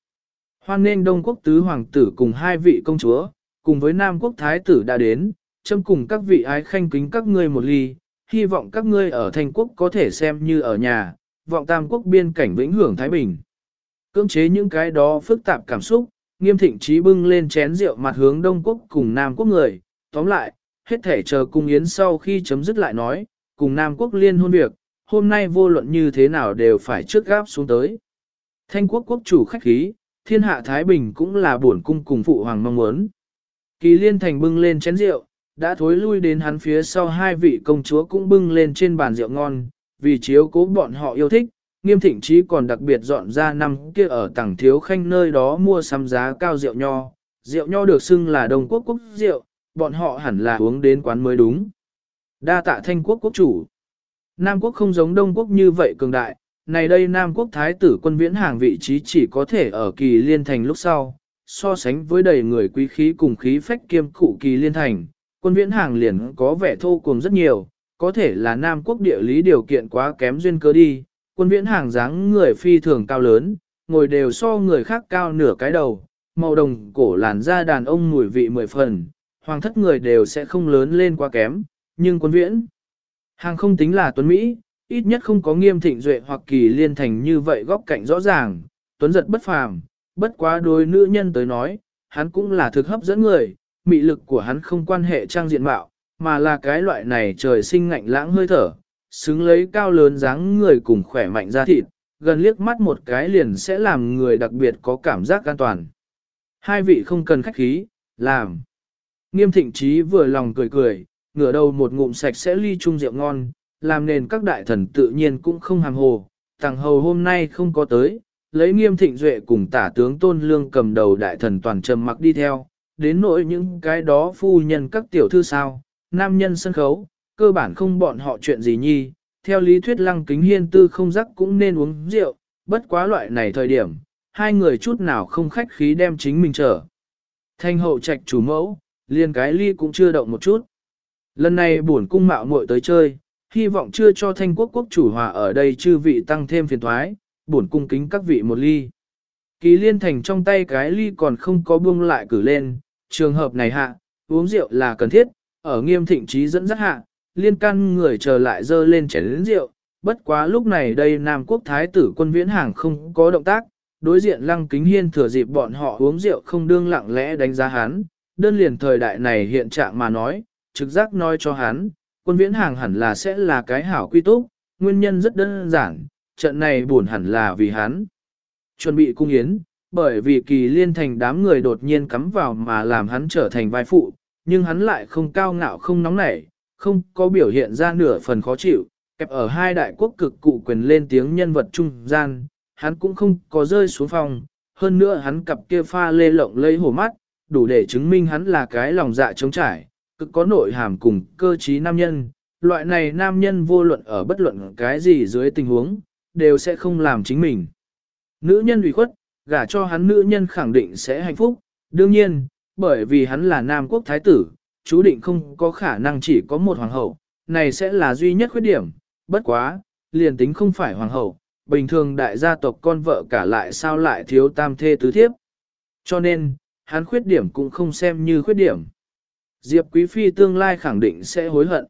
Hoan nên Đông Quốc Tứ Hoàng tử cùng hai vị công chúa, cùng với Nam Quốc Thái tử đã đến, châm cùng các vị ái khanh kính các ngươi một ly, hy vọng các ngươi ở thành quốc có thể xem như ở nhà, vọng tam quốc biên cảnh vĩnh hưởng Thái Bình. Cưỡng chế những cái đó phức tạp cảm xúc, nghiêm thịnh trí bưng lên chén rượu mặt hướng Đông Quốc cùng Nam Quốc người, tóm lại, hết thể chờ cung yến sau khi chấm dứt lại nói, cùng Nam Quốc liên hôn việc, hôm nay vô luận như thế nào đều phải trước gáp xuống tới. Thanh quốc quốc chủ khách khí, thiên hạ Thái Bình cũng là buồn cung cùng phụ hoàng mong muốn. Kỳ liên thành bưng lên chén rượu, đã thối lui đến hắn phía sau hai vị công chúa cũng bưng lên trên bàn rượu ngon, vì chiếu cố bọn họ yêu thích, nghiêm thịnh trí còn đặc biệt dọn ra năm kia ở tảng thiếu khanh nơi đó mua sắm giá cao rượu nho. Rượu nho được xưng là đồng quốc quốc rượu, bọn họ hẳn là uống đến quán mới đúng. Đa tạ thanh quốc quốc chủ. Nam quốc không giống Đông quốc như vậy cường đại, này đây Nam quốc thái tử quân viễn hàng vị trí chỉ có thể ở kỳ liên thành lúc sau, so sánh với đầy người quý khí cùng khí phách kiêm cụ kỳ liên thành, quân viễn hàng liền có vẻ thô cùng rất nhiều, có thể là Nam quốc địa lý điều kiện quá kém duyên cớ đi, quân viễn hàng dáng người phi thường cao lớn, ngồi đều so người khác cao nửa cái đầu, màu đồng cổ làn da đàn ông mùi vị mười phần, hoàng thất người đều sẽ không lớn lên quá kém, nhưng quân viễn hàng không tính là tuấn Mỹ, ít nhất không có nghiêm thịnh duệ hoặc kỳ liên thành như vậy góc cạnh rõ ràng, tuấn giật bất phàm, bất quá đối nữ nhân tới nói, hắn cũng là thực hấp dẫn người, mị lực của hắn không quan hệ trang diện mạo, mà là cái loại này trời sinh ngạnh lãng hơi thở, xứng lấy cao lớn dáng người cùng khỏe mạnh da thịt, gần liếc mắt một cái liền sẽ làm người đặc biệt có cảm giác an toàn. Hai vị không cần khách khí, làm. Nghiêm thịnh trí vừa lòng cười cười, ngửa đầu một ngụm sạch sẽ ly chung rượu ngon, làm nền các đại thần tự nhiên cũng không hàm hồ, tàng hầu hôm nay không có tới, lấy nghiêm thịnh duệ cùng tả tướng tôn lương cầm đầu đại thần toàn trầm mặc đi theo, đến nỗi những cái đó phu nhân các tiểu thư sao, nam nhân sân khấu, cơ bản không bọn họ chuyện gì nhi, theo lý thuyết lăng kính hiên tư không rắc cũng nên uống rượu, bất quá loại này thời điểm, hai người chút nào không khách khí đem chính mình trở. Thanh hậu trạch chủ mẫu, liền cái ly cũng chưa động một chút. Lần này buồn cung mạo muội tới chơi, hy vọng chưa cho thanh quốc quốc chủ hòa ở đây chư vị tăng thêm phiền thoái, buồn cung kính các vị một ly. Kỳ liên thành trong tay cái ly còn không có buông lại cử lên, trường hợp này hạ, uống rượu là cần thiết, ở nghiêm thịnh trí dẫn dắt hạ, liên can người chờ lại dơ lên chén lĩnh rượu, bất quá lúc này đây Nam Quốc Thái tử quân viễn hàng không có động tác, đối diện lăng kính hiên thừa dịp bọn họ uống rượu không đương lặng lẽ đánh giá hắn, đơn liền thời đại này hiện trạng mà nói, trực giác nói cho hắn, quân viễn hàng hẳn là sẽ là cái hảo quy túc, nguyên nhân rất đơn giản, trận này buồn hẳn là vì hắn. Chuẩn bị cung yến, bởi vì kỳ liên thành đám người đột nhiên cắm vào mà làm hắn trở thành vai phụ, nhưng hắn lại không cao ngạo không nóng nảy, không có biểu hiện ra nửa phần khó chịu, kẹp ở hai đại quốc cực cụ quyền lên tiếng nhân vật trung gian, hắn cũng không có rơi xuống phòng, hơn nữa hắn cặp kia pha lê lộng lây hổ mắt, đủ để chứng minh hắn là cái lòng dạ trống trải, cực có nội hàm cùng cơ trí nam nhân, loại này nam nhân vô luận ở bất luận cái gì dưới tình huống, đều sẽ không làm chính mình. Nữ nhân ủy khuất, gả cho hắn nữ nhân khẳng định sẽ hạnh phúc, đương nhiên, bởi vì hắn là nam quốc thái tử, chú định không có khả năng chỉ có một hoàng hậu, này sẽ là duy nhất khuyết điểm, bất quá, liền tính không phải hoàng hậu, bình thường đại gia tộc con vợ cả lại sao lại thiếu tam thê tứ thiếp. Cho nên, hắn khuyết điểm cũng không xem như khuyết điểm. Diệp Quý Phi tương lai khẳng định sẽ hối hận.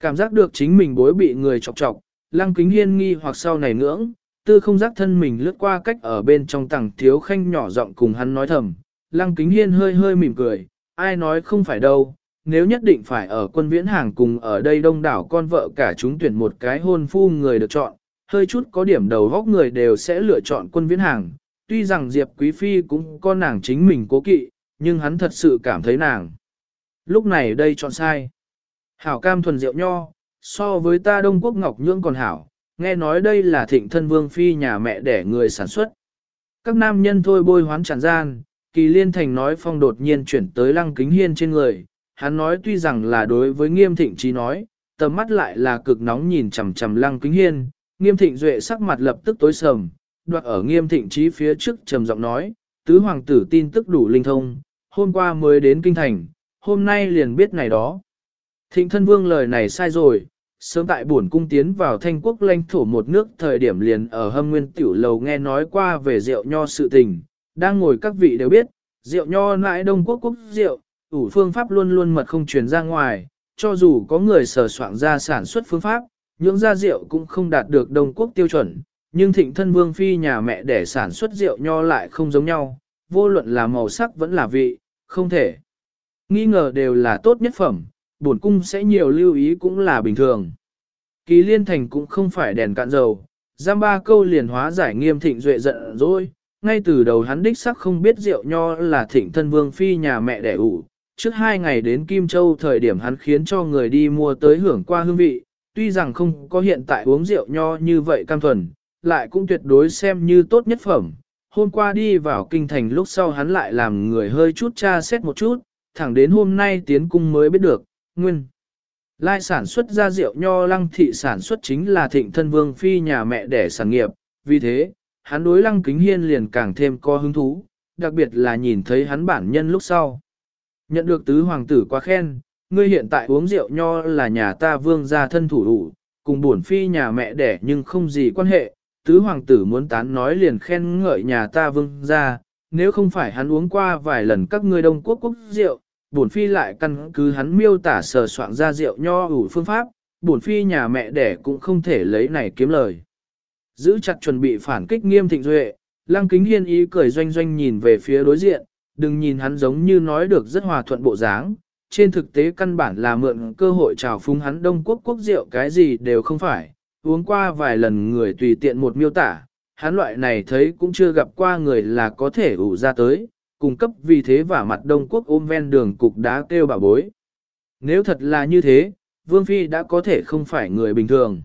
Cảm giác được chính mình bối bị người chọc chọc, lăng kính hiên nghi hoặc sau này ngưỡng, tư không giác thân mình lướt qua cách ở bên trong tầng thiếu khanh nhỏ giọng cùng hắn nói thầm. Lăng kính hiên hơi hơi mỉm cười, ai nói không phải đâu, nếu nhất định phải ở quân viễn hàng cùng ở đây đông đảo con vợ cả chúng tuyển một cái hôn phu người được chọn, hơi chút có điểm đầu góc người đều sẽ lựa chọn quân viễn hàng. Tuy rằng Diệp Quý Phi cũng có nàng chính mình cố kỵ, nhưng hắn thật sự cảm thấy nàng. Lúc này đây chọn sai. Hảo cam thuần rượu nho, so với ta Đông Quốc Ngọc Nhưỡng còn hảo, nghe nói đây là thịnh thân vương phi nhà mẹ đẻ người sản xuất. Các nam nhân thôi bôi hoán tràn gian, kỳ liên thành nói phong đột nhiên chuyển tới lăng kính hiên trên người, hắn nói tuy rằng là đối với nghiêm thịnh trí nói, tầm mắt lại là cực nóng nhìn chằm chằm lăng kính hiên, nghiêm thịnh duệ sắc mặt lập tức tối sầm, đoạt ở nghiêm thịnh trí phía trước trầm giọng nói, tứ hoàng tử tin tức đủ linh thông, hôm qua mới đến kinh thành, hôm nay liền biết này đó. Thịnh thân vương lời này sai rồi, sớm tại buồn cung tiến vào thanh quốc lãnh thổ một nước thời điểm liền ở hâm nguyên tiểu lầu nghe nói qua về rượu nho sự tình, đang ngồi các vị đều biết, rượu nho nãi đông quốc quốc rượu, ủ phương pháp luôn luôn mật không truyền ra ngoài, cho dù có người sở soạn ra sản xuất phương pháp, những gia rượu cũng không đạt được đông quốc tiêu chuẩn, nhưng thịnh thân vương phi nhà mẹ để sản xuất rượu nho lại không giống nhau, vô luận là màu sắc vẫn là vị, không thể. Nghi ngờ đều là tốt nhất phẩm, bổn cung sẽ nhiều lưu ý cũng là bình thường. Kỳ liên thành cũng không phải đèn cạn dầu, giam ba câu liền hóa giải nghiêm thịnh duệ giận rồi, ngay từ đầu hắn đích sắc không biết rượu nho là thịnh thân vương phi nhà mẹ đẻ ủ. Trước hai ngày đến Kim Châu thời điểm hắn khiến cho người đi mua tới hưởng qua hương vị, tuy rằng không có hiện tại uống rượu nho như vậy cam thuần, lại cũng tuyệt đối xem như tốt nhất phẩm. Hôm qua đi vào kinh thành lúc sau hắn lại làm người hơi chút tra xét một chút, thẳng đến hôm nay tiến cung mới biết được, nguyên. Lai sản xuất ra rượu nho lăng thị sản xuất chính là thịnh thân vương phi nhà mẹ đẻ sản nghiệp, vì thế, hắn đối lăng kính hiên liền càng thêm có hứng thú, đặc biệt là nhìn thấy hắn bản nhân lúc sau. Nhận được tứ hoàng tử quá khen, ngươi hiện tại uống rượu nho là nhà ta vương gia thân thủ đủ, cùng buồn phi nhà mẹ đẻ nhưng không gì quan hệ, tứ hoàng tử muốn tán nói liền khen ngợi nhà ta vương gia, nếu không phải hắn uống qua vài lần các ngươi đông quốc quốc rượu, bổn phi lại căn cứ hắn miêu tả sờ soạn ra rượu nho ủ phương pháp, bổn phi nhà mẹ đẻ cũng không thể lấy này kiếm lời. Giữ chặt chuẩn bị phản kích nghiêm thịnh duệ, lăng kính hiên ý cười doanh doanh nhìn về phía đối diện, đừng nhìn hắn giống như nói được rất hòa thuận bộ dáng. Trên thực tế căn bản là mượn cơ hội trào phúng hắn đông quốc quốc rượu cái gì đều không phải, uống qua vài lần người tùy tiện một miêu tả, hắn loại này thấy cũng chưa gặp qua người là có thể ủ ra tới, cung cấp vì thế và mặt Đông Quốc ôm ven đường cục đá kêu bà bối. Nếu thật là như thế, Vương Phi đã có thể không phải người bình thường.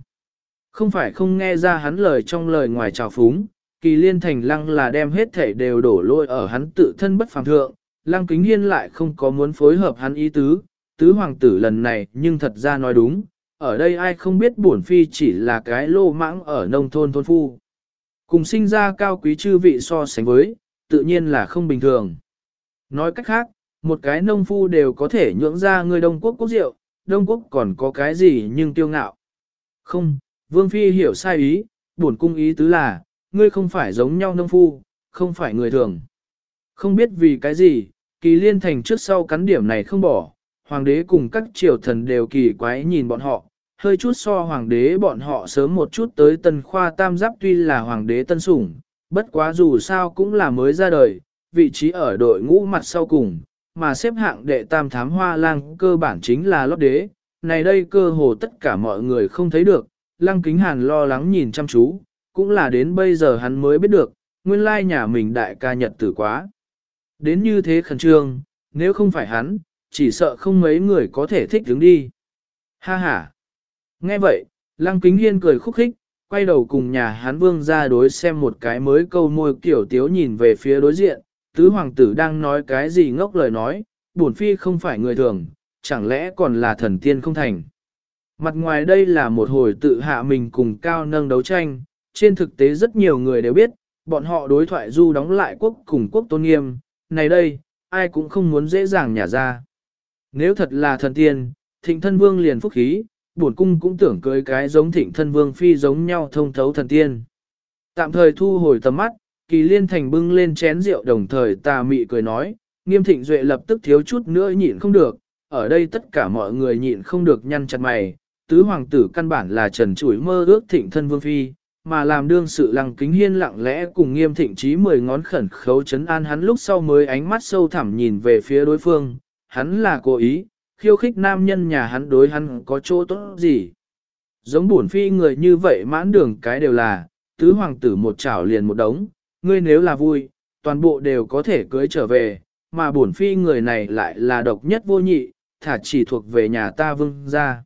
Không phải không nghe ra hắn lời trong lời ngoài trào phúng, kỳ liên thành lăng là đem hết thể đều đổ lôi ở hắn tự thân bất phàm thượng, lăng kính hiên lại không có muốn phối hợp hắn ý tứ, tứ hoàng tử lần này nhưng thật ra nói đúng, ở đây ai không biết bổn phi chỉ là cái lô mãng ở nông thôn thôn phu. Cùng sinh ra cao quý chư vị so sánh với, tự nhiên là không bình thường. Nói cách khác, một cái nông phu đều có thể nhưỡng ra người Đông Quốc quốc rượu, Đông Quốc còn có cái gì nhưng tiêu ngạo. Không, Vương Phi hiểu sai ý, buồn cung ý tứ là, ngươi không phải giống nhau nông phu, không phải người thường. Không biết vì cái gì, kỳ liên thành trước sau cắn điểm này không bỏ, hoàng đế cùng các triều thần đều kỳ quái nhìn bọn họ, hơi chút so hoàng đế bọn họ sớm một chút tới tân khoa tam giáp tuy là hoàng đế tân sủng, bất quá dù sao cũng là mới ra đời, vị trí ở đội ngũ mặt sau cùng, mà xếp hạng đệ tam thám hoa lang cơ bản chính là lót đế, này đây cơ hồ tất cả mọi người không thấy được, lăng kính hàn lo lắng nhìn chăm chú, cũng là đến bây giờ hắn mới biết được, nguyên lai nhà mình đại ca nhật tử quá. Đến như thế khẩn trương, nếu không phải hắn, chỉ sợ không mấy người có thể thích đứng đi. Ha ha! Nghe vậy, lăng kính hiên cười khúc khích, quay đầu cùng nhà hán vương ra đối xem một cái mới câu môi kiểu tiếu nhìn về phía đối diện, tứ hoàng tử đang nói cái gì ngốc lời nói, bổn phi không phải người thường, chẳng lẽ còn là thần tiên không thành. Mặt ngoài đây là một hồi tự hạ mình cùng cao nâng đấu tranh, trên thực tế rất nhiều người đều biết, bọn họ đối thoại du đóng lại quốc cùng quốc tôn nghiêm, này đây, ai cũng không muốn dễ dàng nhả ra. Nếu thật là thần tiên, thịnh thân vương liền phúc khí, bổn cung cũng tưởng cưới cái giống thịnh thân vương phi giống nhau thông thấu thần tiên. Tạm thời thu hồi tầm mắt, kỳ liên thành bưng lên chén rượu đồng thời tà mị cười nói, nghiêm thịnh duệ lập tức thiếu chút nữa nhịn không được, ở đây tất cả mọi người nhịn không được nhăn chặt mày, tứ hoàng tử căn bản là trần chuỗi mơ ước thịnh thân vương phi, mà làm đương sự lăng kính hiên lặng lẽ cùng nghiêm thịnh trí mười ngón khẩn khấu chấn an hắn lúc sau mới ánh mắt sâu thẳm nhìn về phía đối phương, hắn là cố ý, khiêu khích nam nhân nhà hắn đối hắn có chỗ tốt gì. Giống bổn phi người như vậy mãn đường cái đều là, tứ hoàng tử một chảo liền một đống, ngươi nếu là vui, toàn bộ đều có thể cưới trở về, mà bổn phi người này lại là độc nhất vô nhị, thả chỉ thuộc về nhà ta vương gia.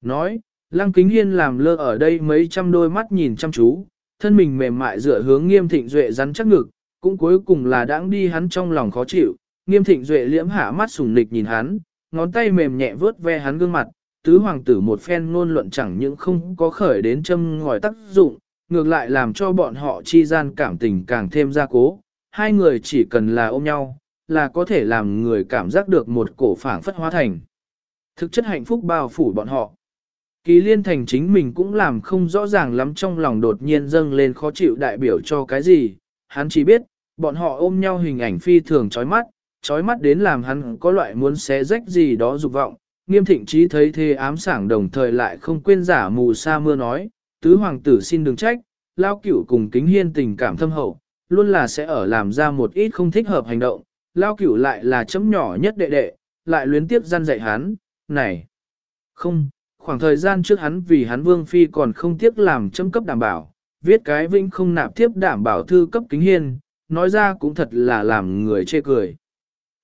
Nói, lăng kính hiên làm lơ ở đây mấy trăm đôi mắt nhìn chăm chú, thân mình mềm mại dựa hướng nghiêm thịnh duệ rắn chắc ngực, cũng cuối cùng là đãng đi hắn trong lòng khó chịu, nghiêm thịnh duệ liễm hạ mắt sùng nịch nhìn hắn, ngón tay mềm nhẹ vớt ve hắn gương mặt, tứ hoàng tử một phen ngôn luận chẳng những không có khởi đến châm ngòi tác dụng, ngược lại làm cho bọn họ chi gian cảm tình càng thêm gia cố, hai người chỉ cần là ôm nhau, là có thể làm người cảm giác được một cổ phảng phất hóa thành. Thực chất hạnh phúc bao phủ bọn họ. Kỳ liên thành chính mình cũng làm không rõ ràng lắm trong lòng đột nhiên dâng lên khó chịu đại biểu cho cái gì, hắn chỉ biết, bọn họ ôm nhau hình ảnh phi thường chói mắt, chói mắt đến làm hắn có loại muốn xé rách gì đó dục vọng, nghiêm thịnh trí thấy thế ám sảng đồng thời lại không quên giả mù sa mưa nói, tứ hoàng tử xin đừng trách, lao cửu cùng kính hiên tình cảm thâm hậu, luôn là sẽ ở làm ra một ít không thích hợp hành động, lao cửu lại là chấm nhỏ nhất đệ đệ, lại luyến tiếp gian dạy hắn, này, không, khoảng thời gian trước hắn vì hắn vương phi còn không tiếc làm chấm cấp đảm bảo, viết cái vinh không nạp tiếp đảm bảo thư cấp kính hiên, nói ra cũng thật là làm người chê cười.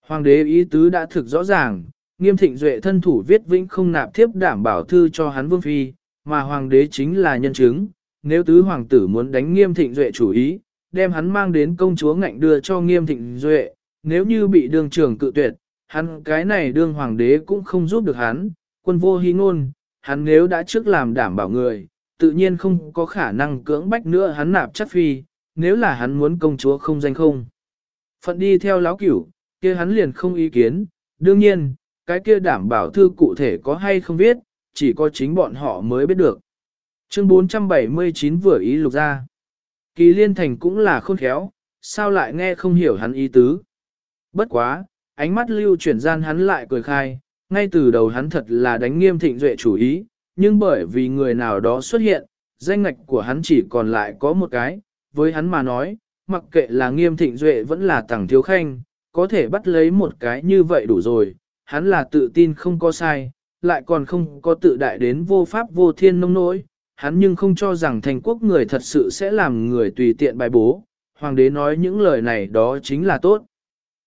Hoàng đế ý tứ đã thực rõ ràng, nghiêm thịnh duệ thân thủ viết vĩnh không nạp thiếp đảm bảo thư cho hắn vương phi, mà hoàng đế chính là nhân chứng. Nếu tứ hoàng tử muốn đánh nghiêm thịnh duệ chủ ý, đem hắn mang đến công chúa ngạnh đưa cho nghiêm thịnh duệ, nếu như bị đương trưởng cự tuyệt, hắn cái này đương hoàng đế cũng không giúp được hắn, quân vô hy ngôn, hắn nếu đã trước làm đảm bảo người, tự nhiên không có khả năng cưỡng bách nữa hắn nạp chắc phi, nếu là hắn muốn công chúa không danh không. Phận đi theo láo cửu, kia hắn liền không ý kiến, đương nhiên, cái kia đảm bảo thư cụ thể có hay không viết, chỉ có chính bọn họ mới biết được. Chương 479 vừa ý lục ra. Kỳ liên thành cũng là khôn khéo, sao lại nghe không hiểu hắn ý tứ. Bất quá, ánh mắt lưu chuyển gian hắn lại cười khai, ngay từ đầu hắn thật là đánh nghiêm thịnh duệ chủ ý, nhưng bởi vì người nào đó xuất hiện, danh ngạch của hắn chỉ còn lại có một cái, với hắn mà nói, mặc kệ là nghiêm thịnh duệ vẫn là tàng thiếu khanh, có thể bắt lấy một cái như vậy đủ rồi, hắn là tự tin không có sai, lại còn không có tự đại đến vô pháp vô thiên nông nỗi, hắn nhưng không cho rằng thành quốc người thật sự sẽ làm người tùy tiện bài bố, hoàng đế nói những lời này đó chính là tốt.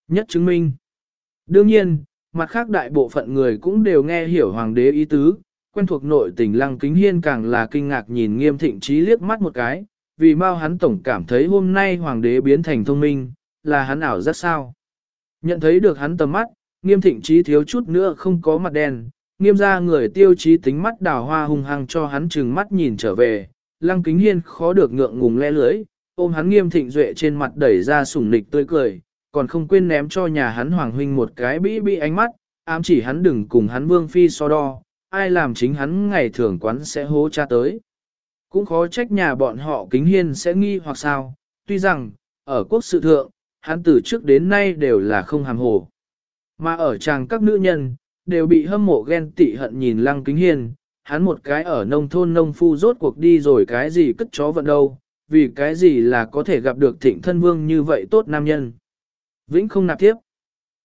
Nhất chứng minh. Đương nhiên, mặt khác đại bộ phận người cũng đều nghe hiểu hoàng đế ý tứ, quen thuộc nội tình lăng kính hiên càng là kinh ngạc nhìn nghiêm thịnh trí liếc mắt một cái, vì mau hắn tổng cảm thấy hôm nay hoàng đế biến thành thông minh, là hắn ảo rất sao. Nhận thấy được hắn tầm mắt, nghiêm thịnh trí thiếu chút nữa không có mặt đen, nghiêm ra người tiêu chí tính mắt đào hoa hung hăng cho hắn chừng mắt nhìn trở về, lăng kính hiên khó được ngượng ngùng le lưỡi, ôm hắn nghiêm thịnh duệ trên mặt đẩy ra sủng nịch tươi cười, còn không quên ném cho nhà hắn hoàng huynh một cái bĩ bĩ ánh mắt, ám chỉ hắn đừng cùng hắn vương phi so đo, ai làm chính hắn ngày thường quán sẽ hố cha tới. Cũng khó trách nhà bọn họ kính hiên sẽ nghi hoặc sao, tuy rằng, ở quốc sự thượng, hắn từ trước đến nay đều là không hàm hồ. Mà ở chàng các nữ nhân, đều bị hâm mộ ghen tị hận nhìn lăng kính hiên, hắn một cái ở nông thôn nông phu rốt cuộc đi rồi cái gì cất chó vận đâu, vì cái gì là có thể gặp được thịnh thân vương như vậy tốt nam nhân. Vĩnh không nạp tiếp.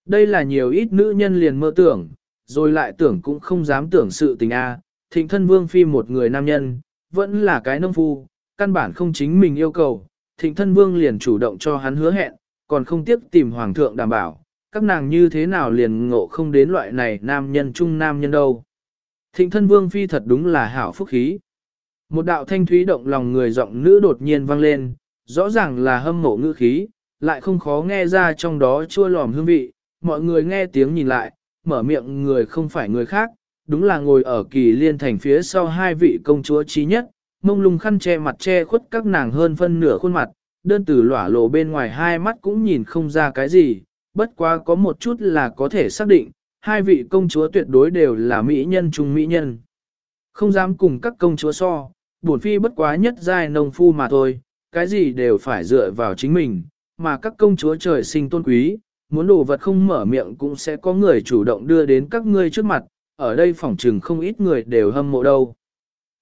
Đây là nhiều ít nữ nhân liền mơ tưởng, rồi lại tưởng cũng không dám tưởng sự tình a. Thịnh thân vương phi một người nam nhân, vẫn là cái nông phu, căn bản không chính mình yêu cầu. Thịnh thân vương liền chủ động cho hắn hứa hẹn, còn không tiếc tìm hoàng thượng đảm bảo, các nàng như thế nào liền ngộ không đến loại này nam nhân trung nam nhân đâu. Thịnh thân vương phi thật đúng là hảo phúc khí. Một đạo thanh thúy động lòng người giọng nữ đột nhiên vang lên, rõ ràng là hâm mộ ngữ khí, lại không khó nghe ra trong đó chua lòm hương vị, mọi người nghe tiếng nhìn lại, mở miệng người không phải người khác, đúng là ngồi ở kỳ liên thành phía sau hai vị công chúa trí nhất, mông lung khăn che mặt che khuất các nàng hơn phân nửa khuôn mặt, đơn từ lỏa lộ bên ngoài hai mắt cũng nhìn không ra cái gì, bất quá có một chút là có thể xác định, hai vị công chúa tuyệt đối đều là mỹ nhân trung mỹ nhân. Không dám cùng các công chúa so, bổn phi bất quá nhất giai nông phu mà thôi, cái gì đều phải dựa vào chính mình, mà các công chúa trời sinh tôn quý, muốn đồ vật không mở miệng cũng sẽ có người chủ động đưa đến các ngươi trước mặt, ở đây phỏng trừng không ít người đều hâm mộ đâu.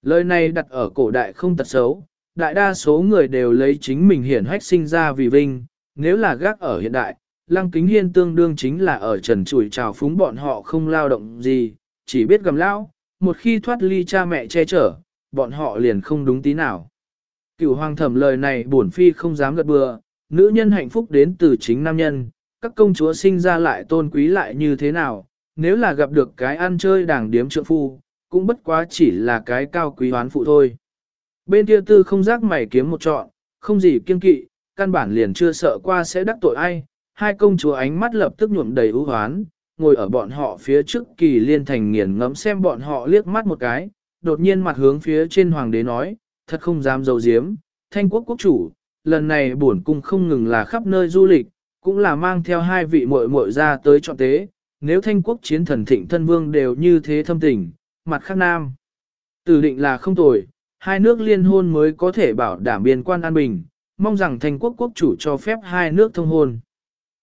Lời này đặt ở cổ đại không tật xấu, đại đa số người đều lấy chính mình hiển hách sinh ra vì vinh, nếu là gác ở hiện đại, Lăng Kính Hiên tương đương chính là ở trần chủi trào phúng bọn họ không lao động gì, chỉ biết gầm lao, một khi thoát ly cha mẹ che chở, bọn họ liền không đúng tí nào. Cửu hoàng thẩm lời này bổn phi không dám gật bừa, nữ nhân hạnh phúc đến từ chính nam nhân, các công chúa sinh ra lại tôn quý lại như thế nào, nếu là gặp được cái ăn chơi đảng điếm trượng phu, cũng bất quá chỉ là cái cao quý hoán phụ thôi. Bên kia tư không giác mày kiếm một trọn, không gì kiên kỵ, căn bản liền chưa sợ qua sẽ đắc tội ai, hai công chúa ánh mắt lập tức nhuộm đầy ưu hoán, ngồi ở bọn họ phía trước kỳ liên thành nghiền ngẫm xem bọn họ liếc mắt một cái, đột nhiên mặt hướng phía trên hoàng đế nói, thật không dám dầu diếm, thanh quốc quốc chủ, lần này bổn cung không ngừng là khắp nơi du lịch, cũng là mang theo hai vị muội muội ra tới chọn tế, nếu thanh quốc chiến thần thịnh thân vương đều như thế thâm tình, mặt khác nam. Tử định là không tồi, hai nước liên hôn mới có thể bảo đảm biên quan an bình, mong rằng thanh quốc quốc chủ cho phép hai nước thông hôn.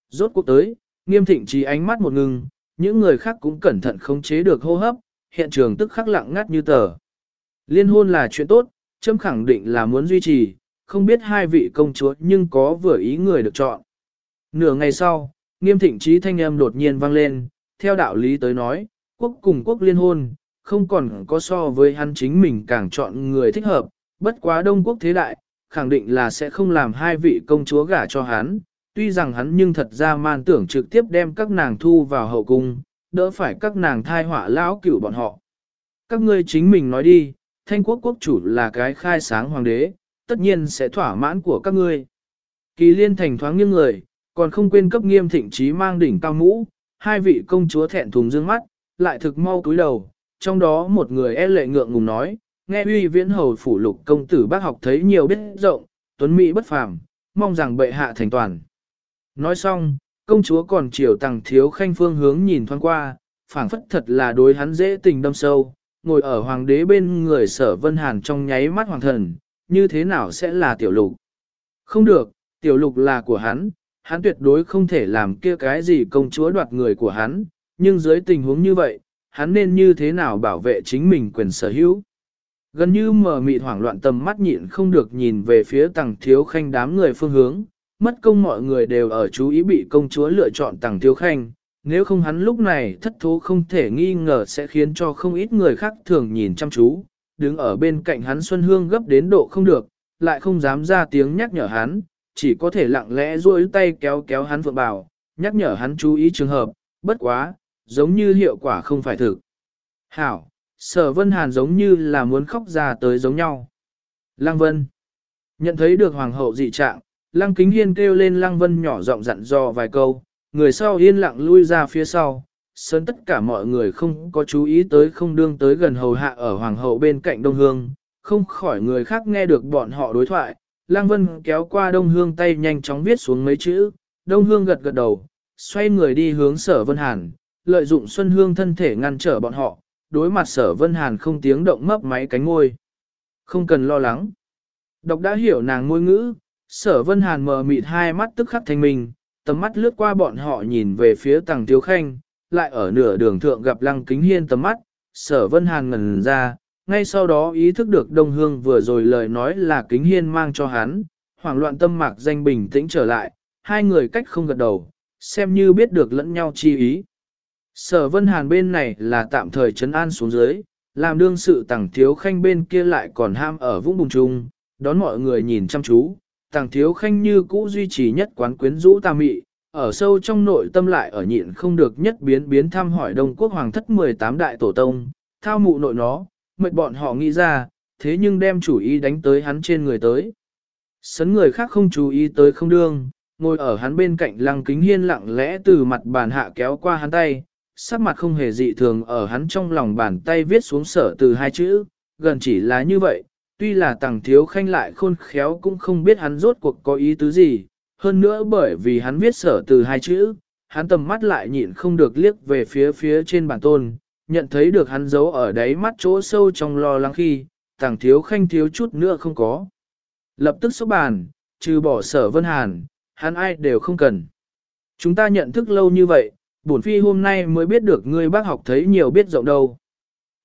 Rốt cuộc tới, nghiêm thịnh trí ánh mắt một ngừng, những người khác cũng cẩn thận khống chế được hô hấp, hiện trường tức khắc lặng ngắt như tờ. Liên hôn là chuyện tốt, châm khẳng định là muốn duy trì, không biết hai vị công chúa nhưng có vừa ý người được chọn. Nửa ngày sau, nghiêm thịnh trí thanh âm đột nhiên vang lên, theo đạo lý tới nói, quốc cùng quốc liên hôn, không còn có so với hắn chính mình càng chọn người thích hợp, bất quá đông quốc thế đại, khẳng định là sẽ không làm hai vị công chúa gả cho hắn, tuy rằng hắn nhưng thật ra man tưởng trực tiếp đem các nàng thu vào hậu cung, đỡ phải các nàng thai họa lão cửu bọn họ. Các ngươi chính mình nói đi, thanh quốc quốc chủ là cái khai sáng hoàng đế, tất nhiên sẽ thỏa mãn của các ngươi. Kỳ liên thành thoáng nghiêng người, còn không quên cấp nghiêm thịnh trí mang đỉnh cao mũ, hai vị công chúa thẹn thùng dương mắt, lại thực mau cúi đầu, trong đó một người e lệ ngượng ngùng nói, nghe uy viễn hầu phủ lục công tử bác học thấy nhiều biết rộng, tuấn mỹ bất phàm, mong rằng bệ hạ thành toàn. Nói xong, công chúa còn chiều tàng thiếu khanh phương hướng nhìn thoáng qua, phảng phất thật là đối hắn dễ tình đâm sâu, ngồi ở hoàng đế bên người sở vân hàn trong nháy mắt hoàng thần, như thế nào sẽ là tiểu lục? Không được, tiểu lục là của hắn, hắn tuyệt đối không thể làm kia cái gì công chúa đoạt người của hắn, nhưng dưới tình huống như vậy, hắn nên như thế nào bảo vệ chính mình quyền sở hữu. Gần như mờ mịt hoảng loạn tầm mắt nhịn không được nhìn về phía tàng thiếu khanh đám người phương hướng, mất công mọi người đều ở chú ý bị công chúa lựa chọn tàng thiếu khanh, nếu không hắn lúc này thất thố không thể nghi ngờ sẽ khiến cho không ít người khác thường nhìn chăm chú, đứng ở bên cạnh hắn Xuân Hương gấp đến độ không được, lại không dám ra tiếng nhắc nhở hắn, chỉ có thể lặng lẽ duỗi tay kéo kéo hắn vượng bảo, nhắc nhở hắn chú ý trường hợp, bất quá, giống như hiệu quả không phải thực. Hảo, sở vân hàn giống như là muốn khóc ra tới giống nhau. Lăng Vân Nhận thấy được hoàng hậu dị trạng, Lăng Kính Hiên kêu lên Lăng Vân nhỏ giọng dặn dò vài câu, người sau yên lặng lui ra phía sau, sơn tất cả mọi người không có chú ý tới không đương tới gần hầu hạ ở hoàng hậu bên cạnh Đông Hương, không khỏi người khác nghe được bọn họ đối thoại. Lăng Vân kéo qua Đông Hương tay nhanh chóng viết xuống mấy chữ, Đông Hương gật gật đầu, xoay người đi hướng sở Vân Hàn, lợi dụng Xuân Hương thân thể ngăn trở bọn họ, đối mặt sở Vân Hàn không tiếng động mấp máy cánh ngôi. Không cần lo lắng. Độc đã hiểu nàng ngôi ngữ, sở Vân Hàn mờ mịt hai mắt tức khắc thành mình tầm mắt lướt qua bọn họ nhìn về phía tàng tiếu khanh, lại ở nửa đường thượng gặp lăng kính hiên tầm mắt, sở vân hàn ngần ra, ngay sau đó ý thức được đông hương vừa rồi lời nói là kính hiên mang cho hắn, hoảng loạn tâm mạc danh bình tĩnh trở lại, hai người cách không gật đầu, xem như biết được lẫn nhau chi ý. Sở vân hàn bên này là tạm thời chấn an xuống dưới, làm đương sự tàng thiếu khanh bên kia lại còn ham ở vũng bùng trung, đón mọi người nhìn chăm chú, tàng thiếu khanh như cũ duy trì nhất quán quyến rũ tà mị, ở sâu trong nội tâm lại ở nhịn không được nhất biến biến thăm hỏi Đông Quốc Hoàng thất 18 đại tổ tông, thao mụ nội nó, mệt bọn họ nghĩ ra, thế nhưng đem chủ ý đánh tới hắn trên người tới. Sấn người khác không chú ý tới không đương, ngồi ở hắn bên cạnh lăng kính hiên lặng lẽ từ mặt bàn hạ kéo qua hắn tay, sắc mặt không hề dị thường ở hắn trong lòng bàn tay viết xuống sở từ hai chữ, gần chỉ là như vậy, tuy là tàng thiếu khanh lại khôn khéo cũng không biết hắn rốt cuộc có ý tứ gì, hơn nữa bởi vì hắn viết sở từ hai chữ, hắn tầm mắt lại nhịn không được liếc về phía phía trên bản tôn, nhận thấy được hắn giấu ở đáy mắt chỗ sâu trong lo lắng khi, tàng thiếu khanh thiếu chút nữa không có. Lập tức số bàn, trừ bỏ sở vân hàn, hắn ai đều không cần. Chúng ta nhận thức lâu như vậy, bổn phi hôm nay mới biết được ngươi bác học thấy nhiều biết rộng đâu.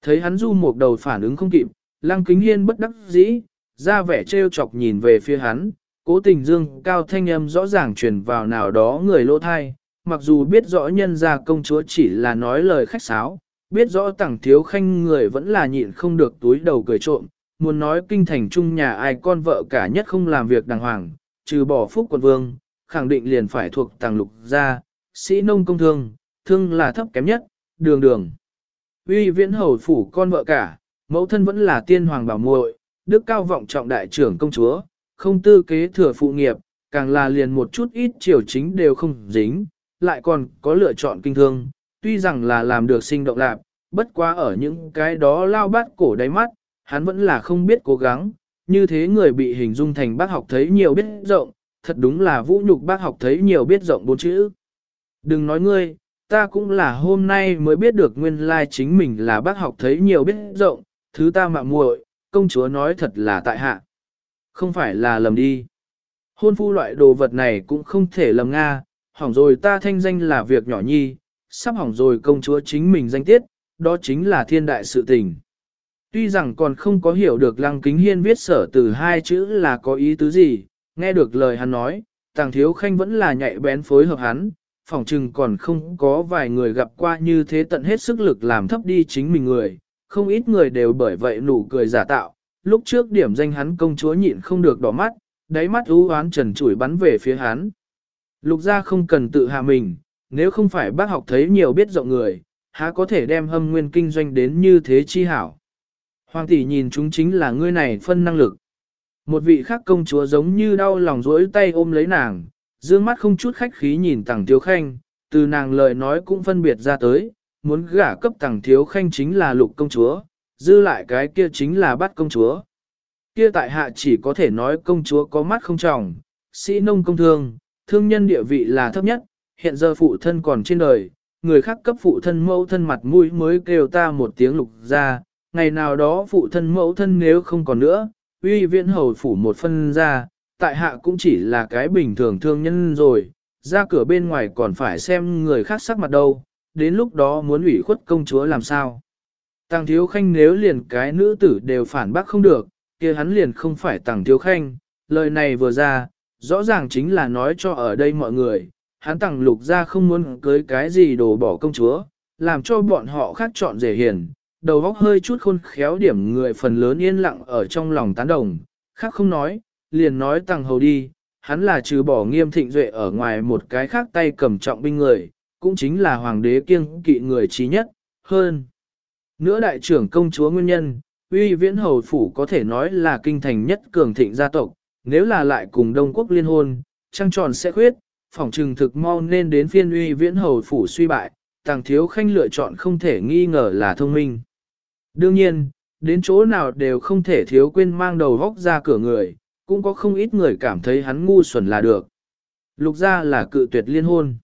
Thấy hắn du một đầu phản ứng không kịp, lăng kính hiên bất đắc dĩ, ra vẻ trêu chọc nhìn về phía hắn, cố tình dương cao thanh âm rõ ràng truyền vào nào đó người lỗ thai, mặc dù biết rõ nhân gia công chúa chỉ là nói lời khách sáo, biết rõ tẳng thiếu khanh người vẫn là nhịn không được túi đầu cười trộm, muốn nói kinh thành chung nhà ai con vợ cả nhất không làm việc đàng hoàng, trừ bỏ phúc quận vương, khẳng định liền phải thuộc tàng lục gia, sĩ nông công thương, thương là thấp kém nhất, đường đường. Uy viễn hầu phủ con vợ cả, mẫu thân vẫn là tiên hoàng bảo muội, đức cao vọng trọng đại trưởng công chúa, không tư kế thừa phụ nghiệp, càng là liền một chút ít triều chính đều không dính, lại còn có lựa chọn kinh thương, tuy rằng là làm được sinh động lạc, bất quá ở những cái đó lao bát cổ đáy mắt, hắn vẫn là không biết cố gắng, như thế người bị hình dung thành bác học thấy nhiều biết rộng, thật đúng là vũ nhục bác học thấy nhiều biết rộng bốn chữ. Đừng nói ngươi, ta cũng là hôm nay mới biết được nguyên lai chính mình là bác học thấy nhiều biết rộng, thứ ta mạ muội, công chúa nói thật là tại hạ. Không phải là lầm đi. Hôn phu loại đồ vật này cũng không thể lầm Nga, hỏng rồi ta thanh danh là việc nhỏ nhi, sắp hỏng rồi công chúa chính mình danh tiết, đó chính là thiên đại sự tình. Tuy rằng còn không có hiểu được lăng kính hiên viết sở từ hai chữ là có ý tứ gì, nghe được lời hắn nói, tàng thiếu khanh vẫn là nhạy bén phối hợp hắn, phỏng chừng còn không có vài người gặp qua như thế tận hết sức lực làm thấp đi chính mình người, không ít người đều bởi vậy nụ cười giả tạo, lúc trước điểm danh hắn công chúa nhịn không được đỏ mắt, đáy mắt ú oán trần chủi bắn về phía hắn. Lục gia không cần tự hạ mình, nếu không phải bác học thấy nhiều biết rộng người, há có thể đem hâm nguyên kinh doanh đến như thế chi hảo. Hoàng tỷ nhìn chúng chính là ngươi này phân năng lực. Một vị khác công chúa giống như đau lòng rỗi tay ôm lấy nàng, dương mắt không chút khách khí nhìn tàng thiếu khanh, từ nàng lời nói cũng phân biệt ra tới, muốn gả cấp tàng thiếu khanh chính là lục công chúa, dư lại cái kia chính là bắt công chúa. Kia tại hạ chỉ có thể nói công chúa có mắt không trọng, sĩ nông công thương, thương nhân địa vị là thấp nhất, hiện giờ phụ thân còn trên đời, người khác cấp phụ thân mẫu thân mặt mũi mới kêu ta một tiếng lục ra, ngày nào đó phụ thân mẫu thân nếu không còn nữa, uy viễn hầu phủ một phân ra, tại hạ cũng chỉ là cái bình thường thương nhân rồi, ra cửa bên ngoài còn phải xem người khác sắc mặt đâu, đến lúc đó muốn ủy khuất công chúa làm sao. Tàng thiếu khanh nếu liền cái nữ tử đều phản bác không được, kia hắn liền không phải tàng thiếu khanh, lời này vừa ra, rõ ràng chính là nói cho ở đây mọi người, hắn tàng lục ra không muốn cưới cái gì đồ bỏ công chúa, làm cho bọn họ khác chọn rể hiền, đầu óc hơi chút khôn khéo điểm người phần lớn yên lặng ở trong lòng tán đồng, khác không nói, liền nói tàng hầu đi, hắn là trừ bỏ nghiêm thịnh duệ ở ngoài một cái khác tay cầm trọng binh người, cũng chính là hoàng đế kiêng kỵ người trí nhất, hơn. Nữa đại trưởng công chúa nguyên nhân, uy viễn hầu phủ có thể nói là kinh thành nhất cường thịnh gia tộc, nếu là lại cùng Đông Quốc liên hôn, trăng tròn sẽ khuyết, phỏng trừng thực mau nên đến phiên uy viễn hầu phủ suy bại, tàng thiếu khanh lựa chọn không thể nghi ngờ là thông minh. Đương nhiên, đến chỗ nào đều không thể thiếu quên mang đầu vóc ra cửa người, cũng có không ít người cảm thấy hắn ngu xuẩn là được. Lục ra là cự tuyệt liên hôn.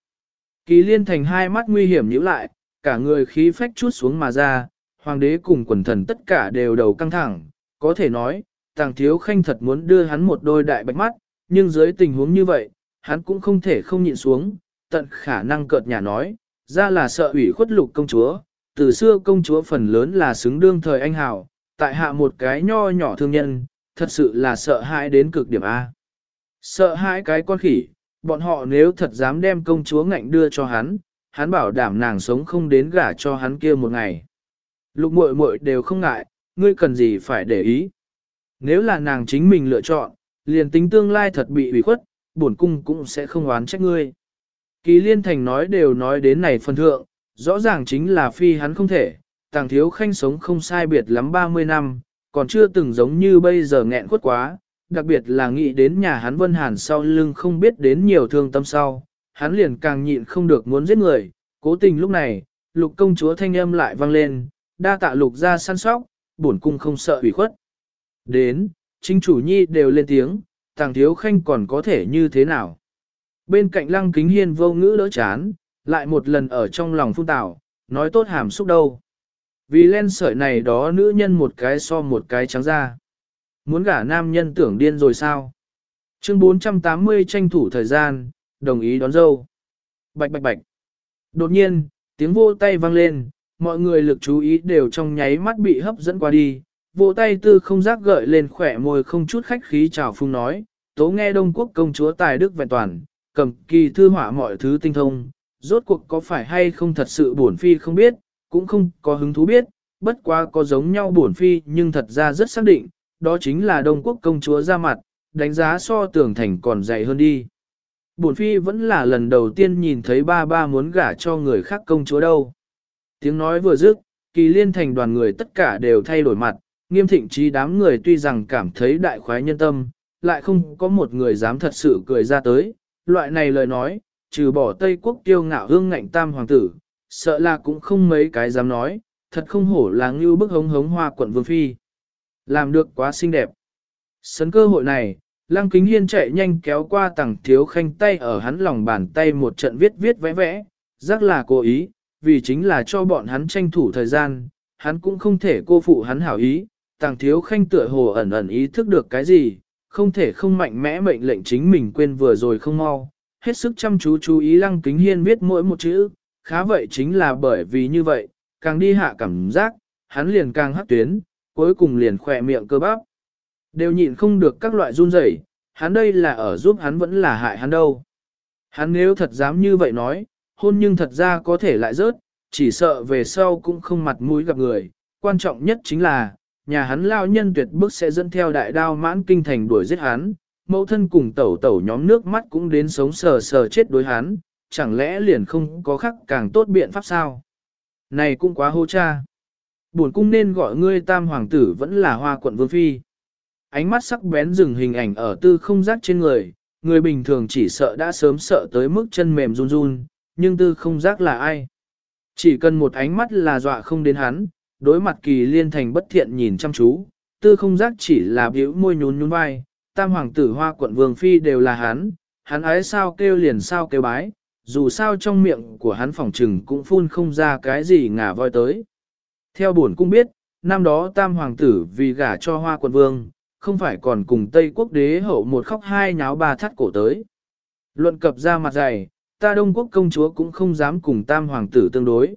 Kỳ liên thành hai mắt nguy hiểm nhíu lại, cả người khí phách chút xuống mà ra, hoàng đế cùng quần thần tất cả đều đầu căng thẳng, có thể nói, tàng thiếu khanh thật muốn đưa hắn một đôi đại bạch mắt, nhưng dưới tình huống như vậy, hắn cũng không thể không nhịn xuống, tận khả năng cợt nhà nói, ra là sợ ủy khuất lục công chúa, từ xưa công chúa phần lớn là xứng đương thời anh hào, tại hạ một cái nho nhỏ thương nhân, thật sự là sợ hãi đến cực điểm A. Sợ hãi cái con khỉ, bọn họ nếu thật dám đem công chúa ngạnh đưa cho hắn, hắn bảo đảm nàng sống không đến gả cho hắn kia một ngày. Lục muội muội đều không ngại, ngươi cần gì phải để ý. Nếu là nàng chính mình lựa chọn, liền tính tương lai thật bị ủy khuất, bổn cung cũng sẽ không oán trách ngươi. Kỳ liên thành nói đều nói đến này phần thượng, rõ ràng chính là phi hắn không thể, tàng thiếu khanh sống không sai biệt lắm 30 năm, còn chưa từng giống như bây giờ nghẹn khuất quá, đặc biệt là nghĩ đến nhà hắn Vân Hàn sau lưng không biết đến nhiều thương tâm sau, hắn liền càng nhịn không được muốn giết người, cố tình lúc này, lục công chúa thanh âm lại vang lên, đa tạ lục ra săn sóc, bổn cung không sợ ủy khuất. Đến, chính chủ nhi đều lên tiếng, tàng thiếu khanh còn có thể như thế nào. Bên cạnh lăng kính hiên vô ngữ đỡ chán, lại một lần ở trong lòng phun tảo, nói tốt hàm xúc đâu. Vì len sợi này đó nữ nhân một cái so một cái trắng ra. Muốn gả nam nhân tưởng điên rồi sao? Chương 480 tranh thủ thời gian, đồng ý đón dâu. Bạch bạch bạch. Đột nhiên, tiếng vô tay vang lên, mọi người lực chú ý đều trong nháy mắt bị hấp dẫn qua đi. Vô tay tư không giác gợi lên khỏe môi không chút khách khí chào phung nói, tố nghe Đông Quốc công chúa tài đức vẹn toàn, cầm kỳ thư hỏa mọi thứ tinh thông, rốt cuộc có phải hay không thật sự bổn phi không biết, cũng không có hứng thú biết, bất quá có giống nhau bổn phi nhưng thật ra rất xác định, đó chính là Đông Quốc công chúa ra mặt, đánh giá so tưởng thành còn dày hơn đi. Bổn phi vẫn là lần đầu tiên nhìn thấy ba ba muốn gả cho người khác công chúa đâu. Tiếng nói vừa dứt, kỳ liên thành đoàn người tất cả đều thay đổi mặt, nghiêm thịnh trí đám người tuy rằng cảm thấy đại khoái nhân tâm, lại không có một người dám thật sự cười ra tới. Loại này lời nói, trừ bỏ Tây Quốc tiêu ngạo hương ngạnh tam hoàng tử, sợ là cũng không mấy cái dám nói, thật không hổ là như bức hống hống hoa quận vương phi. Làm được quá xinh đẹp. Sấn cơ hội này, Lăng Kính Hiên chạy nhanh kéo qua tầng thiếu khanh tay ở hắn lòng bàn tay một trận viết viết vẽ vẽ, rắc là cố ý, vì chính là cho bọn hắn tranh thủ thời gian, hắn cũng không thể cô phụ hắn hảo ý, tàng thiếu khanh tựa hồ ẩn ẩn ý thức được cái gì, không thể không mạnh mẽ mệnh lệnh chính mình quên vừa rồi không mau, hết sức chăm chú chú ý lăng kính hiên viết mỗi một chữ, khá vậy chính là bởi vì như vậy, càng đi hạ cảm giác, hắn liền càng hắc tuyến, cuối cùng liền khỏe miệng cơ bắp. Đều nhịn không được các loại run rẩy, hắn đây là ở giúp hắn vẫn là hại hắn đâu. Hắn nếu thật dám như vậy nói, hôn nhưng thật ra có thể lại rớt, chỉ sợ về sau cũng không mặt mũi gặp người, quan trọng nhất chính là, nhà hắn lao nhân tuyệt bức sẽ dẫn theo đại đao mãn kinh thành đuổi giết hắn, mẫu thân cùng tẩu tẩu nhóm nước mắt cũng đến sống sờ sờ chết đối hắn, chẳng lẽ liền không có khắc càng tốt biện pháp sao? Này cũng quá hô cha. Buồn cung nên gọi ngươi tam hoàng tử vẫn là hoa quận vương phi. Ánh mắt sắc bén dừng hình ảnh ở tư không giác trên người, người bình thường chỉ sợ đã sớm sợ tới mức chân mềm run run, nhưng tư không giác là ai? Chỉ cần một ánh mắt là dọa không đến hắn, đối mặt kỳ liên thành bất thiện nhìn chăm chú, tư không giác chỉ là biểu môi nhún nhún vai, tam hoàng tử hoa quận vương phi đều là hắn, hắn ái sao kêu liền sao kêu bái, dù sao trong miệng của hắn phỏng trừng cũng phun không ra cái gì ngả voi tới. Theo buồn cung biết, năm đó tam hoàng tử vì gả cho hoa quận vương, không phải còn cùng Tây quốc đế hậu một khóc hai nháo ba thắt cổ tới. Luận cập ra mặt dày, ta đông quốc công chúa cũng không dám cùng tam hoàng tử tương đối.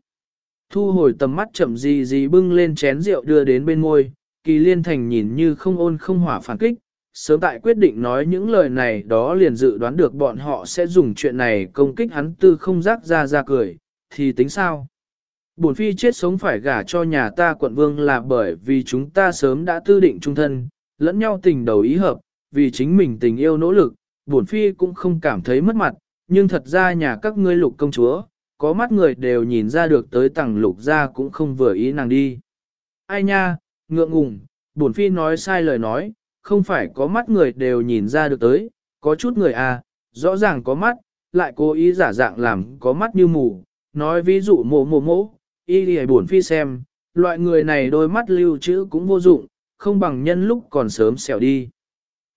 Thu hồi tầm mắt chậm gì gì bưng lên chén rượu đưa đến bên môi, kỳ liên thành nhìn như không ôn không hỏa phản kích, sớm tại quyết định nói những lời này đó liền dự đoán được bọn họ sẽ dùng chuyện này công kích hắn tư không rác ra ra cười, thì tính sao? Bổn phi chết sống phải gả cho nhà ta quận vương là bởi vì chúng ta sớm đã tư định trung thân, lẫn nhau tình đầu ý hợp, vì chính mình tình yêu nỗ lực, bổn phi cũng không cảm thấy mất mặt, nhưng thật ra nhà các ngươi lục công chúa, có mắt người đều nhìn ra được tới tầng lục ra cũng không vừa ý nàng đi. Ai nha, ngượng ngùng, bổn phi nói sai lời nói, không phải có mắt người đều nhìn ra được tới, có chút người à, rõ ràng có mắt, lại cố ý giả dạng làm có mắt như mù, nói ví dụ mồ mồ mỗ, y đi buồn phi xem, loại người này đôi mắt lưu trữ cũng vô dụng, không bằng nhân lúc còn sớm xẻo đi.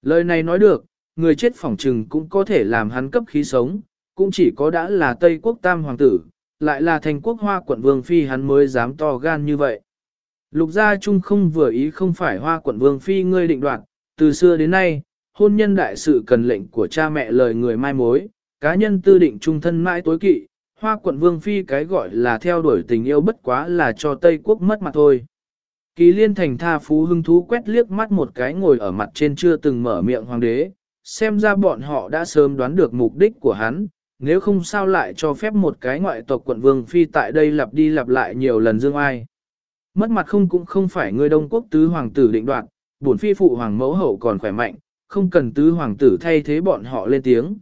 Lời này nói được, người chết phỏng trừng cũng có thể làm hắn cấp khí sống, cũng chỉ có đã là Tây quốc tam hoàng tử, lại là thành quốc hoa quận vương phi hắn mới dám to gan như vậy. Lục gia trung không vừa ý không phải hoa quận vương phi ngươi định đoạt, từ xưa đến nay, hôn nhân đại sự cần lệnh của cha mẹ lời người mai mối, cá nhân tư định trung thân mãi tối kỵ, hoa quận vương phi cái gọi là theo đuổi tình yêu bất quá là cho Tây quốc mất mặt thôi. Kỳ liên thành tha phú hưng thú quét liếc mắt một cái ngồi ở mặt trên chưa từng mở miệng hoàng đế, xem ra bọn họ đã sớm đoán được mục đích của hắn, nếu không sao lại cho phép một cái ngoại tộc quận vương phi tại đây lặp đi lặp lại nhiều lần dương ai. Mất mặt không cũng không phải người đông quốc tứ hoàng tử định đoạt, bổn phi phụ hoàng mẫu hậu còn khỏe mạnh, không cần tứ hoàng tử thay thế bọn họ lên tiếng.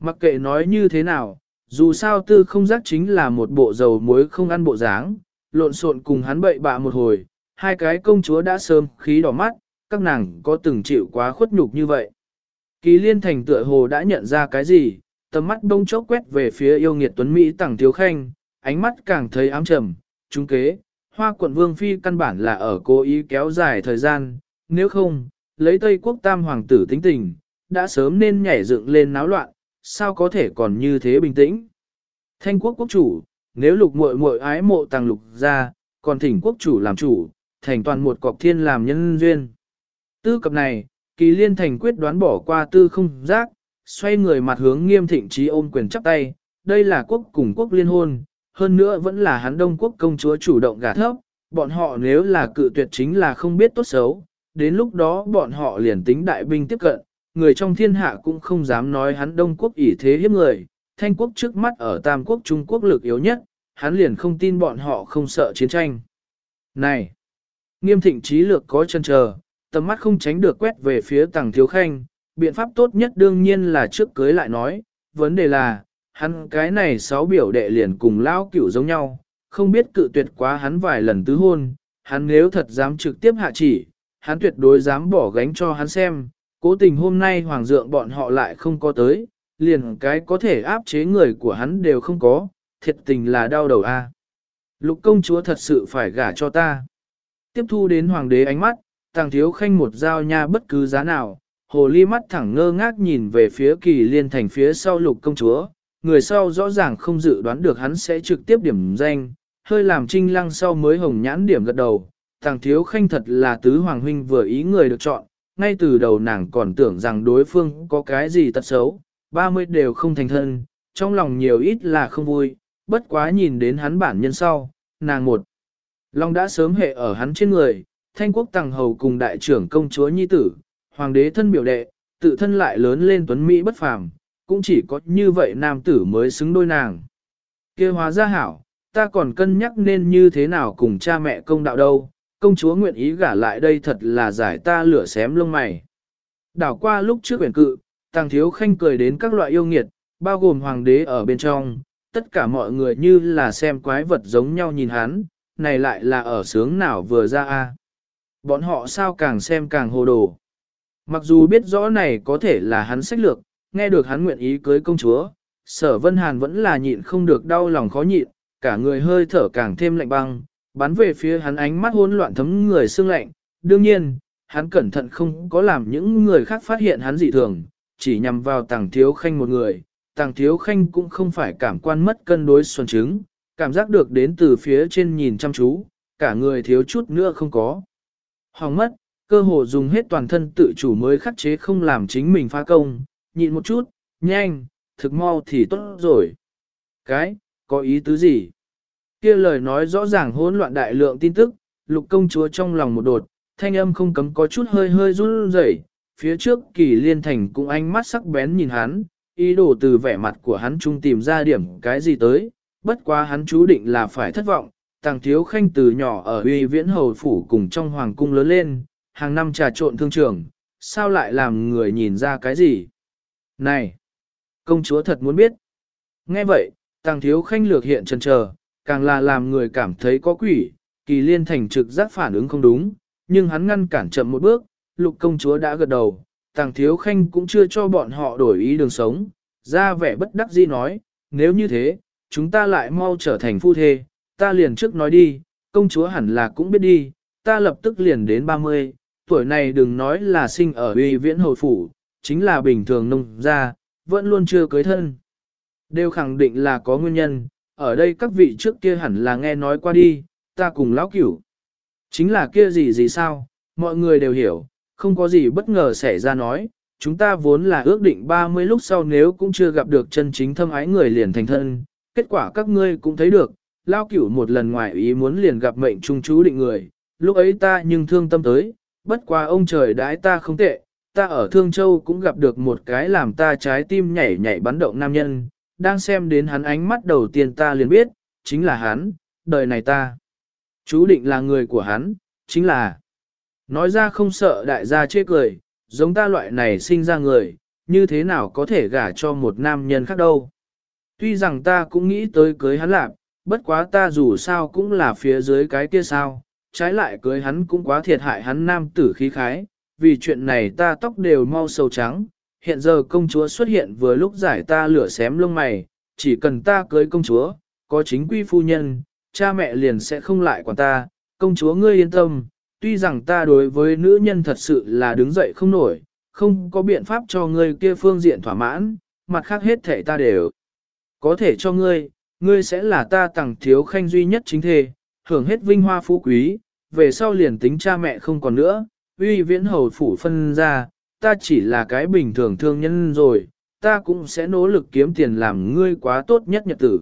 Mặc kệ nói như thế nào, dù sao tư không giác chính là một bộ dầu muối không ăn bộ dáng, lộn xộn cùng hắn bậy bạ một hồi, hai cái công chúa đã sớm khí đỏ mắt, các nàng có từng chịu quá khuất nhục như vậy. Kỳ liên thành tựa hồ đã nhận ra cái gì, tầm mắt đông chốc quét về phía yêu nghiệt tuấn Mỹ tẳng thiếu khanh, ánh mắt càng thấy ám trầm, trung kế, hoa quận vương phi căn bản là ở cố ý kéo dài thời gian, nếu không, lấy Tây quốc tam hoàng tử tính tình, đã sớm nên nhảy dựng lên náo loạn, sao có thể còn như thế bình tĩnh. Thanh quốc quốc chủ, nếu lục muội muội ái mộ tàng lục ra, còn thỉnh quốc chủ làm chủ, thành toàn một cọc thiên làm nhân duyên. Tư cập này, kỳ liên thành quyết đoán bỏ qua tư không giác, xoay người mặt hướng nghiêm thịnh trí ôm quyền chắp tay, đây là quốc cùng quốc liên hôn, hơn nữa vẫn là hắn đông quốc công chúa chủ động gả thấp, bọn họ nếu là cự tuyệt chính là không biết tốt xấu, đến lúc đó bọn họ liền tính đại binh tiếp cận, người trong thiên hạ cũng không dám nói hắn Đông Quốc ỷ thế hiếp người, Thanh Quốc trước mắt ở Tam Quốc Trung Quốc lực yếu nhất, hắn liền không tin bọn họ không sợ chiến tranh. Này! Nghiêm thịnh trí lược có chân chờ, tầm mắt không tránh được quét về phía tàng thiếu khanh, biện pháp tốt nhất đương nhiên là trước cưới lại nói, vấn đề là, hắn cái này sáu biểu đệ liền cùng lao cửu giống nhau, không biết cự tuyệt quá hắn vài lần tứ hôn, hắn nếu thật dám trực tiếp hạ chỉ, hắn tuyệt đối dám bỏ gánh cho hắn xem, cố tình hôm nay hoàng dượng bọn họ lại không có tới, liền cái có thể áp chế người của hắn đều không có, thiệt tình là đau đầu a. Lục công chúa thật sự phải gả cho ta. Tiếp thu đến hoàng đế ánh mắt, tàng thiếu khanh một dao nha bất cứ giá nào, hồ ly mắt thẳng ngơ ngác nhìn về phía kỳ liên thành phía sau lục công chúa, người sau rõ ràng không dự đoán được hắn sẽ trực tiếp điểm danh, hơi làm trinh lăng sau mới hồng nhãn điểm gật đầu, tàng thiếu khanh thật là tứ hoàng huynh vừa ý người được chọn, ngay từ đầu nàng còn tưởng rằng đối phương có cái gì tật xấu, 30 đều không thành thân, trong lòng nhiều ít là không vui, bất quá nhìn đến hắn bản nhân sau, nàng một. Long đã sớm hệ ở hắn trên người, thanh quốc tàng hầu cùng đại trưởng công chúa nhi tử, hoàng đế thân biểu đệ, tự thân lại lớn lên tuấn Mỹ bất phàm, cũng chỉ có như vậy nam tử mới xứng đôi nàng. kia hóa ra hảo, ta còn cân nhắc nên như thế nào cùng cha mẹ công đạo đâu, công chúa nguyện ý gả lại đây thật là giải ta lửa xém lông mày. Đảo qua lúc trước quyển cự, tàng thiếu khanh cười đến các loại yêu nghiệt, bao gồm hoàng đế ở bên trong, tất cả mọi người như là xem quái vật giống nhau nhìn hắn, này lại là ở sướng nào vừa ra a Bọn họ sao càng xem càng hồ đồ. Mặc dù biết rõ này có thể là hắn sách lược, nghe được hắn nguyện ý cưới công chúa, sở vân hàn vẫn là nhịn không được đau lòng khó nhịn, cả người hơi thở càng thêm lạnh băng, bắn về phía hắn ánh mắt hỗn loạn thấm người xương lạnh. Đương nhiên, hắn cẩn thận không có làm những người khác phát hiện hắn dị thường, chỉ nhằm vào tàng thiếu khanh một người. Tàng thiếu khanh cũng không phải cảm quan mất cân đối xuân chứng, cảm giác được đến từ phía trên nhìn chăm chú, cả người thiếu chút nữa không có. Hoàng mất, cơ hồ dùng hết toàn thân tự chủ mới khắc chế không làm chính mình phá công, nhịn một chút, nhanh, thực mau thì tốt rồi. Cái, có ý tứ gì? Kia lời nói rõ ràng hỗn loạn đại lượng tin tức, lục công chúa trong lòng một đột, thanh âm không cấm có chút hơi hơi run rẩy. phía trước kỳ liên thành cũng ánh mắt sắc bén nhìn hắn, ý đồ từ vẻ mặt của hắn chung tìm ra điểm cái gì tới, bất quá hắn chú định là phải thất vọng, tàng thiếu khanh từ nhỏ ở uy viễn hầu phủ cùng trong hoàng cung lớn lên, hàng năm trà trộn thương trường, sao lại làm người nhìn ra cái gì? Này! Công chúa thật muốn biết. Nghe vậy, tàng thiếu khanh lược hiện trần chờ, càng là làm người cảm thấy có quỷ, kỳ liên thành trực giác phản ứng không đúng, nhưng hắn ngăn cản chậm một bước, lục công chúa đã gật đầu, tàng thiếu khanh cũng chưa cho bọn họ đổi ý đường sống, ra vẻ bất đắc dĩ nói, nếu như thế, chúng ta lại mau trở thành phu thê, ta liền trước nói đi, công chúa hẳn là cũng biết đi, ta lập tức liền đến 30, tuổi này đừng nói là sinh ở uy viễn hồi phủ, chính là bình thường nông gia, vẫn luôn chưa cưới thân. Đều khẳng định là có nguyên nhân, ở đây các vị trước kia hẳn là nghe nói qua đi, ta cùng lão cửu. Chính là kia gì gì sao, mọi người đều hiểu, không có gì bất ngờ xảy ra nói, chúng ta vốn là ước định 30 lúc sau nếu cũng chưa gặp được chân chính thâm ái người liền thành thân, kết quả các ngươi cũng thấy được, lão cửu một lần ngoài ý muốn liền gặp mệnh trung chú định người, lúc ấy ta nhưng thương tâm tới, bất quá ông trời đãi ta không tệ, ta ở Thương Châu cũng gặp được một cái làm ta trái tim nhảy nhảy bắn động nam nhân, đang xem đến hắn ánh mắt đầu tiên ta liền biết, chính là hắn, đời này ta. Chú định là người của hắn, chính là. Nói ra không sợ đại gia chê cười, giống ta loại này sinh ra người, như thế nào có thể gả cho một nam nhân khác đâu. Tuy rằng ta cũng nghĩ tới cưới hắn lạc, bất quá ta dù sao cũng là phía dưới cái kia sao, trái lại cưới hắn cũng quá thiệt hại hắn nam tử khí khái, vì chuyện này ta tóc đều mau sầu trắng, hiện giờ công chúa xuất hiện vừa lúc giải ta lửa xém lông mày, chỉ cần ta cưới công chúa, có chính quy phu nhân, cha mẹ liền sẽ không lại quản ta, công chúa ngươi yên tâm, tuy rằng ta đối với nữ nhân thật sự là đứng dậy không nổi, không có biện pháp cho ngươi kia phương diện thỏa mãn, mặt khác hết thể ta đều có thể cho ngươi, ngươi sẽ là ta tặng thiếu khanh duy nhất chính thề, hưởng hết vinh hoa phú quý, về sau liền tính cha mẹ không còn nữa, uy viễn hầu phủ phân ra, ta chỉ là cái bình thường thương nhân rồi, ta cũng sẽ nỗ lực kiếm tiền làm ngươi quá tốt nhất nhật tử.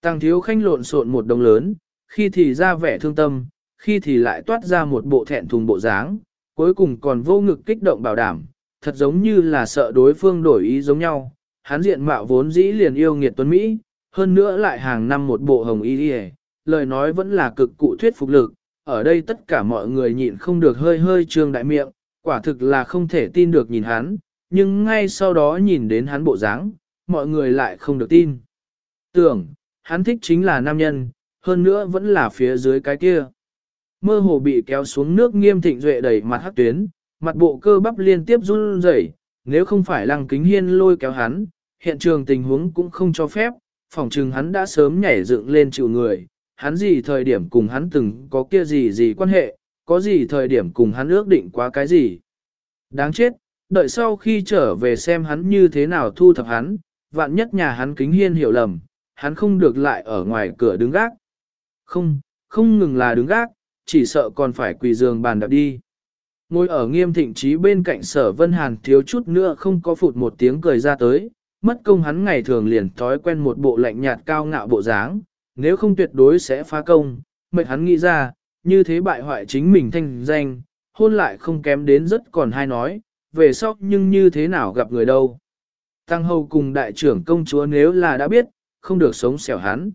Tăng thiếu khanh lộn xộn một đồng lớn, khi thì ra vẻ thương tâm, khi thì lại toát ra một bộ thẹn thùng bộ dáng, cuối cùng còn vô ngực kích động bảo đảm, thật giống như là sợ đối phương đổi ý giống nhau. Hắn diện mạo vốn dĩ liền yêu nghiệt tuấn Mỹ, hơn nữa lại hàng năm một bộ hồng y đi lời nói vẫn là cực cụ thuyết phục lực. Ở đây tất cả mọi người nhịn không được hơi hơi trương đại miệng, quả thực là không thể tin được nhìn hắn, nhưng ngay sau đó nhìn đến hắn bộ dáng, mọi người lại không được tin. Tưởng, hắn thích chính là nam nhân, hơn nữa vẫn là phía dưới cái kia. Mơ hồ bị kéo xuống nước nghiêm thịnh duệ đẩy mặt hắc tuyến, mặt bộ cơ bắp liên tiếp run rẩy, nếu không phải lăng kính hiên lôi kéo hắn, hiện trường tình huống cũng không cho phép, phòng trừng hắn đã sớm nhảy dựng lên chịu người, hắn gì thời điểm cùng hắn từng có kia gì gì quan hệ, có gì thời điểm cùng hắn ước định quá cái gì. Đáng chết, đợi sau khi trở về xem hắn như thế nào thu thập hắn, vạn nhất nhà hắn kính hiên hiểu lầm, hắn không được lại ở ngoài cửa đứng gác. Không, không ngừng là đứng gác, chỉ sợ còn phải quỳ giường bàn đạp đi. Ngồi ở nghiêm thịnh trí bên cạnh sở vân hàn thiếu chút nữa không có phụt một tiếng cười ra tới, mất công hắn ngày thường liền thói quen một bộ lạnh nhạt cao ngạo bộ dáng, nếu không tuyệt đối sẽ phá công, mệt hắn nghĩ ra, như thế bại hoại chính mình thanh danh, hôn lại không kém đến rất còn hay nói, về sau nhưng như thế nào gặp người đâu. Tăng hầu cùng đại trưởng công chúa nếu là đã biết, không được sống xẻo hắn.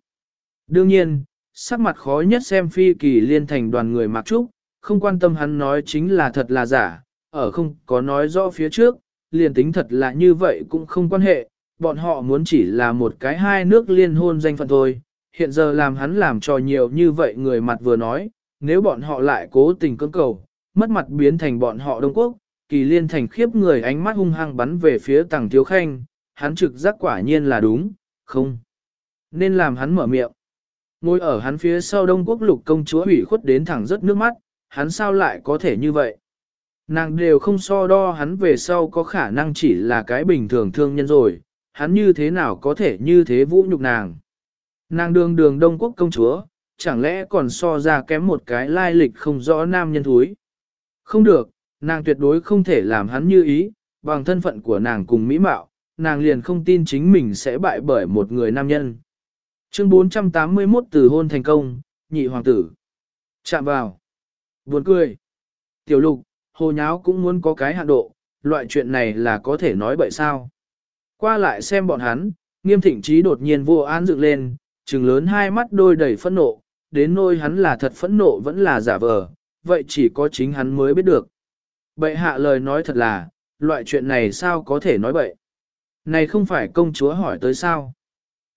Đương nhiên, sắc mặt khó nhất xem phi kỳ liên thành đoàn người mặc trúc, không quan tâm hắn nói chính là thật là giả, ở không có nói rõ phía trước, liền tính thật là như vậy cũng không quan hệ, bọn họ muốn chỉ là một cái hai nước liên hôn danh phận thôi, hiện giờ làm hắn làm cho nhiều như vậy người mặt vừa nói, nếu bọn họ lại cố tình cưỡng cầu, mất mặt biến thành bọn họ Đông Quốc, kỳ liên thành khiếp người ánh mắt hung hăng bắn về phía tàng thiếu khanh, hắn trực giác quả nhiên là đúng, không. Nên làm hắn mở miệng. Ngồi ở hắn phía sau Đông Quốc lục công chúa ủy khuất đến thẳng rất nước mắt, hắn sao lại có thể như vậy? Nàng đều không so đo hắn về sau có khả năng chỉ là cái bình thường thương nhân rồi, hắn như thế nào có thể như thế vũ nhục nàng? Nàng đường đường Đông Quốc công chúa, chẳng lẽ còn so ra kém một cái lai lịch không rõ nam nhân thúi? Không được, nàng tuyệt đối không thể làm hắn như ý, bằng thân phận của nàng cùng mỹ mạo, nàng liền không tin chính mình sẽ bại bởi một người nam nhân. Chương 481 từ hôn thành công, nhị hoàng tử. Chạm vào. Buồn cười. Tiểu lục, hồ nháo cũng muốn có cái hạn độ, loại chuyện này là có thể nói bậy sao. Qua lại xem bọn hắn, nghiêm thịnh trí đột nhiên vô án dựng lên, trừng lớn hai mắt đôi đầy phẫn nộ, đến nôi hắn là thật phẫn nộ vẫn là giả vờ, vậy chỉ có chính hắn mới biết được. Bệ hạ lời nói thật là, loại chuyện này sao có thể nói bậy. Này không phải công chúa hỏi tới sao.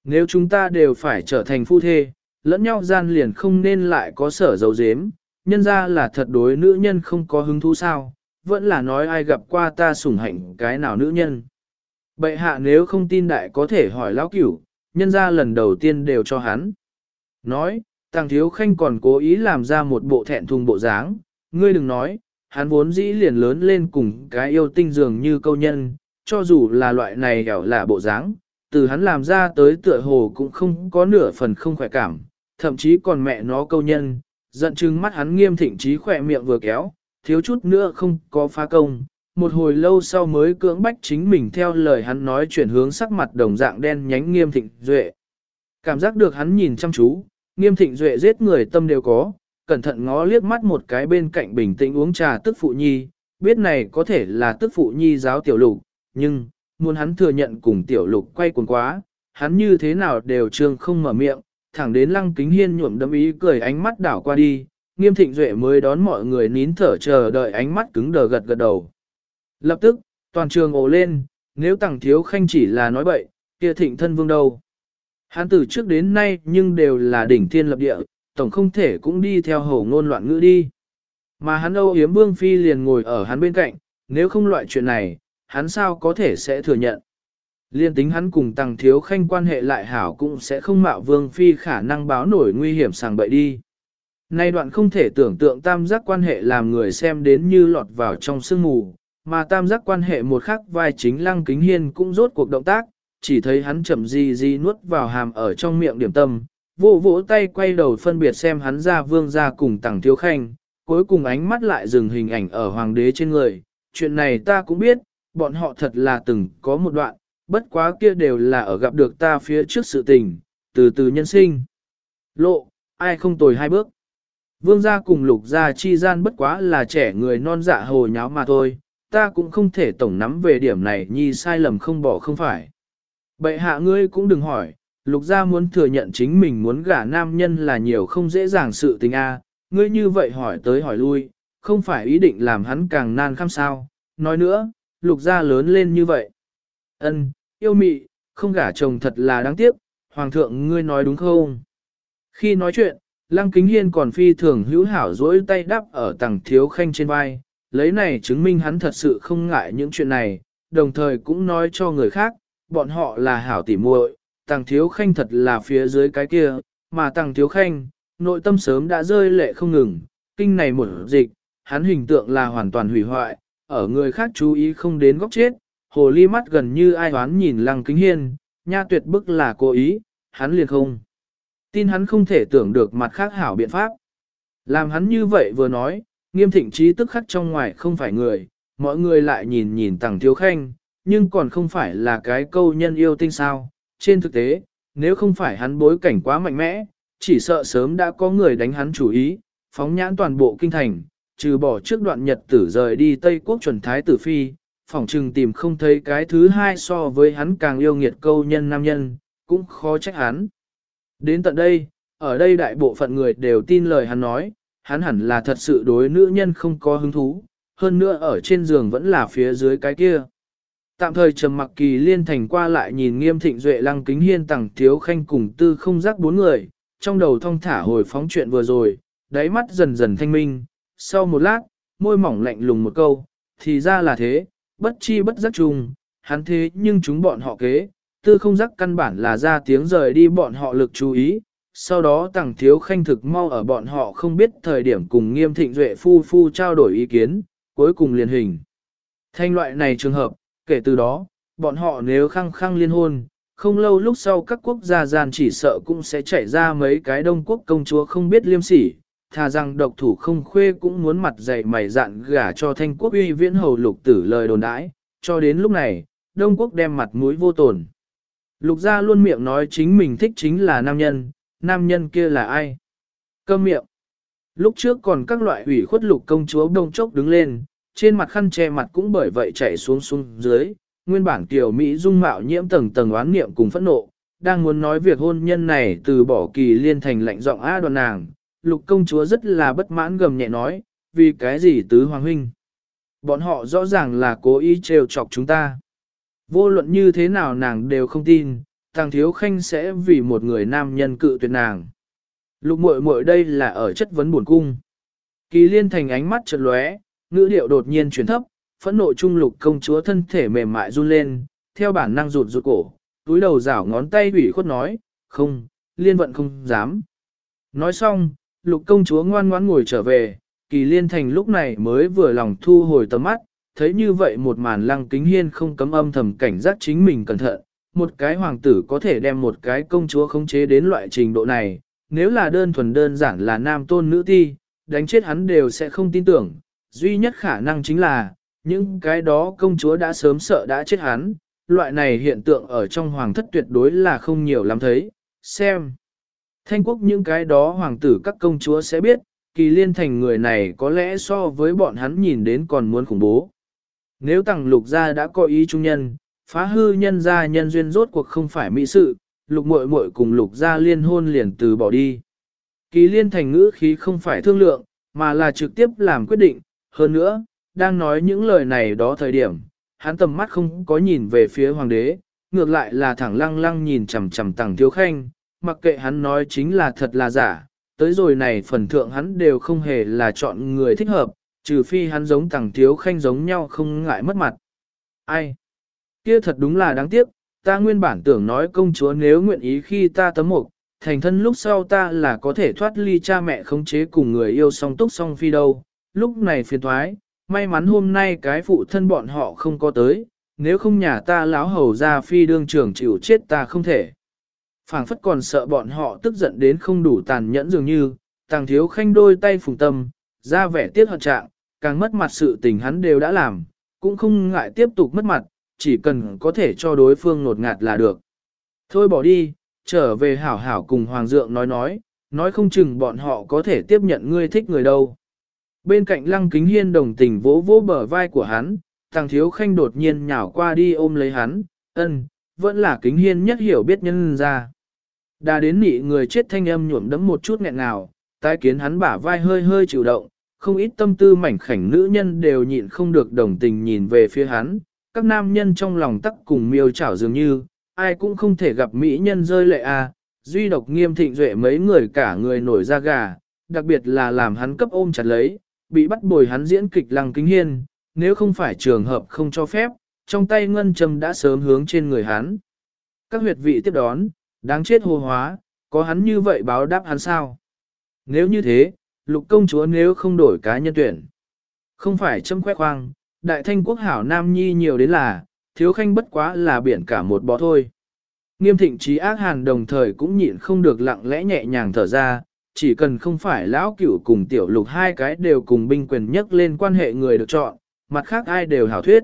Nếu chúng ta đều phải trở thành phu thê, lẫn nhau gian liền không nên lại có sở dấu dếm, nhân ra là thật đối nữ nhân không có hứng thú sao, vẫn là nói ai gặp qua ta sủng hạnh cái nào nữ nhân. Bệ hạ nếu không tin đại có thể hỏi lão cửu, nhân ra lần đầu tiên đều cho hắn. Nói, Tàng Thiếu Khanh còn cố ý làm ra một bộ thẹn thùng bộ dáng, ngươi đừng nói, hắn vốn dĩ liền lớn lên cùng cái yêu tinh dường như câu nhân, cho dù là loại này hẻo là bộ dáng, từ hắn làm ra tới tựa hồ cũng không có nửa phần không khỏe cảm, thậm chí còn mẹ nó câu nhân, giận chừng mắt hắn nghiêm thịnh trí khỏe miệng vừa kéo, thiếu chút nữa không có phá công, một hồi lâu sau mới cưỡng bách chính mình theo lời hắn nói chuyển hướng sắc mặt đồng dạng đen nhánh nghiêm thịnh duệ. Cảm giác được hắn nhìn chăm chú, nghiêm thịnh duệ giết người tâm đều có, cẩn thận ngó liếc mắt một cái bên cạnh bình tĩnh uống trà tức phụ nhi, biết này có thể là tức phụ nhi giáo tiểu lục, nhưng, muốn hắn thừa nhận cùng tiểu lục quay cuồng quá, hắn như thế nào đều trương không mở miệng, thẳng đến lăng kính hiên nhuộm đấm ý cười ánh mắt đảo qua đi, nghiêm thịnh duệ mới đón mọi người nín thở chờ đợi ánh mắt cứng đờ gật gật đầu. Lập tức, toàn trường ồ lên, nếu tàng thiếu khanh chỉ là nói bậy, kia thịnh thân vương đâu. Hắn từ trước đến nay nhưng đều là đỉnh thiên lập địa, tổng không thể cũng đi theo hổ ngôn loạn ngữ đi. Mà hắn âu yếm vương phi liền ngồi ở hắn bên cạnh, nếu không loại chuyện này, hắn sao có thể sẽ thừa nhận. Liên tính hắn cùng tăng thiếu khanh quan hệ lại hảo cũng sẽ không mạo vương phi khả năng báo nổi nguy hiểm sàng bậy đi. Nay đoạn không thể tưởng tượng tam giác quan hệ làm người xem đến như lọt vào trong sương mù, mà tam giác quan hệ một khắc vai chính lăng kính hiên cũng rốt cuộc động tác, chỉ thấy hắn chậm gì gì nuốt vào hàm ở trong miệng điểm tâm, vỗ vỗ tay quay đầu phân biệt xem hắn ra vương ra cùng tàng thiếu khanh, cuối cùng ánh mắt lại dừng hình ảnh ở hoàng đế trên người. Chuyện này ta cũng biết, bọn họ thật là từng có một đoạn, bất quá kia đều là ở gặp được ta phía trước sự tình, từ từ nhân sinh. Lộ, ai không tồi hai bước. Vương gia cùng lục gia chi gian bất quá là trẻ người non dạ hồ nháo mà thôi, ta cũng không thể tổng nắm về điểm này nhi sai lầm không bỏ không phải. Bệ hạ ngươi cũng đừng hỏi, lục gia muốn thừa nhận chính mình muốn gả nam nhân là nhiều không dễ dàng sự tình a. ngươi như vậy hỏi tới hỏi lui, không phải ý định làm hắn càng nan khăm sao, nói nữa, lục gia lớn lên như vậy. Ân, yêu mị, không gả chồng thật là đáng tiếc, hoàng thượng ngươi nói đúng không? Khi nói chuyện, lăng kính hiên còn phi thường hữu hảo dỗi tay đắp ở tầng thiếu khanh trên vai, lấy này chứng minh hắn thật sự không ngại những chuyện này, đồng thời cũng nói cho người khác, bọn họ là hảo tỉ muội, tàng thiếu khanh thật là phía dưới cái kia, mà tàng thiếu khanh, nội tâm sớm đã rơi lệ không ngừng, kinh này một dịch, hắn hình tượng là hoàn toàn hủy hoại, ở người khác chú ý không đến góc chết, hồ ly mắt gần như ai hoán nhìn lăng kính hiên, nha tuyệt bức là cố ý, hắn liền không. Tin hắn không thể tưởng được mặt khác hảo biện pháp. Làm hắn như vậy vừa nói, nghiêm thịnh trí tức khắc trong ngoài không phải người, mọi người lại nhìn nhìn tàng thiếu khanh, nhưng còn không phải là cái câu nhân yêu tinh sao. Trên thực tế, nếu không phải hắn bối cảnh quá mạnh mẽ, chỉ sợ sớm đã có người đánh hắn chủ ý, phóng nhãn toàn bộ kinh thành, trừ bỏ trước đoạn nhật tử rời đi Tây Quốc chuẩn thái tử phi, phỏng trừng tìm không thấy cái thứ hai so với hắn càng yêu nghiệt câu nhân nam nhân, cũng khó trách hắn. Đến tận đây, ở đây đại bộ phận người đều tin lời hắn nói, hắn hẳn là thật sự đối nữ nhân không có hứng thú, hơn nữa ở trên giường vẫn là phía dưới cái kia. Tạm thời trầm mặc kỳ liên thành qua lại nhìn nghiêm thịnh duệ lăng kính hiên tẳng thiếu khanh cùng tư không giác bốn người, trong đầu thong thả hồi phóng chuyện vừa rồi, đáy mắt dần dần thanh minh, sau một lát, môi mỏng lạnh lùng một câu, thì ra là thế, bất chi bất giác chung, hắn thế nhưng chúng bọn họ kế, tư không giác căn bản là ra tiếng rời đi bọn họ lực chú ý, sau đó tàng thiếu khanh thực mau ở bọn họ không biết thời điểm cùng nghiêm thịnh duệ phu phu trao đổi ý kiến, cuối cùng liền hình. Thanh loại này trường hợp, kể từ đó, bọn họ nếu khăng khăng liên hôn, không lâu lúc sau các quốc gia gian chỉ sợ cũng sẽ chạy ra mấy cái đông quốc công chúa không biết liêm sỉ, thà rằng độc thủ không khuê cũng muốn mặt dày mày dạn gả cho thanh quốc uy viễn hầu lục tử lời đồn đãi, cho đến lúc này, đông quốc đem mặt mũi vô tổn. Lục gia luôn miệng nói chính mình thích chính là nam nhân, nam nhân kia là ai? Câm miệng. Lúc trước còn các loại ủy khuất lục công chúa đông chốc đứng lên, trên mặt khăn che mặt cũng bởi vậy chảy xuống xuống dưới, nguyên bản tiểu Mỹ dung mạo nhiễm tầng tầng oán niệm cùng phẫn nộ, đang muốn nói việc hôn nhân này từ bỏ kỳ liên thành lạnh giọng á đoàn nàng, lục công chúa rất là bất mãn gầm nhẹ nói, vì cái gì tứ hoàng huynh. Bọn họ rõ ràng là cố ý trêu chọc chúng ta. Vô luận như thế nào nàng đều không tin, thằng Thiếu Khanh sẽ vì một người nam nhân cự tuyệt nàng. Lục muội muội đây là ở chất vấn buồn cung. Kỳ liên thành ánh mắt chợt lóe, ngữ điệu đột nhiên chuyển thấp, phẫn nộ trung lục công chúa thân thể mềm mại run lên, theo bản năng rụt rụt cổ, túi đầu rảo ngón tay ủy khuất nói, không, liên vận không dám. Nói xong, lục công chúa ngoan ngoãn ngồi trở về, kỳ liên thành lúc này mới vừa lòng thu hồi tầm mắt, thấy như vậy một màn lăng kính hiên không cấm âm thầm cảnh giác chính mình cẩn thận, một cái hoàng tử có thể đem một cái công chúa khống chế đến loại trình độ này, nếu là đơn thuần đơn giản là nam tôn nữ ti, đánh chết hắn đều sẽ không tin tưởng, duy nhất khả năng chính là, những cái đó công chúa đã sớm sợ đã chết hắn, loại này hiện tượng ở trong hoàng thất tuyệt đối là không nhiều lắm thấy, xem. Thanh quốc những cái đó hoàng tử các công chúa sẽ biết, kỳ liên thành người này có lẽ so với bọn hắn nhìn đến còn muốn khủng bố. Nếu tặng lục gia đã có ý trung nhân, phá hư nhân gia nhân duyên rốt cuộc không phải mỹ sự, lục muội muội cùng lục gia liên hôn liền từ bỏ đi. Kỳ liên thành ngữ khí không phải thương lượng, mà là trực tiếp làm quyết định, hơn nữa, đang nói những lời này đó thời điểm, hắn tầm mắt không có nhìn về phía hoàng đế, ngược lại là thẳng lăng lăng nhìn chằm chằm tàng thiếu khanh, mặc kệ hắn nói chính là thật là giả, tới rồi này phần thượng hắn đều không hề là chọn người thích hợp, trừ phi hắn giống tàng thiếu khanh giống nhau không ngại mất mặt. Ai? Kia thật đúng là đáng tiếc, ta nguyên bản tưởng nói công chúa nếu nguyện ý khi ta tấm mục, thành thân lúc sau ta là có thể thoát ly cha mẹ khống chế cùng người yêu song túc song phi đâu. Lúc này phiền thoái, may mắn hôm nay cái phụ thân bọn họ không có tới, nếu không nhà ta láo hầu ra phi đương trưởng chịu chết ta không thể. phảng phất còn sợ bọn họ tức giận đến không đủ tàn nhẫn dường như, tàng thiếu khanh đôi tay phùng tâm, ra vẻ tiếc hận trạng, càng mất mặt sự tình hắn đều đã làm, cũng không ngại tiếp tục mất mặt, chỉ cần có thể cho đối phương nột ngạt là được. Thôi bỏ đi, trở về hảo hảo cùng Hoàng Dượng nói nói, nói không chừng bọn họ có thể tiếp nhận ngươi thích người đâu. Bên cạnh Lăng Kính Hiên đồng tình vỗ vỗ bờ vai của hắn, thằng thiếu khanh đột nhiên nhào qua đi ôm lấy hắn, ân, vẫn là kính hiên nhất hiểu biết nhân ra. Đã đến nị người chết thanh âm nhuộm đấm một chút nghẹn nào, tái kiến hắn bả vai hơi hơi chịu động, không ít tâm tư mảnh khảnh nữ nhân đều nhịn không được đồng tình nhìn về phía hắn, các nam nhân trong lòng tắc cùng miêu chảo dường như, ai cũng không thể gặp mỹ nhân rơi lệ a à, duy độc nghiêm thịnh duệ mấy người cả người nổi da gà, đặc biệt là làm hắn cấp ôm chặt lấy, bị bắt bồi hắn diễn kịch lăng kính hiên, nếu không phải trường hợp không cho phép, trong tay ngân châm đã sớm hướng trên người hắn. Các huyệt vị tiếp đón, đáng chết hồ hóa, có hắn như vậy báo đáp hắn sao? Nếu như thế, lục công chúa nếu không đổi cá nhân tuyển. Không phải châm khoe khoang, đại thanh quốc hảo nam nhi nhiều đến là, thiếu khanh bất quá là biển cả một bó thôi. Nghiêm thịnh trí ác hàn đồng thời cũng nhịn không được lặng lẽ nhẹ nhàng thở ra, chỉ cần không phải lão cửu cùng tiểu lục hai cái đều cùng binh quyền nhất lên quan hệ người được chọn, mặt khác ai đều hảo thuyết.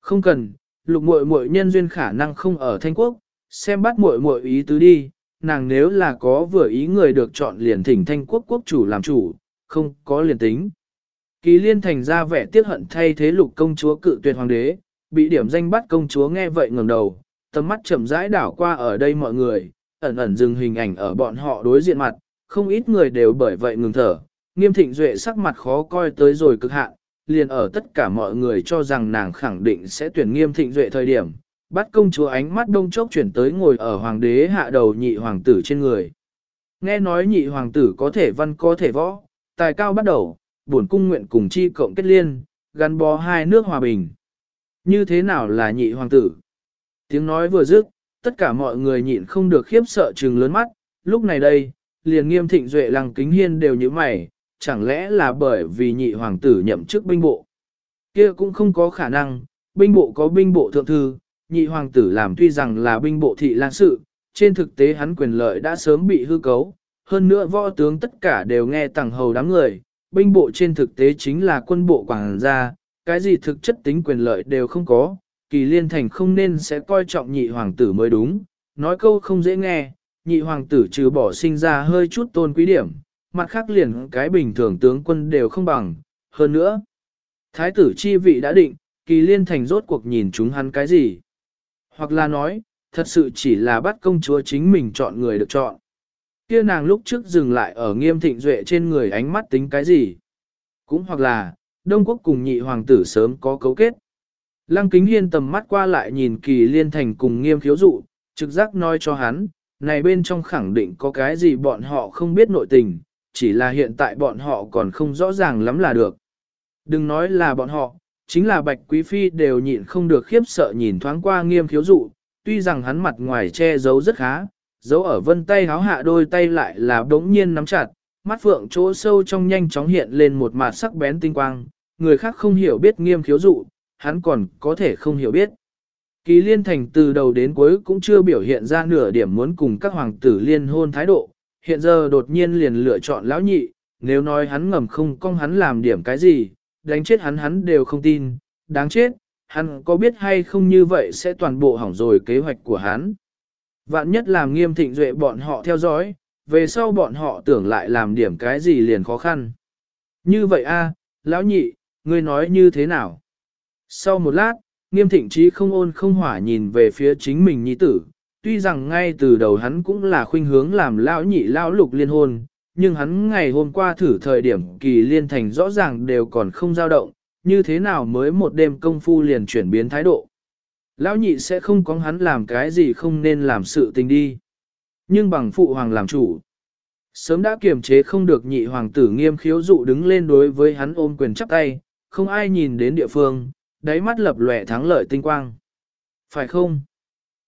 Không cần, lục muội muội nhân duyên khả năng không ở thanh quốc, xem bắt muội muội ý tứ đi, nàng nếu là có vừa ý người được chọn liền thỉnh thanh quốc quốc chủ làm chủ, không có liền tính. Kỳ liên thành ra vẻ tiếc hận thay thế lục công chúa cự tuyệt hoàng đế, bị điểm danh bắt công chúa nghe vậy ngẩng đầu, tầm mắt chậm rãi đảo qua ở đây mọi người, ẩn ẩn dừng hình ảnh ở bọn họ đối diện mặt, không ít người đều bởi vậy ngừng thở, nghiêm thịnh duệ sắc mặt khó coi tới rồi cực hạn, liền ở tất cả mọi người cho rằng nàng khẳng định sẽ tuyển nghiêm thịnh duệ thời điểm, bắt công chúa ánh mắt đông chốc chuyển tới ngồi ở hoàng đế hạ đầu nhị hoàng tử trên người. Nghe nói nhị hoàng tử có thể văn có thể võ, tài cao bắt đầu, bổn cung nguyện cùng chi cộng kết liên, gắn bó hai nước hòa bình. Như thế nào là nhị hoàng tử? Tiếng nói vừa dứt, tất cả mọi người nhịn không được khiếp sợ trừng lớn mắt, lúc này đây, liền nghiêm thịnh duệ lăng kính hiên đều như mày, chẳng lẽ là bởi vì nhị hoàng tử nhậm chức binh bộ. kia cũng không có khả năng, binh bộ có binh bộ thượng thư, nhị hoàng tử làm tuy rằng là binh bộ thị lang sự, trên thực tế hắn quyền lợi đã sớm bị hư cấu, hơn nữa võ tướng tất cả đều nghe tặng hầu đám người, binh bộ trên thực tế chính là quân bộ quảng gia, cái gì thực chất tính quyền lợi đều không có, kỳ liên thành không nên sẽ coi trọng nhị hoàng tử mới đúng, nói câu không dễ nghe, nhị hoàng tử trừ bỏ sinh ra hơi chút tôn quý điểm, mặt khác liền cái bình thường tướng quân đều không bằng, hơn nữa. Thái tử chi vị đã định, kỳ liên thành rốt cuộc nhìn chúng hắn cái gì? Hoặc là nói, thật sự chỉ là bắt công chúa chính mình chọn người được chọn. Kia nàng lúc trước dừng lại ở nghiêm thịnh duệ trên người ánh mắt tính cái gì? Cũng hoặc là, Đông Quốc cùng nhị hoàng tử sớm có cấu kết. Lăng kính hiên tầm mắt qua lại nhìn kỳ liên thành cùng nghiêm khiếu dụ, trực giác nói cho hắn, này bên trong khẳng định có cái gì bọn họ không biết nội tình, chỉ là hiện tại bọn họ còn không rõ ràng lắm là được. Đừng nói là bọn họ, chính là Bạch Quý Phi đều nhịn không được khiếp sợ nhìn thoáng qua nghiêm khiếu dụ, tuy rằng hắn mặt ngoài che giấu rất khá, giấu ở vân tay háo hạ đôi tay lại là đống nhiên nắm chặt, mắt phượng chỗ sâu trong nhanh chóng hiện lên một mặt sắc bén tinh quang, người khác không hiểu biết nghiêm khiếu dụ, hắn còn có thể không hiểu biết. Kỳ liên thành từ đầu đến cuối cũng chưa biểu hiện ra nửa điểm muốn cùng các hoàng tử liên hôn thái độ, hiện giờ đột nhiên liền lựa chọn lão nhị, nếu nói hắn ngầm không con hắn làm điểm cái gì, đánh chết hắn hắn đều không tin, đáng chết, hắn có biết hay không như vậy sẽ toàn bộ hỏng rồi kế hoạch của hắn. Vạn nhất làm nghiêm thịnh duệ bọn họ theo dõi, về sau bọn họ tưởng lại làm điểm cái gì liền khó khăn. Như vậy a, lão nhị, ngươi nói như thế nào? Sau một lát, nghiêm thịnh trí không ôn không hỏa nhìn về phía chính mình nhi tử, tuy rằng ngay từ đầu hắn cũng là khuynh hướng làm lão nhị lão lục liên hôn, nhưng hắn ngày hôm qua thử thời điểm kỳ liên thành rõ ràng đều còn không dao động, như thế nào mới một đêm công phu liền chuyển biến thái độ. Lão nhị sẽ không có hắn làm cái gì không nên làm sự tình đi. Nhưng bằng phụ hoàng làm chủ. Sớm đã kiềm chế không được nhị hoàng tử nghiêm khiếu dụ đứng lên đối với hắn ôm quyền chắp tay, không ai nhìn đến địa phương, đáy mắt lập lòe thắng lợi tinh quang. Phải không?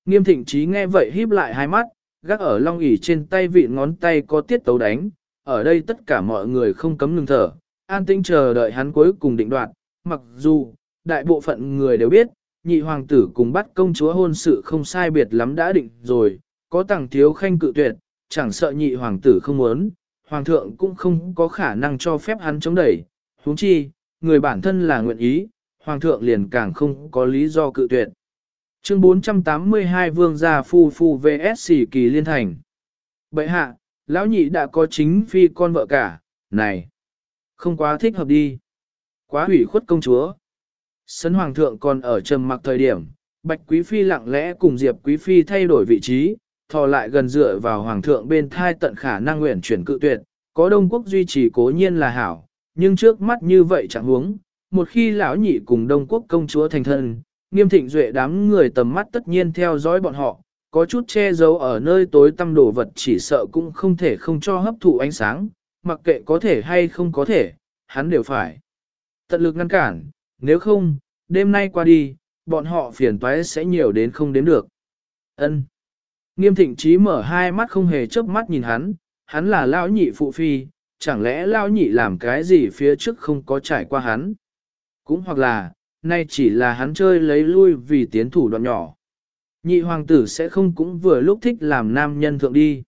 Nghiêm thịnh trí nghe vậy híp lại hai mắt, gác ở long ỉ trên tay vị ngón tay có tiết tấu đánh, ở đây tất cả mọi người không cấm ngừng thở, an tinh chờ đợi hắn cuối cùng định đoạt, mặc dù, đại bộ phận người đều biết, nhị hoàng tử cùng bắt công chúa hôn sự không sai biệt lắm đã định rồi, có tàng thiếu khanh cự tuyệt, chẳng sợ nhị hoàng tử không muốn, hoàng thượng cũng không có khả năng cho phép hắn chống đẩy, huống chi, người bản thân là nguyện ý, hoàng thượng liền càng không có lý do cự tuyệt. Chương 482 Vương gia phu phu VS kỳ liên thành. Bệ hạ, lão nhị đã có chính phi con vợ cả, này, không quá thích hợp đi. Quá hủy khuất công chúa. Sấn Hoàng thượng còn ở trầm mặc thời điểm, Bạch Quý Phi lặng lẽ cùng Diệp Quý Phi thay đổi vị trí, thò lại gần dựa vào Hoàng thượng bên thai tận khả năng nguyện chuyển cự tuyệt, có Đông Quốc duy trì cố nhiên là hảo, nhưng trước mắt như vậy chẳng huống, một khi lão nhị cùng Đông Quốc công chúa thành thân, nghiêm thịnh duệ đám người tầm mắt tất nhiên theo dõi bọn họ, có chút che giấu ở nơi tối tăm đồ vật chỉ sợ cũng không thể không cho hấp thụ ánh sáng, mặc kệ có thể hay không có thể, hắn đều phải. Tận lực ngăn cản, nếu không, đêm nay qua đi, bọn họ phiền toái sẽ nhiều đến không đến được. Ân. Nghiêm thịnh trí mở hai mắt không hề chớp mắt nhìn hắn, hắn là lão nhị phụ phi, chẳng lẽ lão nhị làm cái gì phía trước không có trải qua hắn. Cũng hoặc là, nay chỉ là hắn chơi lấy lui vì tiến thủ đoạn nhỏ. Nhị hoàng tử sẽ không cũng vừa lúc thích làm nam nhân thượng đi.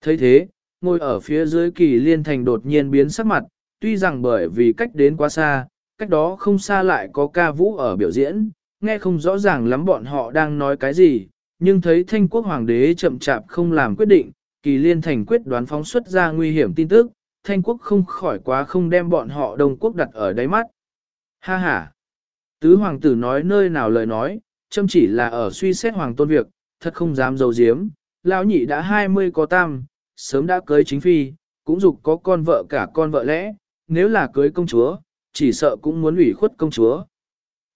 thấy thế, ngồi ở phía dưới kỳ liên thành đột nhiên biến sắc mặt, tuy rằng bởi vì cách đến quá xa, cách đó không xa lại có ca vũ ở biểu diễn, nghe không rõ ràng lắm bọn họ đang nói cái gì, nhưng thấy thanh quốc hoàng đế chậm chạp không làm quyết định, kỳ liên thành quyết đoán phóng xuất ra nguy hiểm tin tức, thanh quốc không khỏi quá không đem bọn họ đồng quốc đặt ở đáy mắt. Ha ha! Tứ hoàng tử nói nơi nào lời nói, châm chỉ là ở suy xét hoàng tôn việc, thật không dám dấu diếm, lão nhị đã 20 có tam, sớm đã cưới chính phi, cũng dục có con vợ cả con vợ lẽ, nếu là cưới công chúa, chỉ sợ cũng muốn ủy khuất công chúa.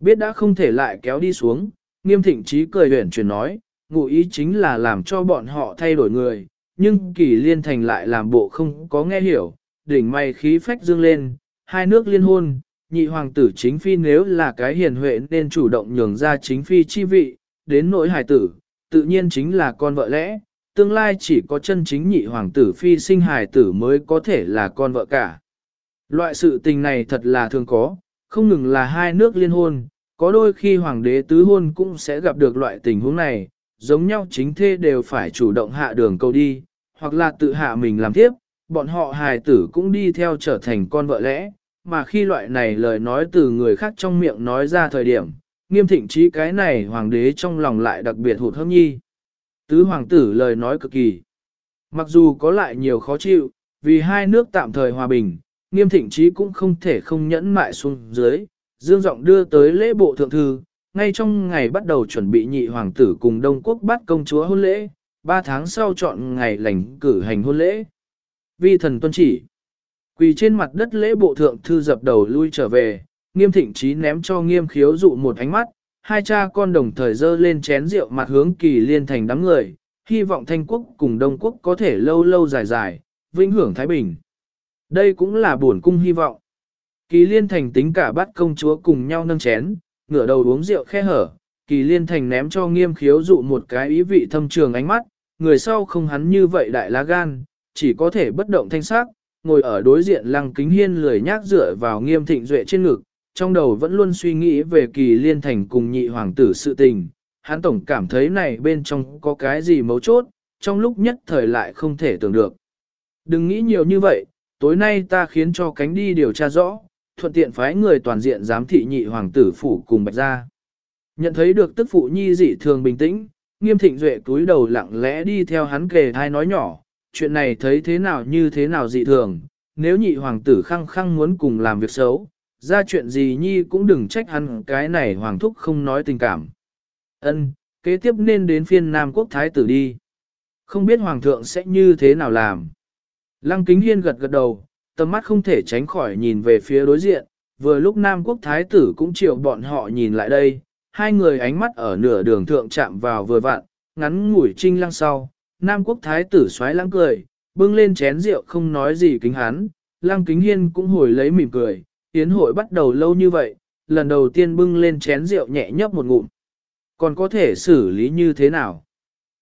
Biết đã không thể lại kéo đi xuống, nghiêm thịnh trí cười huyển chuyển nói, ngụ ý chính là làm cho bọn họ thay đổi người, nhưng kỳ liên thành lại làm bộ không có nghe hiểu, đỉnh may khí phách dương lên, hai nước liên hôn, nhị hoàng tử chính phi nếu là cái hiền huệ nên chủ động nhường ra chính phi chi vị, đến nỗi hài tử, tự nhiên chính là con vợ lẽ, tương lai chỉ có chân chính nhị hoàng tử phi sinh hài tử mới có thể là con vợ cả. Loại sự tình này thật là thường có, không ngừng là hai nước liên hôn, có đôi khi hoàng đế tứ hôn cũng sẽ gặp được loại tình huống này, giống nhau chính thê đều phải chủ động hạ đường cầu đi, hoặc là tự hạ mình làm tiếp, bọn họ hài tử cũng đi theo trở thành con vợ lẽ, mà khi loại này lời nói từ người khác trong miệng nói ra thời điểm, nghiêm thịnh trí cái này hoàng đế trong lòng lại đặc biệt hụt hâm nhi. Tứ hoàng tử lời nói cực kỳ. Mặc dù có lại nhiều khó chịu, vì hai nước tạm thời hòa bình, nghiêm thịnh trí cũng không thể không nhẫn mại xuống dưới, dương giọng đưa tới lễ bộ thượng thư, ngay trong ngày bắt đầu chuẩn bị nhị hoàng tử cùng Đông Quốc bắt công chúa hôn lễ, ba tháng sau chọn ngày lành cử hành hôn lễ. Vi thần tuân chỉ. Quỳ trên mặt đất lễ bộ thượng thư dập đầu lui trở về, nghiêm thịnh trí ném cho nghiêm khiếu dụ một ánh mắt, hai cha con đồng thời dơ lên chén rượu mặt hướng kỳ liên thành đám người, hy vọng thanh quốc cùng đông quốc có thể lâu lâu dài dài, vĩnh hưởng Thái Bình. Đây cũng là buồn cung hy vọng. Kỳ liên thành tính cả bắt công chúa cùng nhau nâng chén, ngửa đầu uống rượu khe hở, kỳ liên thành ném cho nghiêm khiếu dụ một cái ý vị thâm trường ánh mắt, người sau không hắn như vậy đại lá gan, chỉ có thể bất động thanh sắc, ngồi ở đối diện lăng kính hiên lười nhác dựa vào nghiêm thịnh duệ trên ngực, trong đầu vẫn luôn suy nghĩ về kỳ liên thành cùng nhị hoàng tử sự tình. Hắn tổng cảm thấy này bên trong có cái gì mấu chốt, trong lúc nhất thời lại không thể tưởng được. Đừng nghĩ nhiều như vậy, tối nay ta khiến cho cánh đi điều tra rõ, thuận tiện phái người toàn diện giám thị nhị hoàng tử phủ cùng bạch ra. Nhận thấy được tức phụ nhi dị thường bình tĩnh, nghiêm thịnh duệ cúi đầu lặng lẽ đi theo hắn kề thai nói nhỏ, chuyện này thấy thế nào như thế nào dị thường, nếu nhị hoàng tử khăng khăng muốn cùng làm việc xấu, ra chuyện gì nhi cũng đừng trách hắn cái này hoàng thúc không nói tình cảm. Ân, kế tiếp nên đến phiên Nam quốc thái tử đi. Không biết hoàng thượng sẽ như thế nào làm. Lăng kính hiên gật gật đầu, tầm mắt không thể tránh khỏi nhìn về phía đối diện, vừa lúc Nam quốc thái tử cũng chịu bọn họ nhìn lại đây, hai người ánh mắt ở nửa đường thượng chạm vào vừa vặn, ngắn ngủi trinh lăng sau, Nam quốc thái tử xoáy lăng cười, bưng lên chén rượu không nói gì kính hắn, lăng kính hiên cũng hồi lấy mỉm cười, yến hội bắt đầu lâu như vậy, lần đầu tiên bưng lên chén rượu nhẹ nhấp một ngụm. Còn có thể xử lý như thế nào?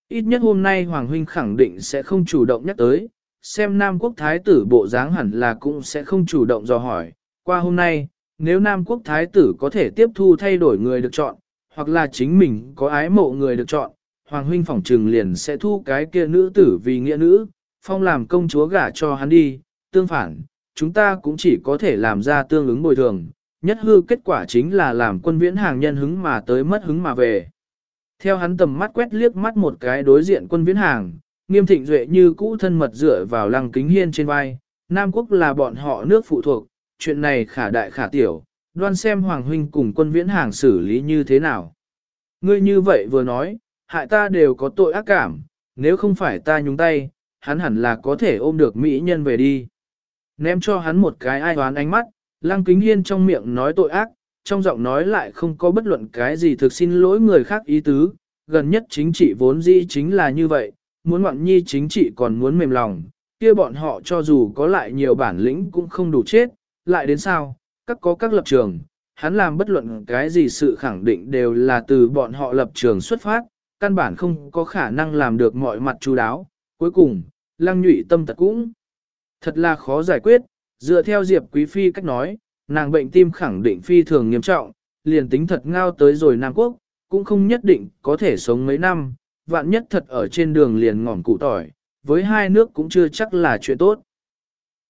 Ít nhất hôm nay Hoàng Huynh khẳng định sẽ không chủ động nhắc tới, xem Nam Quốc Thái tử bộ dáng hẳn là cũng sẽ không chủ động dò hỏi. Qua hôm nay, nếu Nam Quốc Thái tử có thể tiếp thu thay đổi người được chọn, hoặc là chính mình có ái mộ người được chọn, Hoàng huynh phỏng trừng liền sẽ thu cái kia nữ tử vì nghĩa nữ, phong làm công chúa gả cho hắn đi, tương phản, chúng ta cũng chỉ có thể làm ra tương ứng bồi thường, nhất hư kết quả chính là làm quân viễn hàng nhân hứng mà tới mất hứng mà về. Theo hắn tầm mắt quét liếc mắt một cái đối diện quân viễn hàng, nghiêm thịnh duệ như cũ thân mật dựa vào lăng kính hiên trên vai, Nam quốc là bọn họ nước phụ thuộc, chuyện này khả đại khả tiểu, đoan xem Hoàng Huynh cùng quân viễn hàng xử lý như thế nào. Ngươi như vậy vừa nói, hại ta đều có tội ác cảm, nếu không phải ta nhúng tay, hắn hẳn là có thể ôm được mỹ nhân về đi. Ném cho hắn một cái ai hoán ánh mắt, lăng kính hiên trong miệng nói tội ác, trong giọng nói lại không có bất luận cái gì thực xin lỗi người khác ý tứ, gần nhất chính trị vốn dĩ chính là như vậy, muốn ngoạn nhi chính trị còn muốn mềm lòng, kia bọn họ cho dù có lại nhiều bản lĩnh cũng không đủ chết, lại đến sao, các có các lập trường, hắn làm bất luận cái gì sự khẳng định đều là từ bọn họ lập trường xuất phát, căn bản không có khả năng làm được mọi mặt chú đáo. Cuối cùng, lăng nhụy tâm tật cũng thật là khó giải quyết, dựa theo Diệp Quý Phi cách nói, nàng bệnh tim khẳng định phi thường nghiêm trọng, liền tính thật ngao tới rồi Nam Quốc, cũng không nhất định có thể sống mấy năm, vạn nhất thật ở trên đường liền ngỏm cụ tỏi, với hai nước cũng chưa chắc là chuyện tốt.